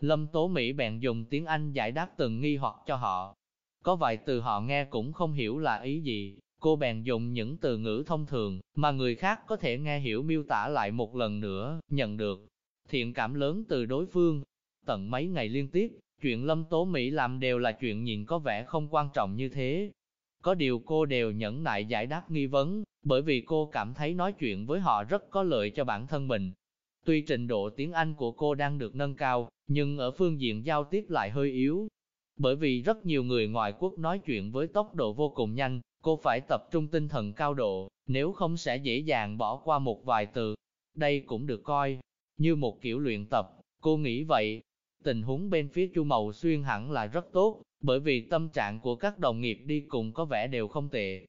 Lâm Tố Mỹ bèn dùng tiếng Anh giải đáp từng nghi hoặc cho họ. Có vài từ họ nghe cũng không hiểu là ý gì, Cô bèn dùng những từ ngữ thông thường, mà người khác có thể nghe hiểu miêu tả lại một lần nữa, nhận được thiện cảm lớn từ đối phương. Tận mấy ngày liên tiếp, chuyện Lâm Tố Mỹ làm đều là chuyện nhìn có vẻ không quan trọng như thế. Có điều cô đều nhẫn nại giải đáp nghi vấn, bởi vì cô cảm thấy nói chuyện với họ rất có lợi cho bản thân mình. Tuy trình độ tiếng Anh của cô đang được nâng cao, nhưng ở phương diện giao tiếp lại hơi yếu. Bởi vì rất nhiều người ngoại quốc nói chuyện với tốc độ vô cùng nhanh, Cô phải tập trung tinh thần cao độ, nếu không sẽ dễ dàng bỏ qua một vài từ. Đây cũng được coi như một kiểu luyện tập, cô nghĩ vậy. Tình huống bên phía Chu Mậu Xuyên hẳn là rất tốt, bởi vì tâm trạng của các đồng nghiệp đi cùng có vẻ đều không tệ.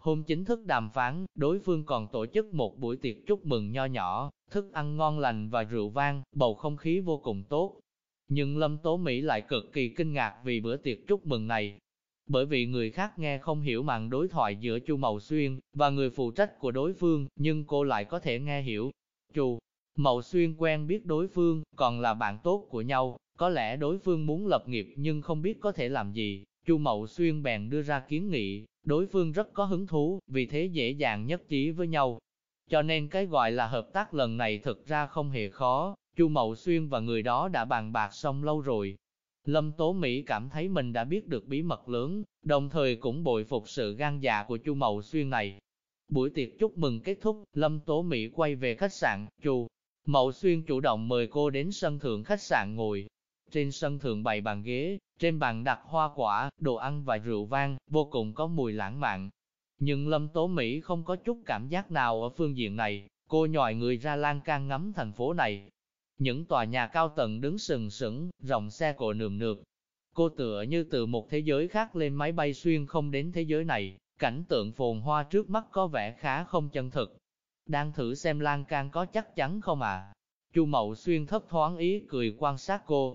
Hôm chính thức đàm phán, đối phương còn tổ chức một buổi tiệc chúc mừng nho nhỏ, thức ăn ngon lành và rượu vang, bầu không khí vô cùng tốt. Nhưng Lâm Tố Mỹ lại cực kỳ kinh ngạc vì bữa tiệc chúc mừng này. Bởi vì người khác nghe không hiểu màn đối thoại giữa Chu Mậu Xuyên và người phụ trách của đối phương, nhưng cô lại có thể nghe hiểu. Chu Mậu Xuyên quen biết đối phương, còn là bạn tốt của nhau, có lẽ đối phương muốn lập nghiệp nhưng không biết có thể làm gì. Chu Mậu Xuyên bèn đưa ra kiến nghị, đối phương rất có hứng thú, vì thế dễ dàng nhất trí với nhau. Cho nên cái gọi là hợp tác lần này thực ra không hề khó, Chu Mậu Xuyên và người đó đã bàn bạc xong lâu rồi. Lâm Tố Mỹ cảm thấy mình đã biết được bí mật lớn, đồng thời cũng bội phục sự gan dạ của Chu Mậu Xuyên này. Buổi tiệc chúc mừng kết thúc, Lâm Tố Mỹ quay về khách sạn, Chu Mậu Xuyên chủ động mời cô đến sân thượng khách sạn ngồi. Trên sân thượng bày bàn ghế, trên bàn đặt hoa quả, đồ ăn và rượu vang, vô cùng có mùi lãng mạn. Nhưng Lâm Tố Mỹ không có chút cảm giác nào ở phương diện này, cô nhòi người ra lan can ngắm thành phố này. Những tòa nhà cao tầng đứng sừng sững, dòng xe cộ nườm nượp. Cô tựa như từ một thế giới khác lên máy bay xuyên không đến thế giới này, cảnh tượng phồn hoa trước mắt có vẻ khá không chân thực. Đang thử xem lan can có chắc chắn không à? Chu Mậu Xuyên thấp thoáng ý cười quan sát cô.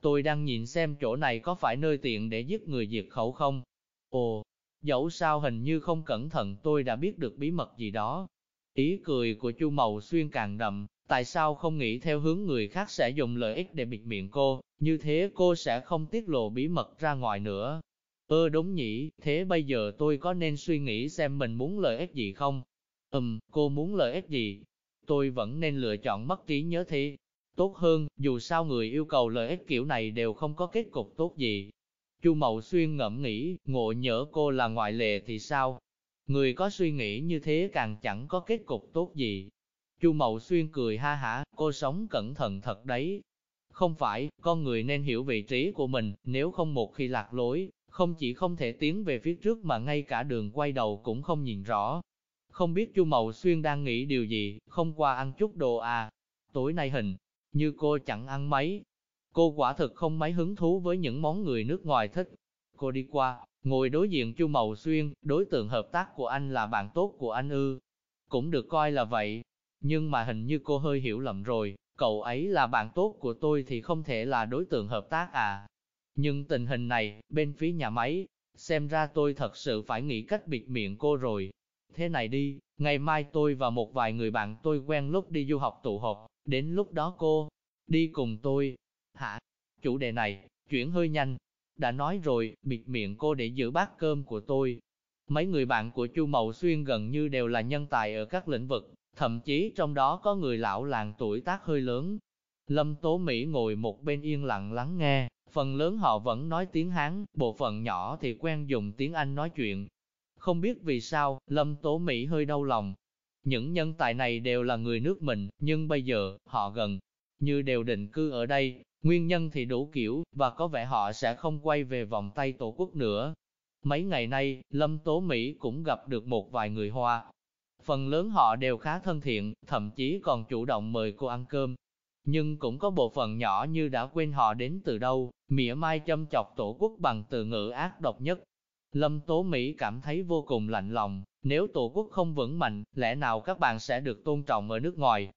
Tôi đang nhìn xem chỗ này có phải nơi tiện để giết người diệt khẩu không? Ồ, dẫu sao hình như không cẩn thận tôi đã biết được bí mật gì đó. Ý cười của Chu Mậu Xuyên càng đậm, tại sao không nghĩ theo hướng người khác sẽ dùng lợi ích để bịt miệng cô, như thế cô sẽ không tiết lộ bí mật ra ngoài nữa. Ơ đúng nhỉ, thế bây giờ tôi có nên suy nghĩ xem mình muốn lợi ích gì không? Ừm, cô muốn lợi ích gì? Tôi vẫn nên lựa chọn mất trí nhớ thế. Tốt hơn, dù sao người yêu cầu lợi ích kiểu này đều không có kết cục tốt gì. Chu Mậu Xuyên ngẫm nghĩ, ngộ nhỡ cô là ngoại lệ thì sao? Người có suy nghĩ như thế càng chẳng có kết cục tốt gì. Chu Mậu Xuyên cười ha hả, cô sống cẩn thận thật đấy. Không phải, con người nên hiểu vị trí của mình, nếu không một khi lạc lối, không chỉ không thể tiến về phía trước mà ngay cả đường quay đầu cũng không nhìn rõ. Không biết Chu Mậu Xuyên đang nghĩ điều gì, không qua ăn chút đồ à. Tối nay hình, như cô chẳng ăn mấy. Cô quả thực không mấy hứng thú với những món người nước ngoài thích. Cô đi qua, ngồi đối diện Chu Mậu Xuyên, đối tượng hợp tác của anh là bạn tốt của anh ư. Cũng được coi là vậy. Nhưng mà hình như cô hơi hiểu lầm rồi, cậu ấy là bạn tốt của tôi thì không thể là đối tượng hợp tác à. Nhưng tình hình này, bên phía nhà máy, xem ra tôi thật sự phải nghĩ cách bịt miệng cô rồi. Thế này đi, ngày mai tôi và một vài người bạn tôi quen lúc đi du học tụ họp, đến lúc đó cô, đi cùng tôi. Hả? Chủ đề này, chuyển hơi nhanh. Đã nói rồi, bịt miệng cô để giữ bát cơm của tôi. Mấy người bạn của Chu Mậu Xuyên gần như đều là nhân tài ở các lĩnh vực, thậm chí trong đó có người lão làng tuổi tác hơi lớn. Lâm Tố Mỹ ngồi một bên yên lặng lắng nghe, phần lớn họ vẫn nói tiếng Hán, bộ phận nhỏ thì quen dùng tiếng Anh nói chuyện, không biết vì sao, Lâm Tố Mỹ hơi đau lòng. Những nhân tài này đều là người nước mình, nhưng bây giờ, họ gần như đều định cư ở đây, nguyên nhân thì đủ kiểu, và có vẻ họ sẽ không quay về vòng tay tổ quốc nữa. Mấy ngày nay, Lâm Tố Mỹ cũng gặp được một vài người Hoa. Phần lớn họ đều khá thân thiện, thậm chí còn chủ động mời cô ăn cơm. Nhưng cũng có bộ phận nhỏ như đã quên họ đến từ đâu, mỉa mai châm chọc tổ quốc bằng từ ngữ ác độc nhất. Lâm Tố Mỹ cảm thấy vô cùng lạnh lòng, nếu Tổ quốc không vững mạnh, lẽ nào các bạn sẽ được tôn trọng ở nước ngoài?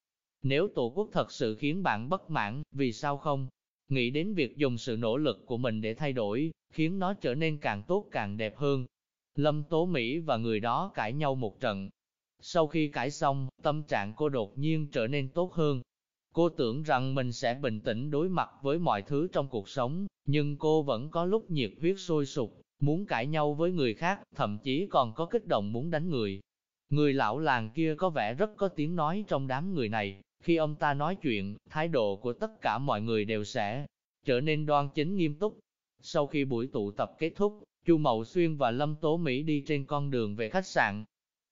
Nếu Tổ quốc thật sự khiến bạn bất mãn, vì sao không? Nghĩ đến việc dùng sự nỗ lực của mình để thay đổi, khiến nó trở nên càng tốt càng đẹp hơn. Lâm Tố Mỹ và người đó cãi nhau một trận. Sau khi cãi xong, tâm trạng cô đột nhiên trở nên tốt hơn. Cô tưởng rằng mình sẽ bình tĩnh đối mặt với mọi thứ trong cuộc sống, nhưng cô vẫn có lúc nhiệt huyết sôi sục, muốn cãi nhau với người khác, thậm chí còn có kích động muốn đánh người. Người lão làng kia có vẻ rất có tiếng nói trong đám người này, khi ông ta nói chuyện, thái độ của tất cả mọi người đều sẽ trở nên đoan chính nghiêm túc. Sau khi buổi tụ tập kết thúc, Chu Mậu Xuyên và Lâm Tố Mỹ đi trên con đường về khách sạn.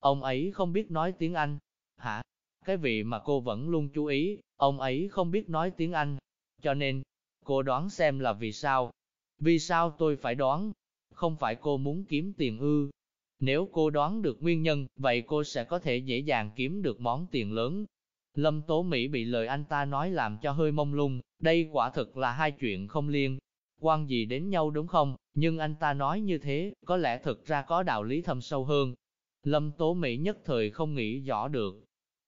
Ông ấy không biết nói tiếng Anh. Hả? Cái vị mà cô vẫn luôn chú ý, ông ấy không biết nói tiếng Anh. Cho nên, cô đoán xem là vì sao. Vì sao tôi phải đoán? không phải cô muốn kiếm tiền ư. Nếu cô đoán được nguyên nhân, vậy cô sẽ có thể dễ dàng kiếm được món tiền lớn. Lâm Tố Mỹ bị lời anh ta nói làm cho hơi mông lung, đây quả thực là hai chuyện không liên quan gì đến nhau đúng không? Nhưng anh ta nói như thế, có lẽ thực ra có đạo lý thâm sâu hơn. Lâm Tố Mỹ nhất thời không nghĩ rõ được.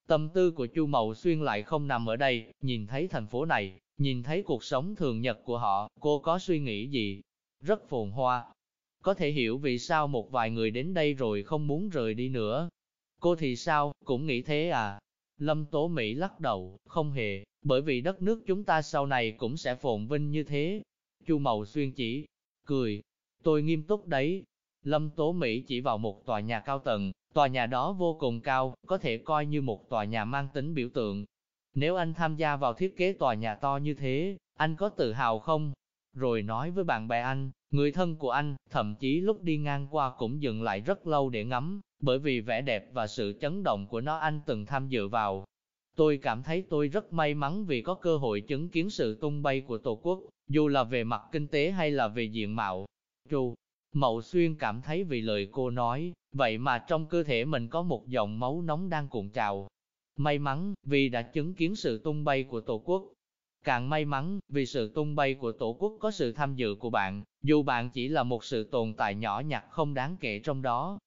Tâm tư của Chu Mậu Xuyên lại không nằm ở đây, nhìn thấy thành phố này, nhìn thấy cuộc sống thường nhật của họ, cô có suy nghĩ gì? Rất phồn hoa. Có thể hiểu vì sao một vài người đến đây rồi không muốn rời đi nữa. Cô thì sao, cũng nghĩ thế à? Lâm Tố Mỹ lắc đầu, không hề, bởi vì đất nước chúng ta sau này cũng sẽ phồn vinh như thế. Chu Mậu Xuyên chỉ, cười, tôi nghiêm túc đấy. Lâm Tố Mỹ chỉ vào một tòa nhà cao tầng, tòa nhà đó vô cùng cao, có thể coi như một tòa nhà mang tính biểu tượng. Nếu anh tham gia vào thiết kế tòa nhà to như thế, anh có tự hào không? Rồi nói với bạn bè anh, người thân của anh, thậm chí lúc đi ngang qua cũng dừng lại rất lâu để ngắm, bởi vì vẻ đẹp và sự chấn động của nó anh từng tham dự vào. Tôi cảm thấy tôi rất may mắn vì có cơ hội chứng kiến sự tung bay của Tổ quốc, dù là về mặt kinh tế hay là về diện mạo. Chu Mậu Xuyên cảm thấy vì lời cô nói, vậy mà trong cơ thể mình có một dòng máu nóng đang cuộn trào. May mắn, vì đã chứng kiến sự tung bay của Tổ quốc. Càng may mắn, vì sự tung bay của Tổ quốc có sự tham dự của bạn, dù bạn chỉ là một sự tồn tại nhỏ nhặt không đáng kể trong đó.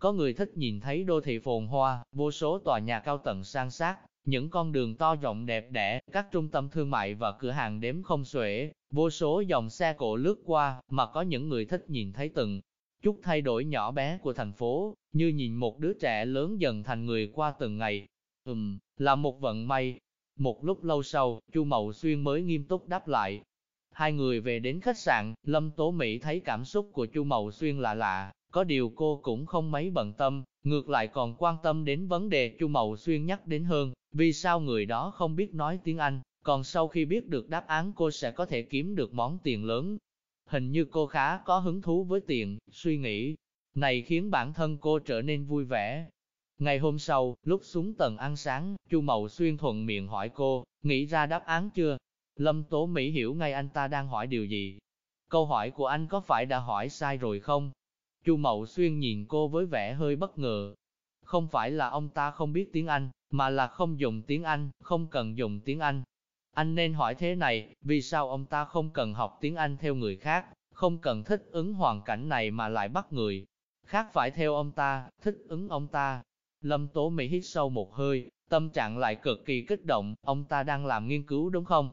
Có người thích nhìn thấy đô thị phồn hoa, vô số tòa nhà cao tầng sang sát, những con đường to rộng đẹp đẽ, các trung tâm thương mại và cửa hàng đếm không xuể, vô số dòng xe cộ lướt qua, mà có những người thích nhìn thấy từng chút thay đổi nhỏ bé của thành phố, như nhìn một đứa trẻ lớn dần thành người qua từng ngày. Ừm, là một vận may. Một lúc lâu sau, Chu Mậu Xuyên mới nghiêm túc đáp lại. Hai người về đến khách sạn, Lâm Tố Mỹ thấy cảm xúc của Chu Mậu Xuyên lạ lạ, có điều cô cũng không mấy bận tâm, ngược lại còn quan tâm đến vấn đề Chu Mậu Xuyên nhắc đến hơn, vì sao người đó không biết nói tiếng Anh, còn sau khi biết được đáp án cô sẽ có thể kiếm được món tiền lớn. Hình như cô khá có hứng thú với tiền, suy nghĩ này khiến bản thân cô trở nên vui vẻ. Ngày hôm sau, lúc xuống tầng ăn sáng, Chu Mậu Xuyên thuận miệng hỏi cô, nghĩ ra đáp án chưa? Lâm Tố Mỹ hiểu ngay anh ta đang hỏi điều gì. Câu hỏi của anh có phải đã hỏi sai rồi không? Chu Mậu Xuyên nhìn cô với vẻ hơi bất ngờ. Không phải là ông ta không biết tiếng Anh, mà là không dùng tiếng Anh, không cần dùng tiếng Anh. Anh nên hỏi thế này, vì sao ông ta không cần học tiếng Anh theo người khác, không cần thích ứng hoàn cảnh này mà lại bắt người khác phải theo ông ta, thích ứng ông ta. Lâm Tố Mỹ hít sâu một hơi, tâm trạng lại cực kỳ kích động, ông ta đang làm nghiên cứu đúng không?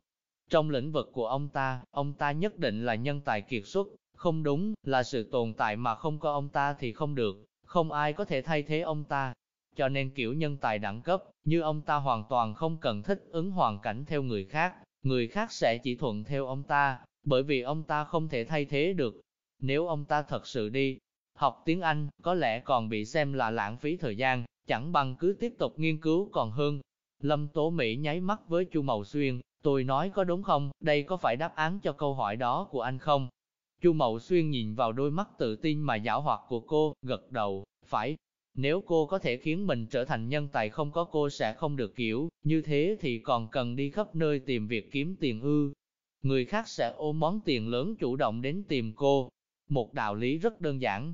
Trong lĩnh vực của ông ta, ông ta nhất định là nhân tài kiệt xuất, không đúng, là sự tồn tại mà không có ông ta thì không được, không ai có thể thay thế ông ta. Cho nên kiểu nhân tài đẳng cấp, như ông ta hoàn toàn không cần thích ứng hoàn cảnh theo người khác, người khác sẽ chỉ thuận theo ông ta, bởi vì ông ta không thể thay thế được. Nếu ông ta thật sự đi học tiếng Anh, có lẽ còn bị xem là lãng phí thời gian, chẳng bằng cứ tiếp tục nghiên cứu còn hơn. Lâm Tố Mỹ nháy mắt với Chu Mậu Xuyên, tôi nói có đúng không, đây có phải đáp án cho câu hỏi đó của anh không? Chu Mậu Xuyên nhìn vào đôi mắt tự tin mà giảo hoạt của cô, gật đầu, phải. Nếu cô có thể khiến mình trở thành nhân tài không có cô sẽ không được kiểu, như thế thì còn cần đi khắp nơi tìm việc kiếm tiền ư. Người khác sẽ ôm món tiền lớn chủ động đến tìm cô. Một đạo lý rất đơn giản,